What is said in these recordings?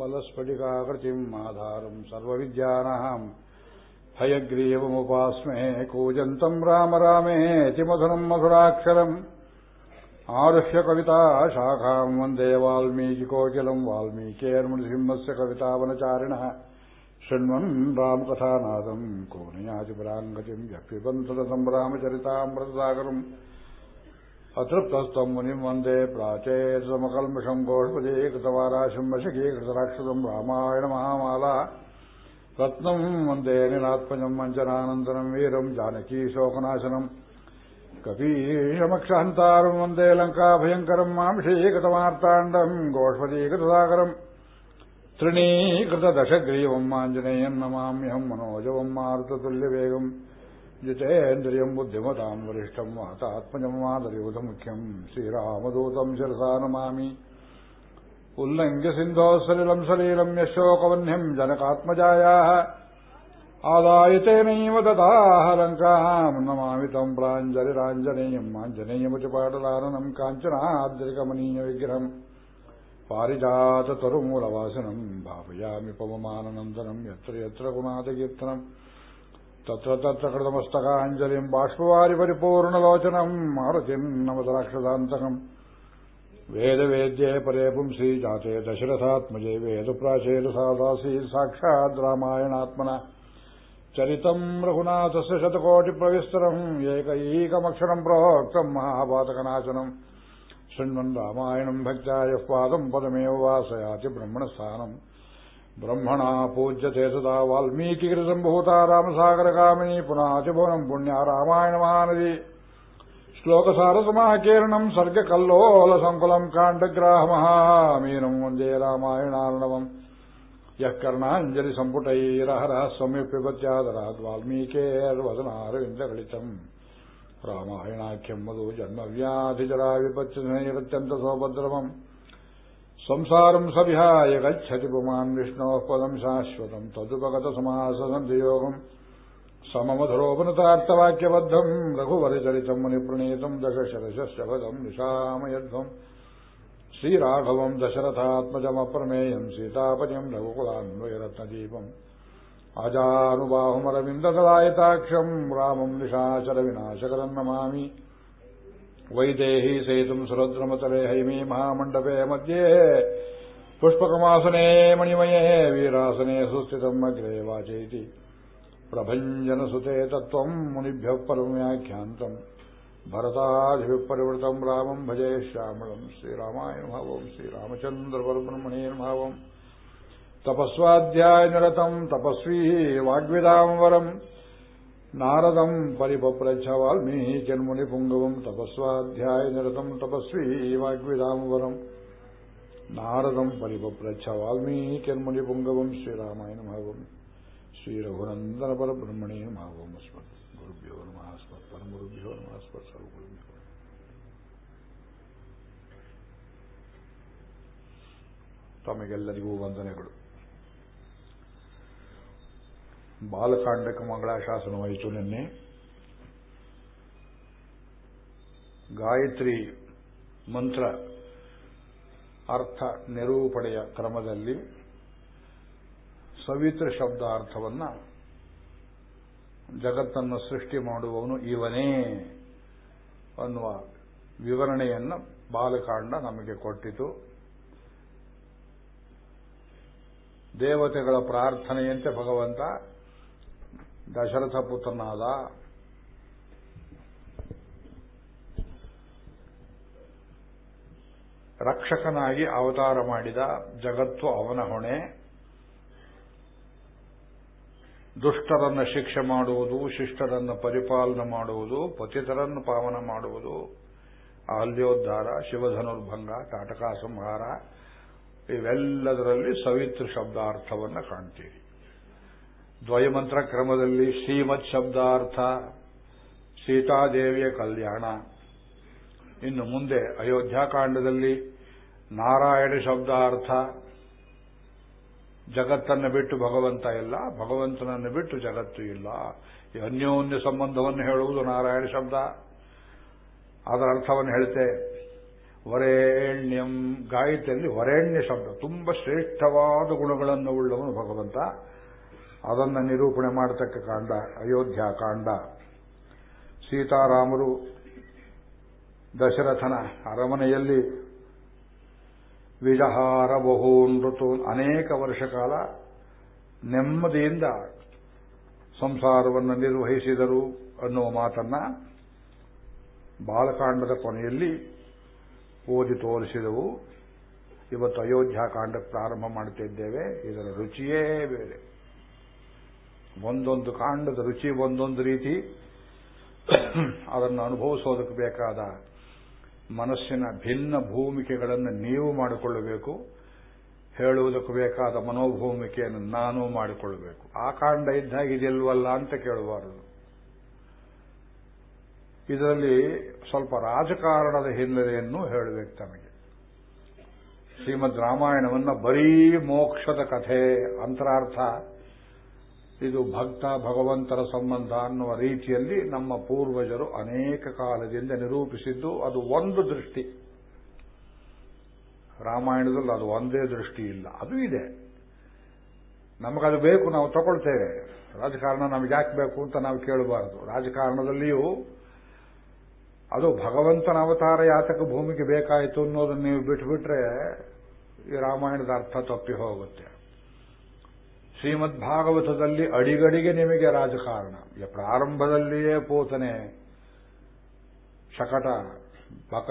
बलस्फटिकाकृतिम् आधारम् सर्वविद्यानाम् हयग्रीवमुपास्मे कूजन्तम् राम रामेति मधुरम् मधुराक्षरम् आरुह्य कविता शाखाम् वन्दे वाल्मीकिकोकिलम् वाल्मीकेर्मृसिंहस्य कवितावनचारिणः शृण्वन् रामकथानादम् को नयातिपराङ्गतिम् यः पिबन्तदम् रामचरितामृतसागरम् अतृप्तस्तम् मुनिम् वन्दे प्राचेतमकल्मषम् गोष्पदे कृतवाराशम् वशकीकृतराक्षसम् रामायणमहामाला रत्नम् वन्दे निरात्मजम् वञ्चनानन्दनम् वीरम् जानकी शोकनाशनम् कपीशमक्षहन्तारम् वन्दे लङ्काभयङ्करम् मांशीकृतमार्ताण्डम् गोष्पदीकृतसागरम् तृणीकृतदशग्रीवम् आञ्जनेयम् नमाम्यहम् मनोजवम् मारुततुल्यवेगम् जितेन्द्रियम् बुद्धिमताम् वरिष्ठम् वातात्मजम् मादरियुधमुख्यम् श्रीरामदूतम् शिरसा नमामि उल्लङ्घ्य सिन्धोः सलिलम् सलीलम् यशोकवह्निम् जनकात्मजायाः आदाय तेनैव ददाह लङ्काम् नमामि तम् प्राञ्जलिराञ्जनेयम् आञ्जनेयमुचपाटलाननम् काञ्चनाद्रिकमनीयविग्रहम् पारिजाततरुमूलवासनम् भावयामि पवमाननन्दनम् यत्र यत्र गुणादकीर्तनम् तत्र तत्र कृतमस्तकाञ्जलिम् बाष्पवारि परिपूर्णलोचनम् मारुतिम् नमदराक्षसान्तकम् वेदवेद्ये परे पुंसि जाते दशरथात्मजे वेदप्राचेरसादासीत् साक्षात् रामायणात्मना चरितम् रघुनाथस्य शतकोटिप्रविस्तरम् एकैकमक्षरम् प्रोक्तम् महापातकनाशनम् शृण्वन् रामायणम् भक्त्या यः पादम् पदमेव वासयाति ब्रह्मणस्थानम् ब्रह्मणा पूज्यते सदा वाल्मीकिकृतम् भूता रामसागरकामिनी पुनातिभुवनम् पुण्या रामायणमहानदी श्लोकसारसमाकीर्णम् सर्गकल्लोलसङ्कुलम् काण्डग्राहमहामीनम् वन्दे रामायणार्णवम् यः कर्णाञ्जलिसम्पुटैरहरः सम्यक्पिबत्यादराद् वाल्मीकेर्वदनारविन्दगलितम् रामायणाख्यम् मधु जन्मव्याधिजरा സംസാരം സവിഹായ ഗച്ഛതി പുമാൻ വിഷ്ണോ പദം ശാശ്വതം തദുപഗത സമാസസന്ധയോഗം സമമധുരോപനതാർത്ഥവാക്യബദ്ധം രഘുവരിചരിതം മുനിപ്രണീതം ദശശരശപദം നിശാമയധ്വം ശ്രീരാഘവം ദശരഥാത്മജമപ്രമേയം സീതാപതിം രഘുകുലാന്വയരത്നദീപം അജാനുബാഹുമരവിന്ദതലായതാക്ഷം രാമം നിശാചരവിനാശകരം നമാമി वैदेही सेतुम् सुरद्रमतले हैमी महामण्डपे मध्ये पुष्पकमासने मणिमये वीरासने सुस्थितम् अग्रे वाचयति प्रभञ्जनसुते तत्त्वम् मुनिभ्यः परम् व्याख्यान्तम् भरतादिभिः परिवृतम् रामम् भजे श्यामलम् श्रीरामाय भावम् श्रीरामचन्द्रपरब्रह्मणे ನಾರದಂ ಪರಿಪಪ್ರಚ ವಾಲ್ಮೀಕಿ ಜನ್ಮುನಿ ಪುಂಗವಂ ತಪಸ್ವಾಧ್ಯಾಯ ನಿರತಂ ತಪಸ್ವಿ ವಾಗ್ವಿರಾಮವರಂ ನಾರದಂ ಪರಿಪಪ್ರಚ ವಾಲ್ಮೀಕಿ ಜನ್ಮುನಿ ಪುಂಗವಂ ಶ್ರೀರಾಮಾಯಣ ಭಾಗಂ ಶ್ರೀರಘುನಂದನ ಪರಬ್ರಹ್ಮಣೇ ಭಾಗಂ ಸ್ಮೃತಿ ಗುರುಭ್ಯೋ ನಮಃ ಸ್ಮತ್ ಪರಮಗುರುಭ್ಯೋ ನಮಃ ಸ್ಮತ್ ಸರ್ವಗುರುಭ್ಯೋ ತಮಗೆಲ್ಲರಿಗೂ ವಂದನೆಗಳು। ಬಾಲಕಾಂಡಕ ಮಂಗಳಾಶಾಸನವಾಯಿತು ನಿನ್ನೆ. ಗಾಯತ್ರಿ ಮಂತ್ರ ಅರ್ಥ ನಿರೂಪಣೆಯ ಕ್ರಮದಲ್ಲಿ ಸವಿತ್ರ ಶಬ್ದ ಅರ್ಥವನ್ನ ಜಗತ್ತನ್ನು ಸೃಷ್ಟಿ ಮಾಡುವವನು ಇವನೇ ಅನ್ನುವ ವಿವರಣೆಯನ್ನು ಬಾಲಕಾಂಡ ನಮಗೆ ಕೊಟ್ಟಿತು. ದೇವತೆಗಳ ಪ್ರಾರ್ಥನೆಯಂತೆ ಭಗವಂತ ದಶರಥ ಪುತ್ರನಾದ ರಕ್ಷಕನಾಗಿ ಅವತಾರ ಮಾಡಿದ ಜಗತ್ತು ಅವನ ಹೊಣೆ. ದುಷ್ಟರನ್ನು ಶಿಕ್ಷೆ ಮಾಡುವುದು, ಶಿಷ್ಟರನ್ನು ಪರಿಪಾಲನೆ ಮಾಡುವುದು, ಪತಿತರನ್ನು ಪಾವನ ಮಾಡುವುದು. ಆಲ್ಯೋದ್ಧಾರ ಶಿವಧನುರ್ಭಂಗ ತಾಟಕ ಸಂಹಾರ, ಇವೆಲ್ಲದರಲ್ಲಿ ಸವಿತ್ರ ಶಬ್ದಾರ್ಥವನ್ನು ಕಾಣ್ತೀರಿ. ದ್ವಯಮಂತ್ರ ಕ್ರಮದಲ್ಲಿ ಶ್ರೀಮತ್ ಶಬ್ದಾರ್ಥ, ಸೀತಾದೇವಿಯ ಕಲ್ಯಾಣ. ಇನ್ನು ಮುಂದೆ ಅಯೋಧ್ಯಾಕಾಂಡದಲ್ಲಿ ನಾರಾಯಣ ಶಬ್ದಾರ್ಥ, ಜಗತ್ತನ್ನು ಬಿಟ್ಟು ಭಗವಂತ ಇಲ್ಲ, ಭಗವಂತನನ್ನು ಬಿಟ್ಟು ಜಗತ್ತು ಇಲ್ಲ. ಅನ್ಯೋನ್ಯ ಸಂಬಂಧವನ್ನು ಹೇಳುವುದು ನಾರಾಯಣ ಶಬ್ದ. ಅದರ ಅರ್ಥವನ್ನು ಹೇಳುತ್ತೆ ವರೇಣ್ಯಂ, ಗಾಯತ್ರಿಯಲ್ಲಿ ವರೇಣ್ಯ ಶಬ್ದ. ತುಂಬಾ ಶ್ರೇಷ್ಠವಾದ ಗುಣಗಳನ್ನು ಉಳ್ಳವನು ಭಗವಂತ. ಅದನ್ನು ನಿರೂಪಣೆ ಮಾಡತಕ್ಕ ಕಾಂಡ, ಅಯೋಧ್ಯ ಕಾಂಡ. ಸೀತಾರಾಮರು ದಶರಥನ ಅರಮನೆಯಲ್ಲಿ ವಿಜಹಾರ ಬಹು ಋತು ಅನೇಕ ವರ್ಷ ಕಾಲ ನೆಮ್ಮದಿಯಿಂದ ಸಂಸಾರವನ್ನು ನಿರ್ವಹಿಸಿದರು ಅನ್ನುವ ಮಾತನ್ನ ಬಾಲಕಾಂಡದ ಕೊನೆಯಲ್ಲಿ ಓದಿ ತೋರಿಸಿದವು. ಇವತ್ತು ಅಯೋಧ್ಯ ಕಾಂಡ ಪ್ರಾರಂಭ ಮಾಡುತ್ತಿದ್ದೇವೆ ಇದರ ರುಚಿಯೇ ಬೇರೆ. ಒಂದೊಂದು ಕಾಂಡದ ರುಚಿ ಒಂದೊಂದು ರೀತಿ ಅದನ್ನು ಅನುಭವಿಸೋದಕ್ಕೆ ಬೇಕಾದ ಮನಸ್ಸಿನ ಭಿನ್ನ ಭೂಮಿಕೆಗಳನ್ನು ನೀವು ಮಾಡಿಕೊಳ್ಳಬೇಕು. ಹೇಳುವುದಕ್ಕೆ ಬೇಕಾದ ಮನೋಭೂಮಿಕೆಯನ್ನು ನಾನು ಮಾಡಿಕೊಳ್ಳಬೇಕು. ಆ ಕಾಂಡ ಇದ್ದಾಗ ಇದೆಲ್ವಲ್ಲ ಅಂತ ಕೇಳಬಾರದು. ಇದರಲ್ಲಿ ಸ್ವಲ್ಪ ರಾಜಕಾರಣದ ಹಿನ್ನೆಲೆಯನ್ನು ಹೇಳಬೇಕು ತಮಗೆ. ಶ್ರೀಮದ್ ರಾಮಾಯಣವನ್ನ ಬರೀ ಮೋಕ್ಷದ ಕಥೆ ಅಂತರಾರ್ಥ. ಇದು ಭಕ್ತ ಭಗವಂತರ ಸಂಬಂಧ ಅನ್ನುವ ರೀತಿಯಲ್ಲಿ ನಮ್ಮ ಪೂರ್ವಜರು ಅನೇಕ ಕಾಲದಿಂದ ನಿರೂಪಿಸಿದ್ದು ಅದು ಒಂದು ದೃಷ್ಟಿ. ರಾಮಾಯಣದಲ್ಲಿ ಅದು ಒಂದೇ ದೃಷ್ಟಿ ಇಲ್ಲ. ಅದು ಇದೆ. ನಮಗದು ಬೇಕು, ನಾವು ತಗೊಳ್ತೇವೆ. ರಾಜಕಾರಣ ನಮಗೆ ಯಾಕೆ ಬೇಕು ಅಂತ ನಾವು ಕೇಳಬಾರದು. ರಾಜಕಾರಣದಲ್ಲಿಯೂ ಅದು ಭಗವಂತನ ಅವತಾರ ಯಾತಕ ಭೂಮಿಗೆ ಬೇಕಾಯಿತು ಅನ್ನೋದನ್ನು ನೀವು ಬಿಟ್ಟುಬಿಟ್ರೆ ಈ ರಾಮಾಯಣದ ಅರ್ಥ ತಪ್ಪಿ ಹೋಗುತ್ತೆ. ಶ್ರೀಮದ್ ಭಾಗವತದಲ್ಲಿ ಅಡಿಗಡಿಗೆ ನಿಮಗೆ ರಾಜಕಾರಣ. ಪ್ರಾರಂಭದಲ್ಲಿಯೇ ಪೋತನೆ, ಶಕಟ, ಬಕ,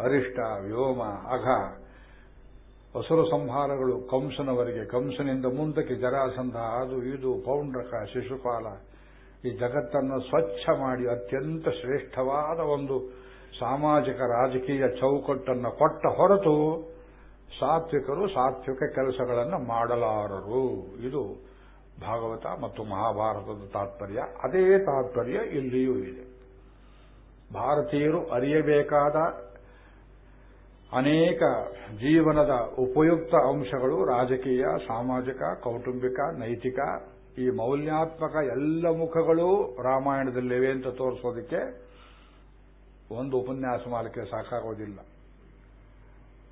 ಅರಿಷ್ಟ, ವ್ಯೋಮ, ಅಘ ಹಸುರು ಸಂಹಾರಗಳು ಕಂಸನವರೆಗೆ, ಕಂಸನಿಂದ ಮುಂದಕ್ಕೆ ಜರಾಸಂಧ, ಅದು ಇದು, ಪೌಂಡ್ರಕ, ಶಿಶುಪಾಲ, ಈ ಜಗತ್ತನ್ನು ಸ್ವಚ್ಛ ಮಾಡಿ ಅತ್ಯಂತ ಶ್ರೇಷ್ಠವಾದ ಒಂದು ಸಾಮಾಜಿಕ ರಾಜಕೀಯ ಚೌಕಟ್ಟನ್ನು ಕೊಟ್ಟ ಹೊರತು ಸಾತ್ವಿಕರು ಸಾತ್ವಿಕ ಕೆಲಸಗಳನ್ನು ಮಾಡಲಾರರು. ಇದು ಭಾಗವತ ಮತ್ತು ಮಹಾಭಾರತದ ತಾತ್ಪರ್ಯ. ಅದೇ ತಾತ್ಪರ್ಯ ಇಲ್ಲಿಯೂ ಇದೆ. ಭಾರತೀಯರು ಅರಿಯಬೇಕಾದ ಅನೇಕ ಜೀವನದ ಉಪಯುಕ್ತ ಅಂಶಗಳು ರಾಜಕೀಯ, ಸಾಮಾಜಿಕ, ಕೌಟುಂಬಿಕ, ನೈತಿಕ, ಈ ಮೌಲ್ಯಾತ್ಮಕ ಎಲ್ಲ ಮುಖಗಳು ರಾಮಾಯಣದಲ್ಲಿವೆ ಅಂತ ತೋರಿಸೋದಕ್ಕೆ ಒಂದು ಉಪನ್ಯಾಸ ಮಾಲಿಕೆ ಸಾಕಾಗೋದಿಲ್ಲ.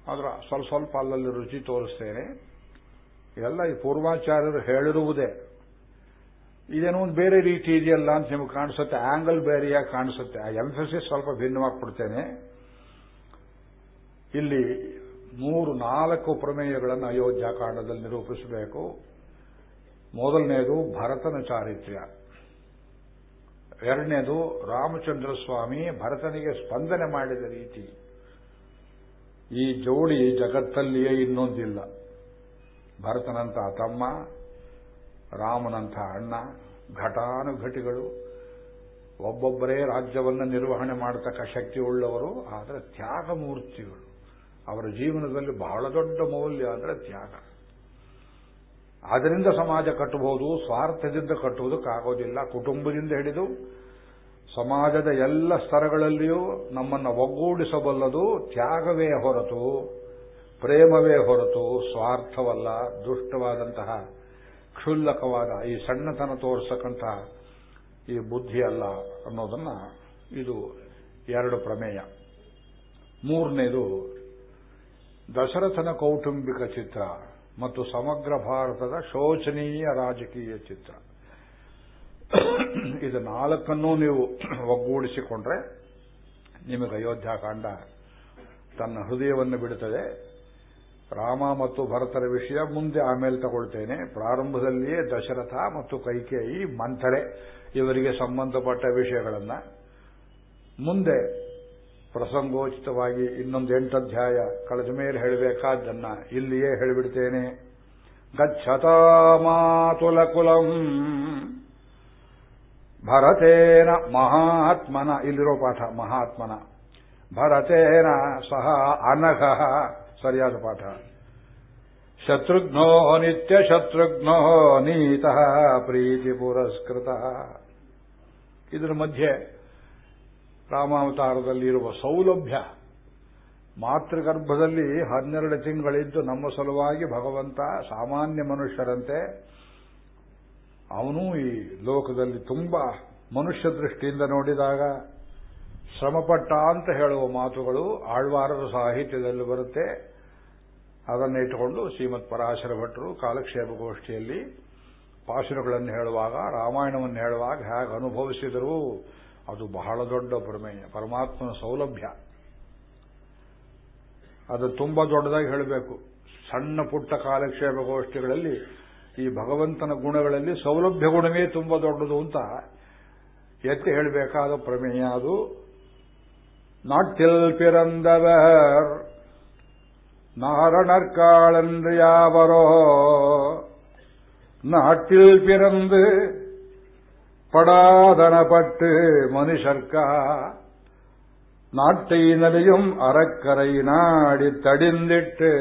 ಆದ್ರೆ ಸ್ವಲ್ಪ ಸ್ವಲ್ಪ ಅಲ್ಲಲ್ಲಿ ರುಚಿ ತೋರಿಸ್ತೇನೆ. ಎಲ್ಲ ಈ ಪೂರ್ವಾಚಾರ್ಯರು ಹೇಳಿರುವುದೇ. ಇದೇನೋ ಒಂದು ಬೇರೆ ರೀತಿ ಇದೆಯಲ್ಲ ಅಂತ ನಿಮಗೆ ಕಾಣಿಸುತ್ತೆ. ಆಂಗಲ್ ಬೇರೆಯಾಗಿ ಕಾಣಿಸುತ್ತೆ. ಆ ಎಂಫಸಿಸ್ ಸ್ವಲ್ಪ ಭಿನ್ನವಾಗಿ ಕೊಡ್ತೇನೆ ಇಲ್ಲಿ ಮೂರು, ನಾಲ್ಕು ಪ್ರಮೇಯಗಳನ್ನು ಅಯೋಧ್ಯ ಕಾಂಡದಲ್ಲಿ ನಿರೂಪಿಸಬೇಕು. ಮೊದಲನೆಯದು ಭರತನ ಚಾರಿತ್ರ್ಯ. ಎರಡನೇದು ರಾಮಚಂದ್ರ ಸ್ವಾಮಿ ಭರತನಿಗೆ ಸ್ಪಂದನೆ ಮಾಡಿದ ರೀತಿ. ಈ ಜೋಡಿ ಜಗತ್ತಲ್ಲಿಯೇ ಇನ್ನೊಂದಿಲ್ಲ. ಭರತನಂತ ತಮ್ಮ, ರಾಮನಂಥ ಅಣ್ಣ, ಘಟಾನುಘಟಿಗಳು, ಒಬ್ಬೊಬ್ಬರೇ ರಾಜ್ಯವನ್ನು ನಿರ್ವಹಣೆ ಮಾಡತಕ್ಕ ಶಕ್ತಿ ಉಳ್ಳವರು, ಆದರೆ ತ್ಯಾಗಮೂರ್ತಿಗಳು ಅವರ ಜೀವನದಲ್ಲಿ ಬಹಳ ದೊಡ್ಡ ಮೌಲ್ಯ ಅಂದರೆ ತ್ಯಾಗ. ಅದರಿಂದ ಸಮಾಜ ಕಟ್ಟಬಹುದು, ಸ್ವಾರ್ಥದಿಂದ ಕಟ್ಟುವುದಕ್ಕಾಗೋದಿಲ್ಲ ಕುಟುಂಬದಿಂದ ಹಿಡಿದು ಸಮಾಜದ ಎಲ್ಲ ಸ್ತರಗಳಲ್ಲಿಯೂ ನಮ್ಮನ್ನು ಒಗ್ಗೂಡಿಸಬಲ್ಲದು ತ್ಯಾಗವೇ ಹೊರತು, ಪ್ರೇಮವೇ ಹೊರತು, ಸ್ವಾರ್ಥವಲ್ಲ, ದುಷ್ಟವಾದಂತಹ, ಕ್ಷುಲ್ಲಕವಾದ, ಈ ಸಣ್ಣತನ ತೋರಿಸಕ್ಕಂತಹ ಈ ಬುದ್ಧಿ ಅಲ್ಲ ಅನ್ನೋದನ್ನ ಇದು ಎರಡು ಪ್ರಮೇಯ. ಮೂರನೇದು, ದಶರಥನ ಕೌಟುಂಬಿಕ ಚಿತ್ರ ಮತ್ತು ಸಮಗ್ರ ಭಾರತದ ಶೋಚನೀಯ ರಾಜಕೀಯ ಚಿತ್ರ. ಇದು ನಾಲ್ಕನ್ನು ನೀವು ಒಗ್ಗೂಡಿಸಿಕೊಂಡ್ರೆ ನಿಮಗೆ ಅಯೋಧ್ಯಾಕಾಂಡ ತನ್ನ ಹೃದಯವನ್ನು ಬಿಡುತ್ತದೆ. ರಾಮ ಮತ್ತು ಭರತರ ವಿಷಯ ಮುಂದೆ ಆಮೇಲೆ ತಗೊಳ್ತೇನೆ. ಪ್ರಾರಂಭದಲ್ಲಿಯೇ ದಶರಥ ಮತ್ತು ಕೈಕೇಯಿ ಮಂಥರೆ ಇವರಿಗೆ ಸಂಬಂಧಪಟ್ಟ ವಿಷಯಗಳನ್ನು. ಮುಂದೆ ಪ್ರಸಂಗೋಚಿತವಾಗಿ ಇನ್ನೊಂದು ಎಂಟು ಅಧ್ಯಾಯ ಕಳೆದ ಮೇಲೆ ಹೇಳಬೇಕಾದ್ದನ್ನ ಇಲ್ಲಿಯೇ ಹೇಳಿಬಿಡ್ತೇನೆ. ಗಚ್ಚತಾ ಮಾತುಲ ಕುಲಂ ಭರತೇನ ಮಹಾತ್ಮನ, ಇಲ್ಲಿರೋ ಪಾಠ, ಮಹಾತ್ಮನ. ಭರತೇನ ಸಹ ಅನಘ, ಸರಿಯಾದ ಪಾಠ. ಶತ್ರುಘ್ನೋ ನಿತ್ಯ ಶತ್ರುಘ್ನೋ ನೀತಃ ಪ್ರೀತಿ ಪುರಸ್ಕೃತ. ಇದರ ಮಧ್ಯೆ ರಾಮಾವತಾರದಲ್ಲಿ ಇರುವ ಸೌಲಭ್ಯ, ಮಾತೃಗರ್ಭದಲ್ಲಿ ಹನ್ನೆರಡು ತಿಂಗಳಿದ್ದು ನಮ್ಮ ಸಲುವಾಗಿ ಭಗವಂತ ಸಾಮಾನ್ಯ ಮನುಷ್ಯರಂತೆ ಅವನೂ ಈ ಲೋಕದಲ್ಲಿ ತುಂಬಾ ಮನುಷ್ಯ ದೃಷ್ಟಿಯಿಂದ ನೋಡಿದಾಗ ಶ್ರಮಪಟ್ಟ ಅಂತ ಹೇಳುವ ಮಾತುಗಳು ಆಳ್ವಾರದ ಸಾಹಿತ್ಯದಲ್ಲಿ ಬರುತ್ತೆ. ಅದನ್ನು ಇಟ್ಟುಕೊಂಡು ಶ್ರೀಮತ್ ಪರಾಶರ ಭಟ್ರು ಕಾಲಕ್ಷೇಪ ಗೋಷ್ಠಿಯಲ್ಲಿ ಪಾಶುರಗಳನ್ನು ಹೇಳುವಾಗ, ರಾಮಾಯಣವನ್ನು ಹೇಳುವಾಗ ಹೇಗೆ ಅನುಭವಿಸಿದರೂ ಅದು ಬಹಳ ದೊಡ್ಡ ಪ್ರಮೇಯ ಪರಮಾತ್ಮನ ಸೌಲಭ್ಯ. ಅದು ತುಂಬಾ ದೊಡ್ಡದಾಗಿ ಹೇಳಬೇಕು. ಸಣ್ಣ ಪುಟ್ಟ ಕಾಲಕ್ಷೇಪ ಗೋಷ್ಠಿಗಳಲ್ಲಿ ಈ ಭಗವಂತನ ಗುಣಗಳಲ್ಲಿ ಸೌಲಭ್ಯ ಗುಣವೇ ತುಂಬಾ ದೊಡ್ಡದು ಅಂತ ಎತ್ತಿ ಹೇಳಬೇಕಾದ ಪ್ರಮೇಯ ಅದು நாட்டில் பிறந்தவர் நாரணர்காளன்று யாவரோ நாட்டில் பிறந்து படாதனப்பட்டு மனுஷர்க்கா நாட்டை நலியும் அறக்கரை நாடி தடிந்திட்டு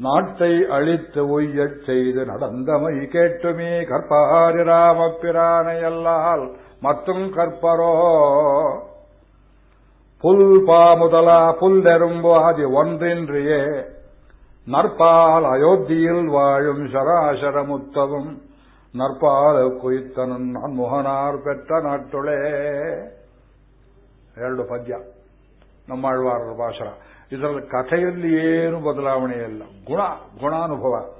நாட்டை அழித்து உய்யச் செய்து நடந்தமை கேட்டுமே கற்பாரி ராமப்பிரானையல்லால் மற்றும் கற்பரோ புல் பாமுதலா புல்லெரும்பு ஆதி ஒன்றின்றியே நற்பால் அயோத்தியில் வாழும் சராசரமுத்தவும் ನರ್ಪಾಲ ಕುಯಿತನನ್ ಮೋಹನಾರ್ ಪೆಟ್ಟ ನಾಟ್ಟೊಳೆ ಎರಡು ಪದ್ಯ ನಮ್ಮಾಳ್ವಾರರ ಭಾಷಣ ಇದರಲ್ಲಿ ಕಥೆಯಲ್ಲಿ ಏನು ಬದಲಾವಣೆ ಇಲ್ಲ. ಗುಣ, ಗುಣಾನುಭವ.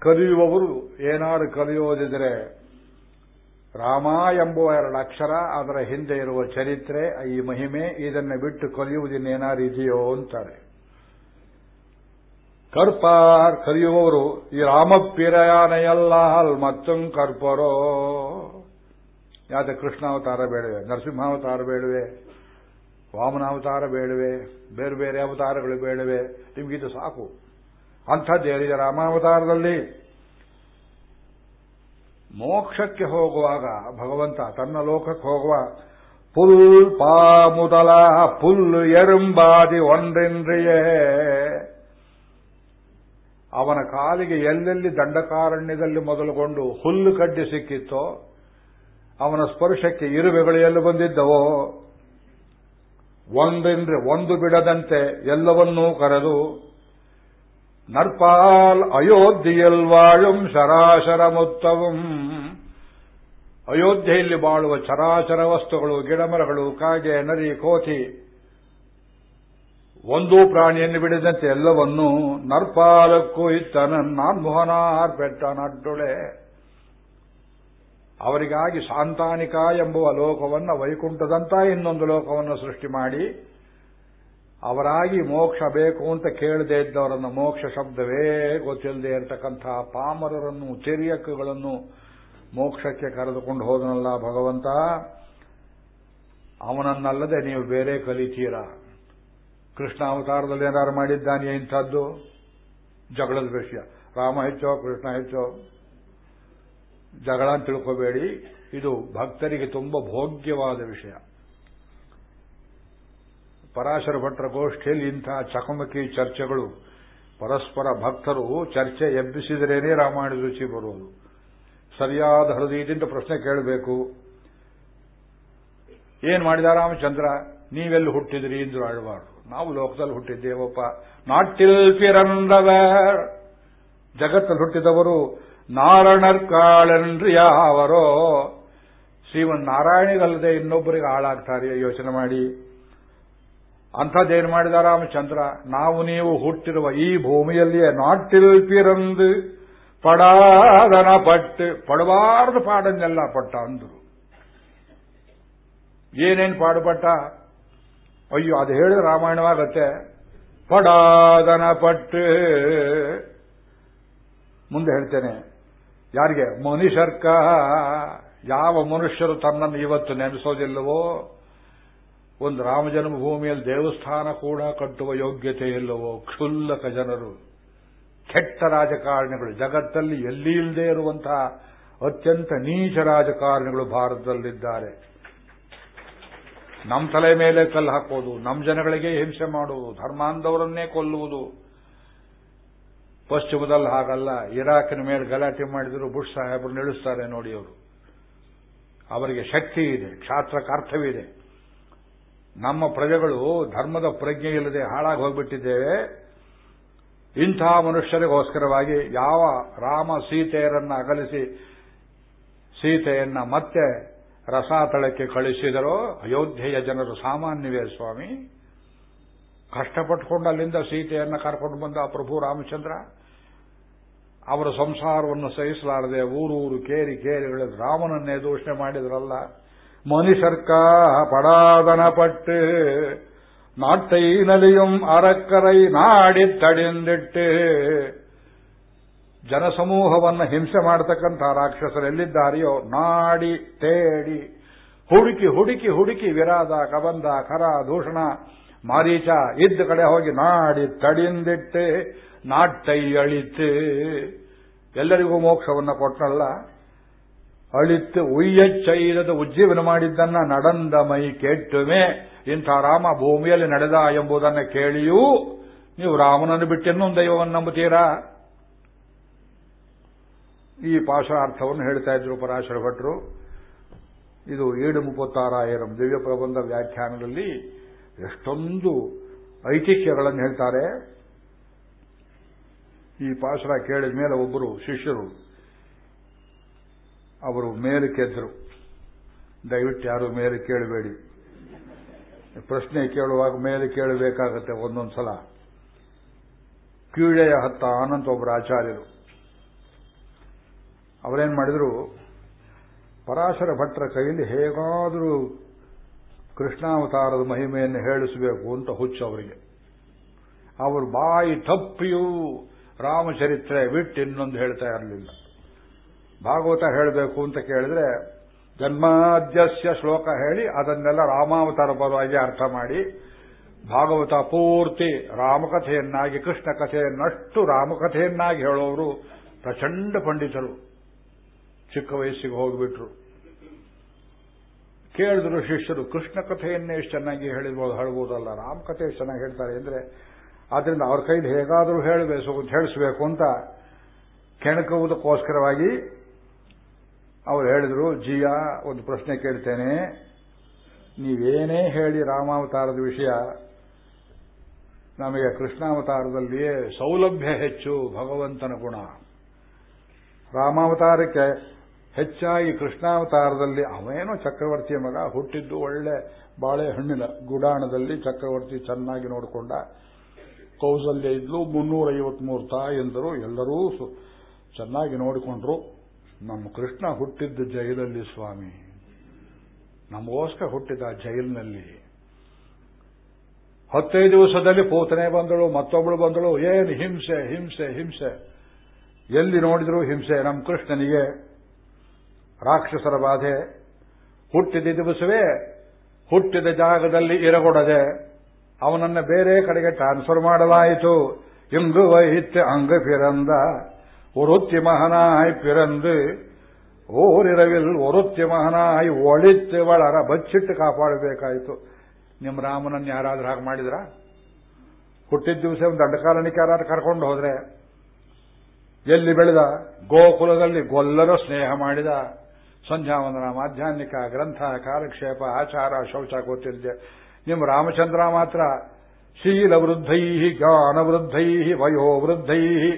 ಕಲಿಯುವವರು ಏನಾರು ಕಲಿಯೋದಿದ್ರೆ ರಾಮ ಎಂಬುವ ಎರಡು ಅಕ್ಷರ, ಅದರ ಹಿಂದೆ ಇರುವ ಚರಿತ್ರೆ, ಈ ಮಹಿಮೆ, ಇದನ್ನು ಬಿಟ್ಟು ಕಲಿಯುವುದಿನ್ನೇನಾರು ಇದೆಯೋ ಅಂತಾರೆ. ಕರ್ಪಾರ್ ಕಲಿಯುವವರು, ಈ ರಾಮಪ್ಪಿರಯಾನೆಯಲ್ಲ ಅಲ್ ಮತ್ತೊಂದು ಕರ್ಪರೋ. ಯಾಕೆ ಕೃಷ್ಣಾವತಾರ ಬೇಡವೆ? ನರಸಿಂಹಾವತಾರ ಬೇಡವೆ? ವಾಮನಾವತಾರ ಬೇಡವೆ, ಬೇರೆ ಬೇರೆ ಅವತಾರಗಳು ಬೇಡವೆ ನಿಮಗಿದು ಸಾಕು. ಅಂಥದ್ದೇನಿದೆ ರಾಮಾವತಾರದಲ್ಲಿ. ಮೋಕ್ಷಕ್ಕೆ ಹೋಗುವಾಗ, ಭಗವಂತ ತನ್ನ ಲೋಕಕ್ಕೆ ಹೋಗುವ, ಪುಲ್ ಪಾ ಮುದಲ ಪುಲ್ ಎರುಂಬಾದಿ ಒಂದ್ರಿಂದ್ರಿಯೇ. ಅವನ ಕಾಲಿಗೆ ಎಲ್ಲೆಲ್ಲಿ ದಂಡಕಾರಣ್ಯದಲ್ಲಿ ಮೊದಲುಗೊಂಡು ಹುಲ್ಲು ಕಡ್ಡಿ ಸಿಕ್ಕಿತ್ತೋ, ಅವನ ಸ್ಪರ್ಶಕ್ಕೆ ಇರುವೆಗಳು ಎಲ್ಲಿ ಬಂದಿದ್ದವೋ ಒಂದೆಂದ್ರೆ ಒಂದು ಬಿಡದಂತೆ ಎಲ್ಲವನ್ನೂ ಕರೆದು, ನರ್ಪಾಲ್ ಅಯೋಧ್ಯೆಯಲ್ ವಾಳುಂ ಶರಾಶರ ಮುತ್ತವಂ ಅಯೋಧ್ಯೆಯಲ್ಲಿ ಬಾಳುವ ಚರಾಚರ ವಸ್ತುಗಳು, ಗಿಡಮರಗಳು, ಕಾಗೆ, ನರಿ, ಕೋತಿ, ಒಂದು ಪ್ರಾಣಿಯನ್ನು ಬಿಡದಂತೆ ಎಲ್ಲವನ್ನೂ ನರ್ಪಾಲಕ್ಕೂ ಇತ್ತ ನನ್ನಾನ್ಮೋಹನಾರ್ಪೆಟ್ಟ ನಡ್ಡುಳೆ. ಅವರಿಗಾಗಿ ಸಾಂತಾನಿಕ ಎಂಬುವ ಲೋಕವನ್ನು ವೈಕುಂಠದಂತ ಇನ್ನೊಂದು ಲೋಕವನ್ನು ಸೃಷ್ಟಿ ಮಾಡಿ, ಅವರಾಗಿ ಮೋಕ್ಷ ಬೇಕು ಅಂತ ಕೇಳದೇ ಇದ್ದವರನ್ನು ಮೋಕ್ಷ ಶಬ್ದವೇ ಗೊತ್ತಿಲ್ಲದೆ ಇರತಕ್ಕಂತಹ ಪಾಮರರನ್ನು ಚೆರಿಯಕ್ಕುಗಳನ್ನು ಮೋಕ್ಷಕ್ಕೆ ಕರೆದುಕೊಂಡು ಹೋದನಲ್ಲ ಭಗವಂತ. ಅವನನ್ನಲ್ಲದೆ ನೀವು ಬೇರೆ ಕಲಿತೀರಾ. ಕೃಷ್ಣ ಅವತಾರದಲ್ಲಿ ಏನಾರು ಮಾಡಿದ್ದಾನೆ ಇಂಥದ್ದು? ಜಗಳದ ವಿಷಯ. ರಾಮ ಹೆಚ್ಚೋ, ಕೃಷ್ಣ ಹೆಚ್ಚೋ. ಜಗಳ ತಿಳ್ಕೋಬೇಡಿ. ಇದು ಭಕ್ತರಿಗೆ ತುಂಬಾ ಭೋಗ್ಯವಾದ ವಿಷಯ. ಪರಾಶರ ಭಟ್ರ ಗೋಷ್ಠಿಯಲ್ಲಿ ಇಂತಹ ಚಕಮಕಿ ಚರ್ಚೆಗಳು, ಪರಸ್ಪರ ಭಕ್ತರು ಚರ್ಚೆ ಎಬ್ಬಿಸಿದರೇನೇ ರಾಮಾಯಣ ರುಚಿ ಬರುವುದು ಸರಿಯಾದ ಹೃದಯದಿಂದ ಪ್ರಶ್ನೆ ಕೇಳಬೇಕು. ಏನ್ ಮಾಡಿದ ರಾಮಚಂದ್ರ? ನೀವೆಲ್ಲಿ ಹುಟ್ಟಿದ್ರಿ ಎಂದು ಆಳ್ವಾರು. ನಾವು ಲೋಕದಲ್ಲಿ ಹುಟ್ಟಿದ್ದೇವಪ್ಪ. ನಾಟಿಲ್ ಪಿರಂದವರ್ ಜಗತ್ತಲ್ಲಿ ಹುಟ್ಟಿದವರು ನಾರಣರ್ ಕಾಳನ್ರಿ ಯಾವರೋ? ಶ್ರೀಮನ್ ನಾರಾಯಣಿಗಲ್ಲದೆ ಇನ್ನೊಬ್ಬರಿಗೆ ಹಾಳಾಗ್ತಾರೆ, ಯೋಚನೆ ಮಾಡಿ. ಅಂಥದ್ದೇನು ಮಾಡಿದ ರಾಮಚಂದ್ರ? ನಾವು ನೀವು ಹುಟ್ಟಿರುವ ಈ ಭೂಮಿಯಲ್ಲಿಯೇ ನಾಟಿಲ್ ಪಿರಂದು ಪಡಾದನ ಪಟ್ಟು ಪಡಬಾರದು ಪಾಡನ್ನೆಲ್ಲ ಪಟ್ಟ ಅಂದರು. ಏನೇನು ಪಾಡುಪಟ್ಟ? ಅಯ್ಯೋ, ಅದು ಹೇಳಿದ್ರೆ ರಾಮಾಯಣವಾಗತ್ತೆ. ಪಡಾದನ ಪಟ್ಟು ಮುಂದೆ ಹೇಳ್ತೇನೆ. ಯಾರಿಗೆ? ಮನುಷ್ಯರ್ಕ ಯಾವ ಮನುಷ್ಯರು ತನ್ನನ್ನು ಇವತ್ತು ನೆನೆಸೋದಿಲ್ಲವೋ? ಒಂದು ರಾಮ ಜನ್ಮಭೂಮಿಯಲ್ಲಿ ದೇವಸ್ಥಾನ ಕೂಡ ಕಟ್ಟುವ ಯೋಗ್ಯತೆ ಇಲ್ಲವೋ? ಕ್ಷುಲ್ಲಕ ಜನರು. ಕೆಟ್ಟ ರಾಜಕಾರಣಿಗಳು. ಜಗತ್ತಲ್ಲಿ ಎಲ್ಲಿ ಇಲ್ಲದೆ ಇರುವಂತಹ ಅತ್ಯಂತ ನೀಚ ರಾಜಕಾರಣಿಗಳು ಭಾರತದಲ್ಲಿದ್ದಾರೆ. ನಮ್ಮ ತಲೆ ಮೇಲೆ ಕಲ್ಲು ಹಾಕೋದು, ನಮ್ಮ ಜನಗಳಿಗೆ ಹಿಂಸೆ ಮಾಡುವುದು, ಧರ್ಮಾಂಧವರನ್ನೇ ಕೊಲ್ಲುವುದು. ಪಶ್ಚಿಮದಲ್ಲಿ ಹಾಗಲ್ಲ, ಇರಾಕಿನ ಮೇಲೆ ಗಲಾಟೆ ಮಾಡಿದ್ರು ಬುಷ್ ಸಾಹೇಬರು ನಿಲ್ಲಿಸ್ತಾರೆ ನೋಡಿ ಅವರು. ಅವರಿಗೆ ಶಕ್ತಿ ಇದೆ ಕ್ಷಾತ್ರಕ್ಕೆ ಅರ್ಥವಿದೆ ನಮ್ಮ ಪ್ರಜೆಗಳು ಧರ್ಮದ ಪ್ರಜ್ಞೆ ಇಲ್ಲದೆ ಹಾಳಾಗಿ ಹೋಗ್ಬಿಟ್ಟಿದ್ದೇವೆ. ಇಂತಹ ಮನುಷ್ಯರಿಗೋಸ್ಕರವಾಗಿ ಯಾವ ರಾಮ ಸೀತೆಯರನ್ನ ಅಗಲಿಸಿ ಸೀತೆಯನ್ನ ಮತ್ತೆ ರಸಾತಳಕ್ಕೆ ಕಳಿಸಿದರೋ ಅಯೋಧ್ಯೆಯ ಜನರು ಸಾಮಾನ್ಯವೇ ಸ್ವಾಮಿ. ಕಷ್ಟಪಟ್ಟುಕೊಂಡು ಅಲ್ಲಿಂದ ಸೀತೆಯನ್ನು ಕರ್ಕೊಂಡು ಬಂದ ಪ್ರಭು ರಾಮಚಂದ್ರ, ಅವರ ಸಂಸಾರವನ್ನು ಸಹಿಸಲಾರದೆ ಊರೂರು ಕೇರಿ ಕೇರಿ ರಾಮನನ್ನೇ ದೂಷಣೆ ಮಾಡಿದ್ರಲ್ಲ. ಮನುಷ್ಯರ್ಕ ಪಡಾದನಪಟ್ಟು ನಾಟ್ಟೈ ನಲಿಯುಂ ಅರಕ್ಕರೈ ನಾಡಿ ತಡಿಂದಿಟ್ಟು ಜನಸಮೂಹವನ್ನು ಹಿಂಸೆ ಮಾಡತಕ್ಕಂಥ ರಾಕ್ಷಸರು ಎಲ್ಲಿದ್ದಾರೆಯೋ ನಾಡಿ ತೇಡಿ ಹುಡುಕಿ ಹುಡುಕಿ ಹುಡುಕಿ ವಿರಾದ ಕಬಂಧ ಕರ ದೂಷಣ ಮಾರೀಚ ಇದ್ದ ಕಡೆ ಹೋಗಿ ನಾಡಿ ತಡಿಂದಿಟ್ಟೆ ನಾಟ್ಟೈ ಅಳಿತು. ಎಲ್ಲರಿಗೂ ಮೋಕ್ಷವನ್ನು ಕೊಟ್ಟಲ್ಲ ಅಳಿತು ಉಯ್ಯಚ್ಚೈದ ಉಜ್ಜೀವನ ಮಾಡಿದ್ದನ್ನ ನಡಂದ ಮೈ ಕೆಟ್ಟುವೆ ಇಂಥ ರಾಮ ಭೂಮಿಯಲ್ಲಿ ನಡೆದ ಎಂಬುದನ್ನು ಕೇಳಿಯೂ ನೀವು ರಾಮನನ್ನು ಬಿಟ್ಟಿನ್ನೊಂದು ದೈವವನ್ನು ನಂಬುತ್ತೀರಾ? ಈ ಪಾಶಾರ್ಥವನ್ನು ಹೇಳ್ತಾ ಇದ್ರು ಪರಾಶರ ಭಟ್ರು. ಇದು ಏಳು ಮುಪ್ಪತ್ತಾರಾಯಿರಂ ದಿವ್ಯ ಪ್ರಬಂಧ ವ್ಯಾಖ್ಯಾನದಲ್ಲಿ ಎಷ್ಟೊಂದು ಐತಿಹ್ಯಗಳನ್ನು ಹೇಳ್ತಾರೆ. ಈ ಪಾಶರ ಕೇಳಿದ ಮೇಲೆ ಒಬ್ಬರು ಶಿಷ್ಯರು ಅವರು ಮೇಲೆ ಕೆದ್ದರು ದಯವಿಟ್ಟು ಯಾರು ಮೇಲೆ ಕೇಳಬೇಡಿ. ಪ್ರಶ್ನೆ ಕೇಳುವಾಗ ಮೇಲೆ ಕೇಳಬೇಕಾಗತ್ತೆ ಒಂದೊಂದು ಸಲ. ಕೀಳೆಯ ಹತ್ತ ಆನಂತ ಒಬ್ಬರು ಆಚಾರ್ಯರು. ಅವರೇನ್ ಮಾಡಿದ್ರು? ಪರಾಶರ ಭಟ್ರ ಕೈಯಲ್ಲಿ ಹೇಗಾದರೂ ಕೃಷ್ಣಾವತಾರದ ಮಹಿಮೆಯನ್ನು ಹೇಳಿಸಬೇಕು ಅಂತ ಹುಚ್ಚು ಅವರಿಗೆ. ಅವರು ಬಾಯಿ ತಪ್ಪಿಯೂ ರಾಮಚರಿತ್ರೆ ಬಿಟ್ಟು ಇನ್ನೊಂದು ಹೇಳ್ತಾ ಇರಲಿಲ್ಲ. ಭಾಗವತ ಹೇಳಬೇಕು ಅಂತ ಕೇಳಿದ್ರೆ ಜನ್ಮಾದ್ಯಸ್ಯ ಶ್ಲೋಕ ಹೇಳಿ ಅದನ್ನೆಲ್ಲ ರಾಮಾವತಾರ ಪರವಾಗಿ ಅರ್ಥ ಮಾಡಿ ಭಾಗವತ ಪೂರ್ತಿ ರಾಮಕಥೆಯನ್ನಾಗಿ ಕೃಷ್ಣ ಕಥೆಯನ್ನಷ್ಟು ರಾಮಕಥೆಯನ್ನಾಗಿ ಹೇಳೋರು ಪ್ರಚಂಡ ಪಂಡಿತರು. ಚಿಕ್ಕ ವಯಸ್ಸಿಗೆ ಹೋಗಿಬಿಟ್ರು. ಕೇಳಿದ್ರು ಶಿಷ್ಯರು, ಕೃಷ್ಣ ಕಥೆಯನ್ನೇ ಎಷ್ಟು ಚೆನ್ನಾಗಿ ಹೇಳಿರ್ಬೋದು ಹೇಳ್ಬೋದಲ್ಲ ರಾಮಕಥೆ ಕಥೆ ಚೆನ್ನಾಗಿ ಹೇಳ್ತಾರೆ ಅಂದ್ರೆ, ಆದ್ರಿಂದ ಅವ್ರ ಕೈಲಿ ಹೇಗಾದರೂ ಹೇಳಬೇಕು, ಹೇಳಿಸ್ಬೇಕು ಅಂತ ಕೆಣಕುವುದಕ್ಕೋಸ್ಕರವಾಗಿ ಅವರು ಹೇಳಿದ್ರು, ಜಿಯಾ, ಒಂದು ಪ್ರಶ್ನೆ ಕೇಳ್ತೇನೆ. ನೀವೇನೇ ಹೇಳಿ ರಾಮಾವತಾರದ ವಿಷಯ, ನಮಗೆ ಕೃಷ್ಣಾವತಾರದಲ್ಲಿಯೇ ಸೌಲಭ್ಯ ಹೆಚ್ಚು, ಭಗವಂತನ ಗುಣ. ರಾಮಾವತಾರಕ್ಕೆ ಹೆಚ್ಚಾಗಿ ಕೃಷ್ಣಾವತಾರದಲ್ಲಿ ಅವೇನೋ ಚಕ್ರವರ್ತಿಯ ಮಗ ಹುಟ್ಟಿದ್ದು ಒಳ್ಳೆ ಬಾಳೆಹಣ್ಣಿನ ಗುಡಾಣದಲ್ಲಿ ಚಕ್ರವರ್ತಿ ಚೆನ್ನಾಗಿ ನೋಡಿಕೊಂಡ. ಕೌಸಲ್ಯ ಇದ್ಲು, ಮುನ್ನೂರೈವತ್ಮೂರು ತಾಯಂದರು ಎಲ್ಲರೂ ಚೆನ್ನಾಗಿ ನೋಡಿಕೊಂಡ್ರು. ನಮ್ಮ ಕೃಷ್ಣ ಹುಟ್ಟಿದ್ದು ಜೈಲಲ್ಲಿ ಸ್ವಾಮಿ. ನಮಗೋಸ್ಕರ ಹುಟ್ಟಿದ ಜೈಲಿನಲ್ಲಿ. ಹತ್ತೈದು ದಿವಸದಲ್ಲಿ ಪೂತನೆ ಬಂದಳು ಮತ್ತೊಬ್ಬಳು ಬಂದಳು. ಏನು ಹಿಂಸೆ ಹಿಂಸೆ ಹಿಂಸೆ. ಎಲ್ಲಿ ನೋಡಿದ್ರು ಹಿಂಸೆ. ನಮ್ಮ ಕೃಷ್ಣನಿಗೆ ರಾಕ್ಷಸರ ಬಾಧೆ. ಹುಟ್ಟಿದ ದಿವಸವೇ ಹುಟ್ಟಿದ ಜಾಗದಲ್ಲಿ ಇರಗೊಡದೆ ಅವನನ್ನ ಬೇರೆ ಕಡೆಗೆ ಟ್ರಾನ್ಸ್ಫರ್ ಮಾಡಲಾಯಿತು. ಇಂಗು ವೈತ್ಯ ಅಂಗ ಪಿರಂದ ಒರುತ್ತಿ ಮಹನಾಯ್ ಪಿರಂದು ಓರಿರವಿಲ್ ಒರುತ್ತಿ ಮಹನಾಯ್ ಒಳಿತ್ತು ಒಳರ ಬಚ್ಚಿಟ್ಟು ಕಾಪಾಡಬೇಕಾಯಿತು. ನಿಮ್ಮ ರಾಮನನ್ನು ಯಾರಾದ್ರೂ ಹಾಗೆ ಮಾಡಿದ್ರ? ಹುಟ್ಟಿದ ದಿವಸ ಒಂದು ದಂಡಕಾಲನಿಕೆ ಯಾರಾದ್ರೂ ಕರ್ಕೊಂಡು ಹೋದ್ರೆ ಎಲ್ಲಿ ಬೆಳೆದ? ಗೋಕುಲದಲ್ಲಿ ಗೊಲ್ಲರ ಸ್ನೇಹ ಮಾಡಿದ. ಸಂಧ್ಯಾವಂದನ ಮಾಧ್ಯಾಹ್ನಿಕ ಗ್ರಂಥ, ಕಾಲಕ್ಷೇಪ, ಆಚಾರ, ಶೌಚ ಗೊತ್ತಿದ್ದೆ ನಿಮ್ಮ ರಾಮಚಂದ್ರ ಮಾತ್ರ ಶೀಲ ವೃದ್ಧೈ ಜ್ಞಾನ ವೃದ್ಧೈ ವಯೋವೃದ್ಧೈ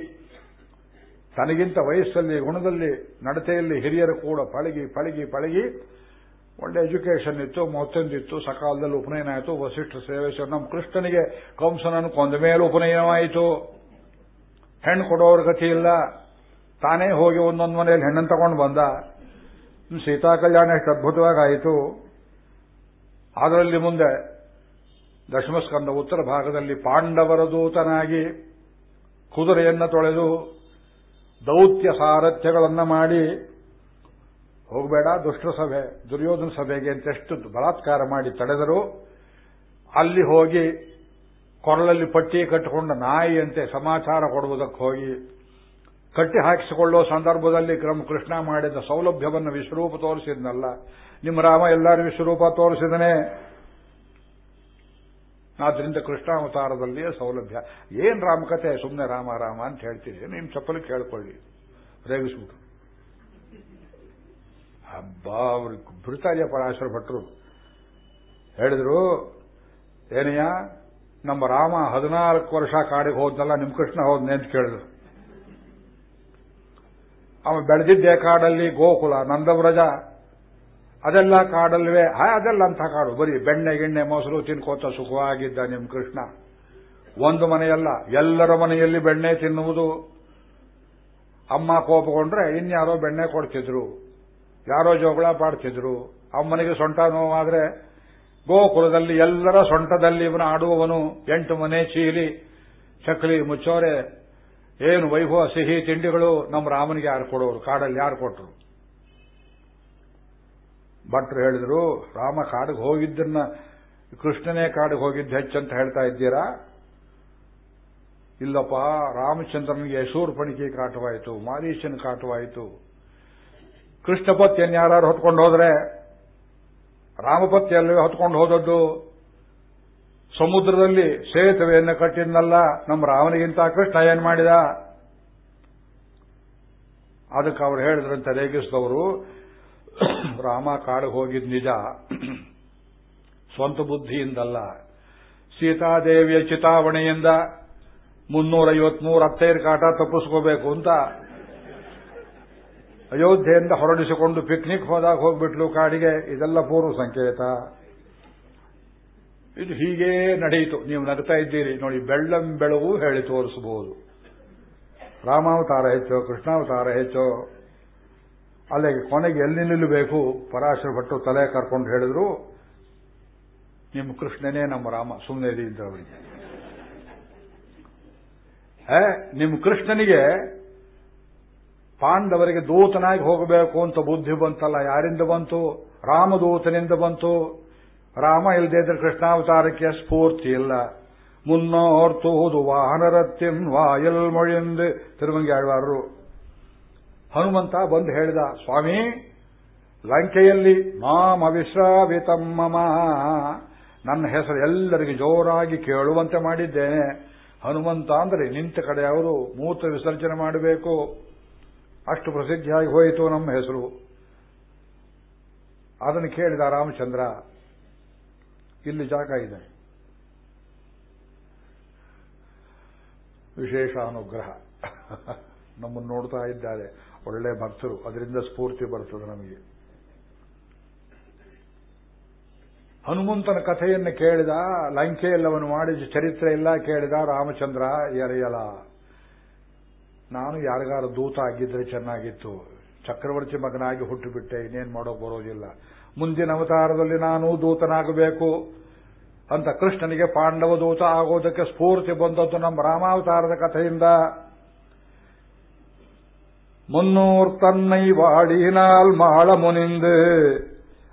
ತನಗಿಂತ ವಯಸ್ಸಲ್ಲಿ, ಗುಣದಲ್ಲಿ, ನಡತೆಯಲ್ಲಿ ಹಿರಿಯರು ಕೂಡ ಪಳಗಿ ಪಳಗಿ ಪಳಗಿ. ಒಳ್ಳೆ ಎಜುಕೇಷನ್ ಇತ್ತು ಮತ್ತೊಂದಿತ್ತು ಸಕಾಲದಲ್ಲಿ ಉಪನಯನ ಆಯಿತು, ವಸಿಷ್ಠ ಸೇವೆ ನಮ್ಮ ಕೃಷ್ಣನಿಗೆ ಕಂಸನನ್ನು ಕೊಂದ ಮೇಲೆ ಉಪನಯನವಾಯಿತು. ಹೆಣ್ಣು ಕೊಡೋರ ಗತಿ ಇಲ್ಲ. ತಾನೇ ಹೋಗಿ ಒಂದೊಂದು ಮನೆಯಲ್ಲಿ ಹೆಣ್ಣನ್ನು ತಗೊಂಡು ಬಂದ. ಸೀತಾ ಕಲ್ಯಾಣ ಎಷ್ಟು ಅದ್ಭುತವಾಗಿ ಆಯಿತು ಅದರಲ್ಲಿ ಮುಂದೆ ದಶಮಸ್ಕಂದ ಉತ್ತರ ಭಾಗದಲ್ಲಿ ಪಾಂಡವರ ದೂತನಾಗಿ ಕುದುರೆಯನ್ನು ತೊಳೆದು ದೌತ್ಯ ಸಾರಥ್ಯಗಳನ್ನು ಮಾಡಿ, ಹೋಗಬೇಡ ದುಷ್ಟ ಸಭೆ, ದುರ್ಯೋಧನ ಸಭೆಗೆ ಅಂತೆಷ್ಟು ಬಲಾತ್ಕಾರ ಮಾಡಿ ತಡೆದರು. ಅಲ್ಲಿ ಹೋಗಿ ಕೊರಳಲ್ಲಿ ಪಟ್ಟಿ ಕಟ್ಟಿಕೊಂಡ ನಾಯಿಯಂತೆ ಸಮಾಚಾರ ಕೊಡುವುದಕ್ಕೆ ಹೋಗಿ ಕಟ್ಟಿ ಹಾಕಿಸಿಕೊಳ್ಳೋ ಸಂದರ್ಭದಲ್ಲಿ ಕ್ರಮ ಕೃಷ್ಣ ಮಾಡಿದ ಸೌಲಭ್ಯವನ್ನು ವಿಶ್ವರೂಪ ತೋರಿಸಿದ್ನಲ್ಲ. ನಿಮ್ಮ ರಾಮ ಎಲ್ಲರೂ ವಿಶ್ವರೂಪ ತೋರಿಸಿದನೆ. ಆದ್ರಿಂದ ಕೃಷ್ಣಾವತಾರದಲ್ಲಿಯೇ ಸೌಲಭ್ಯ. ಏನ್ ರಾಮಕತೆ ಸುಮ್ಮನೆ ರಾಮ ರಾಮ ಅಂತ ಹೇಳ್ತೀನಿ ನಿಮ್ಮ ಚಪ್ಪಲಿ ಕೇಳ್ಕೊಳ್ಳಿ. ರೇಗಿಸ್ಬಿಟ್ರು ಹಬ್ಬ ಅವ್ರಿಗೆ ಬೃತಾಯ ಪರಾಶರ ಭಟ್ರು. ಹೇಳಿದ್ರು ಏನಯ್ಯ ನಮ್ಮ ರಾಮ ಹದಿನಾಲ್ಕು ವರ್ಷ ಕಾಡಿಗೆ ಹೋದ್ನಲ್ಲ ನಿಮ್ಮ ಕೃಷ್ಣ ಹೋದ್ನೆ ಅಂತ ಕೇಳಿದ್ರು. ಅವ ಬೆಳೆದಿದ್ದೆ ಕಾಡಲ್ಲಿ ಗೋಕುಲ, ನಂದವ್ರಜ. ಅದೆಲ್ಲ ಕಾಡಲ್ವೇ ಅದೆಲ್ಲ ಅಂತ ಕಾಡು. ಬರೀ ಬೆಣ್ಣೆ, ಗಿಣ್ಣೆ, ಮೊಸರು ತಿನ್ಕೋತ ಸುಖವಾಗಿದ್ದ ನಿಮ್ ಕೃಷ್ಣ. ಒಂದು ಮನೆಯಲ್ಲ. ಎಲ್ಲರ ಮನೆಯಲ್ಲಿ ಬೆಣ್ಣೆ ತಿನ್ನುವುದು. ಅಮ್ಮ ಕೋಪಗೊಂಡ್ರೆ ಇನ್ಯಾರೋ ಬೆಣ್ಣೆ ಕೊಡ್ತಿದ್ರು. ಯಾರೋ ಜೋಗಳ ಪಾಡ್ತಿದ್ರು. ಅಮ್ಮನಿಗೆ ಸೊಂಟ ನೋವಾದ್ರೆ ಗೋಕುಲದಲ್ಲಿ ಎಲ್ಲರ ಸೊಂಟದಲ್ಲಿ ಇವನು ಆಡುವವನು. ಎಂಟು ಮನೆ ಚೀಲಿ, ಚಕ್ಲಿ, ಮುಚ್ಚೋರೆ ಏನು ವೈಭವ ಸಿಹಿ ತಿಂಡಿಗಳು ನಮ್ಮ ರಾಮನಿಗೆ ಯಾರು ಕೊಡೋರು? ಕಾಡಲ್ಲಿ ಯಾರು ಕೊಟ್ಟರು ಭಟ್ರು ಹೇಳಿದ್ರು, ರಾಮ ಕಾಡಿಗೆ ಹೋಗಿದ್ದನ್ನ ಕೃಷ್ಣನೇ ಕಾಡಿಗೆ ಹೋಗಿದ್ದು ಹೆಚ್ಚಂತ ಹೇಳ್ತಾ ಇದ್ದೀರಾ? ಇಲ್ಲಪ್ಪ, ರಾಮಚಂದ್ರನಿಗೆ ಯಶೂರ್ಪಣಿಕೆ ಕಾಟವಾಯಿತು ಮಾರೀಶನ ಕಾಟವಾಯಿತು. ಕೃಷ್ಣಪತ್ಯನ್ನು ಯಾರು ಹೊತ್ಕೊಂಡು ಹೋದ್ರೆ ರಾಮಪತ್ಯಲ್ಲಿ ಹೊತ್ಕೊಂಡು ಹೋದದ್ದು? ಸಮುದ್ರದಲ್ಲಿ ಸೇತುವೆಯನ್ನು ಕಟ್ಟಿದ್ನಲ್ಲ ನಮ್ಮ ರಾಮನಿಗಿಂತ ಕೃಷ್ಣ ಏನ್ ಮಾಡಿದ? ಅದಕ್ಕೆ ಅವ್ರು ಹೇಳಿದ್ರಂತೆ ರೇಗಿಸಿದವರು, ರಾಮ ಕಾಡಿಗೆ ಹೋಗಿದ್ ನಿಜ. ಸ್ವಂತ ಬುದ್ಧಿಯಿಂದಲ್ಲ. ಸೀತಾದೇವಿಯ ಚಿತಾವಣೆಯಿಂದ ಮುನ್ನೂರೈವತ್ಮೂರು ಹತ್ತೈದು ಕಾಟ ತಪ್ಪಿಸ್ಕೋಬೇಕು ಅಂತ ಅಯೋಧ್ಯೆಯಿಂದ ಹೊರಡಿಸಿಕೊಂಡು ಪಿಕ್ನಿಕ್ ಹೋದಾಗ ಹೋಗ್ಬಿಟ್ಲು ಕಾಡಿಗೆ. ಇದೆಲ್ಲ ಪೂರ್ವ ಸಂಕೇತ. ಇದು ಹೀಗೇ ನಡೆಯಿತು. ನೀವು ನಗ್ತಾ ಇದ್ದೀರಿ. ನೋಡಿ, ಬೆಳ್ಳಂ ಬೆಳವು ಹೇಳಿ ತೋರಿಸಬಹುದು. ರಾಮಾವತಾರ ಹೆಚ್ಚೋ, ಕೃಷ್ಣಾವತಾರ ಹೆಚ್ಚೋ, ಅಲ್ಲಿಗೆ ಕೊನೆಗೆ ಎಲ್ಲಿ ನಿಲ್ಲಬೇಕು? ಪರಾಶರ ಭಟ್ಟು ತಲೆ ಕರ್ಕೊಂಡು ಹೇಳಿದ್ರು, ನಿಮ್ಮ ಕೃಷ್ಣನೇ ನಮ್ಮ ರಾಮ. ಸುಮ್ಮನೆ ಅವರಿಗೆ ನಿಮ್ಮ ಕೃಷ್ಣನಿಗೆ ಪಾಂಡವರಿಗೆ ದೂತನಾಗಿ ಹೋಗಬೇಕು ಅಂತ ಬುದ್ಧಿ ಬಂತಲ್ಲ? ಯಾರಿಂದ ಬಂತು? ರಾಮದೂತನಿಂದ ಬಂತು? ರಾಮ ಇಲ್ಲದೆ ಇದ್ರೆ ಕೃಷ್ಣಾವತಾರಕ್ಕೆ ಸ್ಫೂರ್ತಿ ಇಲ್ಲ. ಮುನ್ನೋರ್ತೂದು ವಾಹನರತ್ಯಂ ವಾಯಲ್ ಮೊழிಂದು ತಿರುಮಂಗಿ ಆಳ್ವಾರರು. ಹನುಮಂತ ಬಂದು ಹೇಳಿದ, ಸ್ವಾಮಿ, ಲಂಕೆಯಲ್ಲಿ ಮಾಮ ವಿಶ್ರಾವಿತಮ್ಮ ನನ್ನ ಹೆಸರು ಎಲ್ಲರಿಗೆ ಜೋರಾಗಿ ಕೇಳುವಂತೆ ಮಾಡಿದ್ದೇನೆ. ಹನುಮಂತ ಅಂದರೆ ನಿಂತ ಕಡೆ ಅವರು ಮೂತ್ರ ವಿಸರ್ಜನೆ ಮಾಡಬೇಕು. ಅಷ್ಟು ಪ್ರಸಿದ್ಧಿಯಾಗಿ ಹೋಯಿತು ನಮ್ಮ ಹೆಸರು. ಅದನ್ನು ಕೇಳಿದ ರಾಮಚಂದ್ರ ಇಲ್ಲಿ ಜಾಗ ಇದೆ. ವಿಶೇಷ ಅನುಗ್ರಹ. ನಮ್ಮನ್ನು ನೋಡ್ತಾ ಇದ್ದಾರೆ. ಒಳ್ಳೆ ಭಕ್ತರು ಅದರಿಂದ ಸ್ಫೂರ್ತಿ ಬರ್ತದೆ ನಮಗೆ. ಹನುಮಂತನ ಕಥೆಯನ್ನು ಕೇಳಿದ, ಲಂಕೆಯಲ್ಲವನು ಮಾಡಿದ ಚರಿತ್ರೆ ಎಲ್ಲ ಕೇಳಿದ ರಾಮಚಂದ್ರ, ಎರೆಯಲ. ನಾನು ಯಾರಿಗಾರ ದೂತ ಆಗಿದ್ರೆ ಚೆನ್ನಾಗಿತ್ತು. ಚಕ್ರವರ್ತಿ ಮಗನಾಗಿ ಹುಟ್ಟುಬಿಟ್ಟೆ, ಇನ್ನೇನು ಮಾಡೋಕೆ ಬರೋದಿಲ್ಲ. ಮುಂದಿನ ಅವತಾರದಲ್ಲಿ ನಾನು ದೂತನಾಗಬೇಕು ಅಂತ ಕೃಷ್ಣನಿಗೆ ಪಾಂಡವ ದೂತ ಆಗೋದಕ್ಕೆ ಸ್ಫೂರ್ತಿ ಬಂದದ್ದು ನಮ್ಮ ರಾಮಾವತಾರದ ಕಥೆಯಿಂದ. ಮುನ್ನೂರ್ ತನ್ನೈ ವಾಡಿನಾಲ್ ಮಾಳ ಮುನಿಂದು,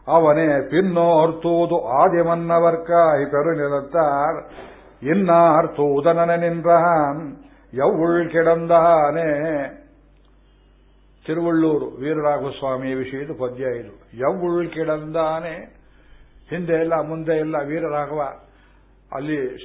ಅವನೇ ಪಿನ್ನೋರ್ತೂದು ಆದಿಮನ್ನವರ್ಕಾಯಿ ಇನ್ನಾರ್ ತೂದನನೆ ನಿನ್றான் ಯವ್ವುಳ್ ಕಿಡಂದಾನೆ ತಿರುವಳ್ಳೂರು ವೀರರಾಘಸ್ವಾಮಿ ವಿಷಯದ ಪದ್ಯ ಇದು. ಯವ್ವುಳ್ ಕಿಡಂದಾನೆ, ಹಿಂದೆ ಇಲ್ಲ, ಮುಂದೆ ಇಲ್ಲ, ವೀರರಾಘವ. ಅಲ್ಲಿ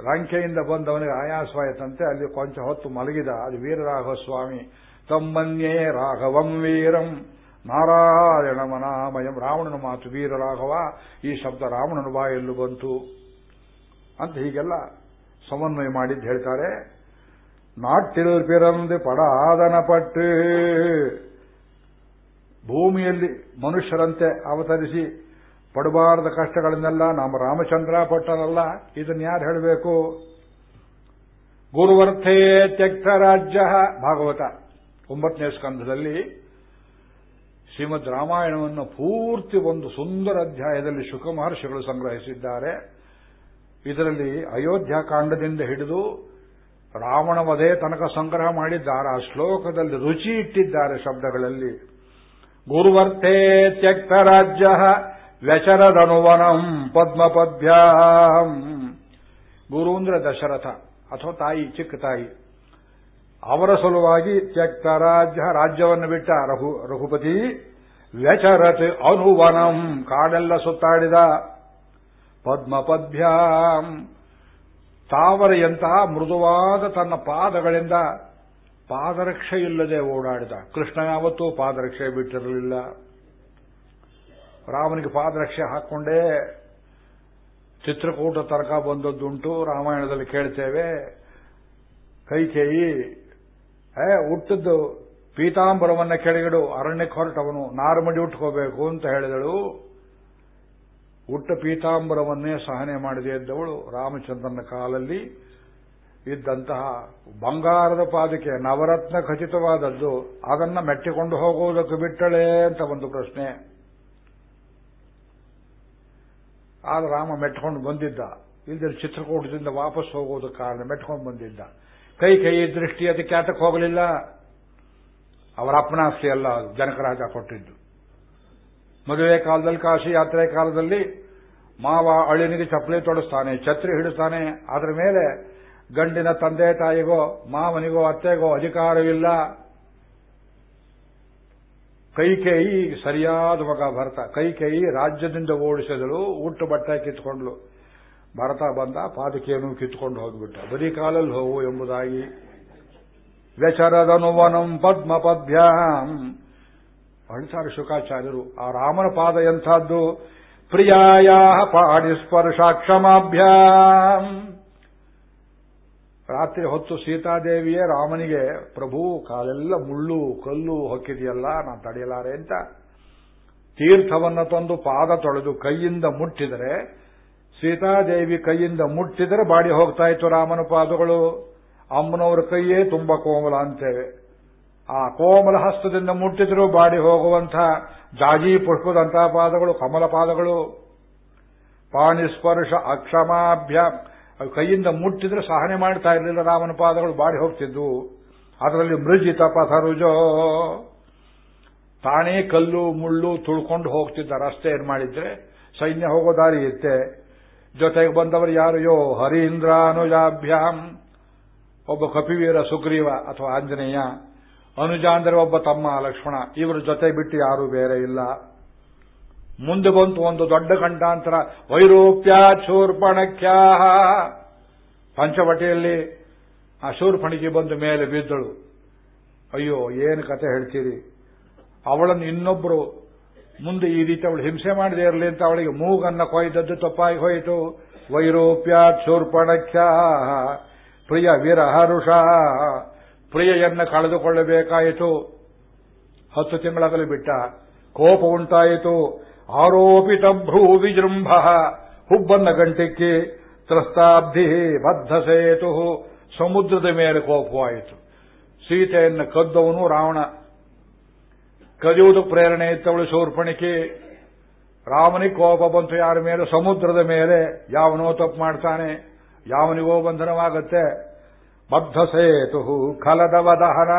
ರಂಕೆಯಿಂದ ಬಂದವನಿಗೆ ಆಯಾಸವಾಯಿತಂತೆ, ಅಲ್ಲಿ ಕೊಂಚ ಹೊತ್ತು ಮಲಗಿದ, ಅದು ವೀರರಾಘವ ಸ್ವಾಮಿ ತಮ್ಮನ್ಯೇ ರಾಘವಂ ವೀರಂ, ನಾರಾಯಣ ಮನಾಮಯಂ. ರಾವಣನ ಮಾತು ವೀರರಾಘವ, ಈ ಶಬ್ದ ರಾವಣನ ಬಾಯಲ್ಲೂ ಬಂತು. ಅಂತ ಹೀಗೆಲ್ಲ ಸಮನ್ವಯ ಮಾಡಿದ್ದು ಹೇಳ್ತಾರೆ. ಪಿರಂದು ಪಡಾದನ ಪಟ್ಟು ಭೂಮಿಯಲ್ಲಿ ಮನುಷ್ಯರಂತೆ ಅವತರಿಸಿ ಪಡಬಾರದ ಕಷ್ಟಗಳನ್ನೆಲ್ಲ ನಮ್ಮ ರಾಮಚಂದ್ರ ಪಟ್ಟರಲ್ಲ ಇದನ್ನ ಯಾರು ಹೇಳಬೇಕು? ಗುರುವರ್ಥೆಯೇ ತ್ಯಕ್ತ ರಾಜ್ಯ ಭಾಗವತ ಒಂಬತ್ತನೇ ಸ್ಕಂಧದಲ್ಲಿ ಶ್ರೀಮದ್ ರಾಮಾಯಣವನ್ನು ಪೂರ್ತಿ ಒಂದು ಸುಂದರ ಅಧ್ಯಾಯದಲ್ಲಿ ಶುಕ ಮಹರ್ಷಿಗಳು ಸಂಗ್ರಹಿಸಿದ್ದಾರೆ. ಇದರಲ್ಲಿ ಅಯೋಧ್ಯಾಕಾಂಡದಿಂದ ಹಿಡಿದು ರಾವಣ ತನಕ ಸಂಗ್ರಹ ಮಾಡಿದ್ದಾರೆ. ಆ ಶ್ಲೋಕದಲ್ಲಿ ರುಚಿ ಇಟ್ಟಿದ್ದಾರೆ ಶಬ್ದಗಳಲ್ಲಿ. ಗುರುವರ್ಥೇ ತ್ಯಕ್ತ ರಾಜ್ಯ ವ್ಯಚರದನುವನಂ ಪದ್ಮಪದ್ಭ್ಯಾಂ. ಗುರು ಅಂದ್ರೆ ದಶರಥ, ಅಥವಾ ತಾಯಿ, ಚಿಕ್ಕ ತಾಯಿ. ಅವರ ಸಲುವಾಗಿ ತ್ಯಕ್ತ ರಾಜ್ಯ ರಾಜ್ಯವನ್ನು ಬಿಟ್ಟ ರಘು, ರಘುಪತಿ, ವ್ಯಚರತ್ ಅನುವನಂ ಕಾಡೆಲ್ಲ ಸುತ್ತಾಡಿದ ಪದ್ಮಪದ್ಭ್ಯಾಂ. ತಾವರೆಯಂತಹ ಮೃದುವಾದ ತನ್ನ ಪಾದಗಳಿಂದ ಪಾದರಕ್ಷೆ ಇಲ್ಲದೆ ಓಡಾಡಿದ. ಕೃಷ್ಣ ಯಾವತ್ತೂ ಪಾದರಕ್ಷೆ ಬಿಟ್ಟಿರಲಿಲ್ಲ. ರಾಮನಿಗೆ ಪಾದರಕ್ಷೆ ಹಾಕೊಂಡೇ ಚಿತ್ರಕೂಟ ತರಕ ಬಂದದ್ದುಂಟು. ರಾಮಾಯಣದಲ್ಲಿ ಕೇಳ್ತೇವೆ. ಕೈಕೇಯಿ ಏ, ಹುಟ್ಟದ್ದು ಪೀತಾಂಬರವನ್ನ ಕೆಳಗಿಡು ಅರಣ್ಯಕ್ಕೆ ಹೊರಟವನು ನಾರುಮಡಿ ಉಟ್ಕೋಬೇಕು ಅಂತ ಹೇಳಿದಳು. ಉಟ್ಟ ಪೀತಾಂಬರವನ್ನೇ ಸಹನೆ ಮಾಡದೇ ಇದ್ದವಳು ರಾಮಚಂದ್ರನ ಕಾಲಲ್ಲಿ ಇದ್ದಂತಹ ಬಂಗಾರದ ಪಾದಕೆ, ನವರತ್ನ ಖಚಿತವಾದದ್ದು, ಅದನ್ನ ಮೆಟ್ಟಿಕೊಂಡು ಹೋಗುವುದಕ್ಕೆ ಬಿಟ್ಟಳೆ ಅಂತ ಒಂದು ಪ್ರಶ್ನೆ. ಆಗ ರಾಮ ಮೆಟ್ಕೊಂಡು ಬಂದಿದ್ದ. ಇಲ್ದಲ್ಲಿ ಚಿತ್ರಕೂಟದಿಂದ ವಾಪಸ್ ಹೋಗೋದಕ್ಕೆ ಕಾರಣ ಮೆಟ್ಕೊಂಡು ಬಂದಿದ್ದ. ಕೈ ಕೈ ದೃಷ್ಟಿ ಅದಕ್ಕೆ ಆಟಕ್ಕೆ ಹೋಗಲಿಲ್ಲ. ಅವರ ಅಪ್ಪನಾಸ್ತಿ ಅಲ್ಲ ಜನಕರಾಜ ಕೊಟ್ಟಿದ್ದು. ಮದುವೆ ಕಾಲದಲ್ಲಿ, ಕಾಶಿ ಯಾತ್ರೆ ಕಾಲದಲ್ಲಿ ಮಾವ ಅಳಿನಿಗೆ ಚಪ್ಪಲಿ ತೊಡಸ್ತಾನೆ, ಛತ್ರಿ ಹಿಡಿಸ್ತಾನೆ. ಅದರ ಮೇಲೆ ಗಂಡಿನ ತಂದೆ ತಾಯಿಗೋ, ಮಾವನಿಗೋ, ಅತ್ತೆಗೋ ಅಧಿಕಾರವಿಲ್ಲ ಕೈಕೇಯಿ ಸರಿಯಾದ ಮಗ ಭರತ. ಕೈಕೇಯಿ ರಾಜ್ಯದಿಂದ ಓಡಿಸಿದಳು ಊಟ ಬಟ್ಟೆ ಕಿತ್ಕೊಂಡ್ಲು ಭರತ ಬಂದ, ಪಾದಕೆಯನ್ನು ಕಿತ್ಕೊಂಡು ಹೋಗಿಬಿಟ್ಟ. ಬರೀ ಕಾಲಲ್ಲಿ ಹೋಗು ಎಂಬುದಾಗಿ. ವ್ಯಚರದನುವನಂ ಪದ್ಮ ಪದ್ಭ್ಯಾಂ ಹೇಳ್ತಾರೆ ಶುಕಾಚಾರ್ಯರು, ಆ ರಾಮನ ಪಾದ ಎಂಥದ್ದು? ಪ್ರಿಯಾಯ ಪಾಡಿ ಸ್ಪರ್ಶಾಕ್ಷಮಾಭ್ಯಾಂ ರಾತ್ರಿ ಹೊತ್ತು ಸೀತಾದೇವಿಯೇ ರಾಮನಿಗೆ, ಪ್ರಭು, ಕಾಲೆಲ್ಲ ಮುಳ್ಳು, ಕಲ್ಲು ಹೊಕ್ಕಿದೆಯಲ್ಲ, ನಾನು ತಡೆಯಲಾರೆ ಅಂತ ತೀರ್ಥವನ್ನ ತಂದು ಪಾದ ತೊಳೆದು ಕೈಯಿಂದ ಮುಟ್ಟಿದರೆ, ಸೀತಾದೇವಿ ಕೈಯಿಂದ ಮುಟ್ಟಿದರೆ ಬಾಡಿ ಹೋಗ್ತಾ ಇತ್ತು ರಾಮನ ಪಾದಗಳು. ಅಮ್ಮನವರ ಕೈಯೇ ತುಂಬಾ ಕೋಮಲ ಅಂತೇವೆ. ಆ ಕೋಮಲ ಹಸ್ತದಿಂದ ಮುಟ್ಟಿದರೂ ಬಾಡಿ ಹೋಗುವಂಥ ಜಾಜಿ ಪುಷ್ಪದಂತಹ ಪಾದಗಳು, ಕಮಲ ಪಾದಗಳು. ಪಾಣಿಸ್ಪರ್ಶ ಅಕ್ಷಮಾಭ್ಯ ಕೈಯಿಂದ ಮುಟ್ಟಿದ್ರೆ ಸಹನೆ ಮಾಡ್ತಾ ಇರಲಿಲ್ಲ ರಾಮನ ಪಾದಗಳು, ಬಾಡಿ ಹೋಗ್ತಿದ್ವು. ಅದರಲ್ಲಿ ಮೃಜಿತ ಪಥರುಜೋ. ತಾನೇ ಕಲ್ಲು, ಮುಳ್ಳು ತುಳ್ಕೊಂಡು ಹೋಗ್ತಿದ್ದ ರಸ್ತೆ ಏನ್ ಮಾಡಿದ್ರೆ, ಸೈನ್ಯ ಹೋಗೋ ದಾರಿ ಇತ್ತೆ. ಜೊತೆಗೆ ಬಂದವರು ಯಾರು? ಯೋ ಹರೀಂದ್ರಾನುಜಾಭ್ಯಾಂ. ಒಬ್ಬ ಕಪಿವೀರ ಸುಗ್ರೀವ ಅಥವಾ ಆಂಜನೇಯ. ಅನುಜ ಅಂದರೆ ಒಬ್ಬ ತಮ್ಮ ಲಕ್ಷ್ಮಣ. ಇವರ ಜೊತೆ ಬಿಟ್ಟು ಯಾರೂ ಬೇರೆ ಇಲ್ಲ. ಮುಂದೆ ಬಂತು ಒಂದು ದೊಡ್ಡ ಕಂಠಾಂತರ ವೈರೋಪ್ಯ ಶೂರ್ಪಣಕ್ಯಾ. ಪಂಚವಟಿಯಲ್ಲಿ ಆ ಶೂರ್ಪಣಿಗೆ ಬಂದು ಮೇಲೆ ಬಿದ್ದಳು. ಅಯ್ಯೋ, ಏನು ಕತೆ ಹೇಳ್ತೀರಿ? ಅವಳನ್ನು ಇನ್ನೊಬ್ರು ಮುಂದೆ ಈ ರೀತಿ ಅವಳು ಹಿಂಸೆ ಮಾಡದೇ ಇರಲಿ ಅಂತ ಅವಳಿಗೆ ಮೂಗನ್ನ ಕೊಯ್ದದ್ದು ತಪ್ಪಾಗಿ ಹೋಯಿತು. ವೈರೋಪ್ಯ ಶೂರ್ಪಣಕ್ಯ. ಪ್ರಿಯ ವಿರಹರುಷ. ಪ್ರಿಯೆಯನ್ನ ಕಳೆದುಕೊಳ್ಳಬೇಕಾಯಿತು. ಹತ್ತು ತಿಂಗಳಾಗಲಿ ಬಿಟ್ಟ. ಕೋಪ ಉಂಟಾಯಿತು. ಆರೋಪಿತ ಭ್ರೂ ವಿಜೃಂಭ ಹುಬ್ಬನ್ನ ಗಂಟಿಕ್ಕಿ ತ್ರಸ್ತಾಬ್ಧಿ ಬದ್ಧ ಸೇತು. ಸಮುದ್ರದ ಮೇಲೆ ಕೋಪವಾಯಿತು. ಸೀತೆಯನ್ನು ಕದ್ದವನು ರಾವಣ. ಕದಿಯುವುದು ಪ್ರೇರಣೆ ಇತ್ತವಳು ಶೂರ್ಪಣಿಕೆ. ರಾಮನಿಗೆ ಕೋಪ ಬಂತು ಯಾರ ಮೇಲೆ? ಸಮುದ್ರದ ಮೇಲೆ. ಯಾವನೋ ತಪ್ಪು ಮಾಡ್ತಾನೆ. ಯಾವನಿಗೋ ಬಂಧನವಾಗತ್ತೆ. ಬದ್ಧ ಸೇತು ಖಲದವ ದಹನ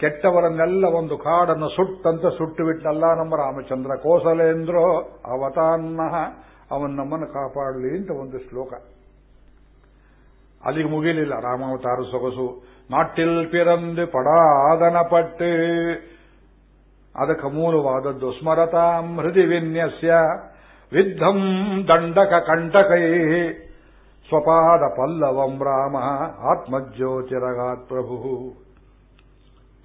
ಕೆಟ್ಟವರನ್ನೆಲ್ಲ ಒಂದು ಕಾಡನ್ನು ಸುಟ್ಟಂತ ಸುಟ್ಟು ಬಿಟ್ಟಲ್ಲ ನಮ್ಮ ರಾಮಚಂದ್ರ ಕೋಸಲೇಂದ್ರೋ ಅವತಾನ್ನ, ಅವನ್ ನಮ್ಮನ್ನು ಕಾಪಾಡಲಿ ಅಂತ ಒಂದು ಶ್ಲೋಕ. ಅಲ್ಲಿಗೆ ಮುಗಿಲಿಲ್ಲ ರಾಮಾವತಾರ ಸೊಗಸು. ನಾಟಿಲ್ ಪಿರಂದು ಪಡಾದನ ಪಟ್ಟಿ ಅದಕ್ಕೆ ಮೂಲವಾದದ್ದು ಸ್ಮರತಾಂ ಹೃದಿ ವಿನ್ಯಸ್ಯ ವಿದ್ಧಂ ದಂಡಕ ಕಂಟಕೈ ಸ್ವಪಾದ ಪಲ್ಲವಂ ರಾಮ ಆತ್ಮಜ್ಯೋತಿರಗಾತ್ ಪ್ರಭು.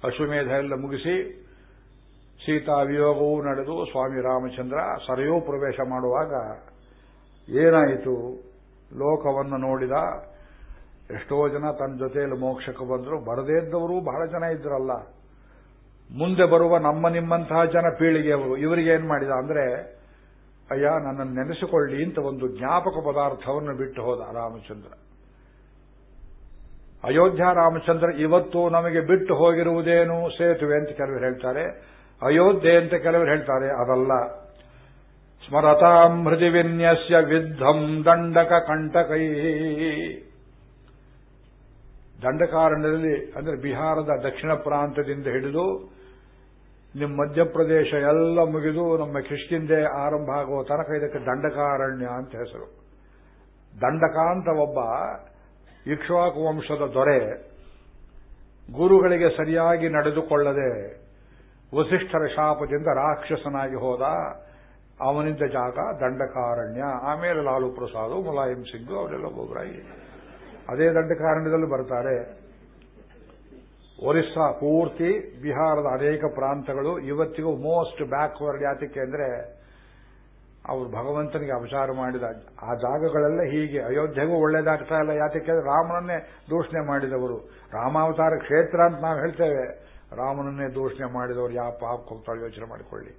ಅಶ್ವಮೇಧ ಎಲ್ಲ ಮುಗಿಸಿ ಸೀತಾ ವಿಯೋಗವೂ ನಡೆದು ಸ್ವಾಮಿ ರಾಮಚಂದ್ರ ಸರೆಯೂ ಪ್ರವೇಶ ಮಾಡುವಾಗ ಏನಾಯಿತು? ಲೋಕವನ್ನು ನೋಡಿದ ಎಷ್ಟೋ ಜನ ತನ್ನ ಜೊತೆಯಲ್ಲಿ ಮೋಕ್ಷಕ್ಕೆ ಬಂದರು. ಬರದೇ ಇದ್ದವರು ಬಹಳ ಜನ ಇದ್ರಲ್ಲ. ಮುಂದೆ ಬರುವ ನಮ್ಮ ನಿಮ್ಮಂತಹ ಜನ ಪೀಳಿಗೆಯವರು ಇವರಿಗೆ ಏನ್ ಮಾಡಿದ ಅಂದ್ರೆ ಅಯ್ಯ, ನನ್ನನ್ನು ನೆನೆಸಿಕೊಳ್ಳಿ ಅಂತ ಒಂದು ಜ್ಞಾಪಕ ಪದಾರ್ಥವನ್ನು ಬಿಟ್ಟು ಹೋದ ರಾಮಚಂದ್ರ. ಅಯೋಧ್ಯ ರಾಮಚಂದ್ರ ಇವತ್ತು ನಮಗೆ ಬಿಟ್ಟು ಹೋಗಿರುವುದೇನು? ಸೇತುವೆ ಅಂತ ಕೆಲವರು ಹೇಳ್ತಾರೆ. ಅಯೋಧ್ಯೆ ಅಂತ ಕೆಲವರು ಹೇಳ್ತಾರೆ. ಅದಲ್ಲ. ಸ್ಮರತಾಂ ಹೃದಯ ವಿನ್ಯಸ್ಯ ವಿದ್ಧಂ ದಂಡಕ ಕಂಟಕೈ. ದಂಡಕಾರಣ್ಯದಲ್ಲಿ ಅಂದ್ರೆ ಬಿಹಾರದ ದಕ್ಷಿಣ ಪ್ರಾಂತದಿಂದ ಹಿಡಿದು ನಿಮ್ಮ ಮಧ್ಯಪ್ರದೇಶ ಎಲ್ಲ ಮುಗಿದು ನಮ್ಮ ಕಿಷ್ಕಿಂದೆ ಆರಂಭ ಆಗುವ ತನಕ ಇದಕ್ಕೆ ದಂಡಕಾರಣ್ಯ ಅಂತ ಹೆಸರು. ದಂಡಕ ಅಂತ ಒಬ್ಬ ಇಕ್ಷ್ವಾಕು ವಂಶದ ದೊರೆ, ಗುರುಗಳಿಗೆ ಸರಿಯಾಗಿ ನಡೆದುಕೊಳ್ಳದೆ ವಸಿಷ್ಠರ ಶಾಪದಿಂದ ರಾಕ್ಷಸನಾಗಿ ಹೋದ ಅವನಿದ್ದ ಜಾಗ ದಂಡಕಾರಣ್ಯ. ಆಮೇಲೆ ಲಾಲು ಪ್ರಸಾದ್, ಮುಲಾಯಂ ಸಿಂಗ್, ಅವರೆಲ್ಲ ಒಬ್ಬೊಬ್ಬರಾಗಿ ಅದೇ ದಂಡಕಾರಣ್ಯದಲ್ಲಿ ಬರ್ತಾರೆ. ಒರಿಸ್ಸಾ ಪೂರ್ತಿ ಬಿಹಾರದ ಅನೇಕ ಪ್ರಾಂತಗಳು ಇವತ್ತಿಗೂ ಮೋಸ್ಟ್ ಬ್ಯಾಕ್ವರ್ಡ್ ಯಾತಕ್ಕೆ ಅಂದ್ರೆ ಅವರು ಭಗವಂತನಿಗೆ ಅಪಚಾರ ಮಾಡಿದ ಆ ಜಾಗಗಳೆಲ್ಲ ಹೀಗೆ. ಅಯೋಧ್ಯೆಗೂ ಒಳ್ಳೇದಾಗ್ತಾ ಇಲ್ಲ ಯಾತಕ್ಕೆ ರಾಮನನ್ನೇ ದೂಷಣೆ ಮಾಡಿದವರು. ರಾಮಾವತಾರ ಕ್ಷೇತ್ರ ಅಂತ ನಾವು ಹೇಳ್ತೇವೆ. ರಾಮನನ್ನೇ ದೂಷಣೆ ಮಾಡಿದವರು. ಯಾವ ಪಾಪ ಹೋಗ್ತಾಳೆ ಯೋಚನೆ ಮಾಡಿಕೊಳ್ಳಿ.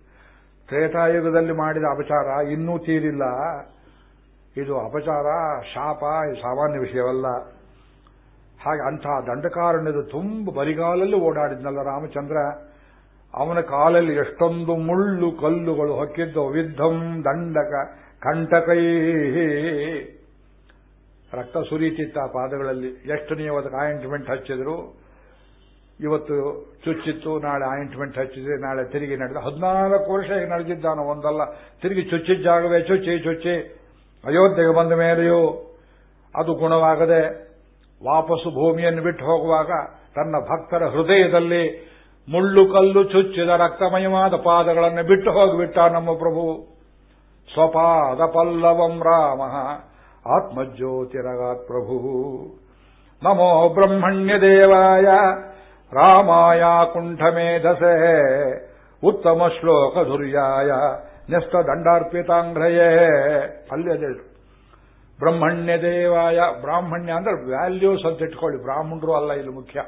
ತ್ರೇತಾಯುಗದಲ್ಲಿ ಮಾಡಿದ ಅಪಚಾರ ಇನ್ನೂ ತೀರಿಲ್ಲ. ಇದು ಅಪಚಾರ, ಶಾಪ ಸಾಮಾನ್ಯ ವಿಷಯವಲ್ಲ. ಹಾಗೆ ಅಂತಹ ದಂಡಕಾರಣ್ಯದ ತುಂಬ ಬರಿಗಾಲಲ್ಲಿ ಓಡಾಡಿದ್ನಲ್ಲ ರಾಮಚಂದ್ರ. ಅವನ ಕಾಲಲ್ಲಿ ಎಷ್ಟೊಂದು ಮುಳ್ಳು ಕಲ್ಲುಗಳು ಹೊಕ್ಕಿದ್ದು ವಿದ್ಧಂ ದಂಡಕ ಕಂಟಕೈ. ರಕ್ತ ಸುರಿತಿತ್ತ ಪಾದಗಳಲ್ಲಿ. ಎಷ್ಟು ನೀವು ಅದಕ್ಕೆ ಆಯಿಂಟ್ಮೆಂಟ್ ಹಚ್ಚಿದ್ರು? ಇವತ್ತು ಚುಚ್ಚಿತ್ತು, ನಾಳೆ ಆಯಿಂಟ್ಮೆಂಟ್ ಹಚ್ಚಿದ್ರೆ ನಾಳೆ ತಿರುಗಿ ನಡೆದ. ಹದಿನಾಲ್ಕು ವರ್ಷ ಈಗ ನಡೆದಿದ್ದಾನ ಒಂದಲ್ಲ. ತಿರುಗಿ ಚುಚ್ಚಿದ ಜಾಗವೇ ಚುಚ್ಚಿ ಚುಚ್ಚಿ. ಅಯೋಧ್ಯೆಗೆ ಬಂದ ಮೇಲೆಯೂ ಅದು ಗುಣವಾಗದೆ ವಾಪಸ್ಸು ಭೂಮಿಯನ್ನು ಬಿಟ್ಟು ಹೋಗುವಾಗ ತನ್ನ ಭಕ್ತರ ಹೃದಯದಲ್ಲಿ ಮುಳ್ಳು ಕಲ್ಲು ಚುಚ್ಚಿದ ರಕ್ತಮಯವಾದ ಪಾದಗಳನ್ನು ಬಿಟ್ಟು ಹೋಗಿಬಿಟ್ಟ ನಮ್ಮ ಪ್ರಭು. ಸ್ವಪಾದ ಪಲ್ಲವಂ ರಾಮ, ಆತ್ಮಜ್ಯೋತಿರಗಾತ್ ಪ್ರಭು. ನಮೋ ಬ್ರಹ್ಮಣ್ಯ ದೇವಾಯ ರಾಮಾಯ ಕುಂಠಮೇಧಸೆ, ಉತ್ತಮ ಶ್ಲೋಕ ಧುರ್ಯಾಯ ನೆಸ್ತ ದಂಡಾರ್ಪಿತಾಂಗ್ರಯೇ. ಅಲ್ಲೇ ಬ್ರಹ್ಮಣ್ಯ ದೇವಾಯ, ಬ್ರಾಹ್ಮಣ್ಯ ಅಂದ್ರೆ ವ್ಯಾಲ್ಯೂಸ್ ಅಂತ ಇಟ್ಕೊಳ್ಳಿ. ಬ್ರಾಹ್ಮಣರು ಅಲ್ಲ ಇಲ್ಲಿ ಮುಖ್ಯ.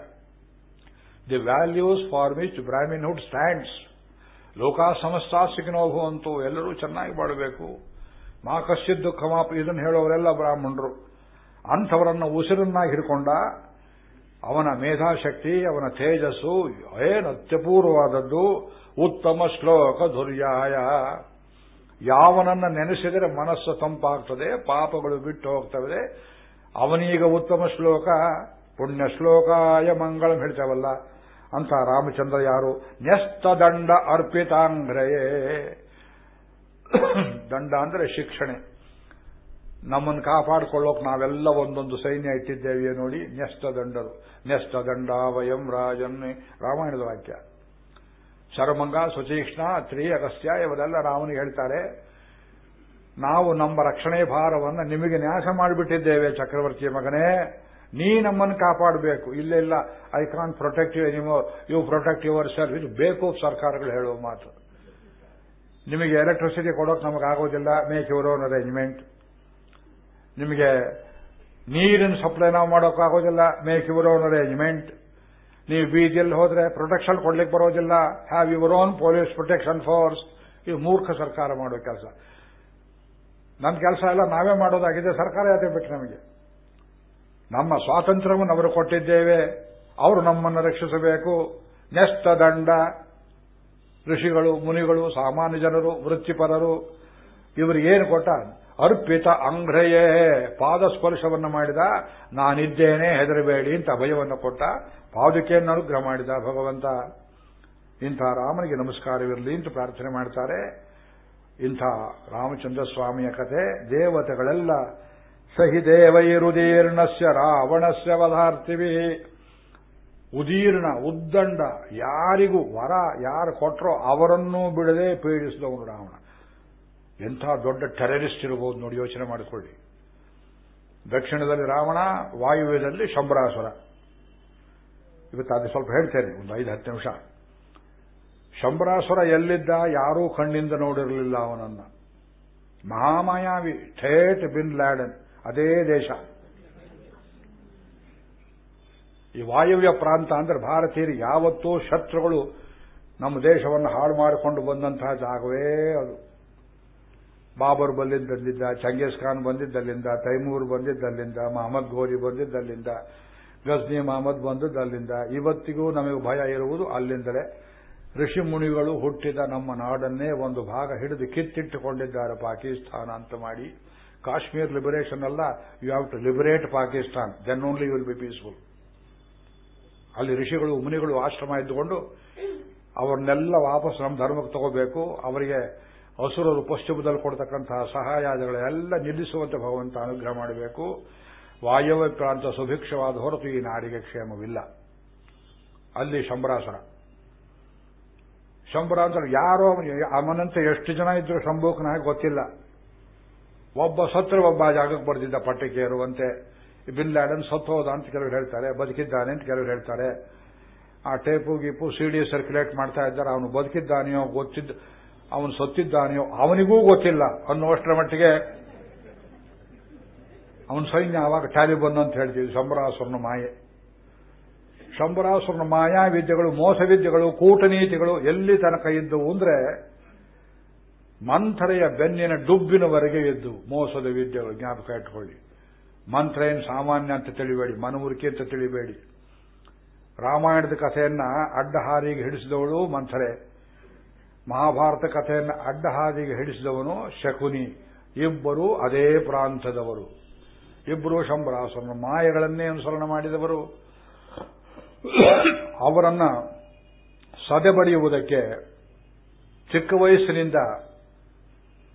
The values for which Brahminhood stands ಲೋಕ ಸಮಸ್ತಾಸಿಕಿನೋಭು ಅಂತೂ ಎಲ್ಲರೂ ಚೆನ್ನಾಗಿ ಬಾಳಬೇಕು. ಮಾ ಕಶ್ಚಿತ್ ದುಃಖ ಮಾಪ ಇದನ್ನು ಹೇಳೋರೆಲ್ಲ ಬ್ರಾಹ್ಮಣರು. ಅಂಥವರನ್ನ ಉಸಿರನ್ನಾಗಿ ಹಿಡ್ಕೊಂಡ, ಅವನ ಮೇಧಾಶಕ್ತಿ, ಅವನ ತೇಜಸ್ಸು, ಏನು ಅತ್ಯಪೂರ್ವವಾದದ್ದು, ಉತ್ತಮ ಶ್ಲೋಕ ದುರ್ಯಾಯ. ಯಾವನನ್ನ ನೆನೆಸಿದರೆ ಮನಸ್ಸು ತಂಪಾಗ್ತದೆ, ಪಾಪಗಳು ಬಿಟ್ಟು ಹೋಗ್ತವೆ. ಅವನೀಗ ಉತ್ತಮ ಶ್ಲೋಕ, ಪುಣ್ಯ ಶ್ಲೋಕಾಯ ಮಂಗಳಂ ಹೇಳ್ತೇವಲ್ಲ. ಅಂತ ರಾಮಚಂದ್ರ ಯಾರು? ನ್ಯಸ್ತ ದಂಡ ಅರ್ಪಿತಾಂಗ್ರಯೇ. ದಂಡ ಅಂದ್ರೆ ಶಿಕ್ಷಣೆ. ನಮ್ಮನ್ನು ಕಾಪಾಡಿಕೊಳ್ಳೋಕೆ ನಾವೆಲ್ಲ ಒಂದೊಂದು ಸೈನ್ಯ ಇಟ್ಟಿದ್ದೇವೆ ನೋಡಿ, ನ್ಯಸ್ತ ದಂಡರು. ನ್ಯಸ್ತ ದಂಡ ವಯಂ ರಾಜನ್ ರಾಮಾಯಣದ ವಾಕ್ಯ. ಶರಮಂಗ ಸುತೀಕ್ಷ್ಣ ತ್ರೀ ಅಗಸ್ತ್ಯ ಇವರೆಲ್ಲ ರಾಮನಿಗೆ ಹೇಳ್ತಾರೆ, ನಾವು ನಮ್ಮ ರಕ್ಷಣೆ ಭಾರವನ್ನು ನಿಮಗೆ ನ್ಯಾಸ ಮಾಡಿಬಿಟ್ಟಿದ್ದೇವೆ ಚಕ್ರವರ್ತಿಯ ಮಗನೇ. ನೀ ನಮ್ಮನ್ನು ಕಾಪಾಡಬೇಕು. ಇಲ್ಲೆಲ್ಲ I can protect you anymore you protect yourself ಇದು ಬೇಕು ಸರ್ಕಾರಗಳು ಹೇಳುವ ಮಾತು. ನಿಮಗೆ ಎಲೆಕ್ಟ್ರಿಸಿಟಿ ಕೊಡೋಕೆ ನಮಗಾಗೋದಿಲ್ಲ ಮೇಕ್ ಯುವರ್ ಓನ್ ಅರೇಂಜ್ಮೆಂಟ್ ನಿಮಗೆ ನೀರಿನ ಸಪ್ಲೈ ನಾವು ಮಾಡೋಕ್ಕಾಗೋದಿಲ್ಲ ಮೇಕ್ ಯುವರ್ ಓನ್ ಅರೇಂಜ್ಮೆಂಟ್ ನೀವು ಬೀದಿಯಲ್ಲಿ ಹೋದ್ರೆ ಪ್ರೊಟೆಕ್ಷನ್ ಕೊಡ್ಲಿಕ್ಕೆ ಬರೋದಿಲ್ಲ. Have your own police protection force ಇದು ಮೂರ್ಖ ಸರ್ಕಾರ ಮಾಡೋ ಕೆಲಸ. ನನ್ನ ಕೆಲಸ ಎಲ್ಲ ನಾವೇ ಮಾಡೋದಾಗಿದೆ, ಸರ್ಕಾರ ಯಾಕೆ ಬೇಕು ನಮಗೆ? ನಮ್ಮ ಸ್ವಾತಂತ್ರ್ಯವನ್ನು ಅವರು ಕೊಟ್ಟಿದ್ದೇವೆ. ಅವರು ನಮ್ಮನ್ನು ರಕ್ಷಿಸಬೇಕು. ನೆಸ್ತ ದಂಡ. ಋಷಿಗಳು, ಮುನಿಗಳು, ಸಾಮಾನ್ಯ ಜನರು, ವೃತ್ತಿಪರರು ಇವರಿಗೇನು ಕೊಟ್ಟ? ಅರ್ಪಿತ ಅಂಗ್ರೆಯೇ ಪಾದಸ್ಪರ್ಶವನ್ನು ಮಾಡಿದ, ನಾನಿದ್ದೇನೆ, ಹೆದರಬೇಡಿ ಅಂತ ಅಭಯವನ್ನು ಕೊಟ್ಟ. ಪಾದಕೆಯನ್ನು ಅನುಗ್ರಹ ಮಾಡಿದ ಭಗವಂತ. ಇಂಥ ರಾಮನಿಗೆ ನಮಸ್ಕಾರವಿರಲಿ ಅಂತ ಪ್ರಾರ್ಥನೆ ಮಾಡ್ತಾರೆ. ಇಂಥ ರಾಮಚಂದ್ರ ಸ್ವಾಮಿಯ ಕಥೆ, ದೇವತೆಗಳೆಲ್ಲ, ಸಹಿ ದೇವೈರುದೀರ್ಣಸ್ಯ ರಾವಣಸ್ಯ ವಧಾರ್ಥಿವಿ ಉದೀರ್ಣ, ಉದ್ದಂಡ, ಯಾರಿಗೂ ವರ ಯಾರು ಕೊಟ್ಟರೋ ಅವರನ್ನೂ ಬಿಡದೆ ಪೀಡಿಸಿದವನು ರಾವಣ. ಎಂಥ ದೊಡ್ಡ ಟೆರರಿಸ್ಟ್ ಇರಬಹುದು ನೋಡಿ ಯೋಚನೆ ಮಾಡಿಕೊಳ್ಳಿ. ದಕ್ಷಿಣದಲ್ಲಿ ರಾವಣ, ವಾಯುವ್ಯದಲ್ಲಿ ಶಂಬರಾಸುರ. ಇವತ್ತು ಅದು ಸ್ವಲ್ಪ ಹೇಳ್ತೇನೆ, ಒಂದು ಐದು, ಹತ್ತು ನಿಮಿಷ. ಶಂಬರಾಸುರ ಎಲ್ಲಿದ್ದ ಯಾರೂ ಕಣ್ಣಿಂದ ನೋಡಿರಲಿಲ್ಲ ಅವನನ್ನ. ಮಹಾಮಾಯಾವಿ ಠೇಟ್ ಬಿನ್ ಲ್ಯಾಡನ್, ಅದೇ ದೇಶ. ಈ ವಾಯುವ್ಯ ಪ್ರಾಂತ ಅಂದ್ರೆ ಭಾರತೀಯರು ಯಾವತ್ತೂ ಶತ್ರುಗಳು ನಮ್ಮ ದೇಶವನ್ನು ಹಾಳು ಮಾಡಿಕೊಂಡು ಬಂದಂತಹ ಜಾಗವೇ ಅದು. ಬಾಬರ್ ಬಂದಿದ್ದಲ್ಲಿಂದ, ಚಂಗೇಸ್ ಖಾನ್ ಬಂದಿದ್ದಲ್ಲಿಂದ, ತೈಮೂರ್ ಬಂದಿದ್ದಲ್ಲಿಂದ, ಮಹಮ್ಮದ್ ಗೋರಿ ಬಂದಿದ್ದಲ್ಲಿಂದ ಗಜ್ನಿ ಮಹಮ್ಮದ್ ಬಂದದ್ದಲ್ಲಿಂದ ಇವತ್ತಿಗೂ ನಮಗೆ ಭಯ ಇರುವುದು ಅಲ್ಲಿಂದಲೇ. ಋಷಿ ಮುನಿಗಳು ಹುಟ್ಟಿದ ನಮ್ಮ ನಾಡನ್ನೇ ಒಂದು ಭಾಗ ಹಿಡಿದು ಕಿತ್ತಿಟ್ಟುಕೊಂಡಿದ್ದಾರೆ ಪಾಕಿಸ್ತಾನ ಅಂತ ಮಾಡಿ. ಕಾಶ್ಮೀರ್ ಲಿಬರೇಷನ್ ಅಲ್ಲ you have to liberate Pakistan. Then only will be peaceful ಅಲ್ಲಿ ಋಷಿಗಳು, ಮುನಿಗಳು ಆಶ್ರಮ ಇದ್ದುಕೊಂಡು ಅವ್ರನ್ನೆಲ್ಲ ವಾಪಸ್ ನಮ್ಮ ಧರ್ಮಕ್ಕೆ ತಗೋಬೇಕು. ಅವರಿಗೆ ಹಸುರರು ಪಶ್ಚಿಮದಲ್ಲಿ ಕೊಡ್ತಕ್ಕಂತಹ ಸಹಾಯಾದಿಗಳೆಲ್ಲ ನಿಲ್ಲಿಸುವಂತೆ ಭಗವಂತ ಅನುಗ್ರಹ ಮಾಡಬೇಕು. ವಾಯವ್ಯ ಪ್ರಾಂತ ಸುಭಿಕ್ಷವಾದ ಹೊರತು ಈ ನಾಡಿಗೆ ಕ್ಷೇಮವಿಲ್ಲ. ಅಲ್ಲಿ ಸಂಭ್ರಾಸನ ಸಂಭ್ರಾಸನ ಯಾರೋ ಅವನಂತೆ ಎಷ್ಟು ಜನ ಇದ್ರು ಶಂಭೂಕನ ಗೊತ್ತಿಲ್ಲ. ಒಬ್ಬ ಸತ್ರ ಒಬ್ಬ ಜಾಗಕ್ಕೆ ಬರೆದಿದ್ದ ಪಟ್ಟಿಕೆ ಇರುವಂತೆ ಬಿನ್ ಲ್ಯಾಡನ್ ಸತ್ತೋದ ಅಂತ ಕೆಲವರು ಹೇಳ್ತಾರೆ, ಬದುಕಿದ್ದಾನೆ ಅಂತ ಕೆಲವರು ಹೇಳ್ತಾರೆ. ಆ ಟೇಪು ಗೀಪು ಸಿಡಿ ಸರ್ಕ್ಯುಲೇಟ್ ಮಾಡ್ತಾ ಇದ್ದಾರೆ, ಅವನು ಬದುಕಿದ್ದಾನೆಯೋ ಗೊತ್ತಿದ್ದ, ಅವನು ಸತ್ತಿದ್ದಾನೆಯೋ ಅವನಿಗೂ ಗೊತ್ತಿಲ್ಲ ಅನ್ನುವಷ್ಟರ ಮಟ್ಟಿಗೆ ಅವನ ಸೈನ್ಯ ಆವಾಗ ಬಂದು ಅಂತ ಹೇಳ್ತೀವಿ, ಶಂಬರಾಸುರನ ಮಾಯೆ. ಶಂಬರಾಸುರನ ಮಾಯಾ ವಿದ್ಯೆಗಳು ಮೋಸ ವಿದ್ಯೆಗಳು ಕೂಟನೀತಿಗಳು ಎಲ್ಲಿ ತನಕ ಇದ್ದವು ಅಂದ್ರೆ ಮಂಥರೆಯ ಬೆನ್ನಿನ ಡುಬ್ಬಿನವರೆಗೆ ಇದ್ದು ಮೋಸದ ವಿದ್ಯೆಗಳು ಜ್ಞಾಪಕ ಇಟ್ಕೊಳ್ಳಿ. ಮಂತ್ರ ಏನು ಸಾಮಾನ್ಯ ಅಂತ ತಿಳಿಬೇಡಿ ಮನವರಿಕೆ ಅಂತ ತಿಳಿಬೇಡಿ. ರಾಮಾಯಣದ ಕಥೆಯನ್ನ ಅಡ್ಡಹಾರಿಗೆ ಹಿಡಿಸಿದವಳು ಮಂಥರೆ. ಮಹಾಭಾರತ ಕಥೆಯನ್ನ ಅಡ್ಡಹಾರಿಗೆ ಹಿಡಿಸಿದವನು ಶಕುನಿ. ಇಬ್ಬರು ಅದೇ ಪ್ರಾಂತದವರು. ಇಬ್ಬರು ಶಂಬರಾಸುರನ ಮಾಯೆಗಳನ್ನೇ ಅನುಸರಣೆ ಮಾಡಿದವರು. ಅವರನ್ನ ಸದೆಬಡಿಯುವುದಕ್ಕೆ ಚಿಕ್ಕ ವಯಸ್ಸಿನಿಂದ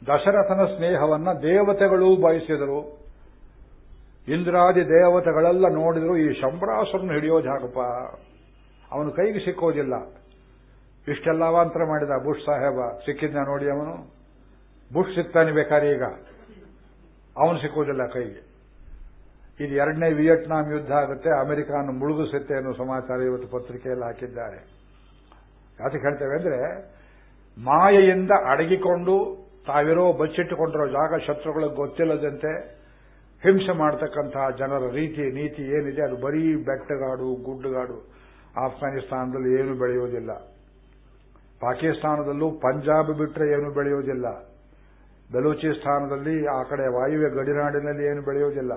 ದಶರಥನ ಸ್ನೇಹವನ್ನ ದೇವತೆಗಳು ಬಯಸಿದರು. ಇಂದ್ರಾದಿ ದೇವತೆಗಳೆಲ್ಲ ನೋಡಿದರು, ಈ ಶಂಬರಾಸುರನ್ನು ಹಿಡಿಯೋ ಜಾಗಪ್ಪ. ಅವನು ಕೈಗೆ ಸಿಕ್ಕೋದಿಲ್ಲ. ಇಷ್ಟೆಲ್ಲ ಅವಾಂತರ ಮಾಡಿದ ಬುಷ್ ಸಾಹೇಬ, ಸಿಕ್ಕಿದ್ನ ನೋಡಿ ಅವನು. ಬುಷ್ ಸಿಗ್ತಾನೆ ಬೇಕಾದ್ರೆ ಈಗ. ಅವನು ಸಿಕ್ಕೋದಿಲ್ಲ ಕೈಗೆ. ಇದು ಎರಡನೇ ವಿಯೆಟ್ನಾಂ ಯುದ್ಧ ಆಗುತ್ತೆ ಅಮೆರಿಕಾನ ಮುಳುಗಿಸುತ್ತೆ ಅನ್ನೋ ಸಮಾಚಾರ ಇವತ್ತು ಪತ್ರಿಕೆಯಲ್ಲಿ ಹಾಕಿದ್ದಾರೆ. ಯಾತಕ್ಕೆ ಹೇಳ್ತೇವೆ ಅಂದ್ರೆ, ಮಾಯೆಯಿಂದ ಅಡಗಿಕೊಂಡು ತಾವಿರೋ ಬಚ್ಚಿಟ್ಟುಕೊಂಡಿರೋ ಜಾಗ ಶತ್ರುಗಳಿಗೆ ಗೊತ್ತಿಲ್ಲದಂತೆ ಹಿಂಸೆ ಮಾಡತಕ್ಕಂತಹ ಜನರ ರೀತಿ, ನೀತಿ ಏನಿದೆ, ಅದು ಬರೀ ಬೆಟ್ಟಗಾಡು, ಗುಡ್ಡಗಾಡು. ಆಫ್ಘಾನಿಸ್ತಾನದಲ್ಲಿ ಏನು ಬೆಳೆಯೋದಿಲ್ಲ. ಪಾಕಿಸ್ತಾನದಲ್ಲೂ ಪಂಜಾಬ್ ಬಿಟ್ಟರೆ ಏನು ಬೆಳೆಯೋದಿಲ್ಲ. ಬಲೂಚಿಸ್ತಾನದಲ್ಲಿ ಆ ಕಡೆ ವಾಯುವ್ಯ ಗಡಿನಾಡಿನಲ್ಲಿ ಏನು ಬೆಳೆಯೋದಿಲ್ಲ.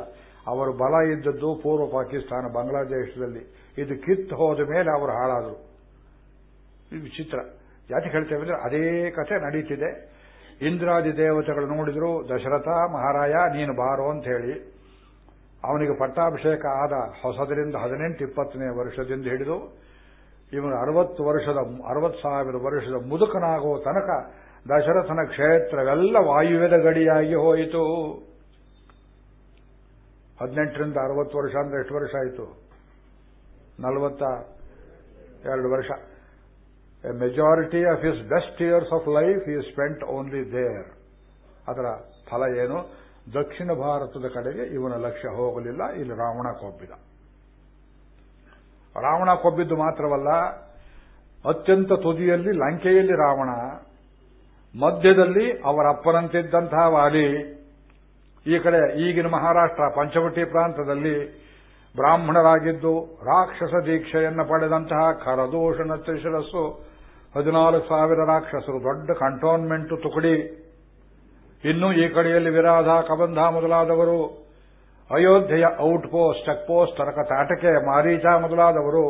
ಅವರು ಬಲ ಇದ್ದದ್ದು ಪೂರ್ವ ಪಾಕಿಸ್ತಾನ, ಬಾಂಗ್ಲಾದೇಶದಲ್ಲಿ. ಇದು ಕಿತ್ತು ಹೋದ ಮೇಲೆ ಅವರು ಹಾಳಾದರು. ಈ ವಿಚಿತ್ರ. ಯಾಕೆ ಹೇಳ್ತೇವೆ ಅಂದ್ರೆ ಅದೇ ಕಥೆ ನಡೀತಿದೆ. ಇಂದ್ರಾದಿ ದೇವತೆಗಳು ನೋಡಿದ್ರು, ದಶರಥ, ಮಹಾರಾಯ, ನೀನು ಬಾರೋ ಅಂತ ಹೇಳಿ. ಅವನಿಗೆ ಪಟ್ಟಾಭಿಷೇಕ ಆದ ಹೊಸದರಿಂದ ಹದಿನೆಂಟು, ಇಪ್ಪತ್ತನೇ ವರ್ಷದಿಂದ ಹಿಡಿದು, ಇವನು ಅರವತ್ತು ವರ್ಷದ, ಅರವತ್ತು ಸಾವಿರ ವರ್ಷದ ಮುದುಕನಾಗುವ ತನಕ ದಶರಥನ ಕ್ಷೇತ್ರವೆಲ್ಲ ವಾಯುವ್ಯದ ಗಡಿಯಾಗಿ ಹೋಯಿತು. ಹದಿನೆಂಟರಿಂದ ಅರವತ್ತು ವರ್ಷ ಅಂದ್ರೆ ಎಷ್ಟು ವರ್ಷ ಆಯಿತು? ನಲವತ್ತ ಎರಡು ವರ್ಷ. A majority of his best years of life is spent only there ಅದರ ಫಲ ಏನು? ದಕ್ಷಿಣ ಭಾರತದ ಕಡೆಗೆ ಇವನ ಲಕ್ಷ್ಯ ಹೋಗಲಿಲ್ಲ. ಇಲ್ಲಿ ರಾವಣ ಕೊಬ್ಬಿದ. ರಾವಣ ಕೊಬ್ಬಿದ್ದು ಮಾತ್ರವಲ್ಲ, ಅತ್ಯಂತ ತುದಿಯಲ್ಲಿ ಲಂಕೆಯಲ್ಲಿ ರಾವಣ, ಮಧ್ಯದಲ್ಲಿ ಅವರ ಅಪ್ಪನಂತಿದ್ದಂತಹ ವಾಲಿ. ಈ ಕಡೆ ಈಗಿನ ಮಹಾರಾಷ್ಟ್ರ ಪಂಚವಟಿ ಪ್ರಾಂತದಲ್ಲಿ ಬ್ರಾಹ್ಮಣರಾಗಿದ್ದು ರಾಕ್ಷಸ ದೀಕ್ಷೆಯನ್ನು ಪಡೆದಂತಹ ಖರದೂಷಣ ತ್ರಿಶಿರಸ್ಸು ಹದಿನಾಲ್ಕು ಸಾವಿರ ರಾಕ್ಷಸರು ದೊಡ್ಡ ಕಂಟೋನ್ಮೆಂಟ್ ತುಕಡಿ. ಇನ್ನು ಈ ಕಡೆಯಲ್ಲಿ ವಿರಾಧ, ಕಬಂಧ ಮೊದಲಾದವರು, ಅಯೋಧ್ಯೆಯ ಔಟ್ ಪೋಸ್ಟ್ ತರಕ ತಾಟಕೆ ಮಾರೀಚ ಮೊದಲಾದವರು,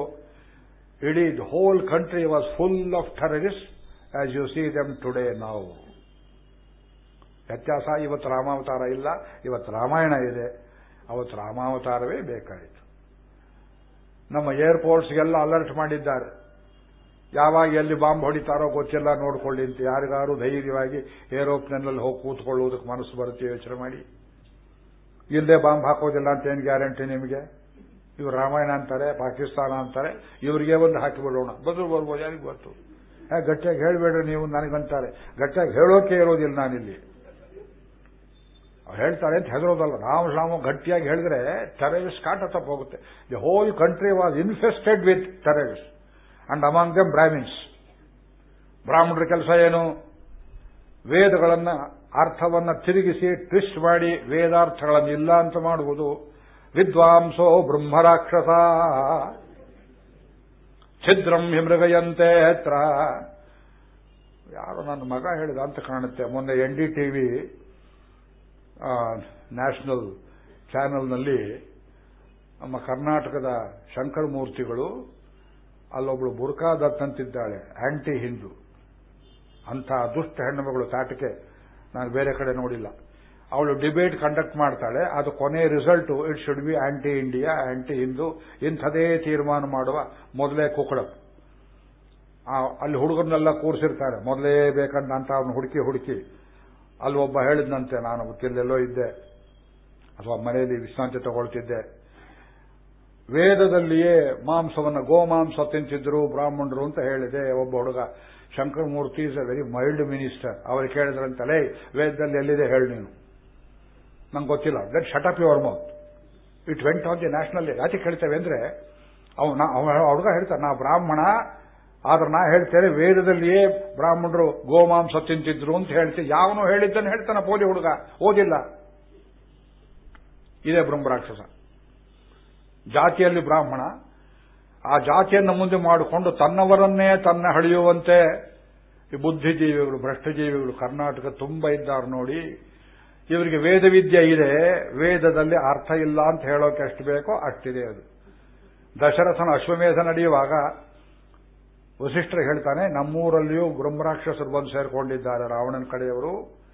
ಇಡೀ the whole country was full of terrorist as you see them today ನಾವು ವ್ಯತ್ಯಾಸ, ಇವತ್ತು ರಾಮಾವತಾರ ಇಲ್ಲ, ಇವತ್ತು ರಾಮಾಯಣ ಇದೆ. ಅವತ್ತು ರಾಮಾವತಾರವೇ ಬೇಕಾಯಿತು. ನಮ್ಮ ಏರ್ಪೋರ್ಟ್ಸ್ಗೆಲ್ಲ ಅಲರ್ಟ್ ಮಾಡಿದ್ದಾರೆ. ಯಾವಾಗ ಎಲ್ಲಿ ಬಾಂಬ್ ಹೊಡಿತಾರೋ ಗೊತ್ತಿಲ್ಲ, ನೋಡ್ಕೊಳ್ಳಿ ಅಂತ. ಯಾರಿಗಾರು ಧೈರ್ಯವಾಗಿ ಏರೋಪ್ಲೇನ್ನಲ್ಲಿ ಹೋಗಿ ಕೂತ್ಕೊಳ್ಳುವುದಕ್ಕೆ ಮನಸ್ಸು ಬರುತ್ತೆ ಯೋಚನೆ ಮಾಡಿ. ಇಲ್ಲದೆ ಬಾಂಬ್ ಹಾಕೋದಿಲ್ಲ ಅಂತ ಏನು ಗ್ಯಾರಂಟಿ ನಿಮಗೆ? ಇವರು ರಾಮಾಯಣ ಅಂತಾರೆ, ಪಾಕಿಸ್ತಾನ ಅಂತಾರೆ, ಇವರಿಗೆ ಒಂದು ಹಾಕಿಬಿಡೋಣ ಬದಲು ಬರ್ಬೋದು, ಯಾರಿಗೆ ಗೊತ್ತು? ಗಟ್ಟಿಯಾಗಿ ಹೇಳಬೇಡ್ರಿ ನೀವು, ನನಗಂತಾರೆ. ಗಟ್ಟಿಯಾಗಿ ಹೇಳೋಕೆ ಇರೋದಿಲ್ಲ ನಾನಿಲ್ಲಿ. ಹೇಳ್ತಾರೆ ಅಂತ ಹೆದರೋದಲ್ಲ. ನಾವು ನಾವು ಗಟ್ಟಿಯಾಗಿ ಹೇಳಿದ್ರೆ ಟೆರರಿಸ್ಟ್ ಕಾಟ ತಪ್ಪ ಹೋಗುತ್ತೆ the whole country was infested with terrorist and among them Brahmins ಬ್ರಾಹ್ಮಣರ ಕೆಲಸ ಏನು? ವೇದಗಳನ್ನ, ಅರ್ಥವನ್ನ ತಿರುಗಿಸಿ, ಟ್ವಿಸ್ಟ್ ಮಾಡಿ, ವೇದಾರ್ಥಗಳನ್ನು ಇಲ್ಲ ಅಂತ ಮಾಡುವುದು. ವಿದ್ವಾಂಸೋ ಬ್ರಹ್ಮರಾಕ್ಷಸ. ಛಿದ್ರಂ ಹಿಮೃಗಯಂತೆ ಹತ್ರ. ಯಾರು ನನ್ನ ಮಗ ಹೇಳಿದ ಅಂತ ಕಾಣುತ್ತೆ. ಮೊನ್ನೆ ಎನ್ ಡಿ ಟಿವಿ ನ್ಯಾಷನಲ್ ಚಾನೆಲ್ನಲ್ಲಿ ನಮ್ಮ ಕರ್ನಾಟಕದ ಶಂಕರ ಮೂರ್ತಿಗಳು, ಅಲ್ಲೊಬ್ಳು ಬುರ್ಕಾ ದತ್ ಅಂತಿದ್ದಾಳೆ, ಆಂಟಿ ಹಿಂದೂ. ಅಂಥ ದುಷ್ಟ ಹೆಣ್ಣುಮಗಳು ತಾಟಕೆ ನಾನು ಬೇರೆ ಕಡೆ ನೋಡಿಲ್ಲ. ಅವಳು ಡಿಬೇಟ್ ಕಂಡಕ್ಟ್ ಮಾಡ್ತಾಳೆ, ಅದು ಕೊನೆ result, it should be anti India, anti Hindu, ಇಂಥದೇ ತೀರ್ಮಾನ ಮಾಡುವ ಮೊದಲೇ ಕುಕ್ಕಳ. ಅಲ್ಲಿ ಹುಡುಗರನ್ನೆಲ್ಲ ಕೂರಿಸಿರ್ತಾರೆ, ಮೊದಲೇ ಬೇಕಂತ ಅಂತ ಅವನು ಹುಡುಕಿ ಹುಡುಕಿ. ಅಲ್ಲಿ ಒಬ್ಬ ಹೇಳಿದ್ನಂತೆ, ನಾನು ಗೊತ್ತಿಲ್ಲೆಲ್ಲೋ ಇದ್ದೆ, ಅಥವಾ ಮನೆಯಲ್ಲಿ ವಿಶ್ರಾಂತಿ ತಗೊಳ್ತಿದ್ದೆ. ವೇದದಲ್ಲಿಯೇ ಮಾಂಸವನ್ನು ಗೋಮಾಂಸ ತಿಂತಿದ್ರು ಬ್ರಾಹ್ಮಣರು ಅಂತ ಹೇಳಿದೆ, ಒಬ್ಬ ಹುಡುಗ. Shankaramurthy is a very mild minister ಅವರು ಕೇಳಿದ್ರಂತಲೇ, ವೇದದಲ್ಲಿ ಎಲ್ಲಿದೆ ಹೇಳಿ ನೀನು. ನಂಗೆ ಗೊತ್ತಿಲ್ಲ. That shut up your mouth it went on the national ಯಾಕೆ ಕೇಳ್ತೇವೆ ಅಂದ್ರೆ, ಅವನ ಹುಡುಗ ಹೇಳ್ತಾರೆ ನಾ ಬ್ರಾಹ್ಮಣ ಆದ್ರೆ ನಾ ಹೇಳ್ತೇನೆ, ವೇದದಲ್ಲಿಯೇ ಬ್ರಾಹ್ಮಣರು ಗೋಮಾಂಸ ತಿಂತಿದ್ರು ಅಂತ ಹೇಳ್ತಿ, ಯಾವನು ಹೇಳಿದ್ದನ್ನು ಹೇಳ್ತಾನೆ ಪೋಲಿ ಹುಡುಗ, ಓದಿಲ್ಲ. ಇದೇ ಬ್ರಹ್ಮರಾಕ್ಷಸ ಜಾತಿಯಲ್ಲಿ ಬ್ರಾಹ್ಮಣ, ಆ ಜಾತಿಯನ್ನು ಮುಂದೆ ಮಾಡಿಕೊಂಡು ತನ್ನವರನ್ನೇ ತನ್ನ ಹಳಿಯುವಂತೆ ಈ ಬುದ್ಧಿಜೀವಿಗಳು, ಭ್ರಷ್ಟಜೀವಿಗಳು, ಕರ್ನಾಟಕ ತುಂಬ ಇದ್ದಾರೆ ನೋಡಿ. ಇವರಿಗೆ ವೇದವಿದ್ಯೆ ಇದೆ, ವೇದದಲ್ಲಿ ಅರ್ಥ ಇಲ್ಲ ಅಂತ ಹೇಳೋಕೆ ಎಷ್ಟು ಬೇಕೋ ಅಷ್ಟಿದೆ ಅದು. ದಶರಥನ ಅಶ್ವಮೇಧ ನಡೆಯುವಾಗ ವಸಿಷ್ಠರು ಹೇಳ್ತಾನೆ, ನಮ್ಮೂರಲ್ಲಿಯೂ ಬ್ರಹ್ಮರಾಕ್ಷಸರು ಬಂದು ಸೇರಿಕೊಂಡಿದ್ದಾರೆ, ರಾವಣನ ಕಡೆಯವರು.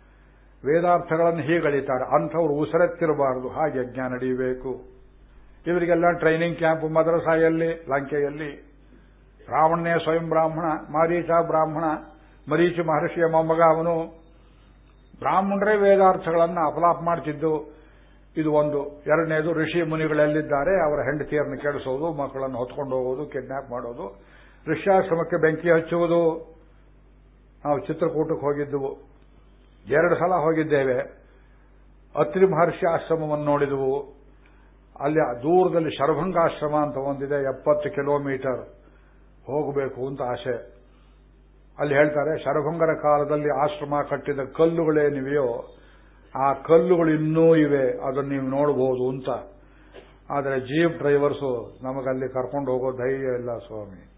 ವೇದಾರ್ಥಗಳನ್ನು ಹೀಗಳಿತಾರೆ ಅಂಥವ್ರು ಉಸಿರೆತ್ತಿರಬಾರದು, ಹಾಗೆ ಯಜ್ಞ ನಡೆಯಬೇಕು ಇವರಿಗೆಲ್ಲ ಟ್ರೈನಿಂಗ್ ಕ್ಯಾಂಪ್ ಮದ್ರಸಾಯಲ್ಲಿ, ಲಂಕೆಯಲ್ಲಿ. ರಾವಣನೇ ಸ್ವಯಂ ಬ್ರಾಹ್ಮಣ, ಮಾರೀಚ ಬ್ರಾಹ್ಮಣ, ಮರೀಚಿ ಮಹರ್ಷಿಯ ಮೊಮ್ಮಗ ಅವನು. ಬ್ರಾಹ್ಮಣರೇ ವೇದಾರ್ಥಗಳನ್ನು ಅಪಲಾಪ ಮಾಡ್ತಿದ್ದು. ಇದು ಒಂದು. ಎರಡನೇದು, ಋಷಿ ಮುನಿಗಳೆಲ್ಲಿದ್ದಾರೆ, ಅವರ ಹೆಂಡತಿಯರನ್ನು ಕೆಡಿಸೋದು, ಮಕ್ಕಳನ್ನು ಹೊತ್ಕೊಂಡು ಹೋಗೋದು ಕಿಡ್ನಾಪ್ ಮಾಡೋದು. ಋಷ್ಯಾಶ್ರಮಕ್ಕೆ ಬೆಂಕಿ ಹಚ್ಚುವುದು. ನಾವು ಚಿತ್ರಕೂಟಕ್ಕೆ ಹೋಗಿದ್ದೆವು. ಎರಡು ಸಲ ಹೋಗಿದ್ದೇವೆ. ಅತ್ರಿ ಮಹರ್ಷಿ ಆಶ್ರಮವನ್ನು ನೋಡಿದೆವು. ಅಲ್ಲಿ ದೂರದಲ್ಲಿ ಶರಭಂಗಾಶ್ರಮ ಅಂತ ಒಂದಿದೆ, ಎಪ್ಪತ್ತು ಕಿಲೋಮೀಟರ್ ಹೋಗಬೇಕು ಅಂತ ಆಸೆ. ಅಲ್ಲಿ ಹೇಳ್ತಾರೆ, ಶರಭಂಗರ ಕಾಲದಲ್ಲಿ ಆಶ್ರಮ ಕಟ್ಟಿದ ಕಲ್ಲುಗಳೇನಿವೆಯೋ ಆ ಕಲ್ಲುಗಳು ಇನ್ನೂ ಇವೆ, ಅದನ್ನು ನೀವು ನೋಡಬಹುದು ಅಂತ. ಆದರೆ ಜೀಪ್ ಡ್ರೈವರ್ಸು ನಮಗಲ್ಲಿ ಕರ್ಕೊಂಡು ಹೋಗೋ ಧೈರ್ಯ ಇಲ್ಲ ಸ್ವಾಮಿ.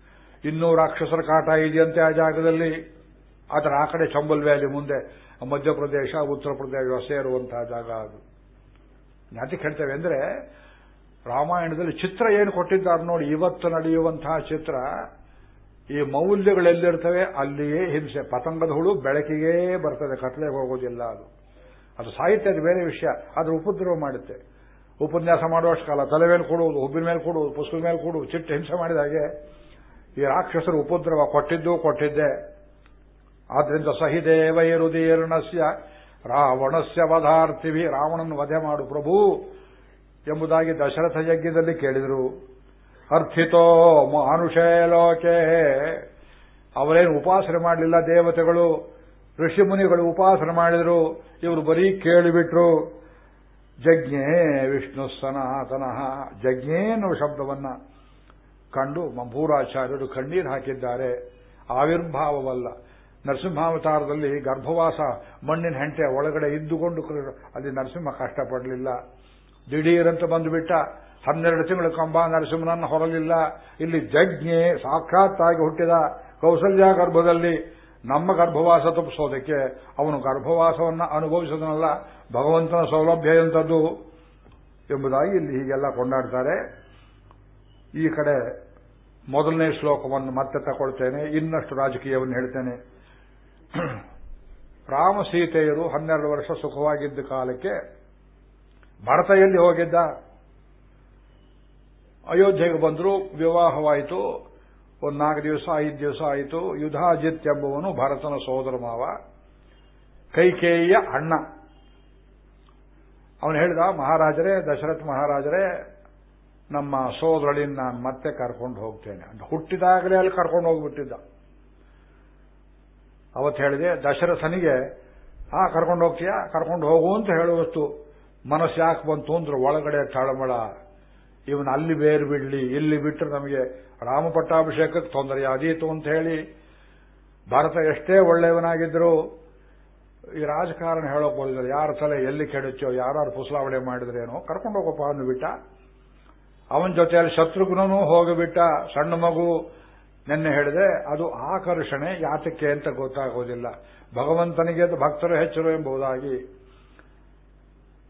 ಇನ್ನೂ ರಾಕ್ಷಸರ ಕಾಟ ಇದೆಯಂತೆ ಆ ಜಾಗದಲ್ಲಿ. ಆದರೆ ಆ ಕಡೆ ಚಂಬಲ್ ವ್ಯಾಲಿ ಮುಂದೆ ಮಧ್ಯಪ್ರದೇಶ ಉತ್ತರ ಪ್ರದೇಶ ಸೇರುವಂತಹ ಜಾಗ ಅದು. ಯಾತಕ್ಕೆ ಹೇಳ್ತೇವೆ ಅಂದ್ರೆ ರಾಮಾಯಣದಲ್ಲಿ ಚಿತ್ರ ಏನು ಕೊಟ್ಟಿದ್ದಾರೆ ನೋಡಿ, ಇವತ್ತು ನಡೆಯುವಂತಹ ಚಿತ್ರ ಈ ಮೌಲ್ಯಗಳೆಲ್ಲಿರ್ತವೆ ಅಲ್ಲಿಯೇ ಹಿಂಸೆ. ಪತಂಗದ ಹುಳು ಬೆಳಕಿಗೆ ಬರ್ತದೆ ಕತ್ಲೆಗೆ ಹೋಗೋದಿಲ್ಲ ಅದು. ಅದು ಸಾಹಿತ್ಯದ ಬೇರೆ ವಿಷಯ ಅದ್ರ ಉಪದ್ರವ ಮಾಡುತ್ತೆ. ಉಪನ್ಯಾಸ ಮಾಡುವಷ್ಟು ಕಾಲ ತಲೆ ಮೇಲೆ ಕೊಡುವುದು ಹುಬ್ಬಿನ ಮೇಲೆ ಕೊಡುವುದು, ಪುಸ್ತಕದ ಮೇಲೆ ಕೊಡುವುದು, ಚಿಟ್ಟ ಹಿಂಸೆ ಮಾಡಿದ ಹಾಗೆ ಈ ರಾಕ್ಷಸರು ಉಪದ್ರವ ಕೊಟ್ಟಿದ್ದು ಕೊಟ್ಟಿದ್ದೆ. ಆದ್ರಿಂದ ಸಹಿದೇವೈರುದೀರ್ಣಸ್ಯ ರಾವಣಸ್ಯ ವಧಾರ್ಥಿವಿ ರಾವಣನ ವಧೆ ಮಾಡು ಪ್ರಭು ಎಂಬುದಾಗಿ ದಶರಥ ಯಜ್ಞದಲ್ಲಿ ಕೇಳಿದರು. ಅರ್ಥಿತೋ ಮಾನುಷೇ ಲೋಕೆ. ಅವರೇನು ಉಪಾಸನೆ ಮಾಡಲಿಲ್ಲ ದೇವತೆಗಳು. ಋಷಿ ಮುನಿಗಳು ಉಪಾಸನೆ ಮಾಡಿದರು. ಇವರು ಬರೀ ಕೇಳಿಬಿಟ್ರು. ಜಜ್ಞೆ ವಿಷ್ಣು ಸನಾತನಃ ಜಜ್ಞೆ ಎನ್ನುವ ಶಬ್ದವನ್ನ. ಕಂಡು ಮಂಭೂರಾಚಾರ್ಯರು ಕಣ್ಣೀರು ಹಾಕಿದ್ದಾರೆ. ಆವಿರ್ಭಾವವಲ್ಲ. ನರಸಿಂಹಾವತಾರದಲ್ಲಿ ಗರ್ಭವಾಸ ಮಣ್ಣಿನ ಹೆಂಟೆ ಒಳಗಡೆ ಇದ್ದುಕೊಂಡು ಅಲ್ಲಿ ನರಸಿಂಹ ಕಷ್ಟಪಡಲಿಲ್ಲ. ದಿಢೀರಂತ ಬಂದುಬಿಟ್ಟ. ಹನ್ನೆರಡು ತಿಂಗಳ ಕಂಬ ನರಸಿಂಹನನ್ನು ಹೊರಲಿಲ್ಲ. ಇಲ್ಲಿ ಜಜ್ಞೆ ಸಾಕ್ಷಾತ್ತಾಗಿ ಹುಟ್ಟಿದ ಕೌಸಲ್ಯ ಗರ್ಭದಲ್ಲಿ ನಮ್ಮ ಗರ್ಭವಾಸ ತಪ್ಪಿಸೋದಕ್ಕೆ ಅವನು ಗರ್ಭವಾಸವನ್ನು ಅನುಭವಿಸೋದನ್ನಲ್ಲ ಭಗವಂತನ ಸೌಲಭ್ಯ ಎಂಥದ್ದು ಎಂಬುದಾಗಿ ಇಲ್ಲಿ ಹೀಗೆಲ್ಲ ಕೊಂಡಾಡ್ತಾರೆ. ಈ ಕಡೆ ಮೊದಲನೇ ಶ್ಲೋಕವನ್ನು ಮತ್ತೆ ತಗೊಳ್ತೇನೆ, ಇನ್ನಷ್ಟು ರಾಜಕೀಯವನ್ನು ಹೇಳ್ತೇನೆ. ರಾಮ ಸೀತೆಯರು ಹನ್ನೆರಡು ವರ್ಷ ಸುಖವಾಗಿದ್ದ ಕಾಲಕ್ಕೆ ಭರತ ಎಲ್ಲಿ ಹೋಗಿದ್ದ. ಅಯೋಧ್ಯೆಗೆ ಬಂದರು, ವಿವಾಹವಾಯಿತು. ಒಂದು ನಾಲ್ಕು ದಿವಸ, ಐದು ದಿವಸ ಆಯಿತು. ಯುಧಾಜಿತ್ ಎಂಬುವನು ಭರತನ ಸೋದರ ಮಾವ. ಕೈಕೇಯಿಯ ಅಣ್ಣ. ಅವನು ಹೇಳಿದ, ಮಹಾರಾಜರೇ, ದಶರಥ ಮಹಾರಾಜರೇ ನಮ್ಮ ಸೋದರಳಿನ ನಾನು ಮತ್ತೆ ಕರ್ಕೊಂಡು ಹೋಗ್ತೇನೆ. ಹುಟ್ಟಿದಾಗಲೇ ಅಲ್ಲಿ ಕರ್ಕೊಂಡು ಹೋಗ್ಬಿಟ್ಟಿದ್ದ. ಅವತ್ತು ಹೇಳಿದೆ, ದಶರಥನಿಗೆ, ಆ, ಕರ್ಕೊಂಡು ಹೋಗ್ತೀಯಾ? ಕರ್ಕೊಂಡು ಹೋಗು ಅಂತ ಹೇಳುವಷ್ಟು ಮನಸ್ಸು ಯಾಕೆ ಬಂತು ಅಂದ್ರೆ ಒಳಗಡೆ ತಳಮಳ. ಇವನು ಅಲ್ಲಿ ಬೇರು ಬಿಡ್ಲಿ, ಇಲ್ಲಿ ಬಿಟ್ಟರೆ ನಮಗೆ ರಾಮ ಪಟ್ಟಾಭಿಷೇಕಕ್ಕೆ ತೊಂದರೆ ಆದೀತು ಅಂತ ಹೇಳಿ. ಭಾರತ ಎಷ್ಟೇ ಒಳ್ಳೆಯವನಾಗಿದ್ರು, ಈ ರಾಜಕಾರಣ ಹೇಳೋಕೆ ಬರಲಿಲ್ಲ. ಯಾರ ತಲೆ ಎಲ್ಲಿ ಕೆಡುತ್ತೋ ಯಾರು ಫುಸಲಾವಣೆ ಮಾಡಿದ್ರೇನೋ, ಕರ್ಕೊಂಡು ಹೋಗಪ್ಪ ಅಂದು ಬಿಟ್ಟ ಅವನ ಜೊತೆಯಲ್ಲಿ ಶತ್ರುಘ್ನೂ ಹೋಗಿಬಿಟ್ಟ ಸಣ್ಣ ಮಗು ನೆನ್ನೆ ಹೇಳಿದೆ, ಅದು ಆಕರ್ಷಣೆ, ಯಾತಕ್ಕೆ ಅಂತ ಗೊತ್ತಾಗೋದಿಲ್ಲ. ಭಗವಂತನಿಗೆ ಭಕ್ತರು ಹೆಚ್ಚರು ಎಂಬುದಾಗಿ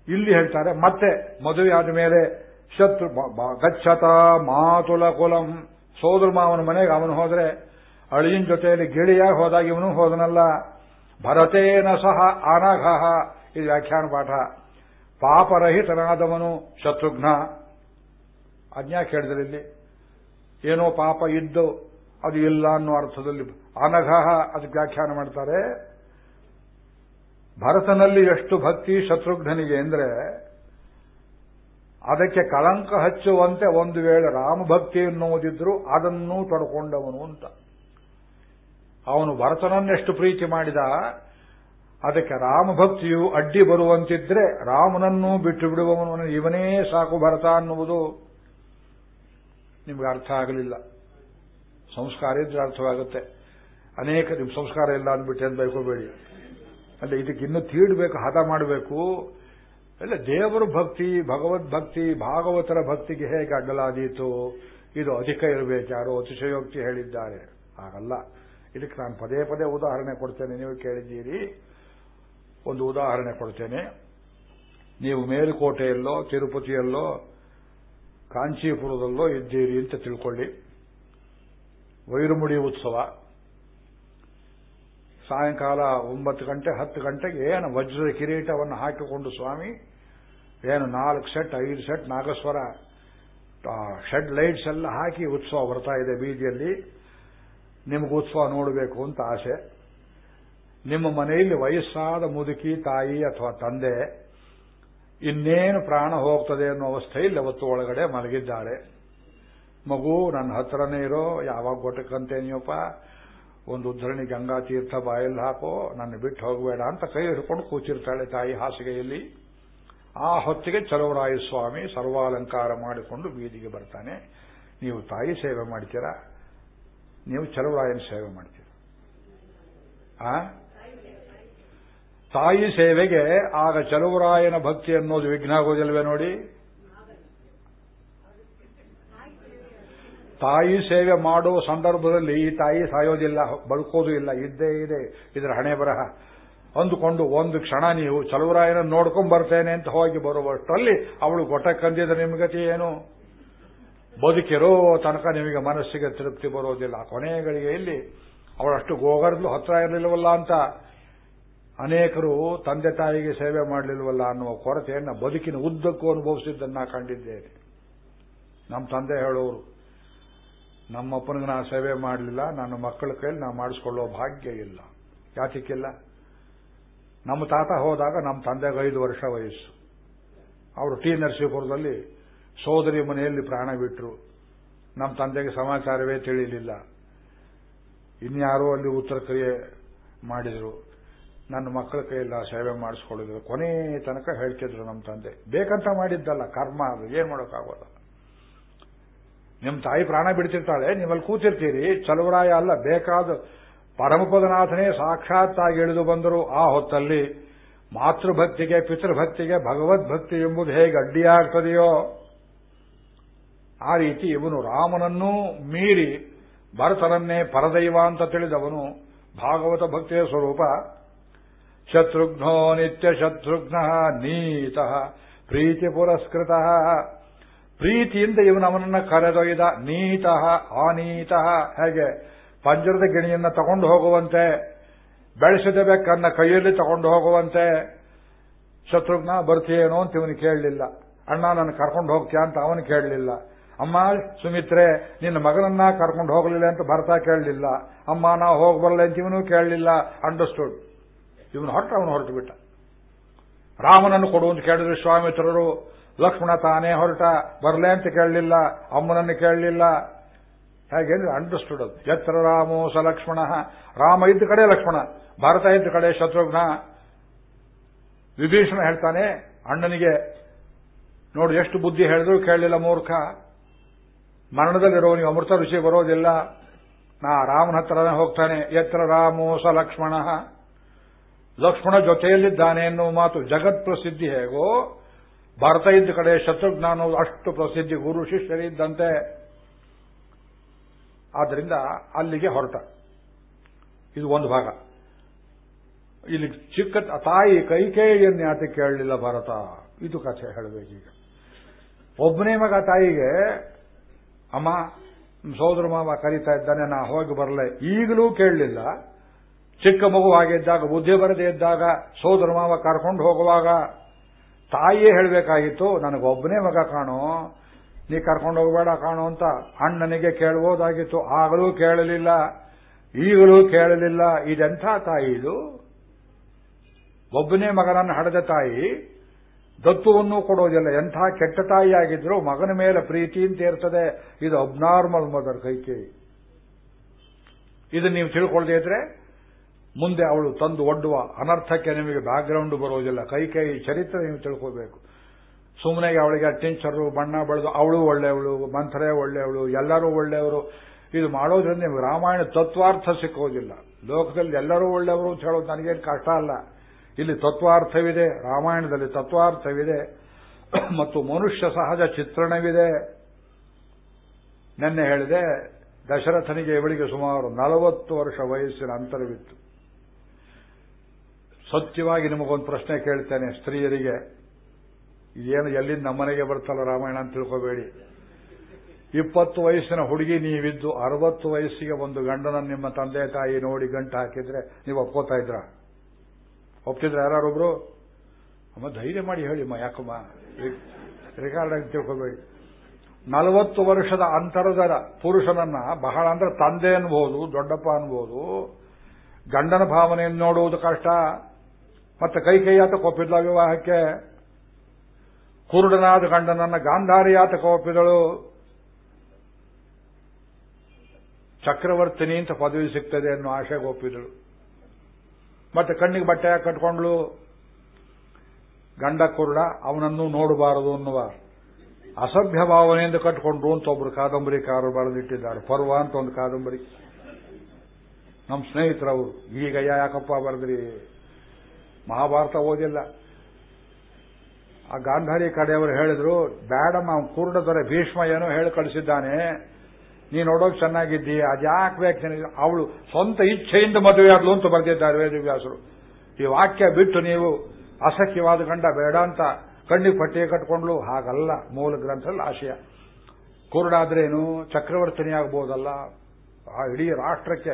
ಇಲ್ಲಿ ಹೇಳ್ತಾರೆ. ಮತ್ತೆ ಮದುವೆ ಆದ ಮೇಲೆ ಶತ್ರು ಗಚ್ಚತ ಮಾತುಲ ಕುಲಂ. ಸೋದರ ಮಾವನ ಮನೆಗೆ ಅವನು ಹೋದರೆ, ಅಳಿಯನ್ ಜೊತೆಯಲ್ಲಿ ಗಿಳಿಯಾಗಿ ಹೋದಾಗ ಇವನು ಹೋದನಲ್ಲ. ಭರತೇನ ಸಹ ಅನಘ ಇದು ವ್ಯಾಖ್ಯಾನ ಪಾಠ. ಪಾಪರಹಿತನಾದವನು ಶತ್ರುಘ್ನ. ಅಜ್ಞಾ ಹೇಳಿದ್ರೆ ಇಲ್ಲಿ, ಏನೋ ಪಾಪ ಇದ್ದು ಅದು ಇಲ್ಲ ಅನ್ನೋ ಅರ್ಥದಲ್ಲಿ ಅನಘಃ ಅದಕ್ಕೆ ವ್ಯಾಖ್ಯಾನ ಮಾಡ್ತಾರೆ. ಭರತನಲ್ಲಿ ಎಷ್ಟು ಭಕ್ತಿ ಶತ್ರುಘ್ನಿಗೆ ಅಂದ್ರೆ, ಅದಕ್ಕೆ ಕಳಂಕ ಹಚ್ಚುವಂತೆ ಒಂದು ವೇಳೆ ರಾಮಭಕ್ತಿ ಎನ್ನುವುದಿದ್ರು ಅದನ್ನೂ ತೊಡಕೊಂಡವನು ಅಂತ. ಅವನು ಭರತನನ್ನೆಷ್ಟು ಪ್ರೀತಿ ಮಾಡಿದ, ಅದಕ್ಕೆ ರಾಮಭಕ್ತಿಯು ಅಡ್ಡಿ ಬರುವಂತಿದ್ರೆ ರಾಮನನ್ನೂ ಬಿಟ್ಟು ಬಿಡುವವನು, ಇವನೇ ಸಾಕು ಭರತ ಅನ್ನುವುದು. ನಿಮ್ಗೆ ಅರ್ಥ ಆಗಲಿಲ್ಲ. ಸಂಸ್ಕಾರ ಇದ್ರೆ ಅರ್ಥವಾಗುತ್ತೆ. ಅನೇಕ ನಿಮ್ಮ ಸಂಸ್ಕಾರ ಇಲ್ಲ ಅಂದ್ಬಿಟ್ಟು ಏನು ಬೈಕೋಬೇಡಿ. ಅಲ್ಲ, ಇದಕ್ಕೆ ಇನ್ನೂ ತೀಡಬೇಕು, ಹದ ಮಾಡಬೇಕು. ಅಲ್ಲ, ದೇವರ ಭಕ್ತಿ, ಭಗವದ್ ಭಕ್ತಿ, ಭಾಗವತರ ಭಕ್ತಿಗೆ ಹೇಗೆ ಅಡ್ಡಲಾದೀತು? ಇದು ಅಧಿಕ ಇರಬೇಕು. ಯಾರೋ ಅತಿಶಯೋಕ್ತಿ ಹೇಳಿದ್ದಾರೆ. ಹಾಗಲ್ಲ. ಇದಕ್ಕೆ ನಾನು ಪದೇ ಪದೇ ಉದಾಹರಣೆ ಕೊಡ್ತೇನೆ. ನೀವು ಕೇಳಿದ್ದೀರಿ. ಒಂದು ಉದಾಹರಣೆ ಕೊಡ್ತೇನೆ. ನೀವು ಮೇಲುಕೋಟೆಯಲ್ಲೋ, ತಿರುಪತಿಯಲ್ಲೋ ಕಾಂಚೀಪುರದಲ್ಲೋ ಇದ್ದೀರಿ ಅಂತ ತಿಳ್ಕೊಳ್ಳಿ. ವೈರುಮುಡಿ ಉತ್ಸವ. ಸಾಯಂಕಾಲ ಒಂಬತ್ತು ಗಂಟೆ, ಹತ್ತು ಗಂಟೆಗೆ ಏನು ವಜ್ರದ ಕಿರೀಟವನ್ನು ಹಾಕಿಕೊಂಡು ಸ್ವಾಮಿ, ಏನು ನಾಲ್ಕು ಸೆಟ್ ಐದು ಸೆಟ್ ನಾಗಸ್ವರ ಶೆಡ್ ಲೈಟ್ಸ್ ಎಲ್ಲ ಹಾಕಿ ಉತ್ಸವ ಬರ್ತಾ ಇದೆ ಬೀದಿಯಲ್ಲಿ. ನಿಮಗೆ ಉತ್ಸವ ನೋಡಬೇಕು ಅಂತ ಆಸೆ. ನಿಮ್ಮ ಮನೆಯಲ್ಲಿ ವಯಸ್ಸಾದ ಮುದುಕಿ, ತಾಯಿ ಅಥವಾ ತಂದೆ ಇನ್ನೇನು ಪ್ರಾಣ ಹೋಗ್ತದೆ ಅನ್ನೋ ಅವಸ್ಥೆಯಲ್ಲಿ ಅವತ್ತು ಒಳಗಡೆ ಮಲಗಿದ್ದಾರೆ ಮಗು, ನನ್ನ ಹತ್ರನೇ ಇರೋ, ಯಾವಾಗ ಗೊಟ್ಟಕ್ಕಂತೇನಿಯಪ್ಪ ಒಂದು ಉದ್ಧರಣಿ ಗಂಗಾ ತೀರ್ಥ ಬಾಯಲ್ಲಿ ಹಾಕೋ, ನನ್ನ ಬಿಟ್ಟು ಹೋಗಬೇಡ ಅಂತ ಕೈ ಹಿಡ್ಕೊಂಡು ಕೂತಿರ್ತಾಳೆ ತಾಯಿ ಹಾಸಿಗೆಯಲ್ಲಿ. ಆ ಹೊತ್ತಿಗೆ ಚಲವರಾಯ ಸ್ವಾಮಿ ಸರ್ವಾಲಂಕಾರ ಮಾಡಿಕೊಂಡು ಬೀದಿಗೆ ಬರ್ತಾನೆ. ನೀವು ತಾಯಿ ಸೇವೆ ಮಾಡ್ತೀರಾ? ನೀವು ಚಲವರಾಯನ ಸೇವೆ ಮಾಡ್ತೀರಾ? ಆ? ತಾಯಿ ಸೇವೆಗೆ ಆಗ ಚಲುವರಾಯನ ಭಕ್ತಿ ಅನ್ನೋದು ವಿಘ್ನ ಆಗೋದಿಲ್ವೇ ನೋಡಿ? ತಾಯಿ ಸೇವೆ ಮಾಡುವ ಸಂದರ್ಭದಲ್ಲಿ ಈ ತಾಯಿ ಸಾಯೋದಿಲ್ಲ, ಬದುಕೋದು ಇಲ್ಲ, ಇದ್ದೇ ಇದೆ ಇದರ ಹಣೆ ಬರಹ. ಅಂದುಕೊಂಡು ಒಂದು ಕ್ಷಣ ನೀವು ಚಲುವರಾಯನ ನೋಡ್ಕೊಂಡ್ ಬರ್ತೇನೆ ಅಂತ ಹೋಗಿ ಬರುವಷ್ಟರಲ್ಲಿ ಅವಳು ಗೊಟ್ಟಕ್ಕಂದಿದ್ರೆ ನಿಮ್ಗತಿ ಏನು? ಬದುಕಿರೋ ತನಕ ನಿಮಗೆ ಮನಸ್ಸಿಗೆ ತೃಪ್ತಿ ಬರೋದಿಲ್ಲ. ಕೊನೆಗಳಿಗೆ ಇಲ್ಲಿ ಅವಳಷ್ಟು ಗೋಗರ್ದು ಹತ್ರ ಇರಲಿಲ್ಲವಲ್ಲ ಅಂತ ಅನೇಕರು ತಂದೆ ತಾಯಿಗೆ ಸೇವೆ ಮಾಡಲಿಲ್ವಲ್ಲ ಅನ್ನುವ ಕೊರತೆಯನ್ನು ಬದುಕಿನ ಉದ್ದಕ್ಕೂ ಅನುಭವಿಸಿದ್ದನ್ನ ಕಂಡಿದ್ದೇನೆ. ನಮ್ಮ ತಂದೆ ಹೇಳೋರು, ನಮ್ಮಪ್ಪನಿಗೆ ನಾನು ಸೇವೆ ಮಾಡಲಿಲ್ಲ, ನನ್ನ ಮಕ್ಕಳ ಕೈಯಲ್ಲಿ ನಾನು ಮಾಡಿಸ್ಕೊಳ್ಳೋ ಭಾಗ್ಯ ಇಲ್ಲ. ಯಾತಿಕ್ಕಿಲ್ಲ ನಮ್ಮ ತಾತ ಹೋದಾಗ ನಮ್ಮ ತಂದೆಗೆ ಐದು ವರ್ಷ ವಯಸ್ಸು. ಅವರು ಟಿ ನರಸೀಪುರದಲ್ಲಿ ಸೋದರಿ ಮನೆಯಲ್ಲಿ ಪ್ರಾಣ ಬಿಟ್ಟರು ನಮ್ಮ ತಂದೆಗೆ ಸಮಾಚಾರವೇ ತಿಳಿಯಲಿಲ್ಲ ಇನ್ಯಾರೋ ಅಲ್ಲಿ ಉತ್ತರ ಕ್ರಿಯೆ ಮಾಡಿದ್ರು. ನನ್ನ ಮಕ್ಕಳ ಕೈಯಲ್ಲ ಸೇವೆ ಮಾಡಿಸ್ಕೊಳ್ಳಿದ್ರು ಕೊನೆ ತನಕ ಹೇಳ್ತಿದ್ರು ನಮ್ಮ ತಂದೆ. ಬೇಕಂತ ಮಾಡಿದ್ದಲ್ಲ, ಕರ್ಮ ಅದು. ಏನ್ ಮಾಡೋಕ್ಕಾಗೋಲ್ಲ. ನಿಮ್ಮ ತಾಯಿ ಪ್ರಾಣ ಬಿಡ್ತಿರ್ತಾಳೆ, ನಿಮ್ಮಲ್ಲಿ ಕೂತಿರ್ತೀರಿ. ಚಲುವರಾಯ ಅಲ್ಲ, ಬೇಕಾದ ಪರಮಪದನಾಥನೇ ಸಾಕ್ಷಾತ್ತಾಗಿ ಇಳಿದು ಬಂದರು ಆ ಹೊತ್ತಲ್ಲಿ. ಮಾತೃಭಕ್ತಿಗೆ, ಪಿತೃಭಕ್ತಿಗೆ, ಭಗವದ್ಭಕ್ತಿ ಎಂಬುದು ಹೇಗೆ ಅಡ್ಡಿಯಾಗ್ತದೆಯೋ, ಆ ರೀತಿ ಇವನು ರಾಮನನ್ನೂ ಮೀರಿ ಭರತನನ್ನೇ ಪರದೈವ ಅಂತ ತಿಳಿದವನು. ಭಾಗವತ ಭಕ್ತಿಯ ಸ್ವರೂಪ ಶತ್ರುಘ್ನೋ ನಿತ್ಯ ಶತ್ರುಘ್ನ ನೀತ ಪ್ರೀತಿ ಪುರಸ್ಕೃತ. ಪ್ರೀತಿಯಿಂದ ಇವನು ಅವನನ್ನ ಕರೆದೊಯ್ದ. ನೀತಃ, ಅನೀತಃ. ಹೇಗೆ? ಪಂಜರದ ಗಿಣಿಯನ್ನ ತಗೊಂಡು ಹೋಗುವಂತೆ. ಬೆಳೆಸಿದ ಬೆಕ್ಕನ್ನ ಕೈಯಲ್ಲಿ ತಗೊಂಡು ಹೋಗುವಂತೆ. ಶತ್ರುಘ್ನ, ಬರ್ತೀಯೇನೋ ಅಂತ ಇವನು ಕೇಳಲಿಲ್ಲ. ಅಣ್ಣ, ನನ್ನ ಕರ್ಕೊಂಡು ಹೋಗ್ತೀಯ ಅಂತ ಅವನು ಕೇಳಲಿಲ್ಲ. ಅಮ್ಮ, ಸುಮಿತ್ರೆ, ನಿನ್ನ ಮಗನನ್ನ ಕರ್ಕೊಂಡು ಹೋಗಲಿಲ್ಲ ಅಂತ ಭರತ ಕೇಳಲಿಲ್ಲ. ಅಮ್ಮ ನಾವು ಹೋಗ್ಬರಲ್ಲ ಅಂತ ಇವನು ಕೇಳಲಿಲ್ಲ. ಅಂಡರ್ಸ್ಟುಡ್ ಇವನು ಹೊರಟ ಅವನು ಹೊರಟು ಬಿಟ್ಟ. ರಾಮನನ್ನು ಕೊಡು ಅಂತ ಕೇಳಿದ್ರು ಸ್ವಾಮಿತ್ರರು. ಲಕ್ಷ್ಮಣ ತಾನೇ ಹೊರಟ. ಬರಲೇ ಅಂತ ಕೇಳಲಿಲ್ಲ. ಅಮ್ಮನನ್ನು ಕೇಳಲಿಲ್ಲ. ಹೇಗೆ ಅಂಡರ್ಸ್ಟುಡ್ ಅದು. ಎತ್ತರ ರಾಮೋ ಸ ಲಕ್ಷ್ಮಣ. ರಾಮ ಇದ್ದ ಕಡೆ ಲಕ್ಷ್ಮಣ. ಭಾರತ ಇದ್ದ ಕಡೆ ಶತ್ರುಘ್ನ. ವಿಭೀಷಣ ಹೇಳ್ತಾನೆ, ಅಣ್ಣನಿಗೆ, ನೋಡು ಎಷ್ಟು ಬುದ್ಧಿ ಹೇಳಿದ್ರು ಕೇಳಲಿಲ್ಲ ಮೂರ್ಖ. ಮರಣದಲ್ಲಿರೋ ನೀವು ಅಮೃತ ಋಷಿ ಬರೋದಿಲ್ಲ. ನಾ ರಾಮನ ಹತ್ರನೇ ಹೋಗ್ತಾನೆ. ಎತ್ತರ ರಾಮೋ ಸ ಲಕ್ಷ್ಮಣ. ಲಕ್ಷ್ಮಣ ಜೊತೆಯಲ್ಲಿದ್ದಾನೆ ಎನ್ನುವ ಮಾತು ಜಗತ್ ಪ್ರಸಿದ್ಧಿ ಹೇಗೋ, ಭಾರತ ಇದ್ದ ಕಡೆ ಶತ್ರುಘ್ನ ಅನ್ನೋದು ಅಷ್ಟು ಪ್ರಸಿದ್ಧಿ ಗುರು ಶಿಷ್ಯರಿದ್ದಂತೆ. ಆದ್ದರಿಂದ ಅಲ್ಲಿಗೆ ಹೊರಟ. ಇದು ಒಂದು ಭಾಗ. ಇಲ್ಲಿ ಚಿಕ್ಕ ತಾಯಿ ಕೈಕೇಯಿಯನ್ನು ಯಾತಿ ಕೇಳಲಿಲ್ಲ ಭಾರತ. ಇದು ಕಥೆ ಹೇಳಬೇಕೀಗ ಒಬ್ಬನೇ ಮಗ ತಾಯಿಗೆ, ಅಮ್ಮ, ಸೋದರ ಮಾವ ಕರೀತಾ ಇದ್ದಾನೆ, ನಾ ಹೋಗಿ ಬರಲೆ. ಈಗಲೂ ಕೇಳಲಿಲ್ಲ. ಚಿಕ್ಕ ಮಗುವಾಗಿದ್ದಾಗ ಬುದ್ಧಿ ಬರದೇ ಇದ್ದಾಗ, ಸೋದರ ಮಾವ ಕರ್ಕೊಂಡು ಹೋಗುವಾಗ, ತಾಯಿಯೇ ಹೇಳಬೇಕಾಗಿತ್ತು, ನನಗೊಬ್ಬನೇ ಮಗ ಕಾಣೋ, ನೀ ಕರ್ಕೊಂಡು ಹೋಗಬೇಡ ಕಾಣೋ ಅಂತ ಅಣ್ಣನಿಗೆ ಕೇಳಬಹುದಾಗಿತ್ತು ಆಗಲೂ ಕೇಳಲಿಲ್ಲ, ಈಗಲೂ ಕೇಳಲಿಲ್ಲ. ಇದೆಂಥ ತಾಯಿ ಇದು? ಒಬ್ಬನೇ ಮಗನನ್ನು ಹಡೆದ ತಾಯಿ, ದತ್ತುವನ್ನು ಕೊಡೋದಿಲ್ಲ. ಎಂಥ ಕೆಟ್ಟ ತಾಯಿಯಾಗಿದ್ರು, ಮಗನ ಮೇಲೆ ಪ್ರೀತಿ ಅಂತ ಇರ್ತದೆ. ಇದು ಅಬ್ನಾರ್ಮಲ್ ಮದರ್ ಕೈಕೇಯಿ. ಇದನ್ನು ನೀವು ತಿಳ್ಕೊಳ್ಳದೆ ಇದ್ರೆ ಮುಂದೆ ಅವಳು ತಂದು ಒಡ್ಡುವ ಅನರ್ಥಕ್ಕೆ ನಿಮಗೆ ಬ್ಯಾಕ್ಗ್ರೌಂಡ್ ಬರೋದಿಲ್ಲ ಕೈ ಚರಿತ್ರೆ ನೀವು ತಿಳ್ಕೋಬೇಕು. ಸುಮ್ಮನೆ ಅವಳಿಗೆ ಟಿಂಚರು ಬಣ್ಣ ಬೆಳೆದು ಅವಳು ಒಳ್ಳೆಯವಳು, ಮಂಥರೇ ಒಳ್ಳೆಯವಳು, ಎಲ್ಲರೂ ಒಳ್ಳೆಯವರು. ಇದು ಮಾಡೋದ್ರಿಂದ ನಿಮ್ಗೆ ರಾಮಾಯಣ ತತ್ವಾರ್ಥ ಸಿಕ್ಕೋದಿಲ್ಲ. ಲೋಕದಲ್ಲಿ ಎಲ್ಲರೂ ಒಳ್ಳೆಯವರು ಅಂತ ಹೇಳೋದು ನನಗೇನು ಕಷ್ಟ ಅಲ್ಲ. ಇಲ್ಲಿ ತತ್ವಾರ್ಥವಿದೆ, ರಾಮಾಯಣದಲ್ಲಿ ತತ್ವಾರ್ಥವಿದೆ. ಮತ್ತು ಮನುಷ್ಯ ಸಹಜ ಚಿತ್ರಣವಿದೆ. ನೆನ್ನೆ ಹೇಳಿದೆ, ದಶರಥನಿಗೆ ಇವಳಿಗೆ ಸುಮಾರು ನಲವತ್ತು ವರ್ಷ ವಯಸ್ಸಿನ ಅಂತರವಿತ್ತು. ಸತ್ಯವಾಗಿ ನಿಮಗೊಂದು ಪ್ರಶ್ನೆ ಕೇಳ್ತೇನೆ ಸ್ತ್ರೀಯರಿಗೆ. ಏನು ಎಲ್ಲಿಂದ ನಮ್ಮನೆಗೆ ಬರ್ತಲ್ಲ ರಾಮಾಯಣ ಅಂತ ತಿಳ್ಕೋಬೇಡಿ. ಇಪ್ಪತ್ತು ವಯಸ್ಸಿನ ಹುಡುಗಿ ನೀವಿದ್ದು ಅರವತ್ತು ವಯಸ್ಸಿಗೆ ಒಂದು ಗಂಡನ ನಿಮ್ಮ ತಂದೆ ತಾಯಿ ನೋಡಿ ಗಂಟು ಹಾಕಿದ್ರೆ ನೀವು ಒಪ್ಕೋತಾ ಇದ್ರ? ಒಪ್ತಿದ್ರ ಯಾರೊಬ್ರು ಅಮ್ಮ ಧೈರ್ಯ ಮಾಡಿ ಹೇಳಿ ಅಮ್ಮ, ಯಾಕಮ್ಮ? ರೆಕಾರ್ಡ್ ಆಗಿ ತಿಳ್ಕೋಬೇಡಿ. ನಲವತ್ತು ವರ್ಷದ ಅಂತರದ ಪುರುಷನನ್ನ ಬಹಳ ಅಂದ್ರೆ ತಂದೆ ಅನ್ಬಹುದು ದೊಡ್ಡಪ್ಪ ಅನ್ಬಹುದು ಗಂಡನ ಭಾವನೆಯನ್ನು ನೋಡುವುದು ಕಷ್ಟ. ಮತ್ತೆ ಕೈ ಕೈಯಾತ ಕೋಪಿದ್ಲ ವಿವಾಹಕ್ಕೆ. ಕುರುಡನಾದ ಗಂಡನನ್ನ ಗಾಂಧಾರಿಯಾತ ಒಪ್ಪಿದಳು ಚಕ್ರವರ್ತಿನಿ ಅಂತ ಪದವಿ ಸಿಗ್ತದೆ ಅನ್ನೋ ಆಶೆಗೆ ಒಪ್ಪಿದಳು ಮತ್ತೆ ಕಣ್ಣಿಗೆ ಬಟ್ಟೆ ಕಟ್ಕೊಂಡ್ಳು. ಗಂಡ ಕುರುಡ, ಅವನನ್ನು ನೋಡಬಾರದು ಅನ್ನುವ ಅಸಭ್ಯ ಭಾವನೆಯಿಂದ ಕಟ್ಕೊಂಡ್ರು ಅಂತ ಒಬ್ರು ಕಾದಂಬರಿಕಾರರು ಬರೆದಿಟ್ಟಿದ್ದಾರೆ. ಪರ್ವ ಅಂತ ಒಂದು ಕಾದಂಬರಿ. ನಮ್ಮ ಸ್ನೇಹಿತರವರು. ಈಗ ಯಾಕಪ್ಪ ಬರೆದ್ರಿ? ಮಹಾಭಾರತ ಓದಿಲ್ಲ. ಆ ಗಾಂಧಾರಿ ಕಡೆಯವರು ಹೇಳಿದ್ರು ಬೇಡಮ್ಮ ಅವ್ನು ಕುರುಡ ದೊರೆ ಭೀಷ್ಮ ಏನೋ ಹೇಳಿ ಕಳಿಸಿದ್ದಾನೆ. ನೀನು ನೋಡೋಕೆ ಚೆನ್ನಾಗಿದ್ದೀ ಅದ್ಯಾಕೆ ಬೇಕು ಅವಳು ಸ್ವಂತ ಇಚ್ಛೆಯಿಂದ ಮದುವೆ ಆದ್ಲು ಅಂತ ಬರೆದಿದ್ದಾರೆ ವೇದವ್ಯಾಸರು. ಈ ವಾಕ್ಯ ಬಿಟ್ಟು ನೀವು ಅಸಖ್ಯವಾದ ಗಂಡ ಬೇಡ ಅಂತ ಕಣ್ಣಿಗೆ ಪಟ್ಟಿ ಕಟ್ಕೊಂಡ್ಲು. ಹಾಗಲ್ಲ, ಮೂಲ ಗ್ರಂಥದಲ್ಲಿ ಆಶಯ. ಕುರುಡಾದ್ರೇನು ಚಕ್ರವರ್ತಿನಿ ಆಗ್ಬೋದಲ್ಲ? ಆ ಇಡೀ ರಾಷ್ಟ್ರಕ್ಕೆ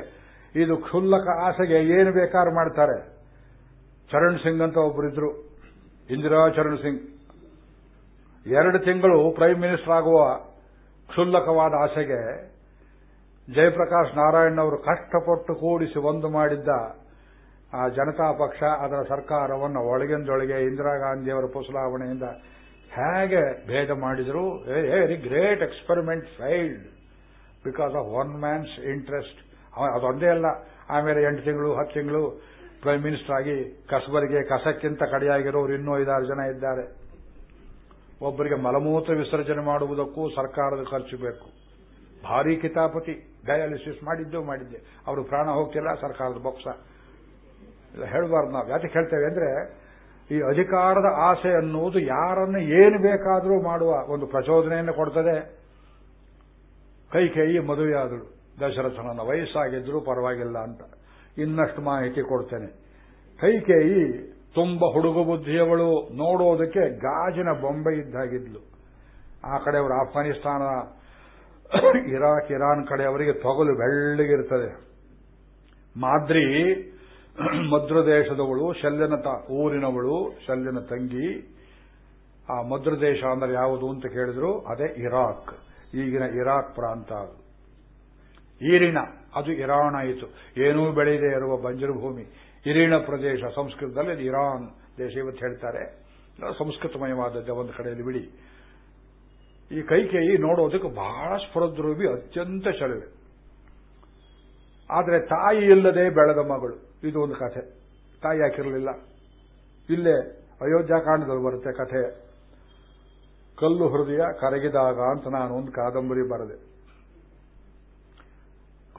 ಇದು ಕ್ಷುಲ್ಲಕ ಆಸೆಗೆ ಏನು ಬೇಕಾದ್ರೂ ಮಾಡ್ತಾರೆ. ಚರಣ್ ಸಿಂಗ್ ಅಂತ ಒಬ್ಬರಿದ್ರು ಇಂದಿರಾ ಚರಣ್ ಸಿಂಗ್. ಎರಡು ತಿಂಗಳು ಪ್ರೈಮ್ ಮಿನಿಸ್ಟರ್ ಆಗುವ ಕ್ಷುಲ್ಲಕವಾದ ಆಸೆಗೆ ಜಯಪ್ರಕಾಶ್ ನಾರಾಯಣ್ ಅವರು ಕಷ್ಟಪಟ್ಟು ಕೂಡಿಸಿ ಒಂದು ಮಾಡಿದ್ದ ಆ ಜನತಾ ಪಕ್ಷ, ಅದರ ಸರ್ಕಾರವನ್ನು ಒಳಗಿಂದೊಳಗೆ ಇಂದಿರಾ ಗಾಂಧಿಯವರ ಪುಸಲಾವಣೆಯಿಂದ ಹೇಗೆ ಭೇದ ಮಾಡಿದರು very great experiment failed because of one man's interest. ಅದೊಂದೇ ಅಲ್ಲ, ಆಮೇಲೆ ಎಂಟು ತಿಂಗಳು, ಹತ್ತು ತಿಂಗಳು ಪ್ರೈಮ್ ಮಿನಿಸ್ಟರ್ ಆಗಿ ಕಸಬರಿಗೆ ಕಸಕ್ಕಿಂತ ಕಡೆಯಾಗಿರೋರು ಇನ್ನೂ ಐದಾರು ಜನ ಇದ್ದಾರೆ. ಒಬ್ಬರಿಗೆ ಮಲಮೂತ್ರ ವಿಸರ್ಜನೆ ಮಾಡುವುದಕ್ಕೂ ಸರ್ಕಾರದ ಖರ್ಚು ಬೇಕು. ಭಾರಿ ಕಿತಾಪತಿ ಡಯಾಲಿಸಿಸ್ ಮಾಡಿದ್ದೇ ಮಾಡಿದ್ದೆ. ಅವರು ಪ್ರಾಣ ಹೋಗ್ತಿಲ್ಲ, ಸರ್ಕಾರದ ಬೊಕ್ಸ ಹೇಳಬಾರ್ದು ನಾವು. ಯಾಕೆ ಹೇಳ್ತೇವೆ ಅಂದ್ರೆ, ಈ ಅಧಿಕಾರದ ಆಸೆ ಅನ್ನುವುದು ಯಾರನ್ನು ಏನು ಬೇಕಾದರೂ ಮಾಡುವ ಒಂದು ಪ್ರಚೋದನೆಯನ್ನು ಕೊಡ್ತದೆ. ಕೈ ಕೈ ಮದುವೆಯಾದಳು. ದಶರಥನನ್ನ ವಯಸ್ಸಾಗಿದ್ರು ಪರವಾಗಿಲ್ಲ ಅಂತ. ಇನ್ನಷ್ಟು ಮಾಹಿತಿ ಕೊಡ್ತೇನೆ. ಕೈಕೇಯಿ ತುಂಬ ಹುಡುಗ ಬುದ್ಧಿಯವಳು ನೋಡೋದಕ್ಕೆ ಗಾಜಿನ ಬೊಂಬೆ ಇದ್ದಾಗಿದ್ಲು. ಆ ಕಡೆಯವರು ಆಫ್ಘಾನಿಸ್ತಾನ, ಇರಾಕ್, ಇರಾನ್ ಕಡೆಯವರಿಗೆ ತೊಗಲು ಬೆಳ್ಳಗಿರ್ತದೆ. ಮಾದ್ರಿ ಮದ್ರದೇಶದವಳು ಶಲ್ಯನ ಊರಿನವಳು, ಶಲ್ಯನ ತಂಗಿ. ಆ ಮದ್ರದೇಶ ಅಂದ್ರೆ ಯಾವುದು ಅಂತ ಕೇಳಿದ್ರು, ಅದೇ ಇರಾಕ್, ಈಗಿನ ಇರಾಕ್ ಪ್ರಾಂತ ಅದು. ಈರಿನ. ಅದು ಇರಾನ್ ಆಯಿತು. ಏನೂ ಬೆಳೆಯದೆ ಇರುವ ಬಂಜರು ಭೂಮಿ. ಇರೀಣ ಪ್ರದೇಶ, ಸಂಸ್ಕೃತದಲ್ಲಿ ಇರಾನ್ ದೇಶ ಇವತ್ತು ಹೇಳ್ತಾರೆ. ಸಂಸ್ಕೃತಮಯವಾದ ಒಂದು ಕಡೆಯಲ್ಲಿ ಬಿಡಿ. ಈ ಕೈಕೇಯಿ ನೋಡೋದಕ್ಕೆ ಬಹಳ ಸ್ಫುರದ್ರೂಪಿ ಅತ್ಯಂತ ಚಲುವೆ ಆದರೆ ತಾಯಿ ಇಲ್ಲದೆ ಬೆಳೆದ ಮಗಳು, ಇದು ಒಂದು ಕಥೆ. ತಾಯಿ ಹಾಕಿರಲಿಲ್ಲ ಇಲ್ಲೇ ಅಯೋಧ್ಯಾಕಾಂಡದಲ್ಲಿ ಬರುತ್ತೆ ಕಥೆ. ಕಲ್ಲು ಹೃದಯ ಕರಗಿದಾಗ ಅಂತ ನಾನು ಒಂದು ಕಾದಂಬರಿ ಬರೆದೆ.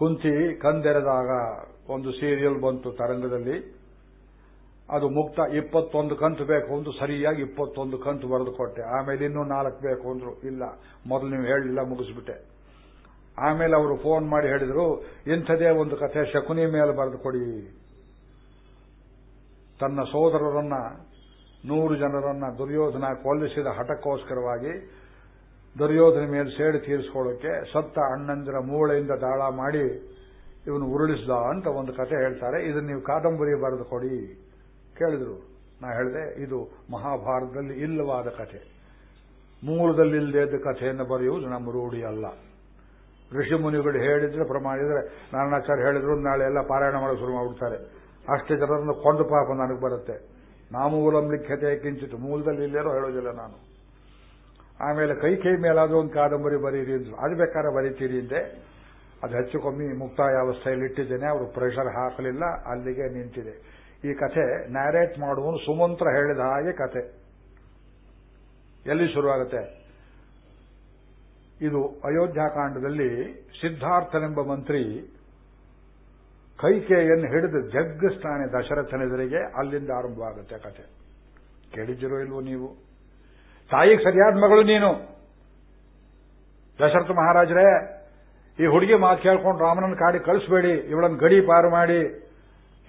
ಕುಂತಿ ಕಂದೆರೆದಾಗ ಒಂದು ಸೀರಿಯಲ್ ಬಂತು ತರಂಗದಲ್ಲಿ. ಅದು ಮುಕ್ತ ಇಪ್ಪತ್ತೊಂದು ಕಂತು ಬೇಕು ಒಂದು ಸರಿಯಾಗಿ ಇಪ್ಪತ್ತೊಂದು ಕಂತು ಬರೆದು ಕೊಟ್ಟೆ. ಆಮೇಲೆ ಇನ್ನೂ ನಾಲ್ಕು ಬೇಕು ಅಂದ್ರು, ಇಲ್ಲ. ಮೊದಲು ನೀವು ಹೇಳಲಿಲ್ಲ, ಮುಗಿಸ್ಬಿಟ್ಟೆ. ಆಮೇಲೆ ಅವರು ಫೋನ್ ಮಾಡಿ ಹೇಳಿದ್ರು, ಇಂಥದೇ ಒಂದು ಕಥೆ ಶಕುನಿ ಮೇಲೆ ಬರೆದು ಕೊಡಿ. ತನ್ನ ಸೋದರರನ್ನ, ನೂರು ಜನರನ್ನ ದುರ್ಯೋಧನ ಕೊಲ್ಲಿಸಿದ ಹಠಕ್ಕೋಸ್ಕರವಾಗಿ ದುರ್ಯೋಧನ ಮೇಲೆ ಸೇಡು ತೀರಿಸ್ಕೊಳ್ಳೋಕೆ ಸತ್ತ ಅಣ್ಣಂದಿರ ಮೂಳೆಯಿಂದ ದಾಳ ಮಾಡಿ ಇವನು ಉರುಳಿಸ್ದ ಅಂತ ಒಂದು ಕತೆ ಹೇಳ್ತಾರೆ. ಇದನ್ನು ನೀವು ಕಾದಂಬರಿ ಬರೆದು ಕೊಡಿ. ಕೇಳಿದ್ರು. ನಾ ಹೇಳಿದೆ, ಇದು ಮಹಾಭಾರತದಲ್ಲಿ ಇಲ್ಲವಾದ ಕಥೆ. ಮೂಲದಲ್ಲಿ ಇದ್ದ ಕಥೆಯನ್ನು ಬರೆಯುವುದು ನಮ್ಮ ರೂಢಿ ಅಲ್ಲ. ಋಷಿ ಮುನಿಗಳು ಹೇಳಿದ್ರೆ ಪ್ರಮಾಣಿದ್ರೆ ನಾರಾಯಣಾಚಾರ್ಯ ಹೇಳಿದ್ರು, ನಾಳೆ ಎಲ್ಲ ಪಾರಾಯಣ ಮಾಡೋ ಶುರು ಮಾಡ್ಬಿಡ್ತಾರೆ. ಅಷ್ಟು ಜನರನ್ನು ಕೊಂಡು ಪಾಪ ನನಗೆ ಬರುತ್ತೆ. ನಾಮೂಲಂ ಲಿಖ್ಯತೆ ಕಿಂಚಿತು ಮೂಲದಲ್ಲಿ ಇಲ್ಲೇರೋ ಹೇಳೋದಿಲ್ಲ ನಾನು. ಆಮೇಲೆ ಕೈ ಕೈ ಮೇಲಾದ್ರೂ ಒಂದು ಕಾದಂಬರಿ ಬರೀರಿ ಅಂದ್ರು. ಅದು ಬೇಕಾದ್ರೆ ಬರೀತೀರಿ ಅಂದೆ. ಅದು ಹೆಚ್ಚು ಕಮ್ಮಿ ಮುಕ್ತಾಯ ಅವಸ್ಥೆಯಲ್ಲಿ ಇಟ್ಟಿದ್ದೇನೆ. ಅವರು ಪ್ರೆಷರ್ ಹಾಕಲಿಲ್ಲ. ಅಲ್ಲಿಗೆ ನಿಂತಿದೆ. ಈ ಕಥೆ ನ್ಯಾರೇಟ್ ಮಾಡುವನು ಸುಮಂತ್ರ ಹೇಳಿದ ಹಾಗೆ ಕಥೆ. ಎಲ್ಲಿ ಶುರುವಾಗುತ್ತೆ? ಇದು ಅಯೋಧ್ಯಾಕಾಂಡದಲ್ಲಿ ಸಿದ್ಧಾರ್ಥನೆಂಬ ಮಂತ್ರಿ ಕೈಕೇಯನ್ನು ಹಿಡಿದು ಜಗ್ಗಿಸ್ತಾನೆ ದಶರಥನೆದುರಿಗೆ ಅಲ್ಲಿಂದ ಆರಂಭವಾಗುತ್ತೆ ಕಥೆ. ಕೇಳಿದ್ದೀರೋ ಇಲ್ವೋ ನೀವು? ತಾಯಿಗೆ ಸರಿಯಾದ ಮಗಳು ನೀನು. ದಶರಥ ಮಹಾರಾಜರೇ, ಈ ಹುಡುಗಿ ಮಾತು ಕೇಳ್ಕೊಂಡು ರಾಮನನ್ನು ಕಾಡಿ ಕಳಿಸ್ಬೇಡಿ, ಇವಳನ್ನು ಗಡಿ ಪಾರು ಮಾಡಿ,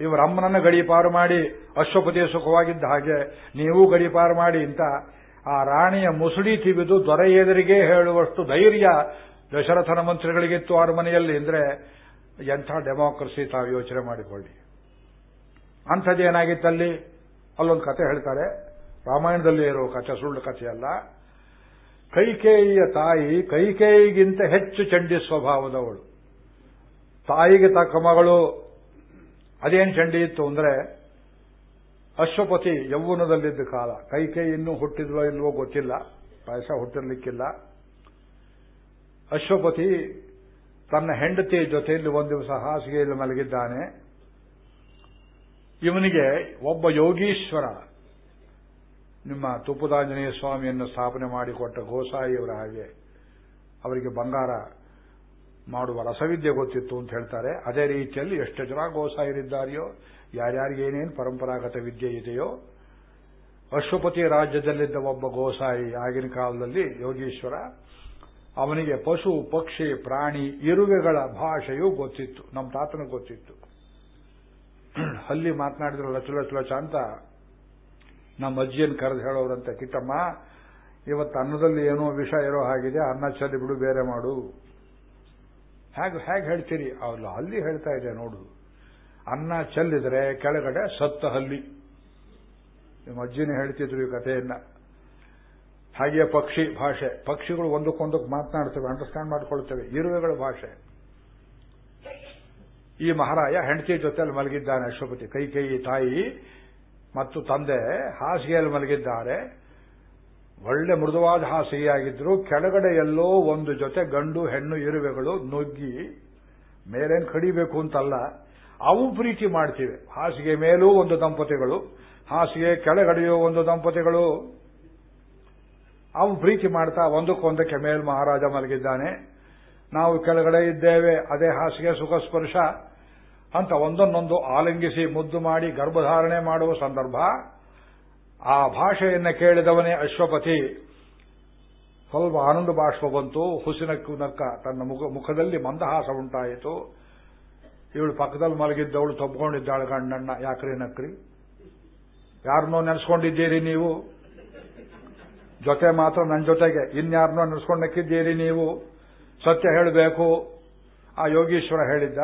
ಇವರ ಅಮ್ಮನನ್ನು ಗಡಿ ಪಾರು ಮಾಡಿ, ಅಶ್ವಪತಿ ಸುಖವಾಗಿದ್ದ ಹಾಗೆ ನೀವು ಗಡಿ ಪಾರು ಮಾಡಿ ಅಂತ ಆ ರಾಣಿಯ ಮುಸುಡಿ ತಿವಿದು ದೊರೆ ಎದುರಿಗೆ ಹೇಳುವಷ್ಟು ಧೈರ್ಯ ದಶರಥನ ಮಂತ್ರಿಗಳಿಗಿತ್ತು ಮನೆಯಲ್ಲಿ ಅಂದ್ರೆ ಎಂಥ ಡೆಮಾಕ್ರಸಿ ತಾವು ಯೋಚನೆ ಮಾಡಿಕೊಳ್ಳಿ. ಅಂಥದ್ದೇನಾಗಿತ್ತಲ್ಲಿ? ಅಲ್ಲೊಂದು ಕತೆ ಹೇಳ್ತಾರೆ. ರಾಮಾಯಣದಲ್ಲಿ ಇರೋ ಕಥೆ, ಸುಳ್ಳು ಕಥೆಯಲ್ಲ ಕೈಕೇಯಿಯ ತಾಯಿ ಕೈಕೇಯಿಗಿಂತ ಹೆಚ್ಚು ಚಂಡಿ ಸ್ವಭಾವದವಳು. ತಾಯಿಗೆ ತಕ್ಕ ಮಗಳು ಅದೇನು ಚಂಡಿ ಇತ್ತು ಅಂದ್ರೆ ಅಶ್ವಪತಿ ಯೌವನದಲ್ಲಿದ್ದ ಕಾಲ. ಕೈಕೇಯಿ ಇನ್ನೂ ಇಲ್ವೋ ಗೊತ್ತಿಲ್ಲ. ಪಾಯಸ ಹುಟ್ಟಿರ್ಲಿಕ್ಕಿಲ್ಲ. ಅಶ್ವಪತಿ ತನ್ನ ಹೆಂಡತಿ ಜೊತೆಯಲ್ಲಿ ಒಂದು ದಿವಸ ಹಾಸಿಗೆಯಲ್ಲಿ ಮಲಗಿದ್ದಾನೆ. ಇವನಿಗೆ ಒಬ್ಬ ಯೋಗೀಶ್ವರ ನಿಮ್ಮ ತುಪ್ಪದಾಂಜನೇಯ ಸ್ವಾಮಿಯನ್ನು ಸ್ಥಾಪನೆ ಮಾಡಿಕೊಟ್ಟ ಗೋಸಾಯಿಯವರ ಹಾಗೆ ಅವರಿಗೆ ಬಂಗಾರ ಮಾಡುವ ರಸವಿದ್ಯೆ ಗೊತ್ತಿತ್ತು ಅಂತ ಹೇಳ್ತಾರೆ. ಅದೇ ರೀತಿಯಲ್ಲಿ ಎಷ್ಟು ಜನ ಗೋಸಾಯಿರಿದ್ದಾರೆಯೋ, ಯಾರ್ಯಾರಿಗೆ ಏನೇನು ಪರಂಪರಾಗತ ವಿದ್ಯೆ ಇದೆಯೋ, ಅಶ್ವಪತಿ ರಾಜ್ಯದಲ್ಲಿದ್ದ ಒಬ್ಬ ಗೋಸಾಯಿ ಆಗಿನ ಕಾಲದಲ್ಲಿ ಯೋಗೀಶ್ವರ, ಅವನಿಗೆ ಪಶು, ಪಕ್ಷಿ, ಪ್ರಾಣಿ, ಇರುವೆಗಳ ಭಾಷೆಯೂ ಗೊತ್ತಿತ್ತು. ನಮ್ಮ ತಾತನ ಗೊತ್ತಿತ್ತು. ಅಲ್ಲಿ ಮಾತನಾಡಿದ್ರು ಲಚು ಲಚು ಲಚ ಅಂತ ನಮ್ಮ ಅಜ್ಜಿಯನ್ನು ಕರೆದು ಹೇಳೋರಂತೆ, ಕಿಟ್ಟಮ್ಮ, ಇವತ್ತು ಅನ್ನದಲ್ಲಿ ಏನೋ ವಿಷ ಇರೋ ಹಾಗಿದೆ, ಅನ್ನ ಚಲ್ಲಿ ಬಿಡು, ಬೇರೆ ಮಾಡು. ಹೇಗೆ ಹೇಗೆ ಹೇಳ್ತೀರಿ? ಅವ್ರು ಅಲ್ಲಿ ಹೇಳ್ತಾ ಇದೆ, ನೋಡು. ಅನ್ನ ಚೆಲ್ಲಿದ್ರೆ ಕೆಳಗಡೆ ಸತ್ತ ಹಲ್ಲಿ. ನಿಮ್ಮ ಅಜ್ಜಿನೇ ಹೇಳ್ತಿದ್ರು ಈ ಕಥೆಯನ್ನ. ಹಾಗೆಯೇ ಪಕ್ಷಿ ಭಾಷೆ. ಪಕ್ಷಿಗಳು ಒಂದಕ್ಕೊಂದಕ್ಕೆ ಮಾತನಾಡ್ತವೆ, ಅಂಡರ್ಸ್ಟ್ಯಾಂಡ್ ಮಾಡ್ಕೊಳ್ತವೆ. ಇರುವೆಗಳ ಭಾಷೆ. ಈ ಮಹಾರಾಯ ಹೆಂಡತಿ ಜೊತೆಯಲ್ಲಿ ಮಲಗಿದ್ದಾನೆ ಅಶ್ವಪತಿ. ಕೈ ಕೈ, ತಾಯಿ ಮತ್ತು ತಂದೆ ಹಾಸಿಗೆಯಲ್ಲಿ ಮಲಗಿದ್ದಾರೆ. ಒಳ್ಳೆ ಮೃದುವಾದ ಹಾಸಿಗೆಯಾಗಿದ್ರು. ಕೆಳಗಡೆ ಎಲ್ಲೋ ಒಂದು ಜೊತೆ ಗಂಡು, ಹೆಣ್ಣು, ಇರುವೆಗಳು ನುಗ್ಗಿ ಮೇಲೇನು ಕಡಿಬೇಕು ಅಂತಲ್ಲ, ಅವು ಪ್ರೀತಿ ಮಾಡ್ತಿವೆ. ಹಾಸಿಗೆ ಮೇಲೂ ಒಂದು ದಂಪತಿಗಳು, ಹಾಸಿಗೆ ಕೆಳಗಡೆಯೂ ಒಂದು ದಂಪತಿಗಳು. ಅವು ಪ್ರೀತಿ ಮಾಡ್ತಾ ಒಂದಕ್ಕೊಂದಕ್ಕೆ ಮೇಲ್ ಮಹಾರಾಜ ಮಲಗಿದ್ದಾನೆ. ನಾವು ಕೆಳಗಡೆ ಇದ್ದೇವೆ, ಅದೇ ಹಾಸಿಗೆ ಸುಖ ಸ್ಪರ್ಶ ಅಂತ ಒಂದನ್ನೊಂದು ಆಲಿಂಗಿಸಿ ಮುದ್ದು ಮಾಡಿ ಗರ್ಭಧಾರಣೆ ಮಾಡುವ ಸಂದರ್ಭ, ಆ ಭಾಷೆಯನ್ನು ಕೇಳಿದವನೇ ಅಶ್ವಪತಿ. ಸ್ವಲ್ಪ ಆನಂದ ಬಾಷ್ಪ ಬಂತು, ಹುಸಿನ ನಕ್ಕ ತನ್ನ ಮುಖದಲ್ಲಿ ಮಂದಹಾಸ ಉಂಟಾಯಿತು. ಇವಳು ಪಕ್ಕದಲ್ಲಿ ಮಲಗಿದ್ದವಳು ತಬ್ಕೊಂಡಿದ್ದಾಳೆ ಗಂಡಣ್ಣ, ಯಾಕ್ರಿ ನಕ್ರಿ? ಯಾರನ್ನೋ ನೆನೆಸ್ಕೊಂಡಿದ್ದೀರಿ ನೀವು? ಜೊತೆ ಮಾತ್ರ ನನ್ನ ಜೊತೆಗೆ, ಇನ್ಯಾರನ್ನೋ ನೆನೆಸ್ಕೊಂಡು ನಕ್ಕಿದ್ದೀರಿ ನೀವು? ಸತ್ಯ ಹೇಳಬೇಕು. ಆ ಯೋಗೀಶ್ವರ ಹೇಳಿದ್ದ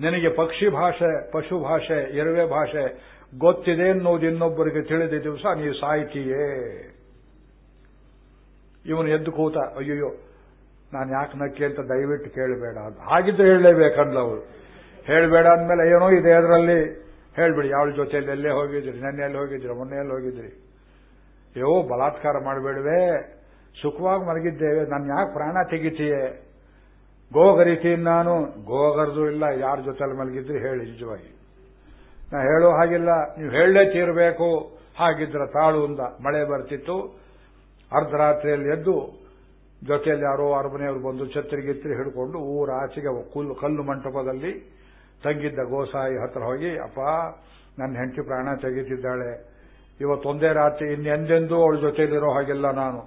ನಿನಗೆ ಪಕ್ಷಿ ಭಾಷೆ, ಪಶು ಭಾಷೆ, ಎರವೆ ಭಾಷೆ ಗೊತ್ತಿದೆ ಅನ್ನೋದು ಇನ್ನೊಬ್ಬರಿಗೆ ತಿಳಿದ ದಿವಸ ನೀವು ಸಾಯ್ತೀಯೇ. ಇವನು ಎದ್ದು ಕೂತ, ಅಯ್ಯಯ್ಯೋ, ನಾನು ಯಾಕೆ ನಕ್ಕೆ ಅಂತ ದಯವಿಟ್ಟು ಕೇಳಬೇಡ ಅಂತ. ಹಾಗಿದ್ರೆ ಹೇಳಲೇಬೇಕಂದ್ಲ ಅವರು. ಹೇಳಬೇಡ ಅಂದಮೇಲೆ ಏನೋ ಇದೆ ಅದರಲ್ಲಿ. ಹೇಳ್ಬಿಡಿ ಯಾವ ಜೊತೆಯಲ್ಲಿ ಎಲ್ಲೇ ಹೋಗಿದ್ರಿ ನೆನ್ನೆಯಲ್ಲಿ ಹೋಗಿದ್ರಿ ಮೊನ್ನೆ ಎಲ್ಲಿ ಹೋಗಿದ್ರಿ. ಅಯ್ಯೋ ಬಲಾತ್ಕಾರ ಮಾಡಬೇಡವೆ. ಸುಖವಾಗಿ ಮಲಗಿದ್ದೇವೆ, ನಾನು ಯಾಕೆ ಪ್ರಾಣ ತೆಗಿತೀಯೇ? ಗೋಗರಿತೀನಿ ನಾನು ಗೋಗರ್ದು ಇಲ್ಲ, ಯಾರ ಜೊತೆಲಿ ಮಲಗಿದ್ರಿ ಹೇಳಿ, ನಿಜವಾಗಿ. ನಾ ಹೇಳೋ ಹಾಗಿಲ್ಲ, ನೀವು ಹೇಳಲೇ ತೀರಬೇಕು. ಹಾಗಿದ್ರ ತಾಳು ಅಂದ ಮಳೆ ಬರ್ತಿತ್ತು. ಅರ್ಧರಾತ್ರಿಯಲ್ಲಿ ಎದ್ದು ಜೊತೆಯಲ್ಲಿ ಯಾರೋ ಅರಮನೆಯವರು ಬಂದು ಛತ್ರಿಗಿತ್ರಿ ಹಿಡ್ಕೊಂಡು ಊರ ಆಚೆಗೆ ಕುಲ್ಲು, ಕಲ್ಲು ಮಂಟಪದಲ್ಲಿ ತಂಗಿದ್ದ ಗೋಸಾಯಿ ಹತ್ರ ಹೋಗಿ, ಅಪ್ಪ, ನನ್ನ ಹೆಂಡತಿ ಪ್ರಾಣ ತೆಗೀತಿದ್ದಾಳೆ. ಇವತ್ತೊಂದೇ ರಾತ್ರಿ ಇನ್ನೆಂದೆಂದೂ ಅವಳ ಜೊತೆಯಲ್ಲಿರೋ ಹಾಗಿಲ್ಲ ನಾನು.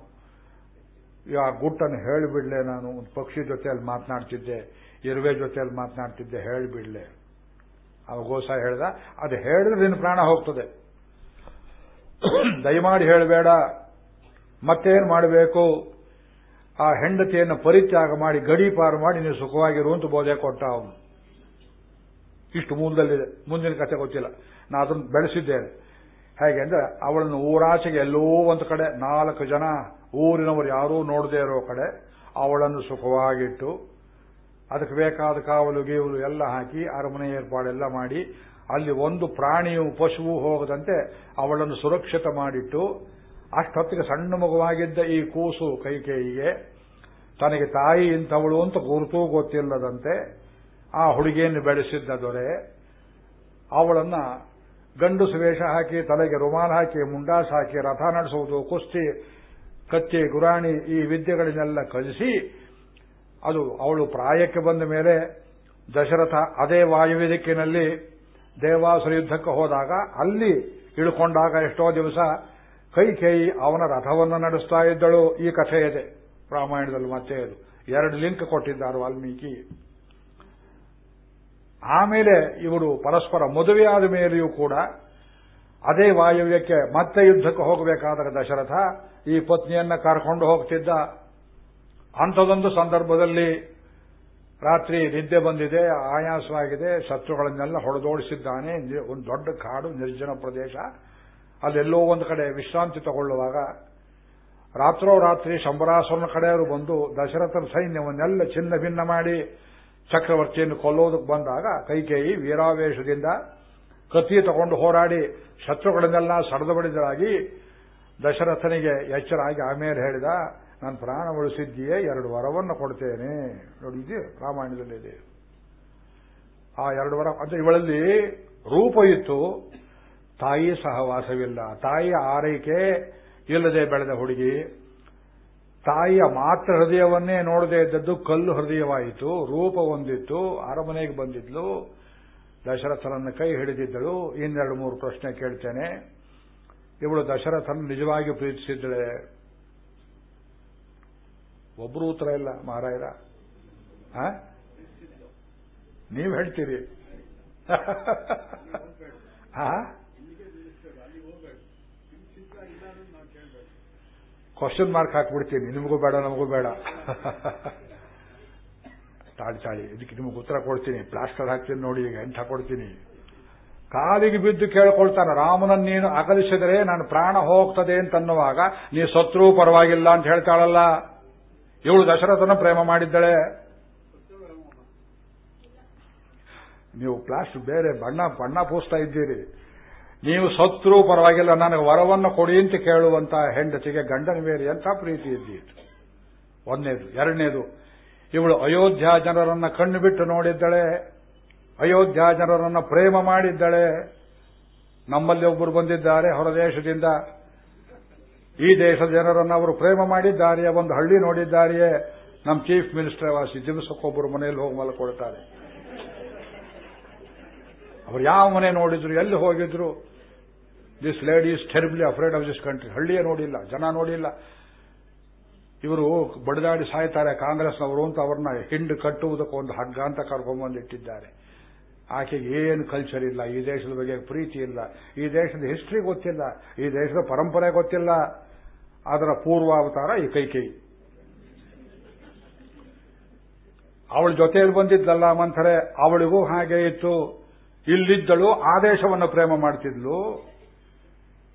ಆ ಗುಟ್ಟನ್ನು ಹೇಳಿಬಿಡ್ಲೆ ನಾನು. ಒಂದು ಪಕ್ಷಿ ಜೊತೆಯಲ್ಲಿ ಮಾತನಾಡ್ತಿದ್ದೆ ಇರುವೆ ಜೊತೆಯಲ್ಲಿ ಮಾತನಾಡ್ತಿದ್ದೆ, ಹೇಳಿಬಿಡ್ಲೆ. ಅವ ಗೋಸ ಹೇಳ್ದ, ಅದು ಹೇಳಿದ್ರೆ ನಿನ್ನ ಪ್ರಾಣ ಹೋಗ್ತದೆ. ದಯಮಾಡಿ ಹೇಳಬೇಡ. ಮತ್ತೇನು ಮಾಡಬೇಕು? ಆ ಹೆಂಡತಿಯನ್ನು ಪರಿತ್ಯಾಗ ಮಾಡಿ ಗಡೀಪಾರು ಮಾಡಿ ನೀವು ಸುಖವಾಗಿರು ಅಂತ ಬೋಧೆ ಕೊಟ್ಟ ಅವನು. ಇಷ್ಟು ಮೂಲದಲ್ಲಿದೆ ಮುಂದಿನ ಕಥೆ ಗೊತ್ತಿಲ್ಲ. ನಾ ಅದನ್ನು ಬೆಳೆಸಿದ್ದೇನೆ. ಹೇಗೆ ಅಂದ್ರೆ, ಅವಳನ್ನು ಊರಾಚೆಗೆ ಎಲ್ಲೋ ಒಂದು ಕಡೆ ನಾಲ್ಕು ಜನ ಊರಿನವರು ಯಾರೂ ನೋಡದೇ ಇರೋ ಕಡೆ ಅವಳನ್ನು ಸುಖವಾಗಿಟ್ಟು ಅದಕ್ಕೆ ಬೇಕಾದ ಕಾವಲು ಗೀವಲು ಎಲ್ಲ ಹಾಕಿ ಅರಮನೆ ಏರ್ಪಾಡೆಲ್ಲ ಮಾಡಿ ಅಲ್ಲಿ ಒಂದು ಪ್ರಾಣಿಯು ಪಶುವು ಹೋಗದಂತೆ ಅವಳನ್ನು ಸುರಕ್ಷಿತ ಮಾಡಿಟ್ಟು ಅಷ್ಟೊತ್ತಿಗೆ ಸಣ್ಣ ಮಗುವಾಗಿದ್ದ ಈ ಕೂಸು ಕೈಕೇಯಿಗೆ ತನಗೆ ತಾಯಿ ಇಂಥವಳು ಅಂತ ಗುರುತೂ ಗೊತ್ತಿಲ್ಲದಂತೆ ಆ ಹುಡುಗಿಯನ್ನು ಬೆಳೆಸಿದ್ದ ದೊರೆ ಅವಳನ್ನ ಗಂಡು ವೇಷ ಹಾಕಿ ತಲೆಗೆ ರುಮಾಲ್ ಹಾಕಿ, ಮುಂಡಾಸ್ ಹಾಕಿ, ರಥ ನಡೆಸುವುದು, ಕುಸ್ತಿ ಕತ್ತಿ ಗುರಾಣಿ ಈ ವಿದ್ಯೆಗಳನ್ನೆಲ್ಲ ಕಲಿಸಿ, ಅದು ಅವಳು ಪ್ರಾಯಕ್ಕೆ ಬಂದ ಮೇಲೆ ದಶರಥ ಅದೇ ವಾಯುವಿದಿಕ್ಕಿನಲ್ಲಿ ದೇವಾಸುರ ಯುದ್ಧಕ್ಕೆ ಹೋದಾಗ ಅಲ್ಲಿ ಇಳ್ಕೊಂಡಾಗ ಎಷ್ಟೋ ದಿವಸ ಕೈ ಕೈ ಅವನ ರಥವನ್ನು ನಡೆಸ್ತಾ ಇದ್ದಳು. ಈ ಕಥೆ ಇದೆ. ರಾಮಾಯಣದಲ್ಲಿ ಮತ್ತೆ ಅದು. ಎರಡು ಲಿಂಕ್ ಕೊಟ್ಟಿದ್ದಾರೆ ವಾಲ್ಮೀಕಿ. ಆಮೇಲೆ ಇವರು ಪರಸ್ಪರ ಮದುವೆಯಾದ ಮೇಲೆಯೂ ಕೂಡ ಅದೇ ವಾಯುವ್ಯಕ್ಕೆ ಮತ್ತೆ ಯುದ್ಧಕ್ಕೆ ಹೋಗಬೇಕಾದರೆ ದಶರಥ ಈ ಪತ್ನಿಯನ್ನ ಕರ್ಕೊಂಡು ಹೋಗ್ತಿದ್ದ. ಅಂಥದೊಂದು ಸಂದರ್ಭದಲ್ಲಿ ರಾತ್ರಿ ನಿದ್ದೆ ಬಂದಿದೆ, ಆಯಾಸವಾಗಿದೆ, ಶತ್ರುಗಳನ್ನೆಲ್ಲ ಹೊಡೆದೋಡಿಸಿದ್ದಾನೆ. ಒಂದು ದೊಡ್ಡ ಕಾಡು, ನಿರ್ಜನ ಪ್ರದೇಶ. ಅಲ್ಲೆಲ್ಲೋ ಒಂದು ಕಡೆ ವಿಶ್ರಾಂತಿ ತಗೊಳ್ಳುವಾಗ ರಾತ್ರೋ ರಾತ್ರಿ ಶಂಬರಾಸುರನ ಕಡೆಯವರು ಬಂದು ದಶರಥನ ಸೈನ್ಯವನ್ನೆಲ್ಲ ಚಿನ್ನ ಭಿನ್ನ ಮಾಡಿ ಚಕ್ರವರ್ತಿಯನ್ನು ಕೊಲ್ಲೋದಕ್ಕೆ ಬಂದಾಗ ಕೈಕೇಯಿ ವೀರಾವೇಶದಿಂದ ಕತ್ತಿ ತಗೊಂಡು ಹೋರಾಡಿ ಶತ್ರುಗಳನ್ನೆಲ್ಲ ಸಡದು ದಶರಥನಿಗೆ ಎಚ್ಚರಾಗಿ ಆಮೇಲೆ ಹೇಳಿದ ನಾನು ಪ್ರಾಣ ಉಳಿಸಿದ್ದೀಯೇ, ಎರಡು ವರವನ್ನು ಕೊಡ್ತೇನೆ. ನೋಡಿ, ಇದೆ ರಾಮಾಯಣದಲ್ಲಿದೆ ಆ ಎರಡು ವರ ಅಂದ್ರೆ ಇವಳಲ್ಲಿ ರೂಪ ಇತ್ತು. ತಾಯಿ ಸಹವಾಸವಿಲ್ಲ. ತಾಯಿಯ ಆರೈಕೆ ಇಲ್ಲದೆ ಬೆಳೆದ ಹುಡುಗಿ. ತಾಯಿಯ ಮಾತ್ರ ಹೃದಯವನ್ನೇ ನೋಡದೇ ಇದ್ದದ್ದು ಕಲ್ಲು ಹೃದಯವಾಯಿತು. ರೂಪ ಹೊಂದಿತ್ತು. ಅರಮನೆಗೆ ಬಂದಿದ್ಲು. ದಶರಥನನ್ನ ಕೈ ಹಿಡಿದಿದ್ದಳು. ಇನ್ನೆರಡು ಮೂರು ಪ್ರಶ್ನೆ ಕೇಳ್ತೇನೆ. ಇವಳು ದಶರಥನ ನಿಜವಾಗಿ ಪ್ರೀತಿಸಿದ್ದಳೆ. ಒಬ್ಬರು ಉತ್ತರ ಇಲ್ಲ ಮಹಾರಾಯರ ನೀವು ಹೇಳ್ತೀರಿ. ಕ್ವಶನ್ ಮಾರ್ಕ್ ಹಾಕ್ಬಿಡ್ತೀನಿ. ನಿಮಗೂ ಬೇಡ, ನಮಗೂ ಬೇಡ. ತಾಳಿ ತಾಳಿ. ಇದಕ್ಕೆ ನಿಮಗೆ ಉತ್ತರ ಕೊಡ್ತೀನಿ. ಪ್ಲಾಸ್ಟರ್ ಹಾಕ್ತೀನಿ ನೋಡಿ, ಈಗ ಎಂಥ ಕೊಡ್ತೀನಿ? ಕಾಲಿಗೆ ಬಿದ್ದು ಕೇಳ್ಕೊಳ್ತಾನೆ, ರಾಮನನ್ನು ನೀನು ಅಗಲಿಸಿದರೆ ನಾನು ಪ್ರಾಣ ಹೋಗ್ತದೆ ಅಂತನ್ನುವಾಗ, ನೀ ಸತ್ರೂ ಪರವಾಗಿಲ್ಲ ಅಂತ ಹೇಳ್ತಾಳಲ್ಲ. ಇವಳು ದಶರಥನ ಪ್ರೇಮ ಮಾಡಿದ್ದಳೆ. ನೀವು ಪ್ಲಾಸ್ಟ್ ಬೇರೆ ಬಣ್ಣ ಬಣ್ಣ ಪೂಸ್ತಾ ಇದ್ದೀರಿ. ನೀವು ಸತ್ರೂ ಪರವಾಗಿಲ್ಲ, ನನಗೆ ವರವನ್ನು ಕೊಡಿ ಅಂತ ಕೇಳುವಂತ ಹೆಂಡತಿಗೆ ಗಂಡನ ಮೇಲೆ ಎಂಥ ಪ್ರೀತಿ ಇದ್ದೀತು ಒಂದನೇದು. ಎರಡನೇದು ಇವಳು ಅಯೋಧ್ಯ ಜನರನ್ನ ಕಣ್ಣು ಬಿಟ್ಟು ನೋಡಿದ್ದಳೆ, ಅಯೋಧ್ಯ ಜನರನ್ನ ಪ್ರೇಮ ಮಾಡಿದ್ದಳೆ. ನಮ್ಮಲ್ಲಿ ಒಬ್ಬರು ಬಂದಿದ್ದಾರೆ ಹೊರದೇಶದಿಂದ. ಈ ದೇಶದ ಜನರನ್ನು ಅವರು ಪ್ರೇಮ ಮಾಡಿದ್ದಾರೆಯೇ, ಒಂದು ಹಳ್ಳಿ ನೋಡಿದ್ದಾರೆಯೇ. ನಮ್ಮ ಚೀಫ್ ಮಿನಿಸ್ಟರ್ ವಾಸಿ ದಿವಸಕ್ಕೊಬ್ಬರು ಮನೆಯಲ್ಲಿ ಹೋಗಿ ಮಲ್ಕೊಳ್ತಾರೆ. ಅವರು ಯಾವ ಮನೆ ನೋಡಿದ್ರು, ಎಲ್ಲಿ ಹೋಗಿದ್ರು? This lady is terribly afraid of this country ಹಳ್ಳಿಯೇ ನೋಡಿಲ್ಲ, ಜನ ನೋಡಿಲ್ಲ. ಇವರು ಬಡದಾಡಿ ಸಾಯ್ತಾರೆ ಕಾಂಗ್ರೆಸ್ನವರು ಅಂತ ಅವ್ರನ್ನ ಹಿಂಡು ಕಟ್ಟುವುದಕ್ಕೆ ಒಂದು ಹಗ್ಗ ಅಂತ ಕರ್ಕೊಂಡ್ಬಂದಿಟ್ಟಿದ್ದಾರೆ ಆಕೆಗೆ ಏನು ಕಲ್ಚರ್ ಇಲ್ಲ, ಈ ದೇಶದ ಬಗ್ಗೆ ಪ್ರೀತಿ ಇಲ್ಲ, ಈ ದೇಶದ ಹಿಸ್ಟ್ರಿ ಗೊತ್ತಿಲ್ಲ, ಈ ದೇಶದ ಪರಂಪರೆ ಗೊತ್ತಿಲ್ಲ. ಅದರ ಪೂರ್ವಾವತಾರ ಈ ಕೈಕೈ. ಅವಳ ಜೊತೆಯಲ್ಲಿ ಬಂದಿದ್ದಲ್ಲ ಮಂಥರೆ, ಅವಳಿಗೂ ಹಾಗೆ ಇತ್ತು. ಇಲ್ಲಿದ್ದಳು ಆದೇಶವನ್ನು ಪ್ರೇಮ ಮಾಡ್ತಿದ್ಲು.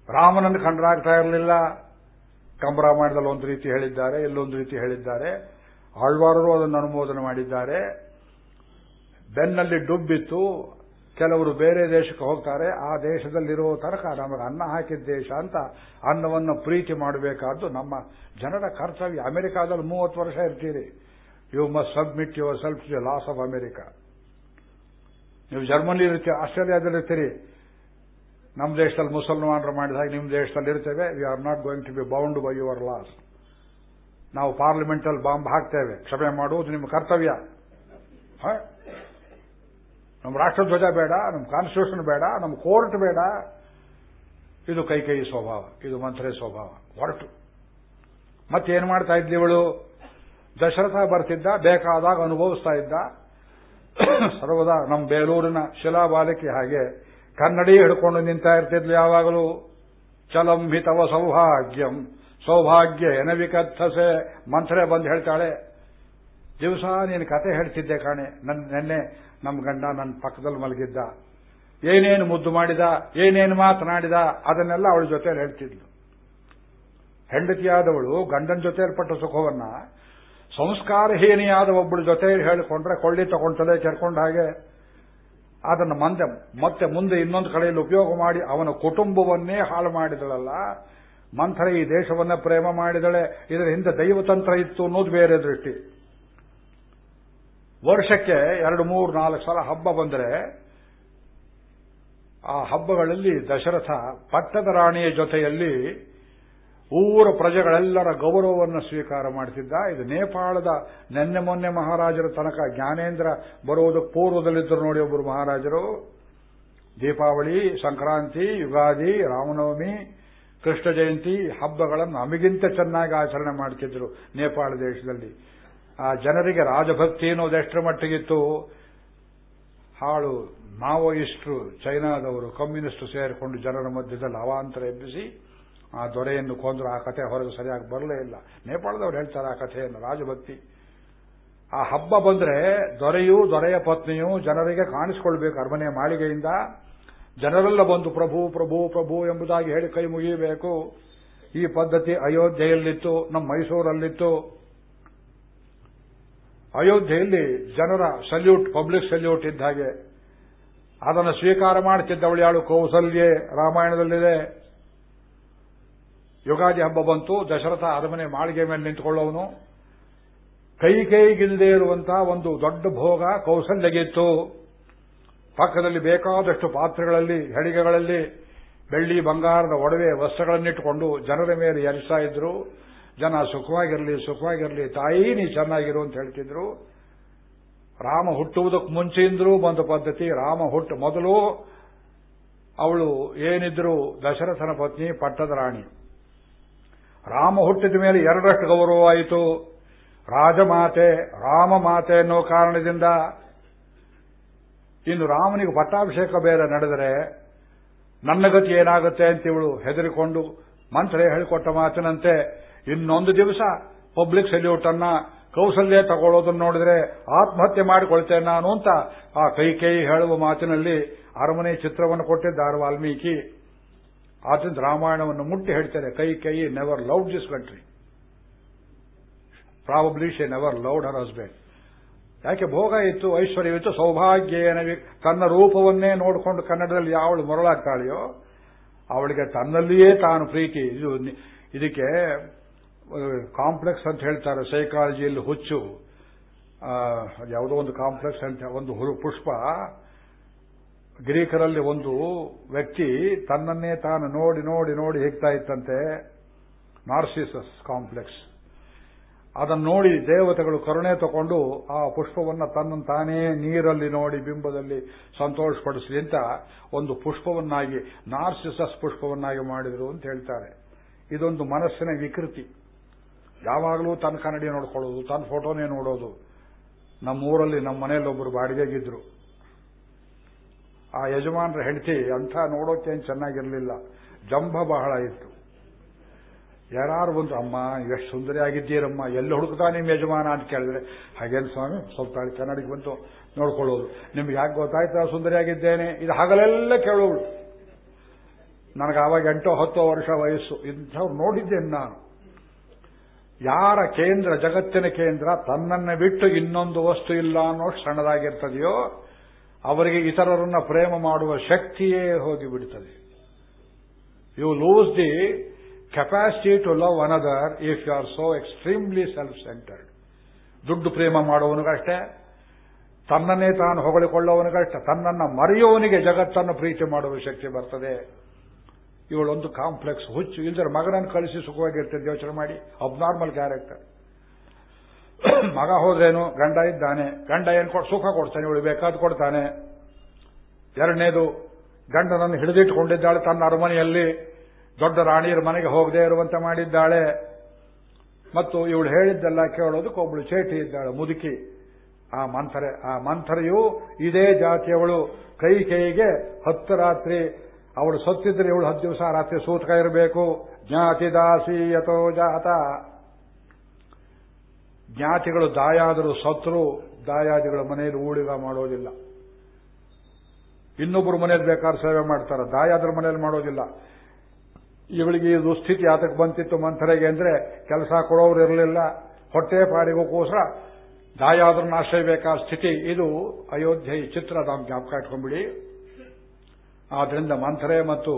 ರಾಮನನ್ನು ಕಂಡರಾಗ್ತಾ ಇರಲಿಲ್ಲ. ಕಂಬರಾಮಾಯಣದಲ್ಲಿ ಒಂದು ರೀತಿ ಹೇಳಿದ್ದಾರೆ ಇಲ್ಲೊಂದು ರೀತಿ ಹೇಳಿದ್ದಾರೆ. ಆಳ್ವಾರರು ಅದನ್ನು ಅನುಮೋದನೆ ಮಾಡಿದ್ದಾರೆ. ಬೆನ್ನಲ್ಲಿ ಡುಬ್ಬಿತ್ತು. ಕೆಲವರು ಬೇರೆ ದೇಶಕ್ಕೆ ಹೋಗ್ತಾರೆ. ಆ ದೇಶದಲ್ಲಿರೋ ತನಕ ನಮಗೆ ಅನ್ನ ಹಾಕಿದ ದೇಶ ಅಂತ ಅನ್ನವನ್ನು ಪ್ರೀತಿ ಮಾಡಬೇಕಾದ್ದು ನಮ್ಮ ಜನರ ಕರ್ತವ್ಯ. ಅಮೆರಿಕಾದಲ್ಲಿ ಮೂವತ್ತು ವರ್ಷ ಇರ್ತೀರಿ. You must submit yourself to laws of America ನೀವು ಜರ್ಮನಿ ಇರ್ತೀರಿ, ಆಸ್ಟ್ರೇಲಿಯಾದಲ್ಲಿ ಇರ್ತೀರಿ. ನಮ್ಮ ದೇಶದಲ್ಲಿ ಮುಸಲ್ಮಾನರು ಮಾಡಿದಾಗ ನಿಮ್ಮ ದೇಶದಲ್ಲಿ ಇರ್ತೇವೆ. We are not going to be bound by your laws ನಾವು ಪಾರ್ಲಿಮೆಂಟಲ್ಲಿ ಬಾಂಬ್ ಹಾಕ್ತೇವೆ. ಕ್ಷಮೆ ಮಾಡುವುದು ನಿಮ್ಮ ಕರ್ತವ್ಯ. ನಮ್ಮ ರಾಷ್ಟ್ರಧ್ವಜ ಬೇಡ, ನಮ್ಮ ಕಾನ್ಸ್ಟಿಟ್ಯೂಷನ್ ಬೇಡ, ನಮ್ಮ ಕೋರ್ಟ್ ಬೇಡ. ಇದು ಕೈ ಕೈ ಸ್ವಭಾವ, ಇದು ಮಂತ್ರೆ ಸ್ವಭಾವ. ಹೊರಟು. ಮತ್ತೇನು ಮಾಡ್ತಾ ಇದ್ಲಿ ಇವಳು? ದಶರಥ ಬರ್ತಿದ್ದ, ಬೇಕಾದಾಗ ಅನುಭವಿಸ್ತಾ ಇದ್ದ. ಸರ್ವದಾ ನಮ್ಮ ಬೇಲೂರಿನ ಶಿಲಾಬಾಲಕಿ ಹಾಗೆ ಕನ್ನಡಿ ಹಿಡ್ಕೊಂಡು ನಿಂತಾ ಇರ್ತಿದ್ಲು ಯಾವಾಗಲೂ. ಚಲಂಭಿತವ ಸೌಭಾಗ್ಯಂ ಸೌಭಾಗ್ಯ ಎನವಿಕಥಸೆ. ಮಂತ್ರೆ ಬಂದು ಹೇಳ್ತಾಳೆ. ದಿವಸ ನೀನು ಕತೆ ಹೇಳ್ತಿದ್ದೆ ಕಾಣೆ. ನನ್ನ ನೆನ್ನೆ ನಮ್ಮ ಗಂಡ ನನ್ನ ಪಕ್ಕದಲ್ಲಿ ಮಲಗಿದ್ದ. ಏನೇನು ಮುದ್ದು ಮಾಡಿದ, ಏನೇನು ಮಾತನಾಡಿದ, ಅದನ್ನೆಲ್ಲ ಅವಳ ಜೊತೆಯಲ್ಲಿ ಹೇಳ್ತಿದ್ಲು. ಹೆಂಡತಿಯಾದವಳು ಗಂಡನ ಜೊತೆಯಲ್ಲಿ ಪಟ್ಟ ಸುಖವನ್ನ, ಸಂಸ್ಕಾರಹೀನಿಯಾದ ಒಬ್ಬಳ ಜೊತೆಯಲ್ಲಿ ಹೇಳಿಕೊಂಡ್ರೆ ಕೊಳ್ಳಿ ತಲೆ ಕೆರ್ಕೊಂಡ ಹಾಗೆ ಅದನ್ನು ಮಂದೆ, ಮತ್ತೆ ಮುಂದೆ ಇನ್ನೊಂದು ಕಡೆಯಲ್ಲಿ ಉಪಯೋಗ ಮಾಡಿ ಅವನ ಕುಟುಂಬವನ್ನೇ ಹಾಳು ಮಾಡಿದಳಲ್ಲ. ಮಂಥರ ಈ ದೇಶವನ್ನ ಪ್ರೇಮ ಮಾಡಿದಳೆ. ಇದರ ಹಿಂದೆ ದೈವತಂತ್ರ ಇತ್ತು ಅನ್ನೋದು ಬೇರೆ ದೃಷ್ಟಿ. ವರ್ಷಕ್ಕೆ ಎರಡು, ಮೂರು, ನಾಲ್ಕು ಸಲ ಹಬ್ಬ ಬಂದರೆ ಆ ಹಬ್ಬಗಳಲ್ಲಿ ದಶರಥ ಪಟ್ಟದ ರಾಣಿಯ ಜೊತೆಯಲ್ಲಿ ಊರ ಪ್ರಜೆಗಳೆಲ್ಲರ ಗೌರವವನ್ನು ಸ್ವೀಕಾರ ಮಾಡ್ತಿದ್ದ. ಇದು ನೇಪಾಳದ ನೆನ್ನೆ ಮೊನ್ನೆ ಮಹಾರಾಜರ ತನಕ ಜ್ಞಾನೇಂದ್ರ ಬರುವುದಕ್ಕೆ ಪೂರ್ವದಲ್ಲಿದ್ದರು ನೋಡಿ ಒಬ್ಬರು ಮಹಾರಾಜರು. ದೀಪಾವಳಿ, ಸಂಕ್ರಾಂತಿ, ಯುಗಾದಿ, ರಾಮನವಮಿ, ಕೃಷ್ಣ ಜಯಂತಿ ಹಬ್ಬಗಳನ್ನು ನಮಗಿಂತ ಚೆನ್ನಾಗಿ ಆಚರಣೆ ಮಾಡ್ತಿದ್ರು ನೇಪಾಳ ದೇಶದಲ್ಲಿ. ಆ ಜನರಿಗೆ ರಾಜಭಕ್ತಿ ಅನ್ನೋದು ಎಷ್ಟರ ಮಟ್ಟಿಗಿತ್ತು? ಹಾಳು ಮಾವೋಯಿಸ್ಟ್ರು, ಚೈನಾದವರು ಕಮ್ಯುನಿಸ್ಟ್ ಸೇರಿಕೊಂಡು ಜನರ ಮಧ್ಯದಲ್ಲಿ ಅವಾಂತರ ಎಬ್ಬಿಸಿ ಆ ದೊರೆಯನ್ನು ಕೊಂದ್ರು, ಆ ಕಥೆ ಹೊರಗೆ ಸರಿಯಾಗಿ ಬರಲೇ ಇಲ್ಲ. ನೇಪಾಳದವ್ರು ಹೇಳ್ತಾರೆ ಆ ಕಥೆಯನ್ನು, ರಾಜಭಕ್ತಿ. ಆ ಹಬ್ಬ ಬಂದ್ರೆ ದೊರೆಯು, ದೊರೆಯ ಪತ್ನಿಯು ಜನರಿಗೆ ಕಾಣಿಸಿಕೊಳ್ಬೇಕು ಅರಮನೆ ಮಾಳಿಗೆಯಿಂದ. ಜನರೆಲ್ಲ ಬಂದು, ಪ್ರಭು ಪ್ರಭು ಪ್ರಭು ಎಂಬುದಾಗಿ ಹೇಳಿ ಕೈ ಮುಗಿಯಬೇಕು. ಈ ಪದ್ಧತಿ ಅಯೋಧ್ಯೆಯಲ್ಲಿತ್ತು, ನಮ್ಮ ಮೈಸೂರಲ್ಲಿತ್ತು. ಅಯೋಧ್ಯೆಯಲ್ಲಿ ಜನರ ಸಲ್ಯೂಟ್, ಪಬ್ಲಿಕ್ ಸಲ್ಯೂಟ್ ಇದ್ದ ಹಾಗೆ. ಅದನ್ನು ಸ್ವೀಕಾರ ಮಾಡುತ್ತಿದ್ದವಳು ಯಾಳು? ಕೌಸಲ್ಯೆ ರಾಮಾಯಣದಲ್ಲಿದೆ. ಯುಗಾದಿ ಹಬ್ಬ ಬಂತು, ದಶರಥ ಅರಮನೆ ಮಾಳಿಗೆ ಮೇಲೆ ನಿಂತುಕೊಳ್ಳೋನು ಕೈ ಕೈಗಿಲ್ಲದೆ ಇರುವಂತಹ ಒಂದು ದೊಡ್ಡ ಭೋಗ ಕೌಸಲ್ಯಗಿತ್ತು ಪಕ್ಕದಲ್ಲಿ ಬೇಕಾದಷ್ಟು ಪಾತ್ರೆಗಳಲ್ಲಿ ಹೆಡಿಗೆಗಳಲ್ಲಿ ಬೆಳ್ಳಿ, ಬಂಗಾರದ ಒಡವೆ, ವಸ್ತ್ರಗಳನ್ನಿಟ್ಟುಕೊಂಡು ಜನರ ಮೇಲೆ ಎರಿಸ್ತಾ ಇದ್ರು. ಜನ ಸುಖವಾಗಿರಲಿ ಸುಖವಾಗಿರಲಿ, ತಾಯಿ ನೀ ಚೆನ್ನಾಗಿರು ಅಂತ ಹೇಳ್ತಿದ್ರು. ರಾಮ ಹುಟ್ಟುವುದಕ್ಕೆ ಮುಂಚೆಯಿಂದಲೂ ಬಂದ ಪದ್ಧತಿ. ರಾಮ ಹುಟ್ಟು ಮೊದಲು ಅವಳು ಏನಿದ್ರು ದಶರಥನ ಪತ್ನಿ, ಪಟ್ಟದ ರಾಣಿ. ರಾಮ ಹುಟ್ಟಿದ ಮೇಲೆ ಎರಡರಷ್ಟು ಗೌರವವಾಯಿತು ರಾಜಮಾತೆ, ರಾಮ ಮಾತೆ ಅನ್ನೋ ಕಾರಣದಿಂದ ಇನ್ನು ರಾಮನಿಗೆ ಪಟ್ಟಾಭಿಷೇಕ ಬೇರೆ ನಡೆದರೆ ನನ್ನ ಗತಿ ಏನಾಗುತ್ತೆ ಅಂತ ಇವಳು ಹೆದರಿಕೊಂಡು ಮಂತ್ರ ಹೇಳಿಕೊಟ್ಟ ಮಾತಿನಂತೆ ಇನ್ನೊಂದು ದಿವಸ ಪಬ್ಲಿಕ್ ಸೆಲ್ಯೂಟ್ ಅನ್ನ ಕೌಶಲ್ಯ ತಗೊಳ್ಳೋದನ್ನು ನೋಡಿದ್ರೆ ಆತ್ಮಹತ್ಯೆ ಮಾಡಿಕೊಳ್ತೇನೆ ನಾನು ಅಂತ ಆ ಕೈ ಕೈ ಹೇಳುವ ಮಾತಿನಲ್ಲಿ ಅರಮನೆ ಚಿತ್ರವನ್ನು ಕೊಟ್ಟಿದ್ದಾರೆ ವಾಲ್ಮೀಕಿ ಆದ್ರಿಂದ ರಾಮಾಯಣವನ್ನು ಮುಟ್ಟಿ ಹೇಳ್ತಾರೆ, ಕೈ ಕೈ never love this country probably she never loved her husband ಯಾಕೆ ಭೋಗ ಇತ್ತು ಐಶ್ವರ್ಯವಿತ್ತು ಏನವಿ, ತನ್ನ ರೂಪವನ್ನೇ ನೋಡಿಕೊಂಡು ಕನ್ನಡದಲ್ಲಿ ಯಾವಳು ಮರಳಾಗ್ತಾಳೆಯೋ, ಅವಳಿಗೆ ತನ್ನಲ್ಲಿಯೇ ತಾನು ಪ್ರೀತಿ. ಇದು ಇದಕ್ಕೆ ಕಾಂಪ್ಲೆಕ್ಸ್ ಅಂತ ಹೇಳ್ತಾರೆ, ಸೈಕಾಲಜಿಯಲ್ಲಿ ಹುಚ್ಚು. ಯಾವುದೋ ಒಂದು ಕಾಂಪ್ಲೆಕ್ಸ್ ಅಂತ, ಒಂದು ಹುರು ಪುಷ್ಪ. ಗ್ರೀಕರಲ್ಲಿ ಒಂದು ವ್ಯಕ್ತಿ ತನ್ನನ್ನೇ ತಾನು ನೋಡಿ ನೋಡಿ ನೋಡಿ ಹೇಗ್ತಾ ಇತ್ತಂತೆ? Narcissus complex. ಅದನ್ನು ನೋಡಿ ದೇವತೆಗಳು ಕರುಣೆ ತಗೊಂಡು ಆ ಪುಷ್ಪವನ್ನು ತನ್ನ ತಾನೇ ನೀರಲ್ಲಿ ನೋಡಿ ಬಿಂಬದಲ್ಲಿ ಸಂತೋಷಪಡಿಸಲಿ ಅಂತ ಒಂದು ಪುಷ್ಪವನ್ನಾಗಿ, ನಾರ್ಸಿಸಸ್ ಪುಷ್ಪವನ್ನಾಗಿ ಮಾಡಿದರು ಅಂತ ಹೇಳ್ತಾರೆ. ಇದೊಂದು ಮನಸ್ಸಿನ ವಿಕೃತಿ. ಯಾವಾಗಲೂ ತನ್ನ ಕನ್ನಡಿ ನೋಡ್ಕೊಳ್ಳೋದು, ತನ್ನ ಫೋಟೋನೇ ನೋಡೋದು. ನಮ್ಮ ಮನೆಯಲ್ಲಿ ಒಬ್ಬರು ಬಾಡಿಗೆಗಿದ್ರು. ಆ ಯಜಮಾನರ ಹೆಂಡತಿ ಅಂಥ ನೋಡೋಕೇನು ಚೆನ್ನಾಗಿರಲಿಲ್ಲ. ಜಂಭ ಬಹಳ ಇತ್ತು. ಯಾರು ಬಂದ್ರು, ಅಮ್ಮ ಎಷ್ಟು ಸುಂದರಿಯಾಗಿದ್ದೀರಮ್ಮ ಎಲ್ಲಿ ಹುಡುಕ್ತಾ ನಿಮ್ಮ ಯಜಮಾನ? ಅಂತ ಕೇಳಿದ್ರೆ, ಹಾಗೇನು ಸ್ವಾಮಿ, ಸ್ವಲ್ಪ ಕನ್ನಡಿಗೆ ಬಂತು, ನೋಡ್ಕೊಳ್ಳೋದು. ನಿಮ್ಗೆ ಯಾಕೆ ಗೊತ್ತಾಯ್ತಾ ಸುಂದರಿಯಾಗಿದ್ದೇನೆ ಇದು ಹಗಲೆಲ್ಲ ಕೇಳೋಳು ನನಗೆ ಆವಾಗ ಎಂಟೋ ಹತ್ತೋ ವರ್ಷ ವಯಸ್ಸು, ಇಂಥವ್ರು ನೋಡಿದ್ದೇನೆ ನಾನು. ಯಾರ ಕೇಂದ್ರ, ಜಗತ್ತಿನ ಕೇಂದ್ರ ತನ್ನನ್ನು ಬಿಟ್ಟು ಇನ್ನೊಂದು ವಸ್ತು ಇಲ್ಲ ಅನ್ನೋ ಸಣ್ಣದಾಗಿರ್ತದೆಯೋ ಅವರಿಗೆ ಇತರರನ್ನ ಪ್ರೇಮ ಮಾಡುವ ಶಕ್ತಿಯೇ ಹೋಗಿಬಿಡುತ್ತದೆ you lose the capacity to love another if you are so extremely self centered ದುಡ್ಡು ಪ್ರೇಮ ಮಾಡುವವನಿಗಷ್ಟೇ ತನ್ನನ್ನೇ ತಾನು ಹೊಗಳಿಕೊಳ್ಳುವವನಿಗಷ್ಟೇ. ತನ್ನನ್ನು ಮರೆಯುವವನಿಗೆ ಜಗತ್ತನ್ನು ಪ್ರೀತಿ ಮಾಡುವ ಶಕ್ತಿ ಬರ್ತದೆ. ಇವಳೊಂದು ಕಾಂಪ್ಲೆಕ್ಸ್ ಹುಚ್ಚು. ಇಲ್ದರೆ ಮಗನನ್ನು ಕಳಿಸಿ ಸುಖವಾಗಿರ್ತದೆ ಯೋಚನೆ ಮಾಡಿ. ಅಬ್ನಾರ್ಮಲ್ ಕ್ಯಾರೆಕ್ಟರ್ ಮಗ ಹೋದ್ರೇನು? ಗಂಡ ಇದ್ದಾನೆ. ಗಂಡ ಏನು ಸುಖ ಕೊಡ್ತಾನೆ ಇವಳು ಬೇಕಾದ್ ಕೊಡ್ತಾನೆ. ಎರಡನೇದು, ಗಂಡನನ್ನು ಹಿಡಿದಿಟ್ಟುಕೊಂಡಿದ್ದಾಳೆ ತನ್ನ ಅರಮನೆಯಲ್ಲಿ. ದೊಡ್ಡ ರಾಣಿಯರ ಮನೆಗೆ ಹೋಗದೆ ಇರುವಂತೆ ಮಾಡಿದ್ದಾಳೆ. ಮತ್ತು ಇವಳು ಹೇಳಿದ್ದೆಲ್ಲ ಕೇಳೋದಕ್ಕೆ ಒಬ್ಬಳು ಚೇಟಿ ಇದ್ದಾಳೆ, ಮುದುಕಿ. ಆ ಮಂಥರೆ, ಆ ಮಂಥರೆಯು ಇದೇ ಜಾತಿಯವಳು. ಕೈ ಕೈಗೆ ಹತ್ತು ರಾತ್ರಿ. ಅವಳು ಸತ್ತಿದ್ರೆ ಇವಳು ಹತ್ತು ದಿವಸ ರಾತ್ರಿ ಸೂತಕ ಇರಬೇಕು. ಜ್ಞಾತಿ ದಾಸಿ ಯಥೋ ಜಾತ. ಜ್ಞಾತಿಗಳು ದಾಯಾದರು ಸತ್ರು, ದಾಯಾದಿಗಳ ಮನೆಯಲ್ಲಿ ಊಳಿಗ ಮಾಡೋದಿಲ್ಲ. ಇನ್ನೊಬ್ಬರು ಮನೆಯಲ್ಲಿ ಬೇಕಾದ್ರೆ ಸೇವೆ ಮಾಡ್ತಾರೆ, ದಾಯಾದ್ರ ಮನೆಯಲ್ಲಿ ಮಾಡೋದಿಲ್ಲ. ಇವಳಿಗೆ ಈ ದುಸ್ಥಿತಿ ಆತಕ್ಕೆ ಬಂತಿತ್ತು ಮಂಥರೆಗೆ ಅಂದ್ರೆ ಕೆಲಸ ಕೊಡೋರು ಇರಲಿಲ್ಲ, ಹೊಟ್ಟೆ ಪಾಡಿಗೋಸ್ಕರ ದಾಯಾದ್ರನ್ನ ಆಶ್ರಯಬೇಕಾದ ಸ್ಥಿತಿ. ಇದು ಅಯೋಧ್ಯೆ ಚಿತ್ರ ನಾವು ಜ್ಞಾಪಕ ಇಟ್ಕೊಂಡ್ಬಿಡಿ. ಆದ್ರಿಂದ ಮಂಥರೆ ಮತ್ತು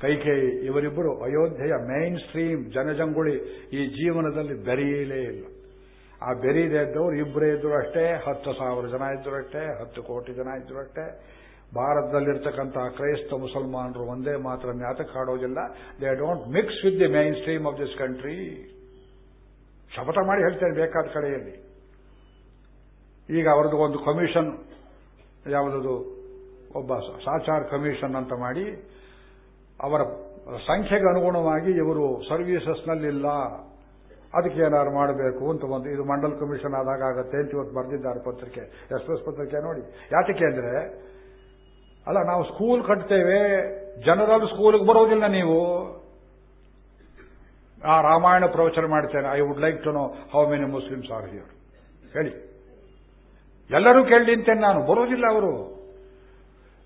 ಕೈಕೇಯಿ ಇವರಿಬ್ಬರು ಅಯೋಧ್ಯೆಯ ಮೈನ್ ಸ್ಟ್ರೀಮ್, ಜನಜಂಗುಳಿ ಈ ಜೀವನದಲ್ಲಿ ಬೆರೆಯಲೇ ಇಲ್ಲ. ಆ ಬೆರೀದೆ ಇದ್ದವರು ಇಬ್ಬರೇ ಇದ್ರು ಅಷ್ಟೇ, ಹತ್ತು ಸಾವಿರ ಜನ ಇದ್ರು ಅಷ್ಟೇ, ಹತ್ತು ಕೋಟಿ ಜನ ಇದ್ರು ಅಷ್ಟೇ. ಭಾರತದಲ್ಲಿರ್ತಕ್ಕಂತಹ ಕ್ರೈಸ್ತ ಮುಸಲ್ಮಾನರು ಒಂದೇ ಮಾತ್ರ ಮ್ಯಾತಕ್ಕಾಡೋದಿಲ್ಲ they don't mix with the mainstream of this country ಶಪಥ ಮಾಡಿ ಹೇಳ್ತೇನೆ ಬೇಕಾದ ಕಡೆಯಲ್ಲಿ. ಈಗ ಅವರದ್ದು ಒಂದು ಕಮಿಷನ್ ಯಾವುದದು? ಒಬ್ಬ ಸಾಚಾರ್ ಕಮಿಷನ್ ಅಂತ ಮಾಡಿ ಅವರ ಸಂಖ್ಯೆಗೆ ಅನುಗುಣವಾಗಿ ಇವರು ಸರ್ವೀಸಸ್ನಲ್ಲಿಲ್ಲ ಅದಕ್ಕೆ ಏನಾದ್ರು ಮಾಡಬೇಕು ಅಂತ ಒಂದು ಇದು ಮಂಡಲ್ ಕಮಿಷನ್ ಆದಾಗ ಆಗತ್ತೆ ಅಂತ ಇವತ್ತು ಬರೆದಿದ್ದಾರೆ ಪತ್ರಿಕೆ ಎಕ್ಸ್ಪ್ರೆಸ್ ಪತ್ರಿಕೆ ನೋಡಿ. ಯಾತಕ್ಕೆ ಅಂದ್ರೆ, ಅಲ್ಲ, ನಾವು ಸ್ಕೂಲ್ ಕಟ್ತೇವೆ, ಜನರಲ್ ಸ್ಕೂಲ್ಗೆ ಬರೋದಿಲ್ಲ ನೀವು. ಆ ರಾಮಾಯಣ ಪ್ರವಚನ ಮಾಡ್ತೇನೆ. I would like to know how many Muslims are here ಹೇಳಿ. ಎಲ್ಲರೂ ಕೇಳಿ ಅಂತೇನೆ ನಾನು. ಬರೋದಿಲ್ಲ ಅವರು.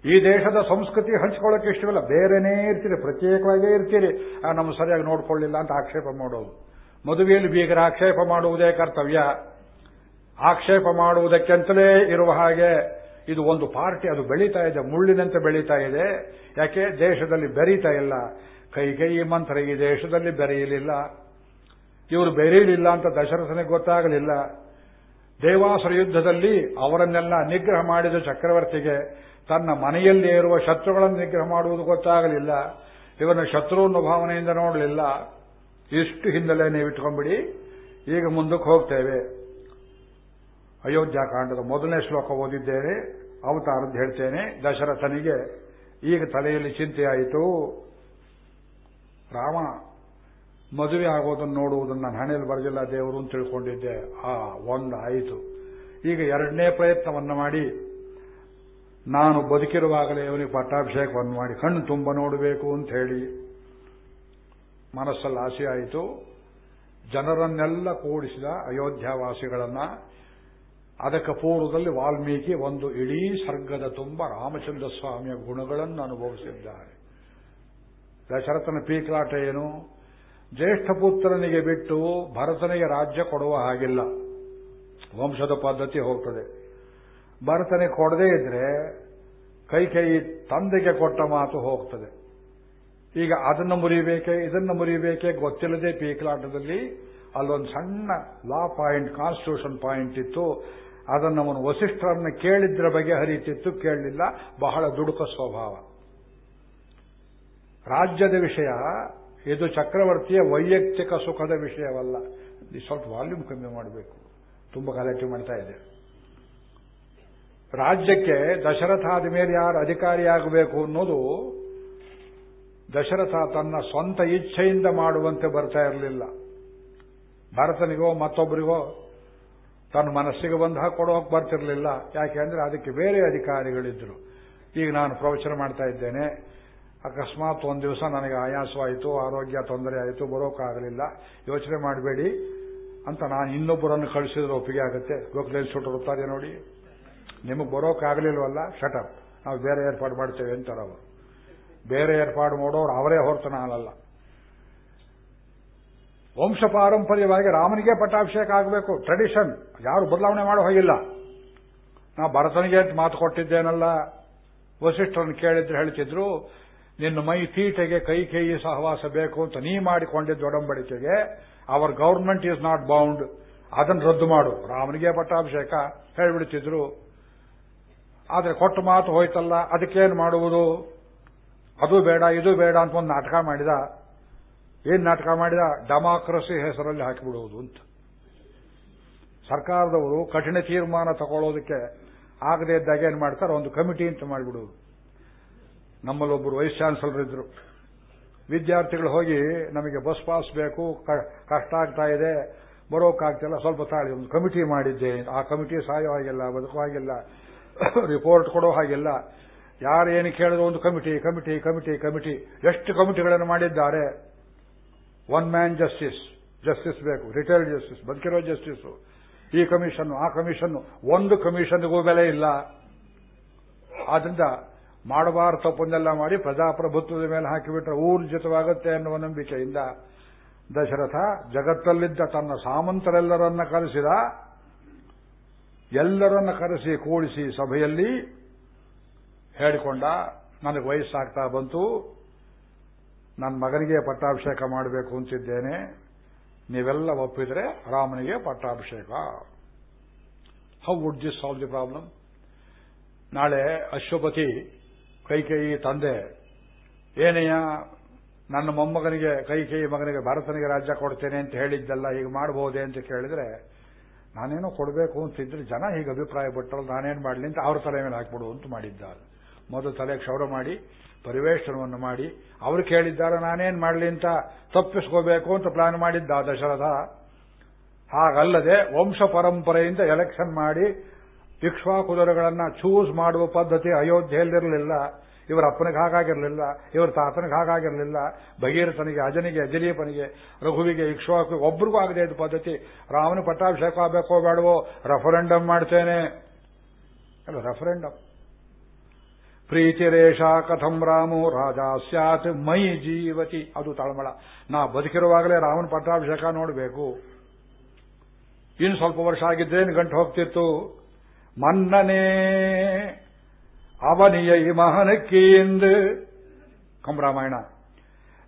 ಈ ದೇಶದ ಸಂಸ್ಕೃತಿ ಹಂಚ್ಕೊಳ್ಳೋಕೆ ಇಷ್ಟವಿಲ್ಲ. ಬೇರೆನೇ ಇರ್ತೀರಿ. ಪ್ರತ್ಯೇಕವಾಗೇ ಇರ್ತೀರಿ. ನಮ್ಮ ಸರಿಯಾಗಿ ನೋಡ್ಕೊಳ್ಳಿಲ್ಲ ಅಂತ ಆಕ್ಷೇಪ ಮಾಡೋದು. ಮದುವೆಯಲ್ಲಿ ಬೀಗರ ಆಕ್ಷೇಪ ಮಾಡುವುದೇ ಕರ್ತವ್ಯ. ಆಕ್ಷೇಪ ಮಾಡುವುದಕ್ಕೆಂತಲೇ ಇರುವ ಹಾಗೆ ಇದು ಒಂದು ಪಾರ್ಟಿ, ಅದು ಬೆಳೀತಾ ಇದೆ, ಮುಳ್ಳಿನಂತೆ ಬೆಳೀತಾ ಇದೆ. ಯಾಕೆ? ದೇಶದಲ್ಲಿ ಬೆರೀತಾ ಇಲ್ಲ. ಕೈ ಕೈ, ಮಂತ್ರ ಈ ದೇಶದಲ್ಲಿ ಬೆರೆಯಲಿಲ್ಲ. ಇವರು ಬೆರೆಯಲಿಲ್ಲ ಅಂತ ದಶರಥನಿಗೆ ಗೊತ್ತಾಗಲಿಲ್ಲ. ದೇವಾಸುರ ಯುದ್ಧದಲ್ಲಿ ಅವರನ್ನೆಲ್ಲ ನಿಗ್ರಹ ಮಾಡಿದ ಚಕ್ರವರ್ತಿಗೆ ತನ್ನ ಮನೆಯಲ್ಲೇ ಇರುವ ಶತ್ರುಗಳನ್ನು ನಿಗ್ರಹ ಮಾಡುವುದು ಗೊತ್ತಾಗಲಿಲ್ಲ. ಇವನ ಶತ್ರುವನ್ನು ಭಾವನೆಯಿಂದ ನೋಡಲಿಲ್ಲ. ಇಷ್ಟು ಹಿನ್ನೆಲೆ ನೀವು ಇಟ್ಕೊಂಡ್ಬಿಡಿ ಈಗ ಮುಂದಕ್ಕೆ ಹೋಗ್ತೇವೆ. ಅಯೋಧ್ಯಾಕಾಂಡದ ಮೊದಲನೇ ಶ್ಲೋಕ ಓದಿದ್ದೇನೆ, ಅವತಾರದ್ದು ಹೇಳ್ತೇನೆ. ದಶರಥನಿಗೆ ಈಗ ತಲೆಯಲ್ಲಿ ಚಿಂತೆಯಾಯಿತು. ರಾಮ, ಮದುವೆ ಆಗೋದನ್ನು ನೋಡುವುದನ್ನು ನಾನು ಹಣೆಯಲ್ಲಿ ಬರೆದಿಲ್ಲ, ದೇವರು ಅಂತ ತಿಳ್ಕೊಂಡಿದ್ದೆ. ಆ, ಒಂದು ಆಯಿತು. ಈಗ ಎರಡನೇ ಪ್ರಯತ್ನವನ್ನು ಮಾಡಿ. ನಾನು ಬದುಕಿರುವಾಗಲೇ ಇವನಿಗೆ ಪಟ್ಟಾಭಿಷೇಕವನ್ನು ಮಾಡಿ, ಕಣ್ಣು ತುಂಬ ನೋಡಬೇಕು ಅಂತ ಹೇಳಿ. ಮನಸ್ಸಲ್ಲಿ ಆಸೆ ಆಯಿತು. ಜನರನ್ನೆಲ್ಲ ಕೂಡಿಸಿದ ಅಯೋಧ್ಯಾವಾಸಿಗಳನ್ನ ಅದಕ್ಕೆ ಪೂರ್ವದಲ್ಲಿ ವಾಲ್ಮೀಕಿ ಒಂದು ಇಡೀ ಸರ್ಗದ ತುಂಬ ರಾಮಚಂದ್ರ ಸ್ವಾಮಿಯ ಗುಣಗಳನ್ನು ಅನುಭವಿಸಿದ್ದಾರೆ. ದಶರಥನ ಪೀಕ್ಲಾಟ ಏನು? ಜ್ಯೇಷ್ಠ ಪುತ್ರನಿಗೆ ಬಿಟ್ಟು ಭರತನಿಗೆ ರಾಜ್ಯ ಕೊಡುವ ಹಾಗಿಲ್ಲ. ವಂಶದ ಪದ್ಧತಿ ಹೋಗ್ತದೆ. ಭರತನಿಗೆ ಕೊಡದೇ ಇದ್ರೆ ಕೈ ಕೈ ತಂದೆಗೆ ಕೊಟ್ಟ ಮಾತು ಹೋಗ್ತದೆ. ಈಗ ಅದನ್ನು ಮುರಿಬೇಕೆ, ಇದನ್ನು ಮುರಿಬೇಕೆ ಗೊತ್ತಿಲ್ಲದೆ ಪೀಕಲಾಟದಲ್ಲಿ ಅಲ್ಲೊಂದು ಸಣ್ಣ ಲಾ ಪಾಯಿಂಟ್ ಕಾನ್ಸ್ಟಿಟ್ಯೂಷನ್ ಪಾಯಿಂಟ್ ಇತ್ತು. ಅದನ್ನು ಅವನು ವಸಿಷ್ಠರನ್ನು ಕೇಳಿದ್ರ ಬಗ್ಗೆ ಹರಿತಿತ್ತು, ಕೇಳಲಿಲ್ಲ. ಬಹಳ ದುಡುಕ ಸ್ವಭಾವ. ರಾಜ್ಯದ ವಿಷಯ, ಇದು ಚಕ್ರವರ್ತಿಯ ವೈಯಕ್ತಿಕ ಸುಖದ ವಿಷಯವಲ್ಲ. ಸ್ವಲ್ಪ ವಾಲ್ಯೂಮ್ ಕಮ್ಮಿ ಮಾಡಬೇಕು. ತುಂಬ ಗಲಾಟೆ ಮಾಡ್ತಾ ಇದೆ. ರಾಜ್ಯಕ್ಕೆ ದಶರಥ ಆದ ಮೇಲೆ ಯಾರು ಅಧಿಕಾರಿಯಾಗಬೇಕು ಅನ್ನೋದು ದಶರಥ ತನ್ನ ಸ್ವಂತ ಇಚ್ಛೆಯಿಂದ ಮಾಡುವಂತೆ ಬರ್ತಾ ಇರಲಿಲ್ಲ. ಭರತನಿಗೋ ಮತ್ತೊಬ್ಬರಿಗೋ ತನ್ನ ಮನಸ್ಸಿಗೆ ಬಂದ ಕೊಡೋಕೆ ಬರ್ತಿರಲಿಲ್ಲ. ಯಾಕೆ ಅಂದರೆ ಅದಕ್ಕೆ ಬೇರೆ ಅಧಿಕಾರಿಗಳಿದ್ರು. ಈಗ ನಾನು ಪ್ರವಚನ ಮಾಡ್ತಾ ಇದ್ದೇನೆ. ಅಕಸ್ಮಾತ್ ಒಂದು ದಿವಸ ನನಗೆ ಆಯಾಸವಾಯಿತು, ಆರೋಗ್ಯ ತೊಂದರೆ ಆಯಿತು ಬರೋಕ್ಕಾಗಲಿಲ್ಲ ಯೋಚನೆ ಮಾಡಬೇಡಿ ಅಂತ ನಾನು ಇನ್ನೊಬ್ಬರನ್ನು ಕಳಿಸಿದ್ರೆ ಒಪ್ಪಿಗೆ ಆಗುತ್ತೆ. ಗೋಖಲೇನ್ ಸುಟ್ಟಿರುತ್ತಾರೆ ನೋಡಿ. ನಿಮಗೆ ಬರೋಕ್ಕಾಗಲಿಲ್ವಲ್ಲ ಶಟಪ್ ನಾವು ಬೇರೆ ಏರ್ಪಾಡು ಮಾಡ್ತೇವೆ ಅಂತಾರೆ ಅವರು. ಬೇರೆ ಏರ್ಪಾಡು ಮಾಡೋರು ಅವರೇ ಹೊರತು ನಾನಲ್ಲ ವಂಶ ಪಾರಂಪರ್ಯವಾಗಿ ರಾಮನಿಗೆ ಪಟ್ಟಾಭಿಷೇಕ ಆಗಬೇಕು. ಟ್ರೆಡಿಷನ್ ಯಾರು ಬದಲಾವಣೆ ಮಾಡೋ ಹೋಗಿಲ್ಲ. ನಾ ಭರತನಿಗೆ ಅಂತ ಮಾತು ಕೊಟ್ಟಿದ್ದೇನಲ್ಲ. ವಸಿಷ್ಠರನ್ನು ಕೇಳಿದ್ರೆ ಹೇಳ್ತಿದ್ರು, ನಿನ್ನ ಮೈ ತೀಟೆಗೆ ಕೈ ಕೈ ಸಹವಾಸ ಬೇಕು ಅಂತ ನೀ ಮಾಡಿಕೊಂಡಿದ್ದ ಒಡಂಬಡಿಕೆಗೆ our government is not bound ಅದನ್ನು ರದ್ದು ಮಾಡು. ರಾಮನಿಗೆ ಪಟ್ಟಾಭಿಷೇಕ ಹೇಳಿಬಿಡ್ತಿದ್ರು. ಆದರೆ ಕೊಟ್ಟ ಮಾತು ಹೋಯ್ತಲ್ಲ. ಅದಕ್ಕೇನು ಮಾಡುವುದು? ಅದು ಬೇಡ, ಇದು ಬೇಡ ಅಂತ ಒಂದು ನಾಟಕ ಮಾಡಿದ. ಏನ್ ನಾಟಕ ಮಾಡಿದ? ಡೆಮಾಕ್ರಸಿ ಹೆಸರಲ್ಲಿ ಹಾಕಿಬಿಡುವುದು ಅಂತ. ಸರ್ಕಾರದವರು ಕಠಿಣ ತೀರ್ಮಾನ ತಗೊಳ್ಳೋದಕ್ಕೆ ಆಗದೆ ಇದ್ದಾಗ ಏನ್ ಮಾಡ್ತಾರೆ? ಒಂದು ಕಮಿಟಿ ಅಂತ ಮಾಡಿಬಿಡುವುದು. ನಮ್ಮಲ್ಲೊಬ್ಬರು ವೈಸ್ ಚಾನ್ಸಲರ್ ಇದ್ರು. ವಿದ್ಯಾರ್ಥಿಗಳು ಹೋಗಿ, ನಮಗೆ ಬಸ್ ಪಾಸ್ ಬೇಕು ಕಷ್ಟ ಆಗ್ತಾ ಇದೆ, ಬರೋಕ್ಕಾಗ್ತಿಲ್ಲ, ಸ್ವಲ್ಪ ತಾಳಿ ಒಂದು ಕಮಿಟಿ ಮಾಡಿದ್ದೆ. ಆ ಕಮಿಟಿ ಸಾಯೋ ಹಾಗಿಲ್ಲ ಬದುಕೋ ಹಾಗಿಲ್ಲ ರಿಪೋರ್ಟ್ ಕೊಡೋ ಹಾಗಿಲ್ಲ. ಯಾರು ಏನು ಕೇಳಿದ್ರು ಒಂದು ಕಮಿಟಿ ಕಮಿಟಿ ಕಮಿಟಿ ಕಮಿಟಿ. ಎಷ್ಟು ಕಮಿಟಿಗಳನ್ನು ಮಾಡಿದ್ದಾರೆ? ಒನ್ ಮ್ಯಾನ್ ಜಸ್ಟಿಸ್ ಜಸ್ಟಿಸ್ ಬೇಕು. ರಿಟೈರ್ಡ್ ಜಸ್ಟಿಸ್ ಬದುಕಿರೋ ಜಸ್ಟಿಸ್ ಈ ಕಮಿಷನ್ ಆ ಕಮಿಷನ್ ಒಂದು ಕಮಿಷನ್ಗೂ ಬೆಲೆ ಇಲ್ಲ. ಆದ್ರಿಂದ ಮಾಡಬಾರ ತಪ್ಪನ್ನೆಲ್ಲ ಮಾಡಿ ಪ್ರಜಾಪ್ರಭುತ್ವದ ಮೇಲೆ ಹಾಕಿಬಿಟ್ರೆ ಊರ್ಜಿತವಾಗುತ್ತೆ ಅನ್ನುವ ನಂಬಿಕೆಯಿಂದ ದಶರಥ ಜಗತ್ತಲ್ಲಿದ್ದ ತನ್ನ ಸಾಮಂತರೆಲ್ಲರನ್ನ ಕರೆಸಿದ, ಎಲ್ಲರನ್ನ ಕರೆಸಿ ಕೂಡಿಸಿ ಸಭೆಯಲ್ಲಿ ಹೇಳಿಕೊಂಡ, ನನಗೆ ವಯಸ್ಸಾಗ್ತಾ ಬಂತು ನನ್ನ ಮಗನಿಗೆ ಪಟ್ಟಾಭಿಷೇಕ ಮಾಡಬೇಕು ಅಂತಿದ್ದೇನೆ, ನೀವೆಲ್ಲ ಒಪ್ಪಿದ್ರೆ ರಾಮನಿಗೆ ಪಟ್ಟಾಭಿಷೇಕ. How would this solve the problem ನಾಳೆ ಅಶ್ವಪತಿ, ಕೈಕೇಯಿ ತಂದೆ, ಏನೆಯ, ನನ್ನ ಮೊಮ್ಮಗನಿಗೆ, ಕೈಕೇಯಿ ಮಗನಿಗೆ ಭರತನಿಗೆ ರಾಜ್ಯ ಕೊಡ್ತೇನೆ ಅಂತ ಹೇಳಿದ್ದಲ್ಲ ಈಗ ಮಾಡಬಹುದೇ ಅಂತ ಕೇಳಿದ್ರೆ, ನಾನೇನೋ ಕೊಡಬೇಕು ಅಂತಿದ್ರೆ ಜನ ಹೀಗೆ ಅಭಿಪ್ರಾಯ ಪಟ್ಟರು ನಾನೇನು ಮಾಡಲಿ ಅಂತ ಅವ್ರ ತಲೆ ಮೇಲೆ ಹಾಕ್ಬಿಡು ಅಂತ ಮಾಡಿದ್ದಾರೆ. ಮೊದಲು ತಲೆ ಕ್ಷೌರ ಮಾಡಿ ಪರಿವೇಶನವನ್ನು ಮಾಡಿ, ಅವರು ಕೇಳಿದ್ದಾರೆ, ನಾನೇನ್ ಮಾಡಲಿ ಅಂತ ತಪ್ಪಿಸ್ಕೋಬೇಕು ಅಂತ ಪ್ಲಾನ್ ಮಾಡಿದ್ದ ದಶರಥ. ಹಾಗಲ್ಲದೆ ವಂಶ ಪರಂಪರೆಯಿಂದ ಎಲೆಕ್ಷನ್ ಮಾಡಿ ಇಕ್ಷ್ವಾಕುದುರಗಳನ್ನ ಚೂಸ್ ಮಾಡುವ ಪದ್ಧತಿ ಅಯೋಧ್ಯೆಯಲ್ಲಿರಲಿಲ್ಲ. ಇವರ ಅಪ್ಪನಿಗೆ ಹಾಗಾಗಿರಲಿಲ್ಲ, ಇವರ ತಾತನಿಗೆ ಹಾಗಾಗಿರಲಿಲ್ಲ, ಭಗೀರಥನಿಗೆ, ಅಜನಿಗೆ ಅಜಲೀಪನಿಗೆ ರಘುವಿಗೆ ಇಕ್ಷ್ವಾಕು ಒಬ್ರಿಗೂ ಆಗದೆ ಇದು ಪದ್ಧತಿ. ರಾಮನ ಪಟ್ಟಾಭಿಷೇಕ ಆಗಬೇಕೋ, ಬೇಡವೋ ರೆಫರೆಂಡಮ್ ಮಾಡ್ತೇನೆ. ಅಲ್ಲ ರೆಫರೆಂಡಮ್ ಪ್ರೀತಿರೇಷ ಕಥಂ ರಾಮೋ ರಾಜ ಸ್ಯಾತ್ ಮೈ ಜೀವತಿ ಅದು ತಳಮಳ ನಾ ಬದುಕಿರುವಾಗಲೇ ರಾಮನ ಪಟ್ಟಾಭಿಷೇಕ ನೋಡಬೇಕು ಇನ್ನು ಸ್ವಲ್ಪ ವರ್ಷ ಆಗಿದ್ದೇನು ಗಂಟು ಹೋಗ್ತಿತ್ತು ಮನ್ನನೇ அவனியை மகனுக்கு என்று ಕಂಬರಾಮಾಯಣ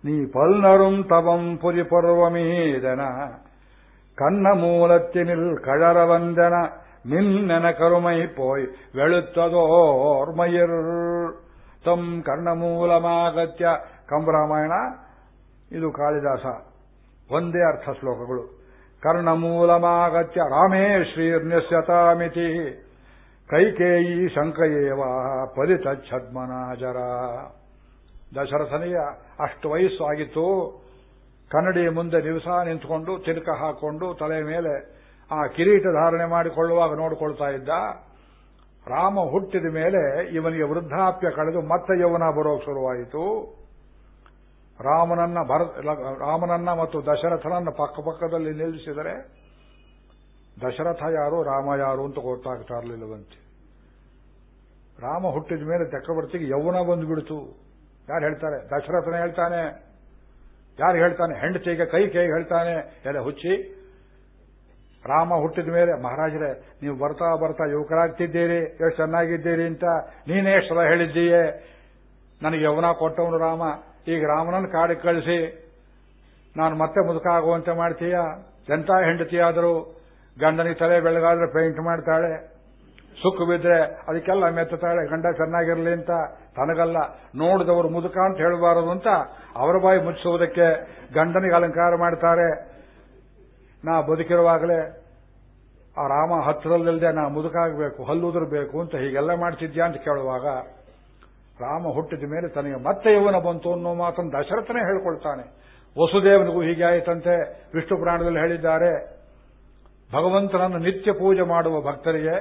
நீ பல்னரும் தவம் புரி பருவமீதன கண்ண மூலத்தினில் கழற வந்தன ನಿನ್ನೆನ ಕರುಮೈ ಪೋಯ್ പോയി ತಂ ಕರ್ಣ ಮೂಲಮಾಗತ್ಯ ಕಂಬರಾಮಾಯಣ ಇದು ಕಾಳಿದಾಸ. ಒಂದೇ ಅರ್ಥ ಶ್ಲೋಕಗಳು. ಕರ್ಣಮೂಲಮಾಗತ್ಯ. ರಾಮೇ ಶ್ರೀರ್ನ್ಯಸ್ಯತಾಮಿತಿ. ಕೈಕೇಯಿ ಶಂಕಯೇವ ಪರಿತ ಛದ್ಮನಾಜರ ದಶರಥನಿಯ ಅಷ್ಟು ವಯಸ್ಸು ಆಗಿತ್ತು. ಕನ್ನಡಿಯ ಮುಂದೆ ದಿವಸ ನಿಂತ್ಕೊಂಡು ತಿರುಕ ಹಾಕೊಂಡು ತಲೆ ಮೇಲೆ ಆ ಕಿರೀಟ ಧಾರಣೆ ಮಾಡಿಕೊಳ್ಳುವಾಗ ನೋಡಿಕೊಳ್ತಾ ಇದ್ದ, ರಾಮ ಹುಟ್ಟಿದ ಮೇಲೆ ಇವನಿಗೆ ವೃದ್ಧಾಪ್ಯ ಕಳೆದು ಮತ್ತೆ ಯೌವನ ಬರೋಕೆ ಶುರುವಾಯಿತು. ರಾಮನನ್ನ ಭರ, ರಾಮನನ್ನ ಮತ್ತು ದಶರಥನನ್ನ ಪಕ್ಕ ಪಕ್ಕದಲ್ಲಿ ನಿಲ್ಲಿಸಿದರೆ, ದಶರಥ ಯಾರು, ರಾಮ ಯಾರು ಅಂತ ಗೊತ್ತಾಗ್ತಾ ಇರಲಿಲ್ಲವಂತೆ. ರಾಮ ಹುಟ್ಟಿದ ಮೇಲೆ ಚಕ್ರವರ್ತಿಗೆ ಯೌವನ ಬಂದುಬಿಡ್ತು ಯಾರು ಹೇಳ್ತಾರೆ? ದಶರಥನ ಹೇಳ್ತಾನೆ. ಯಾರು ಹೇಳ್ತಾನೆ? ಹೆಂಡತಿಗೆ ಕೈ ಕೈ ಹೇಳ್ತಾನೆ. ಎಲ್ಲ ಹುಚ್ಚಿ ರಾಮ ಹುಟ್ಟಿದ ಮೇಲೆ, ಮಹಾರಾಜರೇ, ನೀವು ಬರ್ತಾ ಬರ್ತಾ ಯುವಕರಾಗ್ತಿದ್ದೀರಿ, ಎಷ್ಟು ಚೆನ್ನಾಗಿದ್ದೀರಿ ಅಂತ ನೀನೇ ಸಲ ಹೇಳಿದ್ದೀಯೇ. ನನಗೆ ಯವನ ಕೊಟ್ಟವನು ರಾಮ. ಈಗ ರಾಮನನ್ನು ಕಾಡಿಗೆ ಕಳಿಸಿ. ನಾನು ಮತ್ತೆ ಮುದುಕಾಗುವಂತೆ ಮಾಡ್ತೀಯ? ಎಂತ ಹೆಂಡತಿಯಾದರೂ ಗಂಡನಿಗೆ ತಲೆ ಬೆಳಗಾದ್ರೆ ಪೇಂಟ್ ಮಾಡ್ತಾಳೆ. ಸುಖ ಬಿದ್ರೆ ಅದಕ್ಕೆಲ್ಲ ಮೆತ್ತಾಳೆ ಗಂಡ ಚೆನ್ನಾಗಿರಲಿ ಅಂತ ತನಗಲ್ಲ. ನೋಡಿದವರು ಮುದುಕ ಅಂತ ಹೇಳಬಾರದು ಅಂತ ಅವರ ಬಾಯಿ ಮುಚ್ಚಿಸುವುದಕ್ಕೆ ಗಂಡನಿಗೆ ಅಲಂಕಾರ ಮಾಡ್ತಾರೆ. ನಾ ಬದುಕಿರುವಾಗಲೇ ಆ ರಾಮ ಹತ್ತಿರದಲ್ಲದೆ ನಾ ಮುದುಕಾಗಬೇಕು ಹಲ್ಲುದಿರಬೇಕು ಅಂತ ಹೀಗೆಲ್ಲ ಮಾಡ್ತಿದ್ಯಾ ಅಂತ ಕೇಳುವಾಗ ರಾಮ ಹುಟ್ಟಿದ ಮೇಲೆ ತನಗೆ ಮತ್ತೆ ಯವನ ಬಂತು ಅನ್ನೋ ಮಾತನ್ನು ದಶರಥನೇ ಹೇಳ್ಕೊಳ್ತಾನೆ. ವಸುದೇವನಿಗೂ ಹೀಗೆ ಆಯಿತಂತೆ, ವಿಷ್ಣು ಪುರಾಣದಲ್ಲಿ ಹೇಳಿದ್ದಾರೆ, ಭಗವಂತನನ್ನು ನಿತ್ಯ ಪೂಜೆ ಮಾಡುವ ಭಕ್ತರಿಗೆ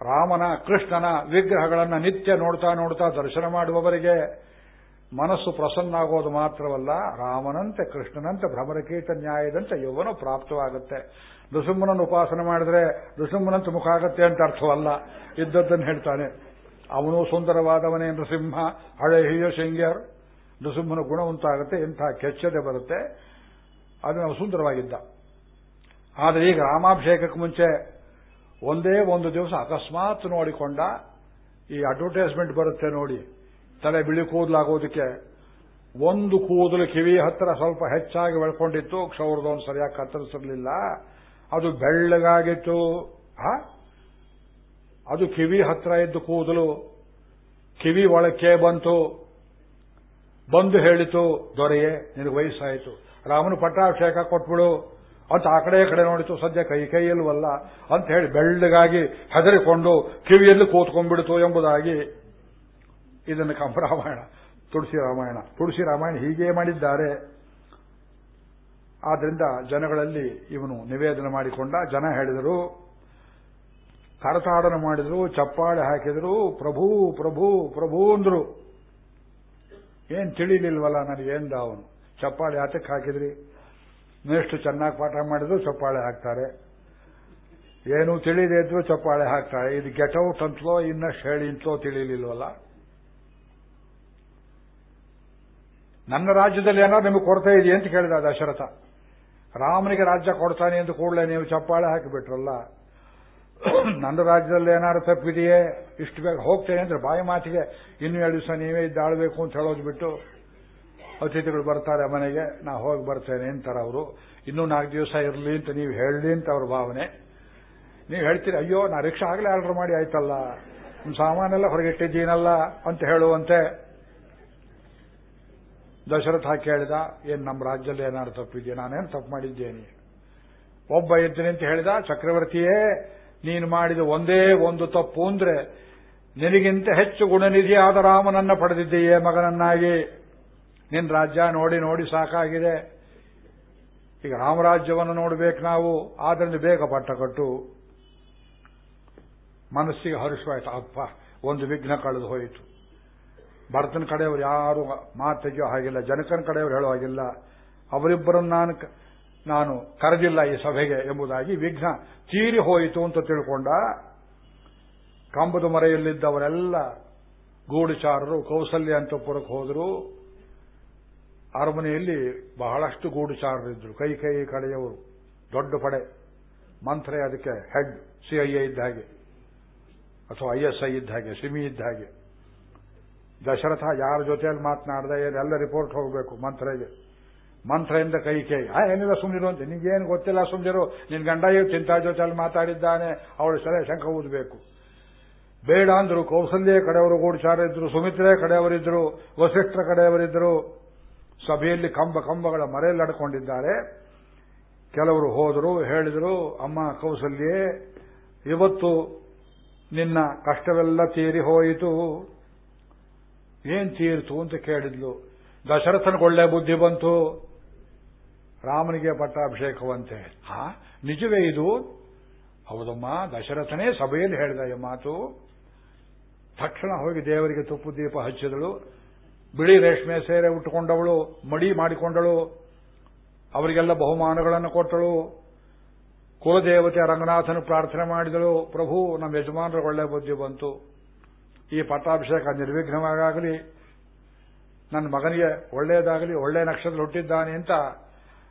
ರಾಮನ, ಕೃಷ್ಣನ ವಿಗ್ರಹಗಳನ್ನು ನಿತ್ಯ ನೋಡ್ತಾ ನೋಡ್ತಾ ದರ್ಶನ ಮಾಡುವವರಿಗೆ ಮನಸ್ಸು ಪ್ರಸನ್ನ ಆಗೋದು ಮಾತ್ರವಲ್ಲ, ರಾಮನಂತೆ ಕೃಷ್ಣನಂತೆ ಭ್ರಮರಕೀಟ ನ್ಯಾಯದಂತೆ ಯೌವನ ಪ್ರಾಪ್ತವಾಗುತ್ತೆ. ನೃಸಿಂಹನನ್ನು ಉಪಾಸನೆ ಮಾಡಿದ್ರೆ ನೃಸಿಂಹನಂತೆ ಮುಖ ಆಗತ್ತೆ ಅಂತ ಅರ್ಥವಲ್ಲ. ಇದ್ದದ್ದನ್ನು ಹೇಳ್ತಾನೆ. ಅವನು ಸುಂದರವಾದವನೇ ನೃಸಿಂಹ ಹಳೆಹಿಯ ಶೃಂಗ್ಯರ್ ನೃಸಿಂಹನ ಗುಣ ಉಂಟಾಗುತ್ತೆ, ಇಂಥ ಕೆಚ್ಚದೆ ಬರುತ್ತೆ. ಅದು ನಾವು ಸುಂದರವಾಗಿದ್ದ. ಆದರೆ ಈಗ ರಾಮಾಭಿಷೇಕಕ್ಕೆ ಮುಂಚೆ ಒಂದೇ ಒಂದು ದಿವಸ ಅಕಸ್ಮಾತ್ ನೋಡಿಕೊಂಡ ಈ ಅಡ್ವರ್ಟೈಸ್ಮೆಂಟ್ ಬರುತ್ತೆ ನೋಡಿ. ತಲೆ ಬಿಳಿ ಕೂದಲಾಗೋದಕ್ಕೆ ಒಂದು ಕೂದಲು ಕಿವಿ ಹತ್ತಿರ ಸ್ವಲ್ಪ ಹೆಚ್ಚಾಗಿ ಬೆಳ್ಕೊಂಡಿತ್ತು ಕ್ಷೌರದವನು ಸರಿಯಾಗಿ ಕತ್ತರಿಸಿರ್ಲಿಲ್ಲ. ಅದು ಬೆಳ್ಳಗಾಗಿತ್ತು. ಅದು ಕಿವಿ ಹತ್ತಿರ ಇದ್ದು ಕೂದಲು ಕಿವಿ ಒಳಕ್ಕೆ ಬಂತು. ಬಂದು ಹೇಳಿತು, ದೊರೆಯೇ, ನಿನಗೆ ವಯಸ್ಸಾಯಿತು. ರಾಮನ ಪಟ್ಟಾಭಿಷೇಕ ಕೊಟ್ಬಿಡು. ಅಂತ ಆ ಕಡೆ ಕಡೆ ನೋಡಿತು, ಸದ್ಯ ಕೈ ಕೈಯಲ್ವಲ್ಲ ಅಂತ ಹೇಳಿ ಬೆಳ್ಳಗಾಗಿ ಹೆದರಿಕೊಂಡು ಕಿವಿಯಲ್ಲಿ ಕೂತ್ಕೊಂಡ್ಬಿಡ್ತು ಎಂಬುದಾಗಿ ಇದನ್ನು ಕಂಬರಾಮಾಯಣ ತುಳಸಿ ರಾಮಾಯಣ. ತುಳಸಿ ರಾಮಾಯಣ ಹೀಗೆ ಮಾಡಿದ್ದಾರೆ. ಆದ್ರಿಂದ ಜನಗಳಲ್ಲಿ ಇವನು ನಿವೇದನೆ ಮಾಡಿಕೊಂಡ, ಜನ ಹೇಳಿದರು ಕರತಾಡನ ಮಾಡಿದರು, ಚಪ್ಪಾಳೆ ಹಾಕಿದರು, ಪ್ರಭು ಪ್ರಭು ಪ್ರಭು ಅಂದ್ರು. ಏನ್ ತಿಳಿಲಿಲ್ವಲ್ಲ ನನಗೇಂದ ಅವನು. ಚಪ್ಪಾಳೆ ಆತಕ್ಕೆ ಹಾಕಿದ್ರಿ. ಎಷ್ಟು ಚೆನ್ನಾಗಿ ಪಾಠ ಮಾಡಿದ್ರು, ಚಪ್ಪಾಳೆ ಹಾಕ್ತಾರೆ. ಏನು ತಿಳಿದೇ ಇದ್ರು ಚಪ್ಪಾಳೆ ಹಾಕ್ತಾರೆ ಇದು ಗೆಟೌಟ್ ಅಂತಲೋ, ಇನ್ನಷ್ಟು ಹೇಳಿ ಅಂತಲೋ ತಿಳಿಲಿಲ್ವಲ್ಲ. ನನ್ನ ರಾಜ್ಯದಲ್ಲಿ ಏನಾದ್ರು ನಿಮಗೆ ಕೊಡ್ತಾ ಇದೆಯಾ ಅಂತ ಕೇಳಿದ ದಶರಥ. ರಾಮನಿಗೆ ರಾಜ್ಯ ಕೊಡ್ತಾನೆ ಎಂದು ಕೂಡಲೇ ನೀವು ಚಪ್ಪಾಳೆ ಹಾಕಿಬಿಟ್ರಲ್ಲ. ನನ್ನ ರಾಜ್ಯದಲ್ಲಿ ಏನಾದ್ರು ತಪ್ಪಿದೆಯೇ? ಇಷ್ಟು ಬೇಗ ಹೋಗ್ತೇನೆ ಅಂದ್ರೆ ಬಾಯಿ ಮಾತಿಗೆ ಇನ್ನು ಎರಡು ದಿವಸ ನೀವೇ ಇದ್ದಾಳ್ಬೇಕು ಅಂತ ಹೇಳೋದು ಬಿಟ್ಟು ಅತಿಥಿಗಳು ಬರ್ತಾರೆ ಮನೆಗೆ. ನಾ ಹೋಗಿ ಬರ್ತೇನೆ ಅಂತಾರೆ ಅವರು. ಇನ್ನೂ ನಾಲ್ಕು ದಿವಸ ಇರಲಿ ಅಂತ ನೀವು ಹೇಳಲಿ ಅಂತ ಅವ್ರ ಭಾವನೆ. ನೀವು ಹೇಳ್ತೀರಿ, ಅಯ್ಯೋ, ನಾ ರಿಕ್ಷಾ ಆಗಲೇ ಆರ್ಡರ್ ಮಾಡಿ ಆಯ್ತಲ್ಲ. ಸಾಮಾನೆಲ್ಲ ಹೊರಗಿಟ್ಟಿದ್ದೀನಲ್ಲ ಅಂತ ಹೇಳುವಂತೆ ದಶರಥ ಕೇಳಿದ ಏನ್ ನಮ್ಮ ರಾಜ್ಯದಲ್ಲಿ ಏನಾದ್ರು ತಪ್ಪಿದ್ಯಾ? ನಾನೇನು ತಪ್ಪು ಮಾಡಿದ್ದೇನೆ? ಒಬ್ಬ ಇದ್ದೀನಿ ಅಂತ ಹೇಳಿದ, ಚಕ್ರವರ್ತಿಯೇ, ನೀನು ಮಾಡಿದ ಒಂದೇ ಒಂದು ತಪ್ಪು ಅಂದ್ರೆ, ನಿನಗಿಂತ ಹೆಚ್ಚು ಗುಣನಿಧಿಯಾದ ರಾಮನನ್ನ ಪಡೆದಿದ್ದೀಯೇ ಮಗನನ್ನಾಗಿ? ನಿನ್ನ ರಾಜ್ಯ ನೋಡಿ ನೋಡಿ ಸಾಕಾಗಿದೆ. ಈಗ ರಾಮರಾಜ್ಯವನ್ನು ನೋಡಬೇಕು ನಾವು, ಆದ್ರಿಂದ ಬೇಗ ಪಟ್ಟ ಕಟ್ಟು. ಮನಸ್ಸಿಗೆ ಹರುಷವಾಯ್ತು ಅಪ್ಪ, ಒಂದು ವಿಘ್ನ ಕಳೆದು ಹೋಯಿತು. ಭರತನ ಕಡೆಯವರು ಯಾರು ಮಾತು ತೆಗೆಯೋ ಹಾಗಿಲ್ಲ, ಜನಕನ ಕಡೆಯವರು ಹೇಳೋ ಹಾಗಿಲ್ಲ. ಅವರಿಬ್ಬರನ್ನು ನಾನು ನಾನು ಕರೆದಿಲ್ಲ ಈ ಸಭೆಗೆ ಎಂಬುದಾಗಿ ವಿಘ್ನ ತೀರಿ ಹೋಯಿತು ಅಂತ ತಿಳ್ಕೊಂಡ ಕಂಬದ ಮರೆಯಲ್ಲಿದ್ದವರೆಲ್ಲ ಗೂಡುಚಾರರು ಕೌಸಲ್ಯ ಅಂತಪುರಕ್ಕೆ ಹೋದರು. ಅರಮನೆಯಲ್ಲಿ ಬಹಳಷ್ಟು ಗೂಢಚಾರರಿದ್ದರು ಕೈ ಕೈ ಕಡೆಯವರು, ದೊಡ್ಡ ಪಡೆ. ಮಂತ್ರೆ ಅದಕ್ಕೆ ಹೆಡ್ ಸಿ ಐ ಇದ್ದ ಹಾಗೆ, ಅಥವಾ ಐ ಎಸ್ ಐ ಇದ್ದ ಹಾಗೆ ಸಿಮಿ ಇದ್ದ ಹಾಗೆ. ದಶರಥ ಯಾರ ಜೊತೆಯಲ್ಲಿ ಮಾತನಾಡದೆ ಎಲ್ಲ ರಿಪೋರ್ಟ್ ಹೋಗಬೇಕು ಮಂತ್ರೆಗೆ. ಮಂತ್ರದಿಂದ ಕೈ ಕೈ ಆ, ಏನಿಲ್ಲ ಸುಮ್ಮನಿರು ಅಂತ. ನಿನ್ಗೇನು ಗೊತ್ತಿಲ್ಲ ಸುಮ್ಮನಿರು ನಿನ್ ಗಂಡ ಚಿಂತಾ ಜೊತೆಯಲ್ಲಿ ಮಾತಾಡಿದ್ದಾನೆ. ಅವಳು ಸಲಹೆ ಶಂಕ ಊದಬೇಕು. ಬೇಡ ಅಂದ್ರು, ಕೌಸಲ್ಯ ಕಡೆಯವರು ಗೂಢಚಾರ ಇದ್ರು ಸುಮಿತ್ರೆ ಕಡೆಯವರಿದ್ರು ವಸಿಷ್ಠರ ಕಡೆಯವರಿದ್ರು, ಸಭೆಯಲ್ಲಿ ಕಂಬ ಕಂಬಗಳ ಮರೆಯಲ್ಲಿ ಅಡ್ಕೊಂಡಿದ್ದಾರೆ ಕೆಲವರು ಹೋದರು, ಹೇಳಿದರು, ಅಮ್ಮ, ಕೌಸಲ್ಯೆ, ಇವತ್ತು ನಿನ್ನ ಕಷ್ಟವೆಲ್ಲ ತೀರಿ ಹೋಯಿತು. ಏನ್ ತೀರ್ತು ಅಂತ ಕೇಳಿದ್ಲು. ದಶರಥನಿಗೊಳ್ಳೆ ಬುದ್ಧಿ ಬಂತು. ರಾಮನಿಗೆ ಪಟ್ಟಾಭಿಷೇಕವಂತೆ. ಹಾ, ನಿಜವೇ ಇದು? ಹೌದಮ್ಮ, ದಶರಥನೇ ಸಭೆಯಲ್ಲಿ ಹೇಳಿದ ಈ ಮಾತು. ತಕ್ಷಣ ಹೋಗಿ ದೇವರಿಗೆ ತುಪ್ಪು ದೀಪ ಹಚ್ಚಿದಳು. ಬಿಳಿ ರೇಷ್ಮೆ ಸೇರೆ ಉಟ್ಟುಕೊಂಡವಳು, ಮಡಿ ಮಾಡಿಕೊಂಡಳು. ಅವರಿಗೆಲ್ಲ ಬಹುಮಾನಗಳನ್ನು ಕೊಟ್ಟಳು. ಕುಲದೇವತೆ ರಂಗನಾಥನು ಪ್ರಾರ್ಥನೆ ಮಾಡಿದಳು. ಪ್ರಭು, ನಮ್ಮ ಯಜಮಾನರ ಒಳ್ಳೆ ಬುದ್ಧಿ ಬಂತು. ಈ ಪಟ್ಟಾಭಿಷೇಕ ನಿರ್ವಿಘ್ನವಾಗಲಿ ನನ್ನ ಮಗನಿಗೆ ಒಳ್ಳೆಯದಾಗಲಿ ಒಳ್ಳೆಯ ನಕ್ಷತ್ರ ಹುಟ್ಟಿದ್ದಾನೆ ಅಂತ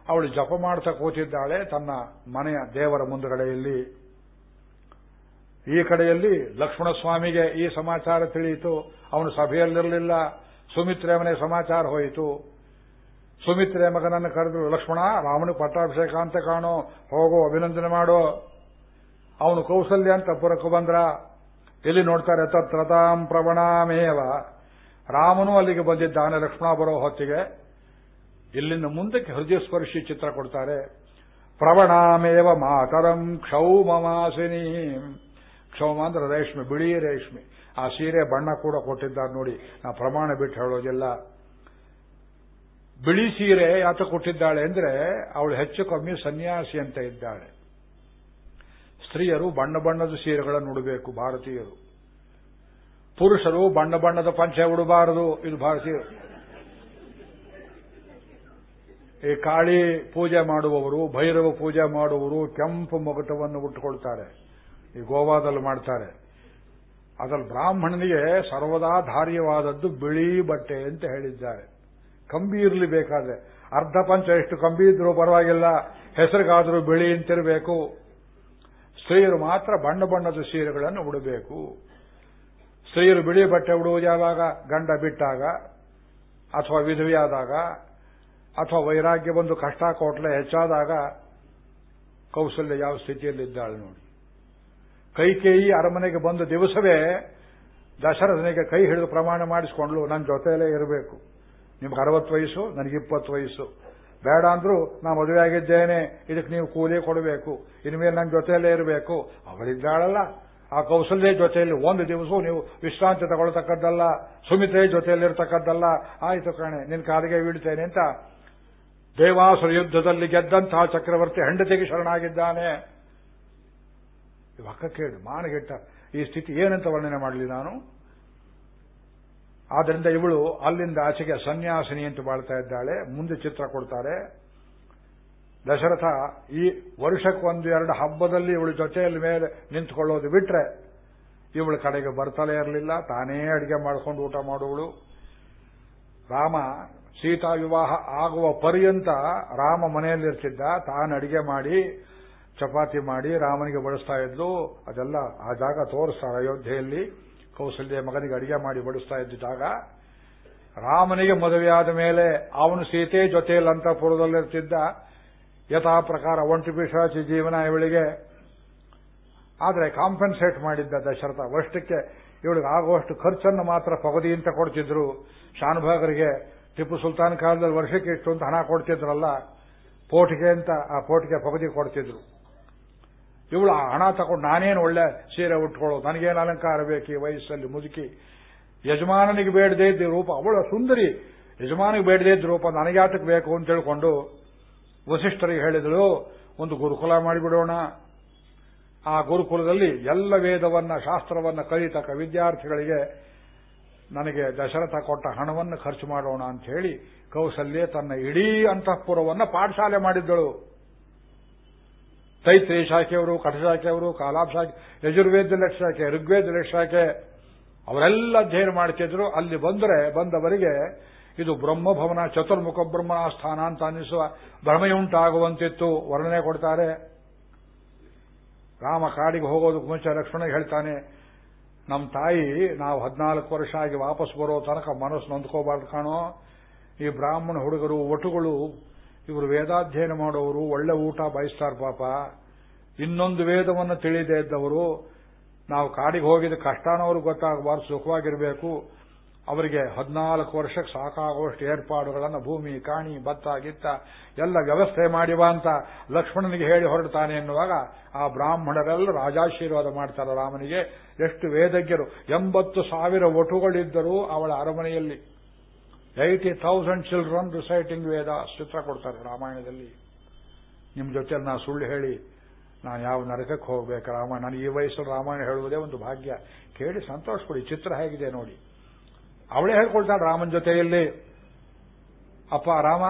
ಅವಳು ಜಪ ಮಾಡ್ತಾ ಕೂತಿದ್ದಾಳೆ ತನ್ನ ಮನೆಯ ದೇವರ ಮುಂದುಗಡೆಯಲ್ಲಿ. ಈ ಕಡೆಯಲ್ಲಿ ಲಕ್ಷ್ಮಣ ಸ್ವಾಮಿಗೆ ಈ ಸಮಾಚಾರ ತಿಳಿಯಿತು. ಅವನು ಸಭೆಯಲ್ಲಿರಲಿಲ್ಲ. ಸುಮಿತ್ರೆ ಮನೆ ಸಮಾಚಾರ ಹೋಯಿತು. ಸುಮಿತ್ರೆ ಮಗನನ್ನು ಕರೆದು, ಲಕ್ಷ್ಮಣ, ರಾಮನ ಪಟ್ಟಾಭಿಷೇಕ ಅಂತ ಕಾಣೋ, ಹೋಗೋ, ಅಭಿನಂದನೆ ಮಾಡೋ. ಅವನು ಕೌಸಲ್ಯ ಅಂತ ಪುರಕ್ಕೆ ಬಂದ್ರ? ಎಲ್ಲಿ ನೋಡ್ತಾರೆ, ತತ್ರತಾಂ ಪ್ರವಣಾಮೇವ. ರಾಮನು ಅಲ್ಲಿಗೆ ಬಂದಿದ್ದಾನೆ, ಲಕ್ಷ್ಮಣ ಬರೋ ಹೊತ್ತಿಗೆ. ಇಲ್ಲಿಂದ ಮುಂದಕ್ಕೆ ಹೃದಯ ಸ್ಪರ್ಶಿ ಚಿತ್ರ ಕೊಡ್ತಾರೆ. ಪ್ರವಣಾಮೇವ ಮಾತರಂ ಕ್ಷೌಮಮಾಸಿನಿ. ಕ್ಷೌಮ ಅಂದ್ರೆ ರೇಷ್ಮೆ, ಬಿಳಿ ರೇಷ್ಮೆ. ಆ ಸೀರೆ ಬಣ್ಣ ಕೂಡ ಕೊಟ್ಟಿದ್ದಾರೆ ನೋಡಿ, ನಾ ಪ್ರಮಾಣ ಬಿಟ್ಟು ಹೇಳೋದಿಲ್ಲ. ಬಿಳಿ ಸೀರೆ ಯಾತ ಕೊಟ್ಟಿದ್ದಾಳೆ ಅಂದ್ರೆ, ಅವಳು ಹೆಚ್ಚು ಕಮ್ಮಿ ಸನ್ಯಾಸಿ ಅಂತ ಇದ್ದಾಳೆ. ಸ್ತ್ರೀಯರು ಬಣ್ಣ ಬಣ್ಣದ ಸೀರೆಗಳನ್ನು ಉಡಬೇಕು, ಭಾರತೀಯರು. ಪುರುಷರು ಬಣ್ಣ ಬಣ್ಣದ ಪಂಚೆ ಉಡಬಾರದು, ಇದು ಭಾರತೀಯರು. ಈ ಕಾಳಿ ಪೂಜೆ ಮಾಡುವವರು, ಭೈರವ ಪೂಜೆ ಮಾಡುವವರು ಕೆಂಪು ಮೊಗಟವನ್ನು ಉಟ್ಟುಕೊಳ್ತಾರೆ. ಈ ಗೋವಾದಲ್ಲಿ ಮಾಡ್ತಾರೆ. ಅದರಲ್ಲಿ ಬ್ರಾಹ್ಮಣನಿಗೆ ಸರ್ವದಾ ಧಾರ್ಯವಾದದ್ದು ಬಿಳಿ ಬಟ್ಟೆ ಅಂತ ಹೇಳಿದ್ದಾರೆ. ಕಂಬಿ ಇರಲಿ ಬೇಕಾದ್ರೆ. ಅರ್ಧ ಪಂಚ ಎಷ್ಟು ಕಂಬಿ ಇದ್ರೂ ಪರವಾಗಿಲ್ಲ. ಹೆಸರಿಗಾದರೂ ಬಿಳಿ ಅಂತಿರಬೇಕು. ಸ್ತ್ರೀಯರು ಮಾತ್ರ ಬಣ್ಣ ಬಣ್ಣದ ಸೀರೆಗಳನ್ನು ಉಡಬೇಕು. ಸ್ತ್ರೀಯರು ಬಿಳಿ ಬಟ್ಟೆ ಉಡುವುದು ಯಾವಾಗ ಗಂಡ ಬಿಟ್ಟಾಗ, ಅಥವಾ ವಿಧವಿಯಾದಾಗ, ಅಥವಾ ವೈರಾಗ್ಯ ಬಂದು ಕಷ್ಟ ಕೋಟ್ಲೆ ಹೆಚ್ಚಾದಾಗ, ಕೌಶಲ್ಯ ಯಾವ ಸ್ಥಿತಿಯಲ್ಲಿದ್ದಾಳೆ ನೋಡಿ. ಕೈಕೇಯಿ ಅರಮನೆಗೆ ಬಂದ ದಿವಸವೇ ದಶರಥನಿಗೆ ಕೈ ಹಿಡಿದು ಪ್ರಮಾಣ ಮಾಡಿಸಿಕೊಂಡ್ಲು ನನ್ನ ಜೊತೆಯಲ್ಲೇ ಇರಬೇಕು. ನಿಮ್ಗೆ ಅರವತ್ತು ವಯಸ್ಸು, ನನಗೆ ಇಪ್ಪತ್ತು ವಯಸ್ಸು. ಬೇಡ ಅಂದ್ರೂ ನಾ ಮದುವೆ ಆಗಿದ್ದೇನೆ, ಇದಕ್ಕೆ ನೀವು ಕೂಲಿ ಕೊಡಬೇಕು, ಇನ್ಮೇಲೆ ನನ್ನ ಜೊತೆಯಲ್ಲೇ ಇರಬೇಕು. ಅವಳಿದ್ದಾಳಲ್ಲ. ಆ ಕೌಶಲ್ಯ ಜೊತೆಯಲ್ಲಿ ಒಂದು ದಿವಸ ನೀವು ವಿಶ್ರಾಂತಿ ತಗೊಳ್ತಕ್ಕದ್ದಲ್ಲ, ಸುಮಿತ್ರೆ ಜೊತೆಯಲ್ಲಿರ್ತಕ್ಕದ್ದಲ್ಲ ಆಯಿತು ಕಣೆ, ನಿನ್ ಕಾಲಿಗೆ ಬೀಳ್ತೇನೆ ಅಂತ ದೇವಾಸುರ ಯುದ್ಧದಲ್ಲಿ ಗೆದ್ದಂತಹ ಚಕ್ರವರ್ತಿ ಹೆಂಡತಿಗೆ ಶರಣಾಗಿದ್ದಾನೆ. ಹಕ್ಕ ಕೇಳು, ಮಾನಗೆಟ್ಟ, ಈ ಸ್ಥಿತಿ ಏನಂತ ವರ್ಣನೆ ಮಾಡಲಿ ನಾನು? ಆದ್ದರಿಂದ ಇವಳು ಅಲ್ಲಿಂದ ಆಚೆಗೆ ಸನ್ಯಾಸಿನಿ ಅಂತ ಬಾಳ್ತಾ ಇದ್ದಾಳೆ. ಮುಂದೆ ಚಿತ್ರ ಕೊಡ್ತಾರೆ. ದಶರಥ ಈ ವರ್ಷಕ್ಕೊಂದು ಎರಡು ಹಬ್ಬದಲ್ಲಿ ಇವಳು ಜೊತೆಯಲ್ಲಿ ಮೇಲೆ ನಿಂತ್ಕೊಳ್ಳೋದು ಬಿಟ್ರೆ ಇವಳ ಕಡೆಗೆ ಬರ್ತಲೇ ಇರಲಿಲ್ಲ. ತಾನೇ ಅಡಿಗೆ ಮಾಡ್ಕೊಂಡು ಊಟ ಮಾಡುವಳು. ರಾಮ ಸೀತಾ ವಿವಾಹ ಆಗುವ ಪರ್ಯಂತ ರಾಮ ಮನೆಯಲ್ಲಿರ್ತಿದ್ದ ತಾನು ಅಡಿಗೆ ಮಾಡಿ, ಚಪಾತಿ ಮಾಡಿ ರಾಮನಿಗೆ ಬಳಸ್ತಾ ಇದ್ಲು. ಅದೆಲ್ಲ ಆ ಜಾಗ ತೋರಿಸ್ತಾರೆ ಅಯೋಧ್ಯೆಯಲ್ಲಿ. ಕೌಸಲ್ಯ ಮಗನಿಗೆ ಅಡಿಗೆ ಮಾಡಿ ಬಡಿಸ್ತಾ ಇದ್ದಿದ್ದಾಗ ರಾಮನಿಗೆ ಮದುವೆಯಾದ ಮೇಲೆ ಅವನು ಸೀತೆ ಜೊತೆಯಲ್ಲಿ ಅಂತಃಪುರದಲ್ಲಿರ್ತಿದ್ದ ಯಥಾ ಪ್ರಕಾರ ಒಂಟಿ ಪಿಶಾಚಿ ಜೀವನ ಇವಳಿಗೆ. ಆದರೆ ಕಾಂಪನ್ಸೇಟ್ ಮಾಡಿದ್ದ ದಶರಥ ವರ್ಷಕ್ಕೆ ಇವಳಿಗೆ ಆಗುವಷ್ಟು ಖರ್ಚನ್ನು ಮಾತ್ರ ಪಗದಿ ಅಂತ ಕೊಡ್ತಿದ್ರು. ಶಾನುಭಾಗರಿಗೆ ಟಿಪ್ಪು ಸುಲ್ತಾನ್ ಕಾಲದಲ್ಲಿ ವರ್ಷಕ್ಕೆ ಇಷ್ಟು ಅಂತ ಹಣ ಕೊಡ್ತಿದ್ರಲ್ಲ, ಪೋಟಿಗೆ ಅಂತ ಆ ಪೋಟಿಗೆ ಪಗದಿ ಕೊಡ್ತಿದ್ರು. ಇವಳು ಹಣ ತಗೊಂಡು ನಾನೇನು ಒಳ್ಳೆ ಸೀರೆ ಉಟ್ಕೊಳ್ಳು ನನಗೇನು ಅಲಂಕಾರ ಬೇಕು ಈ ವಯಸ್ಸಲ್ಲಿ? ಮುದುಕಿ. ಯಜಮಾನನಿಗೆ ಬೇಡದೇ ಇದ್ದ ರೂಪ. ಅವಳು ಸುಂದರಿ. ಯಜಮಾನಿಗೆ ಬೇಡದೇ ಇದ್ದ ರೂಪ. ನನಗ್ಯಾತಕ್ಕೆ ಬೇಕು ಅಂತ ತಿಳ್ಕೊಂಡು ವಸಿಷ್ಠರಿಗೆ ಹೇಳಿದಳು, ಒಂದು ಗುರುಕುಲ ಮಾಡಿಬಿಡೋಣ. ಆ ಗುರುಕುಲದಲ್ಲಿ ಎಲ್ಲ ವೇದವನ್ನ, ಶಾಸ್ತ್ರವನ್ನ ಕಲಿತಕ್ಕ ವಿದ್ಯಾರ್ಥಿಗಳಿಗೆ ನನಗೆ ದಶರಥ ಕೊಟ್ಟ ಹಣವನ್ನು ಖರ್ಚು ಮಾಡೋಣ ಅಂತ ಹೇಳಿ ಕೌಸಲ್ಯ ತನ್ನ ಇಡೀ ಅಂತಃಪುರವನ್ನು ಪಾಠಶಾಲೆ ಮಾಡಿದ್ದಳು. ತೈತ್ರಿ ಶಾಖೆಯವರು ಕಠಶಾಖೆಯವರು ಕಾಲಾಬ್ ಶಾಖೆ ಯಜುರ್ವೇದ ಶಾಖೆ ಋಗ್ವೇದ ಶಾಖೆ ಅವರೆಲ್ಲ ಅಧ್ಯಯನ ಮಾಡ್ತಿದ್ರು. ಅಲ್ಲಿ ಬಂದರೆ, ಬಂದವರಿಗೆ ಇದು ಬ್ರಹ್ಮಭವನ ಚತುರ್ಮುಖ ಬ್ರಹ್ಮ ಸ್ಥಾನ ಅಂತ ಅನ್ನಿಸುವ ಭ್ರಮೆಯುಂಟಾಗುವಂತಿತ್ತು. ವರ್ಣನೆ ಕೊಡ್ತಾರೆ. ರಾಮ ಕಾಡಿಗೆ ಹೋಗೋದಕ್ಕೆ ಮುಂಚೆ ಲಕ್ಷ್ಮಣ ಹೇಳ್ತಾನೆ ನಮ್ಮ ತಾಯಿ ನಾವು ಹದಿನಾಲ್ಕು ವರ್ಷ ಆಗಿ ವಾಪಸ್ ಬರೋ ತನಕ ಮನಸ್ಸು ನೊಂದ್ಕೋಬಾರ್ದು ಕಾಣೋ. ಈ ಬ್ರಾಹ್ಮಣ ಹುಡುಗರು, ಒಟುಗಳು ಇವರು ವೇದಾಧ್ಯಯನ ಮಾಡೋರು, ಒಳ್ಳೆ ಊಟ ಬಯಸ್ತಾರೆ ಪಾಪ. ಇನ್ನೊಂದು ವೇದವನ್ನು ತಿಳಿದೇ ಇದ್ದವರು, ನಾವು ಕಾಡಿಗೆ ಹೋಗಿದ ಕಷ್ಟನವರು ಗೊತ್ತಾಗಬಾರ್ದು, ಸುಖವಾಗಿರಬೇಕು. ಅವರಿಗೆ ಹದಿನಾಲ್ಕು ವರ್ಷಕ್ಕೆ ಸಾಕಾಗುವಷ್ಟು ಏರ್ಪಾಡುಗಳನ್ನು ಭೂಮಿ, ಕಾಣಿ, ಭತ್ತ, ಗಿತ್ತ ಎಲ್ಲ ವ್ಯವಸ್ಥೆ ಮಾಡಿವ ಅಂತ ಲಕ್ಷ್ಮಣನಿಗೆ ಹೇಳಿ ಹೊರಡ್ತಾನೆ ಎನ್ನುವಾಗ ಆ ಬ್ರಾಹ್ಮಣರೆಲ್ಲ ರಾಜಾಶೀರ್ವಾದ ಮಾಡ್ತಾರೆ ರಾಮನಿಗೆ. ಎಷ್ಟು ವೇದಜ್ಞರು, ಎಂಬತ್ತು ಸಾವಿರ ಒಟುಗಳಿದ್ದರೂ ಅವಳ ಅರಮನೆಯಲ್ಲಿ eighty thousand children reciting Veda ಚಿತ್ರ ಕೊಡ್ತಾರೆ ರಾಮಾಯಣದಲ್ಲಿ. ನಿಮ್ಮ ಜೊತೆ ನಾ ಸುಳ್ಳು ಹೇಳಿ ನಾನು ಯಾವ ನರಕಕ್ಕೆ ಹೋಗ್ಬೇಕು ರಾಮಾಯಣ ನಾನು ಈ ವಯಸ್ಸಲ್ಲಿ ರಾಮಾಯಣ ಹೇಳುವುದೇ ಒಂದು ಭಾಗ್ಯ. ಕೇಳಿ ಸಂತೋಷ ಕೊಡಿ, ಚಿತ್ರ ಹೇಗಿದೆ ನೋಡಿ. ಅವಳೇ ಹೇಳ್ಕೊಳ್ತಾಳೆ ರಾಮನ ಜೊತೆಯಲ್ಲಿ, ಅಪ್ಪ ರಾಮ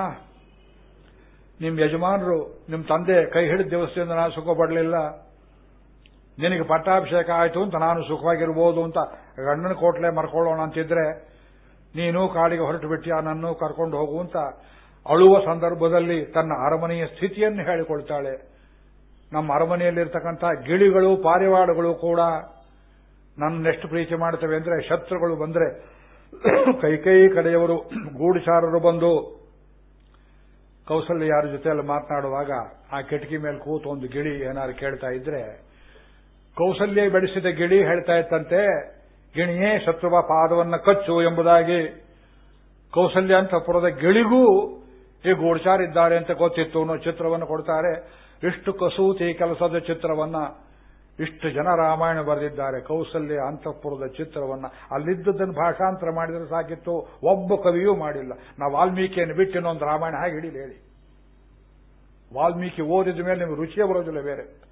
ನಿಮ್ಮ ಯಜಮಾನರು ನಿಮ್ಮ ತಂದೆ ಕೈ ಹಿಡಿದ ದಿವಸದಿಂದ ನಾನು ಸುಖ ಪಡಲಿಲ್ಲ. ನಿನಗೆ ಪಟ್ಟಾಭಿಷೇಕ ಆಯಿತು ಅಂತ ನಾನು ಸುಖವಾಗಿರ್ಬೋದು ಅಂತ ಗಂಡನ ಕೋಟ್ಲೆ ಮರ್ಕೊಳ್ಳೋಣ ಅಂತಿದ್ರೆ ನೀನು ಕಾಡಿಗೆ ಹೊರಟು ಬಿಟ್ಟಿಯ ನನ್ನೂ ಕರ್ಕೊಂಡು ಹೋಗು ಅಂತ ಅಳುವ ಸಂದರ್ಭದಲ್ಲಿ ತನ್ನ ಅರಮನೆಯ ಸ್ಥಿತಿಯನ್ನು ಹೇಳಿಕೊಳ್ತಾಳೆ. ನಮ್ಮ ಅರಮನೆಯಲ್ಲಿರ್ತಕ್ಕಂಥ ಗಿಳಿಗಳು ಪಾರಿವಾಳಗಳು ಕೂಡ ನನ್ನೆಷ್ಟು ಪ್ರೀತಿ ಮಾಡ್ತವೆ ಅಂದ್ರೆ ಶತ್ರುಗಳು ಬಂದ್ರೆ ಕೈ ಕೈ ಕಡೆಯವರು ಗೂಢಚಾರರು ಬಂದು ಕೌಸಲ್ಯ ಯಾರ ಜೊತೆಯಲ್ಲಿ ಮಾತನಾಡುವಾಗ ಆ ಕಿಟಕಿ ಮೇಲೆ ಕೂತು ಒಂದು ಗಿಳಿ ಏನಾದ್ರು ಕೇಳ್ತಾ ಇದ್ರೆ, ಕೌಸಲ್ಯ ಬೆಳೆಸಿದ ಗಿಳಿ ಹೇಳ್ತಾ ಇತ್ತಂತೆ ಗಿಣಿಯೇ ಶತ್ರುವ ಪಾದವನ್ನು ಕಚ್ಚು ಎಂಬುದಾಗಿ ಕೌಸಲ್ಯ ಅಂತಪುರದ ಗಿಳಿಗೂ ಈ ಗೂಢಚಾರಿದ್ದಾರೆ ಅಂತ ಗೊತ್ತಿತ್ತು. ಅನ್ನೋ ಚಿತ್ರವನ್ನು ಕೊಡ್ತಾರೆ. ಇಷ್ಟು ಕಸೂತಿ ಕೆಲಸದ ಚಿತ್ರವನ್ನ ಇಷ್ಟು ಜನ ರಾಮಾಯಣ ಬರೆದಿದ್ದಾರೆ. ಕೌಸಲ್ಯ ಅಂತಃಪುರದ ಚಿತ್ರವನ್ನ. ಅಲ್ಲಿದ್ದದನ್ನು ಭಾಷಾಂತರ ಮಾಡಿದರೆ ಸಾಕಿತ್ತು. ಒಬ್ಬ ಕವಿಯೂ ಮಾಡಿಲ್ಲ. ನಾವು ವಾಲ್ಮೀಕಿಯನ್ನು ಬಿಟ್ಟು ಇನ್ನೊಂದು ರಾಮಾಯಣ ಹಾಗೆ ಹಿಡೀಲಿ ಹೇಳಿ. ವಾಲ್ಮೀಕಿ ಓದಿದ ಮೇಲೆ ನಿಮ್ಗೆ ರುಚಿಯೇ ಬರೋದಿಲ್ಲ ಬೇರೆ.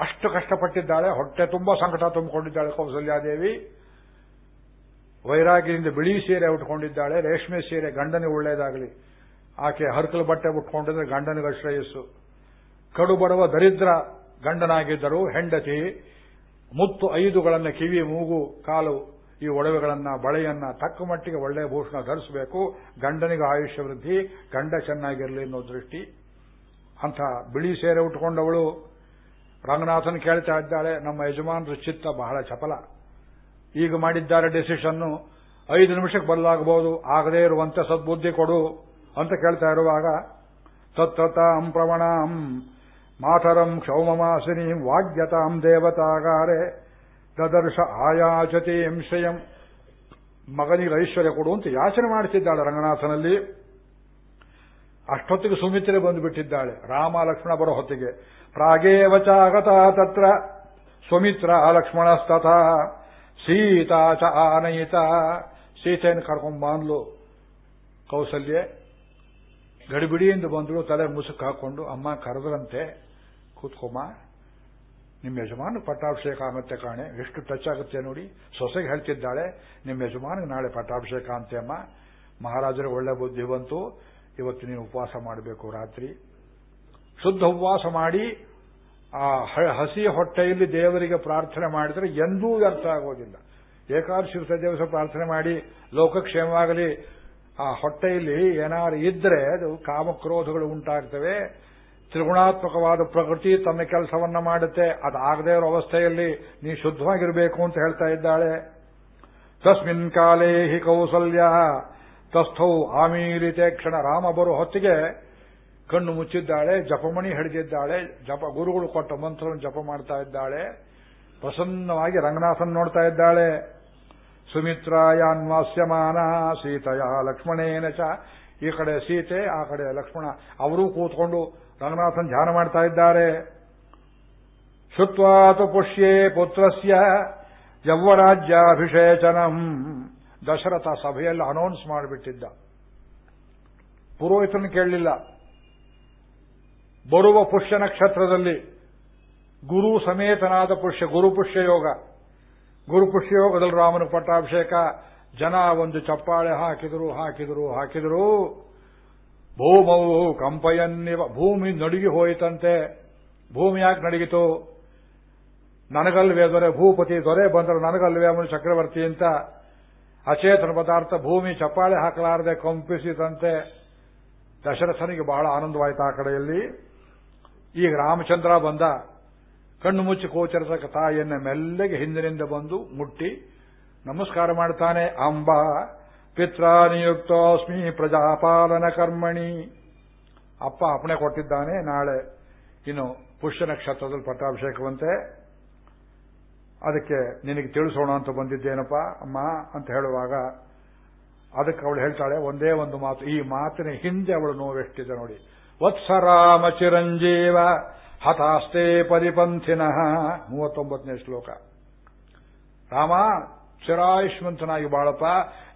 ಅಷ್ಟು ಕಷ್ಟಪಟ್ಟಿದ್ದಾಳೆ, ಹೊಟ್ಟೆ ತುಂಬಾ ಸಂಕಟ ತುಂಬಿಕೊಂಡಿದ್ದಾಳೆ ಕೌಸಲ್ಯಾದೇವಿ. ವೈರಾಗಿಯಿಂದ ಬಿಳಿ ಸೀರೆ ಉಟ್ಕೊಂಡಿದ್ದಾಳೆ, ರೇಷ್ಮೆ ಸೀರೆ ಗಂಡನಿಗೆ ಒಳ್ಳೆಯದಾಗಲಿ. ಆಕೆ ಹರಕಲು ಬಟ್ಟೆ ಉಟ್ಕೊಂಡಿದ್ರೆ ಗಂಡನಿಗೆ ಶ್ರೇಯಸ್ಸು. ಕಡು ಬಡವ ದರಿದ್ರ ಗಂಡನಾಗಿದ್ದರು ಹೆಂಡತಿ, ಮುತ್ತು ಐದುಗಳನ್ನು ಕಿವಿ, ಮೂಗು, ಕಾಲು, ಈ ಒಡವೆಗಳನ್ನ, ಬಳೆಯನ್ನ ತಕ್ಕ ಮಟ್ಟಿಗೆ ಒಳ್ಳೆಯ ಭೂಷಣ ಧರಿಸಬೇಕು. ಗಂಡನಿಗೆ ಆಯುಷ್ಯ ವೃದ್ಧಿ, ಗಂಡ ಚೆನ್ನಾಗಿರಲಿ ಅನ್ನೋ ದೃಷ್ಟಿ. ಅಂತ ಬಿಳಿ ಸೇರೆ ಉಟ್ಕೊಂಡವಳು ರಂಗನಾಥನ್ ಕೇಳ್ತಾ ಇದ್ದಾಳೆ ನಮ್ಮ ಯಜಮಾನರ ಚಿತ್ತ ಬಹಳ ಚಪಲ. ಈಗ ಮಾಡಿದ್ದಾರೆ ಡಿಸಿಷನ್ನು. ಐದು ನಿಮಿಷಕ್ಕೆ ಬದಲಾಗಬಹುದು, ಆಗದೇ ಇರುವಂತೆ ಸದ್ಬುದ್ಧಿ ಕೊಡು ಅಂತ ಕೇಳ್ತಾ ಇರುವಾಗ, ತತ್ರತಾಂ ಪ್ರವಣಾಂ ಮಾತರಂ ಕ್ಷೌಮಮಾಸಿನಿ ವಾಗ್ಯತಾಂ ದೇವತಾಗಾರೆ ದದರ್ಶ ಆಯಾಚತಿ ಹಿಂಸೆಯಂ ಮಗನಿಗೆ ಐಶ್ವರ್ಯ ಕೊಡು ಅಂತ ಯಾಚನೆ ಮಾಡುತ್ತಿದ್ದಾಳೆ ರಂಗನಾಥನಲ್ಲಿ. ಅಷ್ಟೊತ್ತಿಗೆ ಸುಮಿತ್ರೆ ಬಂದುಬಿಟ್ಟಿದ್ದಾಳೆ. ರಾಮ, ಲಕ್ಷ್ಮಣ ಬರೋ ಹೊತ್ತಿಗೆ. ಪ್ರಾಗೇವಚ ಆಗತ ತತ್ರ. ಸುಮಿತ್ರ ಲಕ್ಷ್ಮಣಸ್ತಥ ಸೀತಾ ಚ ಆನಯಿತ. ಸೀತೆಯನ್ನು ಕರ್ಕೊಂಡ್ ಬಂದ್ಲು. ಕೌಸಲ್ಯೆ ಗಡಿಬಿಡಿಯಿಂದ ಬಂದಳು. ತಲೆ ಮುಸುಕ್ ಹಾಕೊಂಡು, ಅಮ್ಮ, ಕರೆದ್ರಂತೆ. ಕೂತ್ಕೊಮ್ಮ. ನಿಮ್ಮ ಯಜಮಾನ ಪಟ್ಟಾಭಿಷೇಕ ಆಗುತ್ತೆ ಕಾಣೆ. ಎಷ್ಟು ಟಚ್ ಆಗುತ್ತೆ ನೋಡಿ. ಸೊಸೆಗೆ ಹೇಳ್ತಿದ್ದಾಳೆ, ನಿಮ್ಮ ಯಜಮಾನಿಗೆ ನಾಳೆ ಪಟ್ಟಾಭಿಷೇಕ ಅಂತೆ, ಅಮ್ಮ. ಮಹಾರಾಜರಿಗೆ ಒಳ್ಳೆ ಬುದ್ಧಿ ಬಂತು. ಇವತ್ತು ನೀವು ಉಪವಾಸ ಮಾಡಬೇಕು ರಾತ್ರಿ. ಶುದ್ಧ ಉಪವಾಸ ಮಾಡಿ, ಆ ಹಸಿ ಹೊಟ್ಟೆಯಲ್ಲಿ ದೇವರಿಗೆ ಪ್ರಾರ್ಥನೆ ಮಾಡಿದರೆ ಎಂದೂ ವ್ಯರ್ಥ ಆಗೋದಿಲ್ಲ. ಏಕಾದಶಿ ದಿವಸ ಪ್ರಾರ್ಥನೆ ಮಾಡಿ, ಲೋಕಕ್ಷೇಮವಾಗಲಿ, ಆ ಹೊಟ್ಟೆಯಲ್ಲಿ ಏನಾರು ಇದ್ರೆ ಅದು ಕಾಮಕ್ರೋಧಗಳು ಉಂಟಾಗ್ತವೆ. ತ್ರಿಗುಣಾತ್ಮಕವಾದ ಪ್ರಕೃತಿ ತನ್ನ ಕೆಲಸವನ್ನ ಮಾಡುತ್ತೆ. ಅದಾಗದೇ ಇರೋ ಅವಸ್ಥೆಯಲ್ಲಿ ನೀ ಶುದ್ಧವಾಗಿರಬೇಕು ಅಂತ ಹೇಳ್ತಾ ಇದ್ದಾಳೆ. ತಸ್ಮಿನ್ ಕಾಲೇ ಹಿ ಕೌಸಲ್ಯ. ತಸ್ಥೌ ಆಮೀರಿತೆ ಕ್ಷಣ ರಾಮ ಬರೋ ಹೊತ್ತಿಗೆ ಕಣ್ಣು ಮುಚ್ಚಿದ್ದಾಳೆ ಜಪಮಣಿ ಹಿಡಿದಿದ್ದಾಳೆ, ಜಪ ಗುರುಗಳು ಕೊಟ್ಟ ಮಂತ್ರವನ್ನು ಜಪ ಮಾಡ್ತಾ ಇದ್ದಾಳೆ, ಪ್ರಸನ್ನವಾಗಿ ರಂಗನಾಥನ್ ನೋಡ್ತಾ ಇದ್ದಾಳೆ. ಸುಮಿತ್ರಾಯಾನ್ವಾಸ್ಯಮಾನ ಸೀತೆಯ ಲಕ್ಷ್ಮಣೇನ ಚ, ಈ ಕಡೆ ಸೀತೆ, ಆ ಕಡೆ ಲಕ್ಷ್ಮಣ, ಅವರೂ ಕೂತ್ಕೊಂಡು ರಂಗನಾಥನ್ ಧ್ಯಾನ ಮಾಡ್ತಾ ಇದ್ದಾರೆ. ಶುತ್ವಾತು ಪುಷ್ಯೇ ಪುತ್ರಸ್ಯ, ಯವ್ವರಾಜ್ಯಾಭಿಷೇಚನಂ. ದಶರಥ ಸಭೆಯಲ್ಲಿ ಅನೌನ್ಸ್ ಮಾಡಿಬಿಟ್ಟಿದ್ದ. ಪುರೋಹಿತನ ಕೇಳಲಿಲ್ಲ. ಬರುವ ಪುಷ್ಯ ನಕ್ಷತ್ರದಲ್ಲಿ ಗುರು ಸಮೇತನಾದ ಪುಷ್ಯ ಗುರುಪುಷ್ಯ ಯೋಗ. ಗುರುಪುಷ್ಯ ಯೋಗದಲ್ಲಿ ರಾಮನ ಪಟ್ಟಾಭಿಷೇಕ, ಜನ ಒಂದು ಚಪ್ಪಾಳೆ ಹಾಕಿದರು ಹಾಕಿದರು ಹಾಕಿದರು. ಭೂಮವು ಕಂಪಯನ್ನಿವ, ಭೂಮಿ ನಡುಗಿ ಹೋಯಿತಂತೆ. ಭೂಮಿ ಯಾಕೆ ನಡಗಿತು? ನನಗಲ್ವೇ ದೊರೆ, ಭೂಪತಿ ದೊರೆ ಬಂದರು ನನಗಲ್ವೇ ಅವನು ಚಕ್ರವರ್ತಿ ಅಂತ ಅಚೇತನ ಪದಾರ್ಥ ಭೂಮಿ ಚಪ್ಪಾಳೆ ಹಾಕಲಾರದೆ ಕಂಪಿಸಿದಂತೆ ದಶರಥನಿಗೆ ಬಹಳ ಆನಂದವಾಯಿತು ಆ ಕಡೆಯಲ್ಲಿ. ಈಗ ರಾಮಚಂದ್ರ ಬಂದ, ಕಣ್ಣು ಮುಚ್ಚಿ ಗೋಚರಿಸಕ ತಾಯಿಯನ್ನ ಮೆಲ್ಲಗೆ ಹಿಂದಿನಿಂದ ಬಂದು ಮುಟ್ಟಿ, ನಮಸ್ಕಾರ ಮಾಡ್ತಾನೆ, ಅಂಬ ಪಿತ್ರಾನಿಯುಕ್ತೋಸ್ಮಿ ಪ್ರಜಾಪಾಲನ ಕರ್ಮಣಿ. ಅಪ್ಪ ಅಪ್ಪಣೆ ಕೊಟ್ಟಿದ್ದಾನೆ, ನಾಳೆ ಇನ್ನು ಪುಷ್ಯ ನಕ್ಷತ್ರದಲ್ಲಿ ಪಟ್ಟಾಭಿಷೇಕವಂತೆ. ಅದಕ್ಕೆ ನಿನಗೆ ತಿಳಿಸೋಣ ಅಂತ ಬಂದಿದ್ದೇನಪ್ಪ, ಅಮ್ಮ ಅಂತ ಹೇಳುವಾಗ ಅದಕ್ಕೆ ಅವಳು ಹೇಳ್ತಾಳೆ, ಒಂದೇ ಒಂದು ಮಾತು, ಈ ಮಾತಿನ ಹಿಂದೆ ಅವಳು ನೋವೆಷ್ಟಿದೆ ನೋಡಿ. ವತ್ಸರಾಮ ಚಿರಂಜೀವ ಹತಾಸ್ತೆ ಪರಿಪಂಥಿನಃ, ಮೂವತ್ತೊಂಬತ್ತನೇ ಶ್ಲೋಕ. ರಾಮ, ಚಿರಾಯುಷ್ಮಂತನಾಗಿ ಬಾಳಪ್ಪ,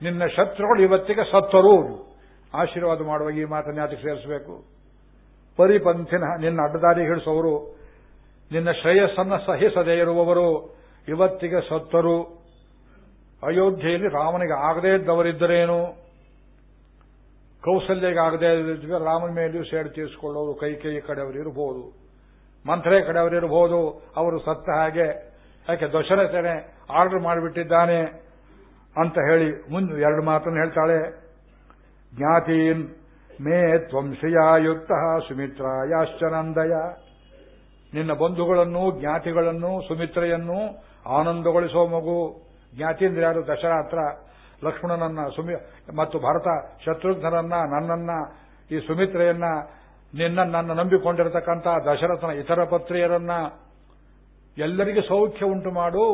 ನಿನ್ನ ಶತ್ರುಗಳು ಇವತ್ತಿಗೆ ಸತ್ತರು ಆಶೀರ್ವಾದ ಮಾಡುವಾಗ ಈ ಮಾತನ್ನ ಯಾತಕ್ಕೆ ಸೇರಿಸಬೇಕು. ಪರಿಪಂಥಿನ, ನಿನ್ನ ಅಡ್ಡದಾರಿ ಹಿಡಿಸೋರು, ನಿನ್ನ ಶ್ರೇಯಸ್ಸನ್ನ ಸಹಿಸದೇ ಇರುವವರು ಇವತ್ತಿಗೆ ಸತ್ತರು ಅಯೋಧ್ಯೆಯಲ್ಲಿ ರಾಮನಿಗೆ ಆಗದೇ ಇದ್ದವರಿದ್ದರೇನು? ಕೌಸಲ್ಯಗೆ ಆಗದೇ ಇದ್ದರೆ ರಾಮನ ಮೇಲೆಯೂ ಸೇಡು ತೀರಿಸಿಕೊಳ್ಳೋರು ಕೈ ಕಡೆಯವರು ಇರಬಹುದು, ಮಂತ್ರೆ ಕಡೆಯವರು ಇರಬಹುದು, ಅವರು ಸತ್ತ ಹಾಗೆ, ಯಾಕೆ ದಶರಥನೆ ಆರ್ಡರ್ ಮಾಡಿಬಿಟ್ಟಿದ್ದಾನೆ ಅಂತ ಹೇಳಿ ಮುಂದೆ ಎರಡು ಮಾತನ್ನು ಹೇಳ್ತಾಳೆ. ಜ್ಞಾತೀನ್ ಮೇ ತ್ವಂಶಯಾಯುಕ್ತ ಸುಮಿತ್ರ ಯಾಶ್ಚನಂದಯ ನಿನ್ನ ಬಂಧುಗಳನ್ನು ಜ್ಞಾತಿಗಳನ್ನು ಸುಮಿತ್ರೆಯನ್ನು ಆನಂದಗೊಳಿಸುವ ಮಗು ಜ್ಞಾತೀಂದ್ರ ಯಾರು ದಶರಾತ್ರ ಲಕ್ಷ್ಮಣನನ್ನ ಸುಮಿ ಮತ್ತು ಭರತ ಶತ್ರುಘ್ನರನ್ನ ನನ್ನನ್ನ, ಈ ಸುಮಿತ್ರೆಯನ್ನ ನಿನ್ನ ನನ್ನ ನಂಬಿಕೊಂಡಿರತಕ್ಕಂಥ ದಶರಥನ ಇತರ ಪತ್ರಿಯರನ್ನ ಎಲ್ಲರಿಗೂ ಸೌಖ್ಯ ಉಂಟು ಮಾಡು.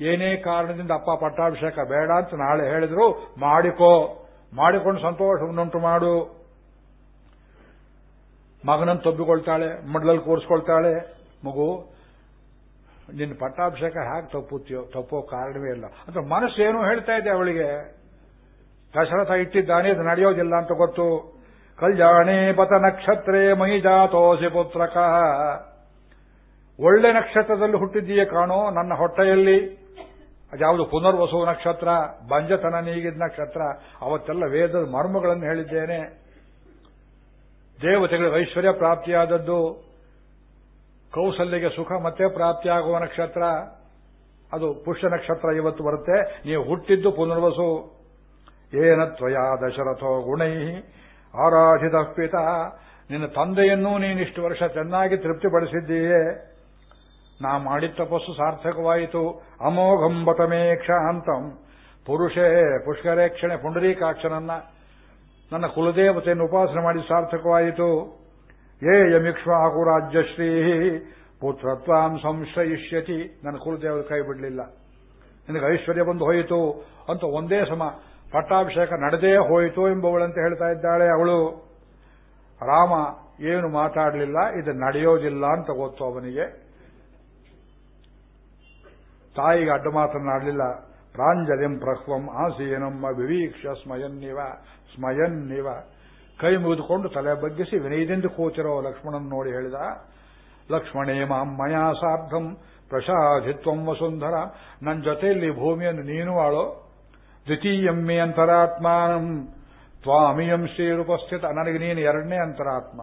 ಏನೇ ಕಾರಣದಿಂದ ಅಪ್ಪ ಪಟ್ಟಾಭಿಷೇಕ ಬೇಡ ಅಂತ ನಾಳೆ ಹೇಳಿದ್ರು, ಮಾಡಿಕೋ. ಮಾಡಿಕೊಂಡು ಸಂತೋಷವನ್ನುಂಟು ಮಾಡು. ಮಗನನ್ನು ತಬ್ಬಿಕೊಳ್ತಾಳೆ, ಮಡ್ಲಲ್ಲಿ ಕೂರಿಸ್ಕೊಳ್ತಾಳೆ ಮಗು. ನಿನ್ನ ಪಟ್ಟಾಭಿಷೇಕ ಹೇಗೆ ತಪ್ಪುತ್ತೀಯೋ ತಪ್ಪೋ ಕಾರಣವೇ ಇಲ್ಲ. ಅಂತ ಮನಸ್ಸು ಏನೋ ಹೇಳ್ತಾ ಇದೆ ಅವಳಿಗೆ. ದಶರಥ ಇಟ್ಟಿದ್ದಾನೆ ಇದು ನಡೆಯೋದಿಲ್ಲ ಅಂತ ಗೊತ್ತು. ಕಲ್ಯಾಣೇ ಪತ ನಕ್ಷತ್ರೇ ಮಹಿಜಾತೋಸಿ ಪುತ್ರಕ. ಒಳ್ಳೆ ನಕ್ಷತ್ರದಲ್ಲಿ ಹುಟ್ಟಿದ್ದೀಯೇ ಕಾಣೋ, ನನ್ನ ಹೊಟ್ಟೆಯಲ್ಲಿ. ಅದ್ಯಾವುದು ಪುನರ್ವಸು ನಕ್ಷತ್ರ, ಬಂಜತನ ನೀಗಿದ ನಕ್ಷತ್ರ. ಅವತ್ತೆಲ್ಲ ವೇದದ ಮರ್ಮಗಳನ್ನು ಹೇಳಿದ್ದೇನೆ. ದೇವತೆಗಳಿಗೆ ಐಶ್ವರ್ಯ ಪ್ರಾಪ್ತಿಯಾದದ್ದು. ಕೌಸಲ್ಯಗೆ ಸುಖ ಮತ್ತೆ ಪ್ರಾಪ್ತಿಯಾಗುವ ನಕ್ಷತ್ರ, ಅದು ಪುಷ್ಯ ನಕ್ಷತ್ರ ಇವತ್ತು ಬರುತ್ತೆ. ನೀವು ಹುಟ್ಟಿದ್ದು ಪುನರ್ವಸು. ಏನ ತ್ವಯಾ ದಶರಥೋ ಗುಣೈ ಆರಾಧಿತ ಪಿತ. ನಿನ್ನ ತಂದೆಯನ್ನೂ ನೀನಿಷ್ಟು ವರ್ಷ ಚೆನ್ನಾಗಿ ತೃಪ್ತಿಪಡಿಸಿದ್ದೀಯೇ. ನಾ ಮಾಡಿದ ತಪಸ್ಸು ಸಾರ್ಥಕವಾಯಿತು. ಅಮೋಘಂಬತಮೇ ಕ್ಷಾಂತಂ ಪುರುಷೇ, ಪುಷ್ಕರೇಕ್ಷಣೆ, ಪುಂಡರೀಕಾಕ್ಷನನ್ನ ನನ್ನ ಕುಲದೇವತೆಯನ್ನು ಉಪಾಸನೆ ಮಾಡಿ ಸಾರ್ಥಕವಾಯಿತು. ಏ ಯಮಿಕ್ಷ್ವಾಕು ರಾಜ್ಯಶ್ರೀ ಪುತ್ರತ್ವಾಂ ಸಂಶ್ರಯಿಷ್ಯತಿ ನನ್ನ ಕುಲದೇವರು ಕೈ ಬಿಡಲಿಲ್ಲ. ನಿನಗೆ ಐಶ್ವರ್ಯ ಬಂದು ಹೋಯಿತು. ಅಂತ ಒಂದೇ ಸಮ ಪಟ್ಟಾಭಿಷೇಕ ನಡೆದೇ ಹೋಯಿತು ಎಂಬವಳಂತೆ ಹೇಳ್ತಾ ಇದ್ದಾಳೆ ಅವಳು. ರಾಮ ಏನು ಮಾತಾಡಲಿಲ್ಲ, ಇದು ನಡೆಯೋದಿಲ್ಲ ಅಂತ ಗೊತ್ತು ಅವನಿಗೆ. ತಾಯಿಗೆ ಅಡ್ಡ ಮಾತನಾಡಲಿಲ್ಲ ಪ್ರಾಂಜಲಿಂ ಪ್ರಹ್ವಂ ಆಸೀನಮ್ಮ ವಿವೀಕ್ಷ ಸ್ಮಯನ್ನಿವ ಸ್ಮಯನ್ನಿವ. ಕೈ ಮುಗಿದುಕೊಂಡು ತಲೆ ಬಗ್ಗಿಸಿ ವಿನಯದಿಂದ ಕೂತಿರೋ ಲಕ್ಷ್ಮಣನ್ ನೋಡಿ ಹೇಳಿದ, ಲಕ್ಷ್ಮಣೇ ಮಾಂ ಮಯಾ ಸಾರ್ಧಂ ಪ್ರಸಾಧಿತ್ವಂ ವಸುಂಧರ ನನ್ನ ಜೊತೆಯಲ್ಲಿ ಭೂಮಿಯನ್ನು ನೀನು ಆಳೋ. ದ್ವಿತೀಯಮ್ಮೆ ಅಂತರಾತ್ಮಾನಂ, ತ್ವಾಮಿಯಂ ಶ್ರೀರುಪಸ್ಥಿತ, ನನಗೆ ನೀನು ಎರಡನೇ ಅಂತರಾತ್ಮ.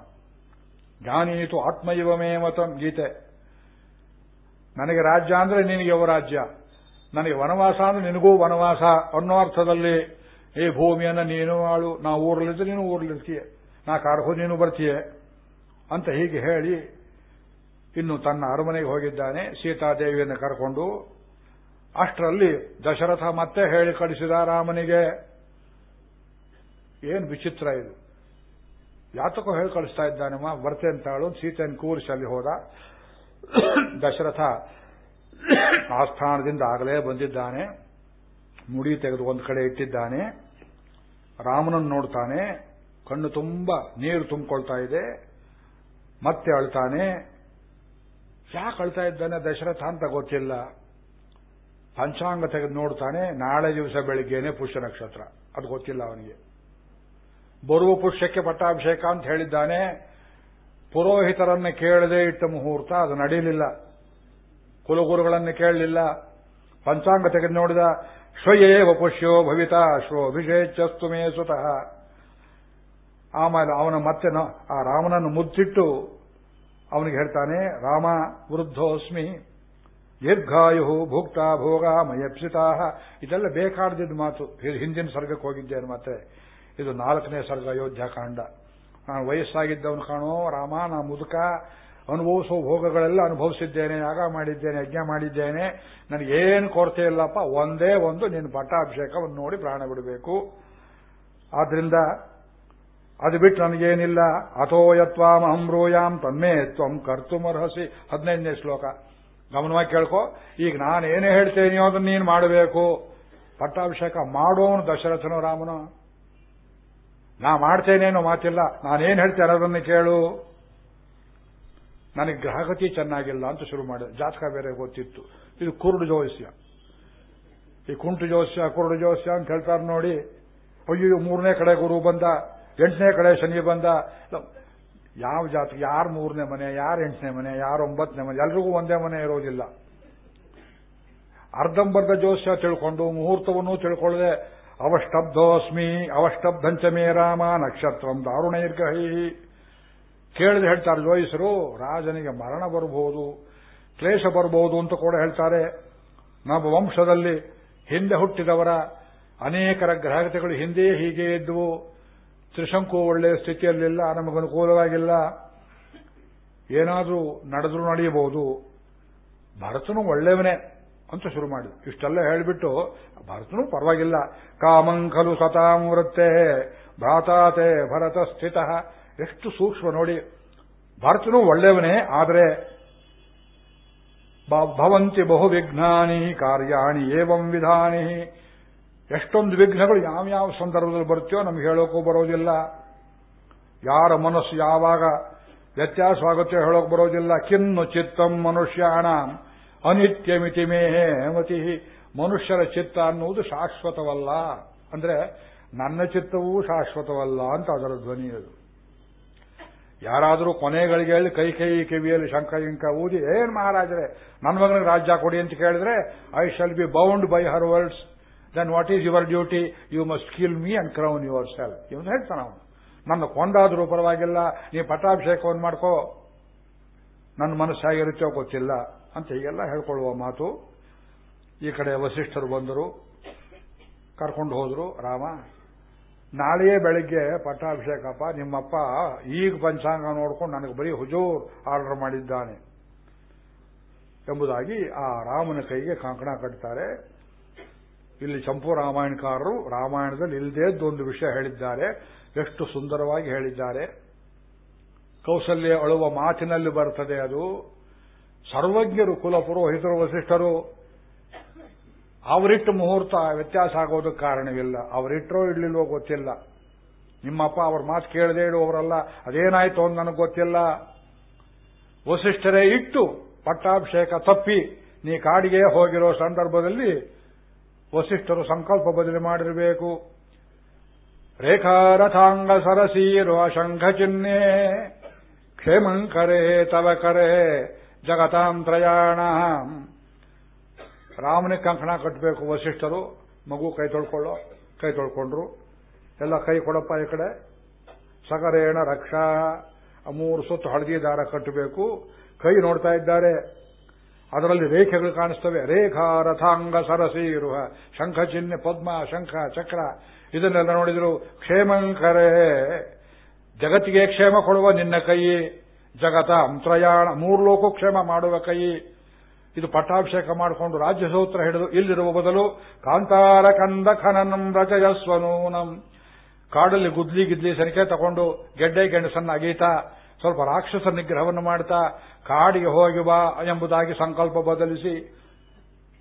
ಜ್ಞಾನೀತು ಆತ್ಮೈವ ಮೇ ಮತಂ ಗೀತೆ. ನನಗೆ ರಾಜ್ಯ ಅಂದ್ರೆ ನಿನಗೆ ಯುವರಾಜ್ಯ. ನನಗೆ ವನವಾಸ ಅಂದ್ರೆ ನಿನಗೂ ವನವಾಸ ಅನ್ನೋ ಅರ್ಥದಲ್ಲಿ ಈ ಭೂಮಿಯನ್ನ ನೀನು ಆಳು, ನಾ ಊರಲ್ಲಿದ್ದು ನೀನು ಊರಲ್ಲಿರ್ತೀಯ ನಾ ಕಾಡ್ಕೋ ನೀನು ಬರ್ತೀಯ ಅಂತ ಹೀಗೆ ಹೇಳಿ ಇನ್ನು ತನ್ನ ಅರಮನೆಗೆ ಹೋಗಿದ್ದಾನೆ. ಸೀತಾದೇವಿಯನ್ನು ಕರ್ಕೊಂಡು ಅಷ್ಟರಲ್ಲಿ ದಶರಥ ಮತ್ತೆ ಹೇಳಿ ಕಳಿಸಿದ ರಾಮನಿಗೆ, ಏನು ವಿಚಿತ್ರ ಇದು. ಯಾತಕ್ಕೂ ಹೇಳಿ ಕಳಿಸ್ತಾ ಇದ್ದಾನಮ್ಮ ಬರ್ತೆ ಅಂತಾಳು ಸೀತೆಯನ್ನು ಕೂರಿಸಿ ಅಲ್ಲಿ ಹೋದ. ದಶರಥ ಆಸ್ಥಾನದಿಂದ ಆಗಲೇ ಬಂದಿದ್ದಾನೆ. ಮುಡಿ ತೆಗೆದು ಒಂದು ಕಡೆ ಇಟ್ಟಿದ್ದಾನೆ. ರಾಮನನ್ನು ನೋಡ್ತಾನೆ, ಕಣ್ಣು ತುಂಬ ನೀರು ತುಂಬಿಕೊಳ್ತಾ ಇದೆ, ಮತ್ತೆ ಅಳ್ತಾನೆ, ಯಾಕೆ ಅಳ್ತಾ ಇದ್ದಾನೆ ದಶರಥ ಅಂತ ಗೊತ್ತಿಲ್ಲ. ಪಂಚಾಂಗ ತೆಗೆದು ನೋಡ್ತಾನೆ, ನಾಳೆ ದಿವಸ ಬೆಳಿಗ್ಗೆನೆ ಪುಷ್ಯ ನಕ್ಷತ್ರ. ಅದು ಗೊತ್ತಿಲ್ಲ ಅವನಿಗೆ. ಬರುವ ಪುಷ್ಯಕ್ಕೆ ಪಟ್ಟಾಭಿಷೇಕ ಅಂತ ಹೇಳಿದ್ದಾನೆ. ಪುರೋಹಿತರನ್ನ ಕೇಳದೆ ಇಟ್ಟ ಮುಹೂರ್ತ, ಅದು ನಡೆಯಲಿಲ್ಲ ಕುಲಗುರುಗಳನ್ನು ಕೇಳಲಿಲ್ಲ. ಪಂಚಾಂಗ ತೆಗೆದು ನೋಡಿದ ಶ್ವಯೇವ ಪುಷ್ಯೋ ಭವಿತಾ ಶ್ವೋ ಅಭಿಷೇಚಸ್ತು ಮೇ ಸುತಃ ಆಮೇಲೆ ಅವನ ಮತ್ತೆ ಆ ರಾಮನನ್ನು ಮುದ್ದಿಟ್ಟು ಅವನಿಗೆ ಹೇಳ್ತಾನೆ, ರಾಮ ವೃದ್ಧೋಸ್ಮಿ ದೀರ್ಘಾಯು ಭುಕ್ತ ಭೋಗ ಮಯಪ್ಸಿತಾಹ. ಇದೆಲ್ಲ ಬೇಕಾಡದಿದ್ದ ಮಾತು. ಹಿಂದಿನ ಸರ್ಗಕ್ಕೆ ಹೋಗಿದ್ದೇನೆ ಮತ್ತೆ. ಇದು ನಾಲ್ಕನೇ ಸರ್ಗ ಅಯೋಧ್ಯಾಕಾಂಡ ನಾನು ವಯಸ್ಸಾಗಿದ್ದವನು ಕಾಣೋ ರಾಮ, ನಾ ಮುದುಕ. ಅನುಭವಿಸುವ ಭೋಗಗಳೆಲ್ಲ ಅನುಭವಿಸಿದ್ದೇನೆ, ಯಾಗ ಮಾಡಿದ್ದೇನೆ, ಯಜ್ಞ ಮಾಡಿದ್ದೇನೆ. ನನಗೇನು ಕೊರತೆ ಇಲ್ಲಪ್ಪ, ಒಂದೇ ಒಂದು ನಿನ್ನ ಪಟ್ಟಾಭಿಷೇಕವನ್ನು ನೋಡಿ ಪ್ರಾಣ ಬಿಡಬೇಕು. ಆದ್ರಿಂದ ಅದು ಬಿಟ್ಟು ನನಗೇನಿಲ್ಲ. ಅಥೋಯತ್ವಾಂ ಅಹಂಬ್ರೂಯಾಂ ತನ್ಮೇ ತ್ವಂ ಕರ್ತುಮರ್ಹಸಿ. ಹದಿನೈದನೇ ಶ್ಲೋಕ. ಗಮನವಾಗಿ ಕೇಳ್ಕೊ. ಈಗ ನಾನು ಹೇಳ್ತೇನೆಯೋ ಹೇಳ್ತೇನೆ ಅದನ್ನು ನೀನು ಮಾಡಬೇಕು. ಪಟ್ಟಾಭಿಷೇಕ ಮಾಡೋನು ದಶರಥನೋ ರಾಮನು? ನಾ ಮಾಡ್ತೇನೇನೋ ಮಾತಿಲ್ಲ. ನಾನೇನು ಹೇಳ್ತೇನೆ ಅದನ್ನು ಕೇಳು. ನನಗೆ ಗ್ರಹಗತಿ ಚೆನ್ನಾಗಿಲ್ಲ ಅಂತ ಶುರು ಮಾಡಿದೆ. ಜಾತಕ ಬೇರೆ ಗೊತ್ತಿತ್ತು. ಇದು ಕುರುಡು ಜೋಸ್ಯ. ಈ ಕುಂಟು ಜೋಸ್ಯ, ಕುರುಡು ಜೋಸ್ಯ ಅಂತ ಹೇಳ್ತಾರೆ ನೋಡಿ. ಅಯ್ಯೋ ಮೂರನೇ ಕಡೆ ಗುರು ಬಂದ, ಎಂಟನೇ ಕಡೆ ಶನಿ ಬಂದ. ಯಾವ ಜಾತಿ ಯಾರು ಮೂರನೇ ಮನೆ, ಯಾರು ಎಂಟನೇ ಮನೆ, ಯಾರು ಒಂಬತ್ತನೇ ಮನೆ? ಎಲ್ರಿಗೂ ಒಂದೇ ಮನೆ ಇರೋದಿಲ್ಲ. ಅರ್ಧಂಬರ್ಧ ಜೋಸ್ಯ ತಿಳ್ಕೊಂಡು, ಮುಹೂರ್ತವನ್ನು ತಿಳ್ಕೊಳ್ಳದೆ, ಅವಷ್ಟಬ್ಧೋಸ್ಮಿ ಅವಷ್ಟಬ್ಧಂಚ ಮೇ ರಾಮ ನಕ್ಷತ್ರಂ ದಾರುಣೈರ್ಗಹಿ. ಕೇಳಿದ್ರೆ ಹೇಳ್ತಾರೆ ಜೋಯಿಸರು ರಾಜನಿಗೆ ಮರಣ ಬರಬಹುದು, ಕ್ಲೇಶ ಬರಬಹುದು ಅಂತ ಕೂಡ ಹೇಳ್ತಾರೆ. ನಮ್ಮ ವಂಶದಲ್ಲಿ ಹಿಂದೆ ಹುಟ್ಟಿದವರ ಅನೇಕರ ಗ್ರಹಗತೆಗಳು ಹಿಂದೆ ಹೀಗೆ ಇದ್ದವು. ತ್ರಿಶಂಕು ಒಳ್ಳೆಯ ಸ್ಥಿತಿಯಲ್ಲಿಲ್ಲ ನಮಗನುಕೂಲವಾಗಿಲ್ಲ ಏನಾದರೂ ನಡೆದರೂ ನಡೆಯಬಹುದು. ಭರತನು ಒಳ್ಳೆಯವನೇ ಅಂತ ಶುರು ಮಾಡಿ ಇಷ್ಟೆಲ್ಲ ಹೇಳಿಬಿಟ್ಟು, ಭರತನು ಪರವಾಗಿಲ್ಲ. ಕಾಮಂಕಲು ಸತಾಂ ಭ್ರಾತಾತೆ ಭರತ ಸ್ಥಿತ. ಎಷ್ಟು ಸೂಕ್ಷ್ಮ ನೋಡಿ. ಭರತನೂ ಒಳ್ಳೆಯವನೇ, ಆದರೆ ಭವಂತಿ ಬಹು ವಿಘ್ನಾನಿ ಕಾರ್ಯಾಣಿ ಏವಂ ವಿಧಾನಿ. ಎಷ್ಟೊಂದು ವಿಘ್ನಗಳು ಯಾವ್ಯಾವ ಸಂದರ್ಭದಲ್ಲಿ ಬರುತ್ತೋ ನಮ್ಗೆ ಹೇಳೋಕ್ಕೂ ಬರೋದಿಲ್ಲ. ಯಾರ ಮನಸ್ಸು ಯಾವಾಗ ವ್ಯತ್ಯಾಸವಾಗುತ್ತೆ ಹೇಳೋಕೆ ಬರೋದಿಲ್ಲ. ಕಿನ್ನು ಚಿತ್ತಂ ಮನುಷ್ಯಾಣ ಅನಿತ್ಯ ಮಿತಿಮೇಹೇ ಮತಿ ಮನುಷ್ಯರ ಚಿತ್ತ ಅನ್ನುವುದು ಶಾಶ್ವತವಲ್ಲ. ಅಂದ್ರೆ ನನ್ನ ಚಿತ್ತವೂ ಶಾಶ್ವತವಲ್ಲ ಅಂತ ಅದರ ಧ್ವನಿ ಅದು. ಯಾರಾದರೂ ಕೊನೆಗಳಿಗೆ ಹೇಳಿ ಕೈ ಕೈ ಕಿವಿಯಲ್ಲಿ ಶಂಕ ಇಂಕ ಊದಿ, ಏನ್ ಮಹಾರಾಜರೇ ನನ್ನ ಮಗನಿಗೆ ರಾಜ್ಯ ಕೊಡಿ ಅಂತ ಕೇಳಿದ್ರೆ I shall be bound by her words then what is your duty you must kill me and crown yourself ಇವನು ಹೇಳ್ತಾನೆ ಅವನು. ನನ್ನ ಕೊಂದಾದರೂ ಪರವಾಗಿಲ್ಲ, ನೀ ಪಟ್ಟಾಭಿಷೇಕವನ್ನು ಮಾಡ್ಕೋ. ನನ್ನ ಮನಸ್ಸಾಗಿರುತ್ತೋ ಗೊತ್ತಿಲ್ಲ. ಅಂತ ಹೀಗೆಲ್ಲ ಹೇಳ್ಕೊಳ್ಳುವ ಮಾತು. ಈ ಕಡೆ ವಸಿಷ್ಠರು ಬಂದರು. ಕರ್ಕೊಂಡು ಹೋದರು ರಾಮ. ನಾಳೆಯೇ ಬೆಳಿಗ್ಗೆ ಪಟ್ಟಾಭಿಷೇಕಪ್ಪ, ನಿಮ್ಮಪ್ಪ ಈಗ ಪಂಚಾಂಗ ನೋಡ್ಕೊಂಡು ನನಗೆ ಬರೀ ಹುಜೂರ್ ಆರ್ಡರ್ ಮಾಡಿದ್ದಾನೆ ಎಂಬುದಾಗಿ ಆ ರಾಮನ ಕೈಗೆ ಕಾಂಕಣ ಕಟ್ತಾರೆ. ಇಲ್ಲಿ ಚಂಪು ರಾಮಾಯಣಕಾರರು ರಾಮಾಯಣದಲ್ಲಿ ಇಲ್ಲದೇದ್ದೊಂದು ವಿಷಯ ಹೇಳಿದ್ದಾರೆ, ಎಷ್ಟು ಸುಂದರವಾಗಿ ಹೇಳಿದ್ದಾರೆ. ಕೌಸಲ್ಯ ಅಳುವ ಮಾತಿನಲ್ಲಿ ಬರ್ತದೆ ಅದು. ಸರ್ವಜ್ಞರು, ಕುಲಪುರೋಹಿತರು, ವಸಿಷ್ಠರು ಅವರಿಟ್ಟು ಮುಹೂರ್ತ ವ್ಯತ್ಯಾಸ ಆಗೋದಕ್ಕೆ ಕಾರಣವಿಲ್ಲ. ಅವರಿಟ್ಟರೋ ಇಡ್ಲಿಲ್ವೋ ಗೊತ್ತಿಲ್ಲ. ನಿಮ್ಮಪ್ಪ ಅವ್ರ ಮಾತು ಕೇಳದೆ ಇಡುವವರಲ್ಲ. ಅದೇನಾಯ್ತು ಅಂತ ನನಗೆ ಗೊತ್ತಿಲ್ಲ. ವಸಿಷ್ಠರೇ ಇಟ್ಟು ಪಟ್ಟಾಭಿಷೇಕ ತಪ್ಪಿ ನೀ ಕಾಡಿಗೆ ಹೋಗಿರೋ ಸಂದರ್ಭದಲ್ಲಿ ವಸಿಷ್ಠರು ಸಂಕಲ್ಪ ಬದಲಿ ಮಾಡಿರಬೇಕು. ರೇಖಾರಥಾಂಗ ಸರಸೀರುವ ಶಂಖ ಚಿಹ್ನೆ ಕ್ಷೇಮಂಕರೇ ತವ ಕರೆ ಜಗತಾಂ ತ್ರಯಾಣ ರಾಮನ ಕಂಕಣ ಕಟ್ಟಬೇಕು ವಸಿಷ್ಠರು, ಮಗು ಕೈ ತೊಳ್ಕೊಳ್ಳೋ, ಕೈ ತೊಳ್ಕೊಂಡ್ರು. ಎಲ್ಲ ಕೈ ಕೊಡಪ್ಪ ಈ ಕಡೆ. ಸಗರೇಣ ರಕ್ಷಾ, ಮೂರು ಸುತ್ತು ಹಳದಿ ದಾರ ಕಟ್ಟಬೇಕು. ಕೈ ನೋಡ್ತಾ ಇದ್ದಾರೆ. ಅದರಲ್ಲಿ ರೇಖೆಗಳು ಕಾಣಿಸ್ತವೆ. ರೇಖಾ ರಥಾಂಗ ಸರಸಿ ಇರುವ ಶಂಖ ಚಿಹ್ನೆ, ಪದ್ಮ, ಶಂಖ, ಚಕ್ರ. ಇದನ್ನೆಲ್ಲ ನೋಡಿದ್ರು. ಕ್ಷೇಮಂಕರೇ. ಜಗತ್ತಿಗೆ ಕ್ಷೇಮ ಕೊಡುವ ನಿನ್ನ ಕೈ. ಜಗತ ಅಂತ್ರಯಾಣ ಮೂರು ಲೋಕ ಕ್ಷೇಮ ಮಾಡುವ ಕೈ. ಇದು ಪಟ್ಟಾಭಿಷೇಕ ಮಾಡಿಕೊಂಡು ರಾಜ್ಯಸೂತ್ರ ಹಿಡಿದು ಇಲ್ಲಿರುವ ಬದಲು ಕಾಂತಾರ ಕಂದ ಖನನಂ ರಜಯಸ್ವನೂನಂ ಕಾಡಲ್ಲಿ ಗುದ್ಲಿ ಗಿದ್ಲಿ ಸನಿಕೆ ತಗೊಂಡು ಗೆಡ್ಡೆ ಗೆಣಸನ್ನ ಅಗೀತಾ ಸ್ವಲ್ಪ ರಾಕ್ಷಸ ನಿಗ್ರಹವನ್ನು ಮಾಡ್ತಾ, ಕಾಡಿಗೆ ಹೋಗಿ ಬಾ ಎಂಬುದಾಗಿ ಸಂಕಲ್ಪ ಬದಲಿಸಿ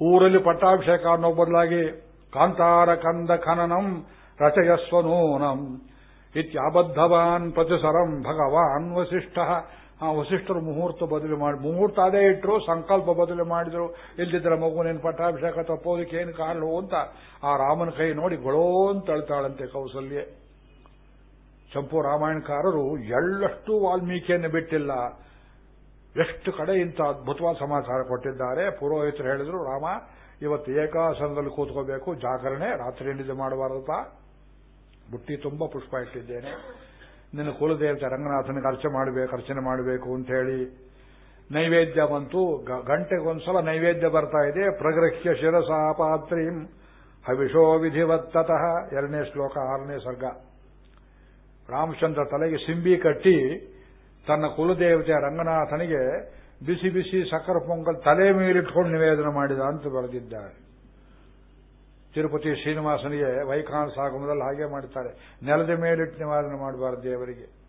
ಊರಲ್ಲಿ ಪಟ್ಟಾಭಿಷೇಕ ಅನ್ನೋ ಬದಲಾಗಿ ಕಾಂತಾರ ಕಂದ ಖನನಂ ರಚಯಸ್ವನೂನಂ ಇತ್ಯಾಬದ್ಧವಾನ್ ಪ್ರತಿಸರಂ ಭಗವಾನ್ ವಸಿಷ್ಠ. ಆ ವಸಿಷ್ಠರು ಮುಹೂರ್ತ ಬದಲು ಮಾಡಿ, ಮುಹೂರ್ತ ಅದೇ ಇಟ್ಟರು ಸಂಕಲ್ಪ ಬದಲು ಮಾಡಿದ್ರು, ಇಲ್ದಿದ್ರೆ ಮಗುವಿನ ಪಟ್ಟಾಭಿಷೇಕ ತಪ್ಪೋದಕ್ಕೆ ಏನು ಕಾರಣ ಅಂತ ಆ ರಾಮನ ಕೈ ನೋಡಿ ಗೊಳೋ ಅಂತ ಅಳ್ತಾಳಂತೆ ಕೌಸಲ್ಯ. ಚಂಪು ರಾಮಾಯಣಕಾರರು ಎಳ್ಳಷ್ಟು ವಾಲ್ಮೀಕಿಯನ್ನು ಬಿಟ್ಟಿಲ್ಲ. ಎಷ್ಟು ಕಡೆ ಇಂಥ ಅದ್ಭುತವಾದ ಸಮಾಚಾರ ಕೊಟ್ಟಿದ್ದಾರೆ. ಪುರೋಹಿತರು ಹೇಳಿದ್ರು, ರಾಮ, ಇವತ್ತು ಏಕಾಸನದಲ್ಲಿ ಕೂತ್ಕೋಬೇಕು, ಜಾಗರಣೆ, ರಾತ್ರಿ ನಿದ್ದೆ ಮಾಡಬಾರದಪ್ಪ. ಬುಟ್ಟಿ ತುಂಬಾ ಪುಷ್ಪ ಇಟ್ಟಿದ್ದೇನೆ. ನಿನ್ನ ಕುಲದೇವತೆ ರಂಗನಾಥನಿಗೆ ಅರ್ಚನೆ ಮಾಡಬೇಕು ಅರ್ಚನೆ ಮಾಡಬೇಕು ಅಂತ ಹೇಳಿ ನೈವೇದ್ಯ ಬಂತು. ಗಂಟೆಗೊಂದ್ಸಲ ನೈವೇದ್ಯ ಬರ್ತಾ ಇದೆ. ಪ್ರಗೃಹ್ಯ ಶಿರಸಾ ಪಾತ್ರೀಂ ಹವಿಷೋ ವಿಧಿವತ್ತತಃ. ಎರಡನೇ ಶ್ಲೋಕ, ಆರನೇ ಸರ್ಗ. ರಾಮಚಂದ್ರ ತಲೆಗೆ ಸಿಂಬಿ ಕಟ್ಟಿ ತನ್ನ ಕುಲದೇವತೆ ರಂಗನಾಥನಿಗೆ ಬಿಸಿ ಬಿಸಿ ಸಕ್ಕರೆ ಪೊಂಗಲ್ ತಲೆ ಮೇಲಿಟ್ಕೊಂಡು ನಿವೇದನ ಮಾಡಿದ ಅಂತ ಬರೆದಿದ್ದಾರೆ. ತಿರುಪತಿ ಶ್ರೀನಿವಾಸನಿಗೆ ವೈಖಾನಸ ಆಗಮದಲ್ಲಿ ಹಾಗೆ ಮಾಡ್ತಾರೆ ನೆಲದ ಮೇಲಿಟ್ಟು ನಿವಾರಣೆ ಮಾಡಬಾರದು ದೇವರಿಗೆ.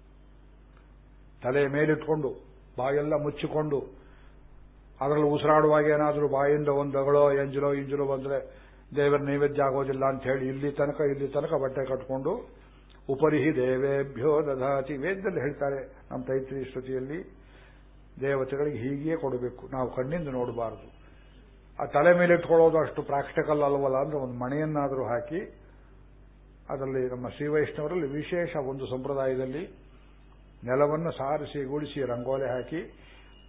ತಲೆ ಮೇಲಿಟ್ಕೊಂಡು, ಬಾಯೆಲ್ಲ ಮುಚ್ಚಿಕೊಂಡು, ಅದರಲ್ಲಿ ಉಸಿರಾಡುವಾಗ ಏನಾದರೂ ಬಾಯಿಂದ ಒಂದು ಅಗಳೋ, ಎಂಜಲೋ, ಇಂಜಲೋ ಬಂದರೆ ದೇವರ ನೈವೇದ್ಯ ಆಗೋದಿಲ್ಲ ಅಂತ ಹೇಳಿ ಇಲ್ಲಿ ತನಕ ಇಲ್ಲಿ ತನಕ ಬಟ್ಟೆ ಕಟ್ಕೊಂಡು, ಉಪರಿಹಿ ದೇವೇಭ್ಯೋ ದಧಾತಿ ವೇದದಲ್ಲಿ ಹೇಳ್ತಾರೆ ನಮ್ಮ ತೈತ್ರಿ ಶ್ರುತಿಯಲ್ಲಿ, ದೇವತೆಗಳಿಗೆ ಹೀಗೆಯೇ ಕೊಡಬೇಕು. ನಾವು ಕಣ್ಣಿಂದ ನೋಡಬಾರದು. ಆ ತಲೆ ಮೇಲೆ ಇಟ್ಕೊಳ್ಳೋದು ಅಷ್ಟು ಪ್ರಾಕ್ಟಿಕಲ್ ಅಲ್ವಲ್ಲ ಅಂದ್ರೆ ಒಂದು ಮಣೆಯನ್ನಾದರೂ ಹಾಕಿ ಅದರಲ್ಲಿ ನಮ್ಮ ಶ್ರೀ ವೈಷ್ಣವರಲ್ಲಿ ವಿಶೇಷ ಒಂದು ಸಂಪ್ರದಾಯದಲ್ಲಿ ನೆಲವನ್ನು ಸಾರಿಸಿ, ಗುಡಿಸಿ, ರಂಗೋಲೆ ಹಾಕಿ,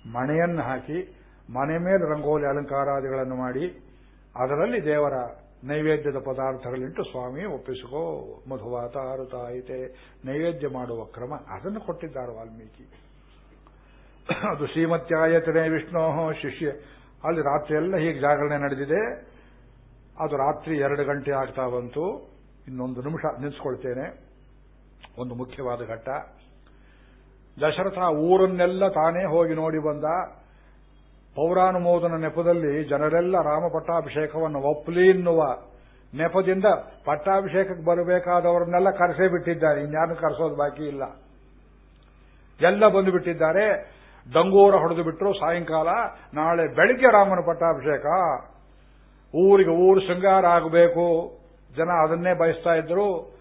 ಮಣೆಯನ್ನು ಹಾಕಿ ಮನೆ ಮೇಲೆ ರಂಗೋಲಿ ಅಲಂಕಾರಾದಿಗಳನ್ನು ಮಾಡಿ, ಅದರಲ್ಲಿ ದೇವರ ನೈವೇದ್ಯದ ಪದಾರ್ಥಗಳಿಂಟು ಸ್ವಾಮಿ ಒಪ್ಪಿಸಿಕೋ, ಮಧುವಾತ ಆಯಿತೆ ನೈವೇದ್ಯ ಮಾಡುವ ಕ್ರಮ ಅದನ್ನು ಕೊಟ್ಟಿದ್ದಾರೆ ವಾಲ್ಮೀಕಿ. ಅದು ಶ್ರೀಮತ್ಯಾಯತನೇ ವಿಷ್ಣೋ ಶಿಷ್ಯ. ಅಲ್ಲಿ ರಾತ್ರಿ ಎಲ್ಲ ಹೀಗೆ ಜಾಗರಣೆ ನಡೆದಿದೆ. ಅದು ರಾತ್ರಿ ಎರಡು ಗಂಟೆ ಆಗ್ತಾ ಬಂತು. ಇನ್ನೊಂದು ನಿಮಿಷ ನಿಲ್ಲಿಸ್ಕೊಳ್ತೇನೆ ಒಂದು ಮುಖ್ಯವಾದ ಘಟ್ಟ. ದಶರಥ ಊರನ್ನೆಲ್ಲ ತಾನೇ ಹೋಗಿ ನೋಡಿ ಬಂದ. ಪೌರಾನುಮೋದನ ನೆಪದಲ್ಲಿ ಜನರೆಲ್ಲ ರಾಮ ಪಟ್ಟಾಭಿಷೇಕವನ್ನು ಒಪ್ಪಲಿ ಎನ್ನುವ ನೆಪದಿಂದ ಪಟ್ಟಾಭಿಷೇಕಕ್ಕೆ ಬರಬೇಕಾದವರನ್ನೆಲ್ಲ ಕರೆಸೇ ಬಿಟ್ಟಿದ್ದಾರೆ. ಇನ್ಯಾರು ಕರೆಸೋದು ಬಾಕಿ ಇಲ್ಲ. ಎಲ್ಲ ಬಂದು ಬಿಟ್ಟಿದ್ದಾರೆ. ದಂಗೂರ ಹೊಡೆದು ಬಿಟ್ಟರು ಸಾಯಂಕಾಲ, ನಾಳೆ ಬೆಳಿಗ್ಗೆ ರಾಮನ ಪಟ್ಟಾಭಿಷೇಕ. ಊರಿಗೆ ಊರು ಶೃಂಗಾರ ಆಗಬೇಕು. ಜನ ಅದನ್ನೇ ಬಯಸ್ತಾ ಇದ್ರು.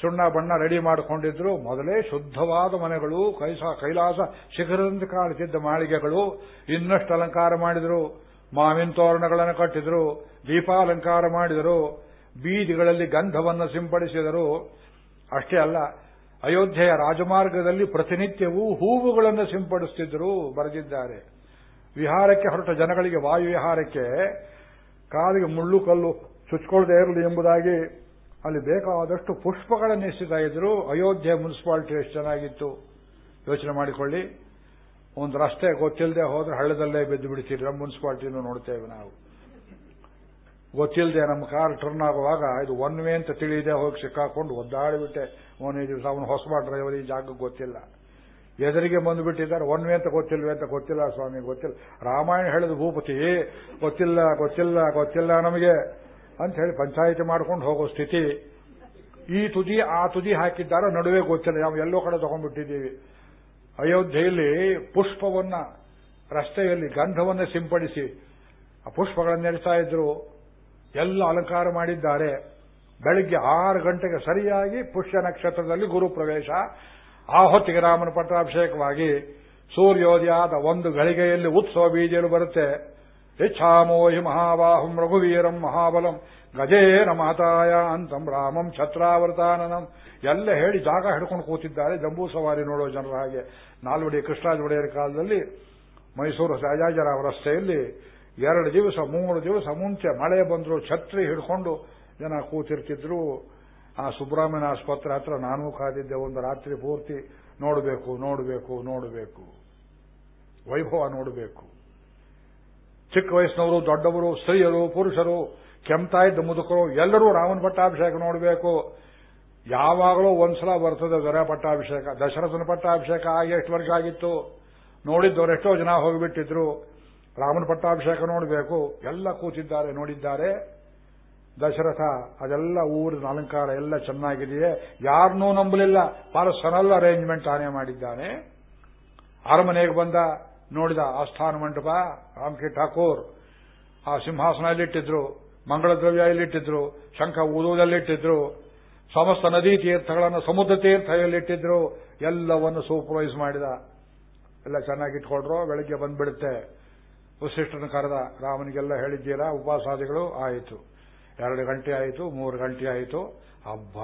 ಸುಣ್ಣ ಬಣ್ಣ ರೆಡಿ ಮಾಡಿಕೊಂಡಿದ್ರು. ಮೊದಲೇ ಶುದ್ಧವಾದ ಮನೆಗಳು, ಕೈಸ ಕೈಲಾಸ ಶಿಖರದಂತೆ ಕಾಣುತ್ತಿದ್ದ ಮಾಳಿಗೆಗಳು. ಇನ್ನಷ್ಟು ಅಲಂಕಾರ ಮಾಡಿದರು. ಮಾವಿನ ತೋರಣಗಳನ್ನು ಕಟ್ಟಿದ್ರು. ದೀಪಾಲಂಕಾರ ಮಾಡಿದರು. ಬೀದಿಗಳಲ್ಲಿ ಗಂಧವನ್ನು ಸಿಂಪಡಿಸಿದರು. ಅಷ್ಟೇ ಅಲ್ಲ ಅಯೋಧ್ಯೆಯ ರಾಜಮಾರ್ಗದಲ್ಲಿ ಪ್ರತಿನಿತ್ಯವೂ ಹೂವುಗಳನ್ನು ಸಿಂಪಡಿಸುತ್ತಿದ್ದರು ಬರೆದಿದ್ದಾರೆ. ವಿಹಾರಕ್ಕೆ ಹೊರಟ ಜನಗಳಿಗೆ ವಾಯು ವಿಹಾರಕ್ಕೆ ಕಾಲಿಗೆ ಮುಳ್ಳು ಕಲ್ಲು ಚುಚ್ಕೊಳ್ಳದೆ ಇರಲಿ ಎಂಬುದಾಗಿ ಅಲ್ಲಿ ಬೇಕಾದಷ್ಟು ಪುಷ್ಪಗಳನ್ನು ಎಸಿತಾ ಇದ್ರು. ಅಯೋಧ್ಯೆ ಮುನ್ಸಿಪಾಲಿಟಿ ಎಷ್ಟು ಚೆನ್ನಾಗಿತ್ತು. ಯೋಚನೆ ಮಾಡಿಕೊಳ್ಳಿ. ಒಂದು ರಸ್ತೆ ಗೊತ್ತಿಲ್ಲದೆ ಹೋದ್ರೆ ಹಳ್ಳದಲ್ಲೇ ಬಿದ್ದು ಬಿಡ್ತೀರಿ. ನಮ್ಮ ಮುನ್ಸಿಪಾಲಿಟಿನೂ ನೋಡ್ತೇವೆ ನಾವು. ಗೊತ್ತಿಲ್ಲದೆ ನಮ್ಮ ಕಾರ್ ಟರ್ನ್ ಆಗುವಾಗ ಇದು ಒನ್ ವೇ ಅಂತ ತಿಳಿಯದೆ ಹೋಗಿ ಸಿಕ್ಕಾಕೊಂಡು ಒದ್ದಾಡಿಬಿಟ್ಟೆ. ಒಂದೇ ದಿವಸ ಅವನು ಹೊಸಬ ಡ್ರೈವರ್ ಈ ಜಾಗ ಗೊತ್ತಿಲ್ಲ. ಎದುರಿಗೆ ಬಂದುಬಿಟ್ಟಿದ್ದಾರೆ ಒನ್ ವೇ ಅಂತ ಗೊತ್ತಿಲ್ವೇ ಅಂತ ಗೊತ್ತಿಲ್ಲ, ಸ್ವಾಮಿ, ಗೊತ್ತಿಲ್ಲ. ರಾಮಾಯಣ ಹೇಳಿದ ಭೂಪತಿ, ಗೊತ್ತಿಲ್ಲ ಗೊತ್ತಿಲ್ಲ ಗೊತ್ತಿಲ್ಲ ನಮಗೆ ಅಂತ ಹೇಳಿ ಪಂಚಾಯಿತಿ ಮಾಡ್ಕೊಂಡು ಹೋಗೋ ಸ್ಥಿತಿ. ಈ ತುದಿ, ಆ ತುದಿ ಹಾಕಿದ್ದಾರೆ ನಡುವೆ ಗೊತ್ತಿಲ್ಲ. ನಾವು ಎಲ್ಲೋ ಕಡೆ ತಗೊಂಡ್ಬಿಟ್ಟಿದ್ದೀವಿ. ಅಯೋಧ್ಯೆಯಲ್ಲಿ ಪುಷ್ಪವನ್ನ ರಸ್ತೆಯಲ್ಲಿ ಗಂಧವನ್ನ ಸಿಂಪಡಿಸಿ ಆ ಪುಷ್ಪಗಳನ್ನು ನೆಲೆಸ್ತಾ ಇದ್ರು. ಎಲ್ಲ ಅಲಂಕಾರ ಮಾಡಿದ್ದಾರೆ. ಬೆಳಿಗ್ಗೆ ಆರು ಗಂಟೆಗೆ ಸರಿಯಾಗಿ ಪುಷ್ಯ ನಕ್ಷತ್ರದಲ್ಲಿ ಗುರು ಪ್ರವೇಶ. ಆ ಹೊತ್ತಿಗೆ ರಾಮನ ಪಟ್ಟಾಭಿಷೇಕವಾಗಿ ಸೂರ್ಯೋದಯಾದ ಒಂದು ಗಳಿಗೆಯಲ್ಲಿ ಉತ್ಸವ ಬೀಜಲು ಬರುತ್ತೆ. ಇಚ್ಛಾಮೋಹಿ ಮಹಾಬಾಹುಂ ರಘುವೀರಂ ಮಹಾಬಲಂ ಗಜೇನ ಮಾತಾಯ ಅಂತಂ ರಾಮಂ ಛತ್ರಾವೃತಾನನಂ. ಎಲ್ಲ ಹೇಳಿ ಜಾಗ ಹಿಡ್ಕೊಂಡು ಕೂತಿದ್ದಾರೆ. ಜಂಬೂ ಸವಾರಿ ನೋಡೋ ಜನರ ಹಾಗೆ. ನಾಲ್ವಡಿ ಕೃಷ್ಣರಾಜ ಒಡೆಯರ ಕಾಲದಲ್ಲಿ ಮೈಸೂರು ರಾಜಾಜರಾವ್ ರಸ್ತೆಯಲ್ಲಿ ಎರಡು ದಿವಸ, ಮೂರು ದಿವಸ ಮುಂಚೆ ಮಳೆ ಬಂದರೂ, ಛತ್ರಿ ಹಿಡ್ಕೊಂಡು ಜನ ಕೂತಿರ್ತಿದ್ರು. ಆ ಸುಬ್ರಹ್ಮಣ್ಯ ಆಸ್ಪತ್ರೆ ಹತ್ರ ನಾನು ಕಾದಿದ್ದೆ, ಒಂದು ರಾತ್ರಿ ಪೂರ್ತಿ ನೋಡಬೇಕು ನೋಡಬೇಕು ನೋಡಬೇಕು. ವೈಭವ ನೋಡಬೇಕು. ಚಿಕ್ಕ ವಯಸ್ಸಿನವರು, ದೊಡ್ಡವರು, ಸ್ತ್ರೀಯರು, ಪುರುಷರು, ಕೆಮ್ತಾ ಇದ್ದ ಮುದುಕರು, ಎಲ್ಲರೂ ರಾಮನ ಪಟ್ಟಾಭಿಷೇಕ ನೋಡಬೇಕು. ಯಾವಾಗಲೂ ಒಂದ್ಸಲ ಬರ್ತದೆ ದೊರೆ ಪಟ್ಟಾಭಿಷೇಕ. ದಶರಥನ ಪಟ್ಟಾಭಿಷೇಕ ಆಗಿ ಎಷ್ಟು ವರ್ಷ ಆಗಿತ್ತು? ನೋಡಿದ್ದವರು ಎಷ್ಟೋ ಜನ ಹೋಗಿಬಿಟ್ಟಿದ್ರು. ರಾಮನ ಪಟ್ಟಾಭಿಷೇಕ ನೋಡಬೇಕು, ಎಲ್ಲ ಕೂತಿದ್ದಾರೆ, ನೋಡಿದ್ದಾರೆ. ದಶರಥ, ಅದೆಲ್ಲ ಊರಿನ ಅಲಂಕಾರ ಎಲ್ಲ ಚೆನ್ನಾಗಿದೆಯೇ? ಯಾರನ್ನೂ ನಂಬಲಿಲ್ಲ. ಪರ್ಸನಲ್ ಅರೇಂಜ್ಮೆಂಟ್ ತಾನೇ ಮಾಡಿದ್ದಾನೆ. ಅರಮನೆಗೆ ಬಂದ, ನೋಡಿದ ಆಸ್ಥಾನ ಮಂಟಪ ರಾಮಕಿ ಠಾಕೂರ್. ಆ ಸಿಂಹಾಸನ ಇಲ್ಲಿಟ್ಟಿದ್ರು ಮಂಗಳ ದ್ರವ್ಯ ಇಲ್ಲಿಟ್ಟಿದ್ರು ಶಂಖ ಊದುವುದಲ್ಲಿಟ್ಟಿದ್ರು ಸಮಸ್ತ ನದಿ ತೀರ್ಥಗಳನ್ನು ಸಮುದ್ರ ತೀರ್ಥದಲ್ಲಿಟ್ಟಿದ್ರು ಎಲ್ಲವನ್ನು ಸೂಪರ್ವೈಸ್ ಮಾಡಿದ. ಎಲ್ಲ ಚೆನ್ನಾಗಿ ಇಟ್ಕೊಂಡ್ರು ಬೆಳಗ್ಗೆ ಬಂದ್ಬಿಡುತ್ತೆ. ವಸಿಷ್ಠನ ಕರೆದ ರಾಮನಿಗೆಲ್ಲ ಹೇಳಿದ್ದೀರಾ ಉಪವಾಸಾದಿಗಳು ಆಯಿತು. ಎರಡು ಗಂಟೆ ಆಯಿತು, ಮೂರು ಗಂಟೆ ಆಯಿತು. ಹಬ್ಬ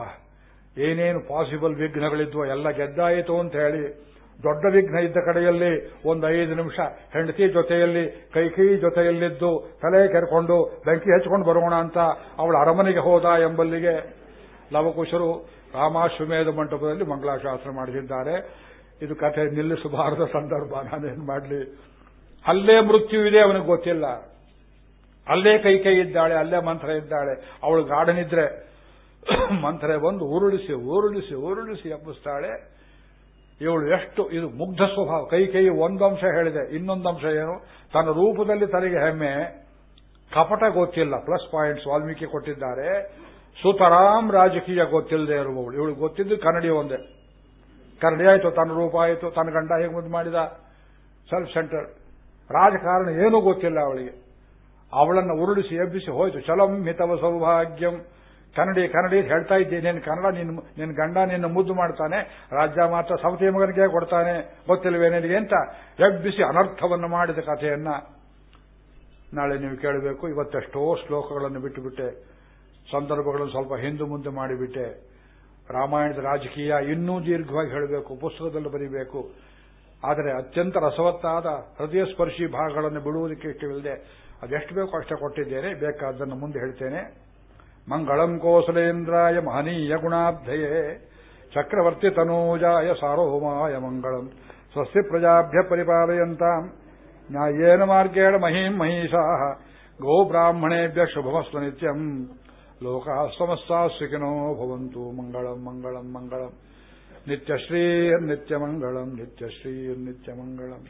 ಏನೇನು ಪಾಸಿಬಲ್ ವಿಘ್ನಗಳಿದ್ವೋ, ಎಲ್ಲ ಗೆದ್ದಾಯಿತು ಅಂತ ಹೇಳಿ, ದೊಡ್ಡ ವಿಘ್ನ ಇದ್ದ ಕಡೆಯಲ್ಲಿ ಒಂದು ಐದು ನಿಮಿಷ ಹೆಂಡತಿ ಜೊತೆಯಲ್ಲಿ, ಕೈ ಕೈ ಜೊತೆಯಲ್ಲಿದ್ದು, ತಲೆ ಕೆರ್ಕೊಂಡು ಬೆಂಕಿ ಹಚ್ಕೊಂಡು ಬರೋಣ ಅಂತ ಅವಳ ಅರಮನೆಗೆ ಹೋದ ಎಂಬಲ್ಲಿಗೆ ಲವಕುಶರು ರಾಮಾಶ್ವಮೇಧ ಮಂಟಪದಲ್ಲಿ ಮಂಗಳಾಶಾಸ್ತ್ರ ಮಾಡಿಸಿದ್ದಾರೆ. ಇದು ಕಥೆ ನಿಲ್ಲಿಸಬಾರದ ಸಂದರ್ಭ, ನಾನೇನು ಮಾಡಲಿ? ಅಲ್ಲೇ ಮೃತ್ಯು ಇದೆ ಅವನಿಗೆ ಗೊತ್ತಿಲ್ಲ. ಅಲ್ಲೇ ಕೈ ಕೈ ಇದ್ದಾಳೆ, ಅಲ್ಲೇ ಮಂತ್ರ ಇದ್ದಾಳೆ. ಅವಳು ಗಾಢನಿದ್ರೆ ಮಂತ್ರ ಬಂದು ಉರುಳಿಸಿ ಉರುಳಿಸಿ ಉರುಳಿಸಿ ಎಬ್ಬಿಸ್ತಾಳೆ. ಇವಳು ಎಷ್ಟು, ಇದು ಮುಗ್ಧ ಸ್ವಭಾವ. ಕೈ ಕೈ ಒಂದಂಶ ಹೇಳಿದೆ. ಇನ್ನೊಂದು ಅಂಶ ಏನು? ತನ್ನ ರೂಪದಲ್ಲಿ ತನಗೆ ಹೆಮ್ಮೆ. ಕಪಟ ಗೊತ್ತಿಲ್ಲ. ಪ್ಲಸ್ ಪಾಯಿಂಟ್ಸ್ ವಾಲ್ಮೀಕಿ ಕೊಟ್ಟಿದ್ದಾರೆ. ಸುತರಾಮ್ ರಾಜಕೀಯ ಗೊತ್ತಿಲ್ಲದೆ ಇರುವವಳು. ಇವಳು ಗೊತ್ತಿದ್ದು ಕನ್ನಡಿ ಒಂದೇ. ಕನ್ನಡಿ ಆಯಿತು, ತನ್ನ ರೂಪ ಆಯಿತು, ತನ್ನ ಗಂಡ ಹೇಗೆ ಮುದ್ದು ಮಾಡಿದ? ಸೆಲ್ಫ್ ಸೆಂಟರ್ ರಾಜಕಾರಣ ಏನೂ ಗೊತ್ತಿಲ್ಲ ಅವಳಿಗೆ. ಅವಳನ್ನು ಉರುಳಿಸಿ ಎಬ್ಬಿಸಿ ಹೋಯಿತು. ಚಲಂ ಮಿತವ ಸೌಭಾಗ್ಯಂ. ಕನ್ನಡಿ ಕನ್ನಡಿ ಹೇಳ್ತಾ ಇದ್ದೀನಿ ನಿನ್ನ ಕನ್ನಡ, ನಿನ್ನ ನಿನ್ನ ಗಂಡ ನಿನ್ನ ಮುದ್ದು ಮಾಡ್ತಾನೆ. ರಾಜ್ಯ ಮಾತ್ರ ಸವತಿ ಮಗನಿಗೆ ಕೊಡ್ತಾನೆ. ಗೊತ್ತಿಲ್ವೇ ನಿನಗೆ ಅಂತ ಎಬ್ಬಿಸಿ ಅನರ್ಥವನ್ನು ಮಾಡಿದ ಕಥೆಯನ್ನ ನಾಳೆ ನೀವು ಕೇಳಬೇಕು. ಇವತ್ತೆಷ್ಟೋ ಶ್ಲೋಕಗಳನ್ನು ಬಿಟ್ಟುಬಿಟ್ಟೆ. ಸಂದರ್ಭಗಳನ್ನು ಸ್ವಲ್ಪ ಹಿಂದು ಮುಂದೆ ಮಾಡಿಬಿಟ್ಟೆ. ರಾಮಾಯಣದ ರಾಜಕೀಯ ಇನ್ನೂ ದೀರ್ಘವಾಗಿ ಹೇಳಬೇಕು. ಪುಸ್ತಕದಲ್ಲಿ ಬರೀಬೇಕು. ಆದರೆ ಅತ್ಯಂತ ರಸವತ್ತಾದ ಹೃದಯ ಸ್ಪರ್ಶಿ ಭಾಗಗಳನ್ನು ಬಿಡುವುದಕ್ಕೆ ಇಷ್ಟವಿಲ್ಲದೆ ಅದೆಷ್ಟು ಬೇಕೋ ಅಷ್ಟೇ ಕೊಟ್ಟಿದ್ದೇನೆ. ಬೇಕಾದ್ದನ್ನು ಮುಂದೆ ಹೇಳ್ತೇನೆ. ಮಂಗಳಂ ಕೋಸಲೇಂದ್ರಾಯ ಮಹನೀಯ ಗುಣಾಬ್ಧಯೇ. ಚಕ್ರವರ್ತಿ ತನೂಜಾಯ ಸಾರ್ವಭೌಮಾಯ ಮಂಗಳಂ. ಸ್ವಸ್ಯ ಪ್ರಜಾಭ್ಯ ಪರಿಪಾಲಯಂತಾಂ. ನ್ಯಾಯೇನ ಮಾರ್ಗೇಣ ಮಹೀಂ ಮಹಿಷಾ ಗೋಬ್ರಾಹ್ಮಣೇಭ್ಯ ಶುಭಮಸ್ವ ನಿತ್ಯಂ. ಲೋಕಾ ಸಮಸ್ತಾ ಸುಖಿನೋ ಭವಂತು. ಮಂಗಳಂ ಮಂಗಳಂ ಮಂಗಳಂ. ನಿತ್ಯಶ್ರೀರ್ನಿತ್ಯಮಂಗಳಂ ನಿತ್ಯಶ್ರೀರ್ನಿತ್ಯಮಂಗಳಂ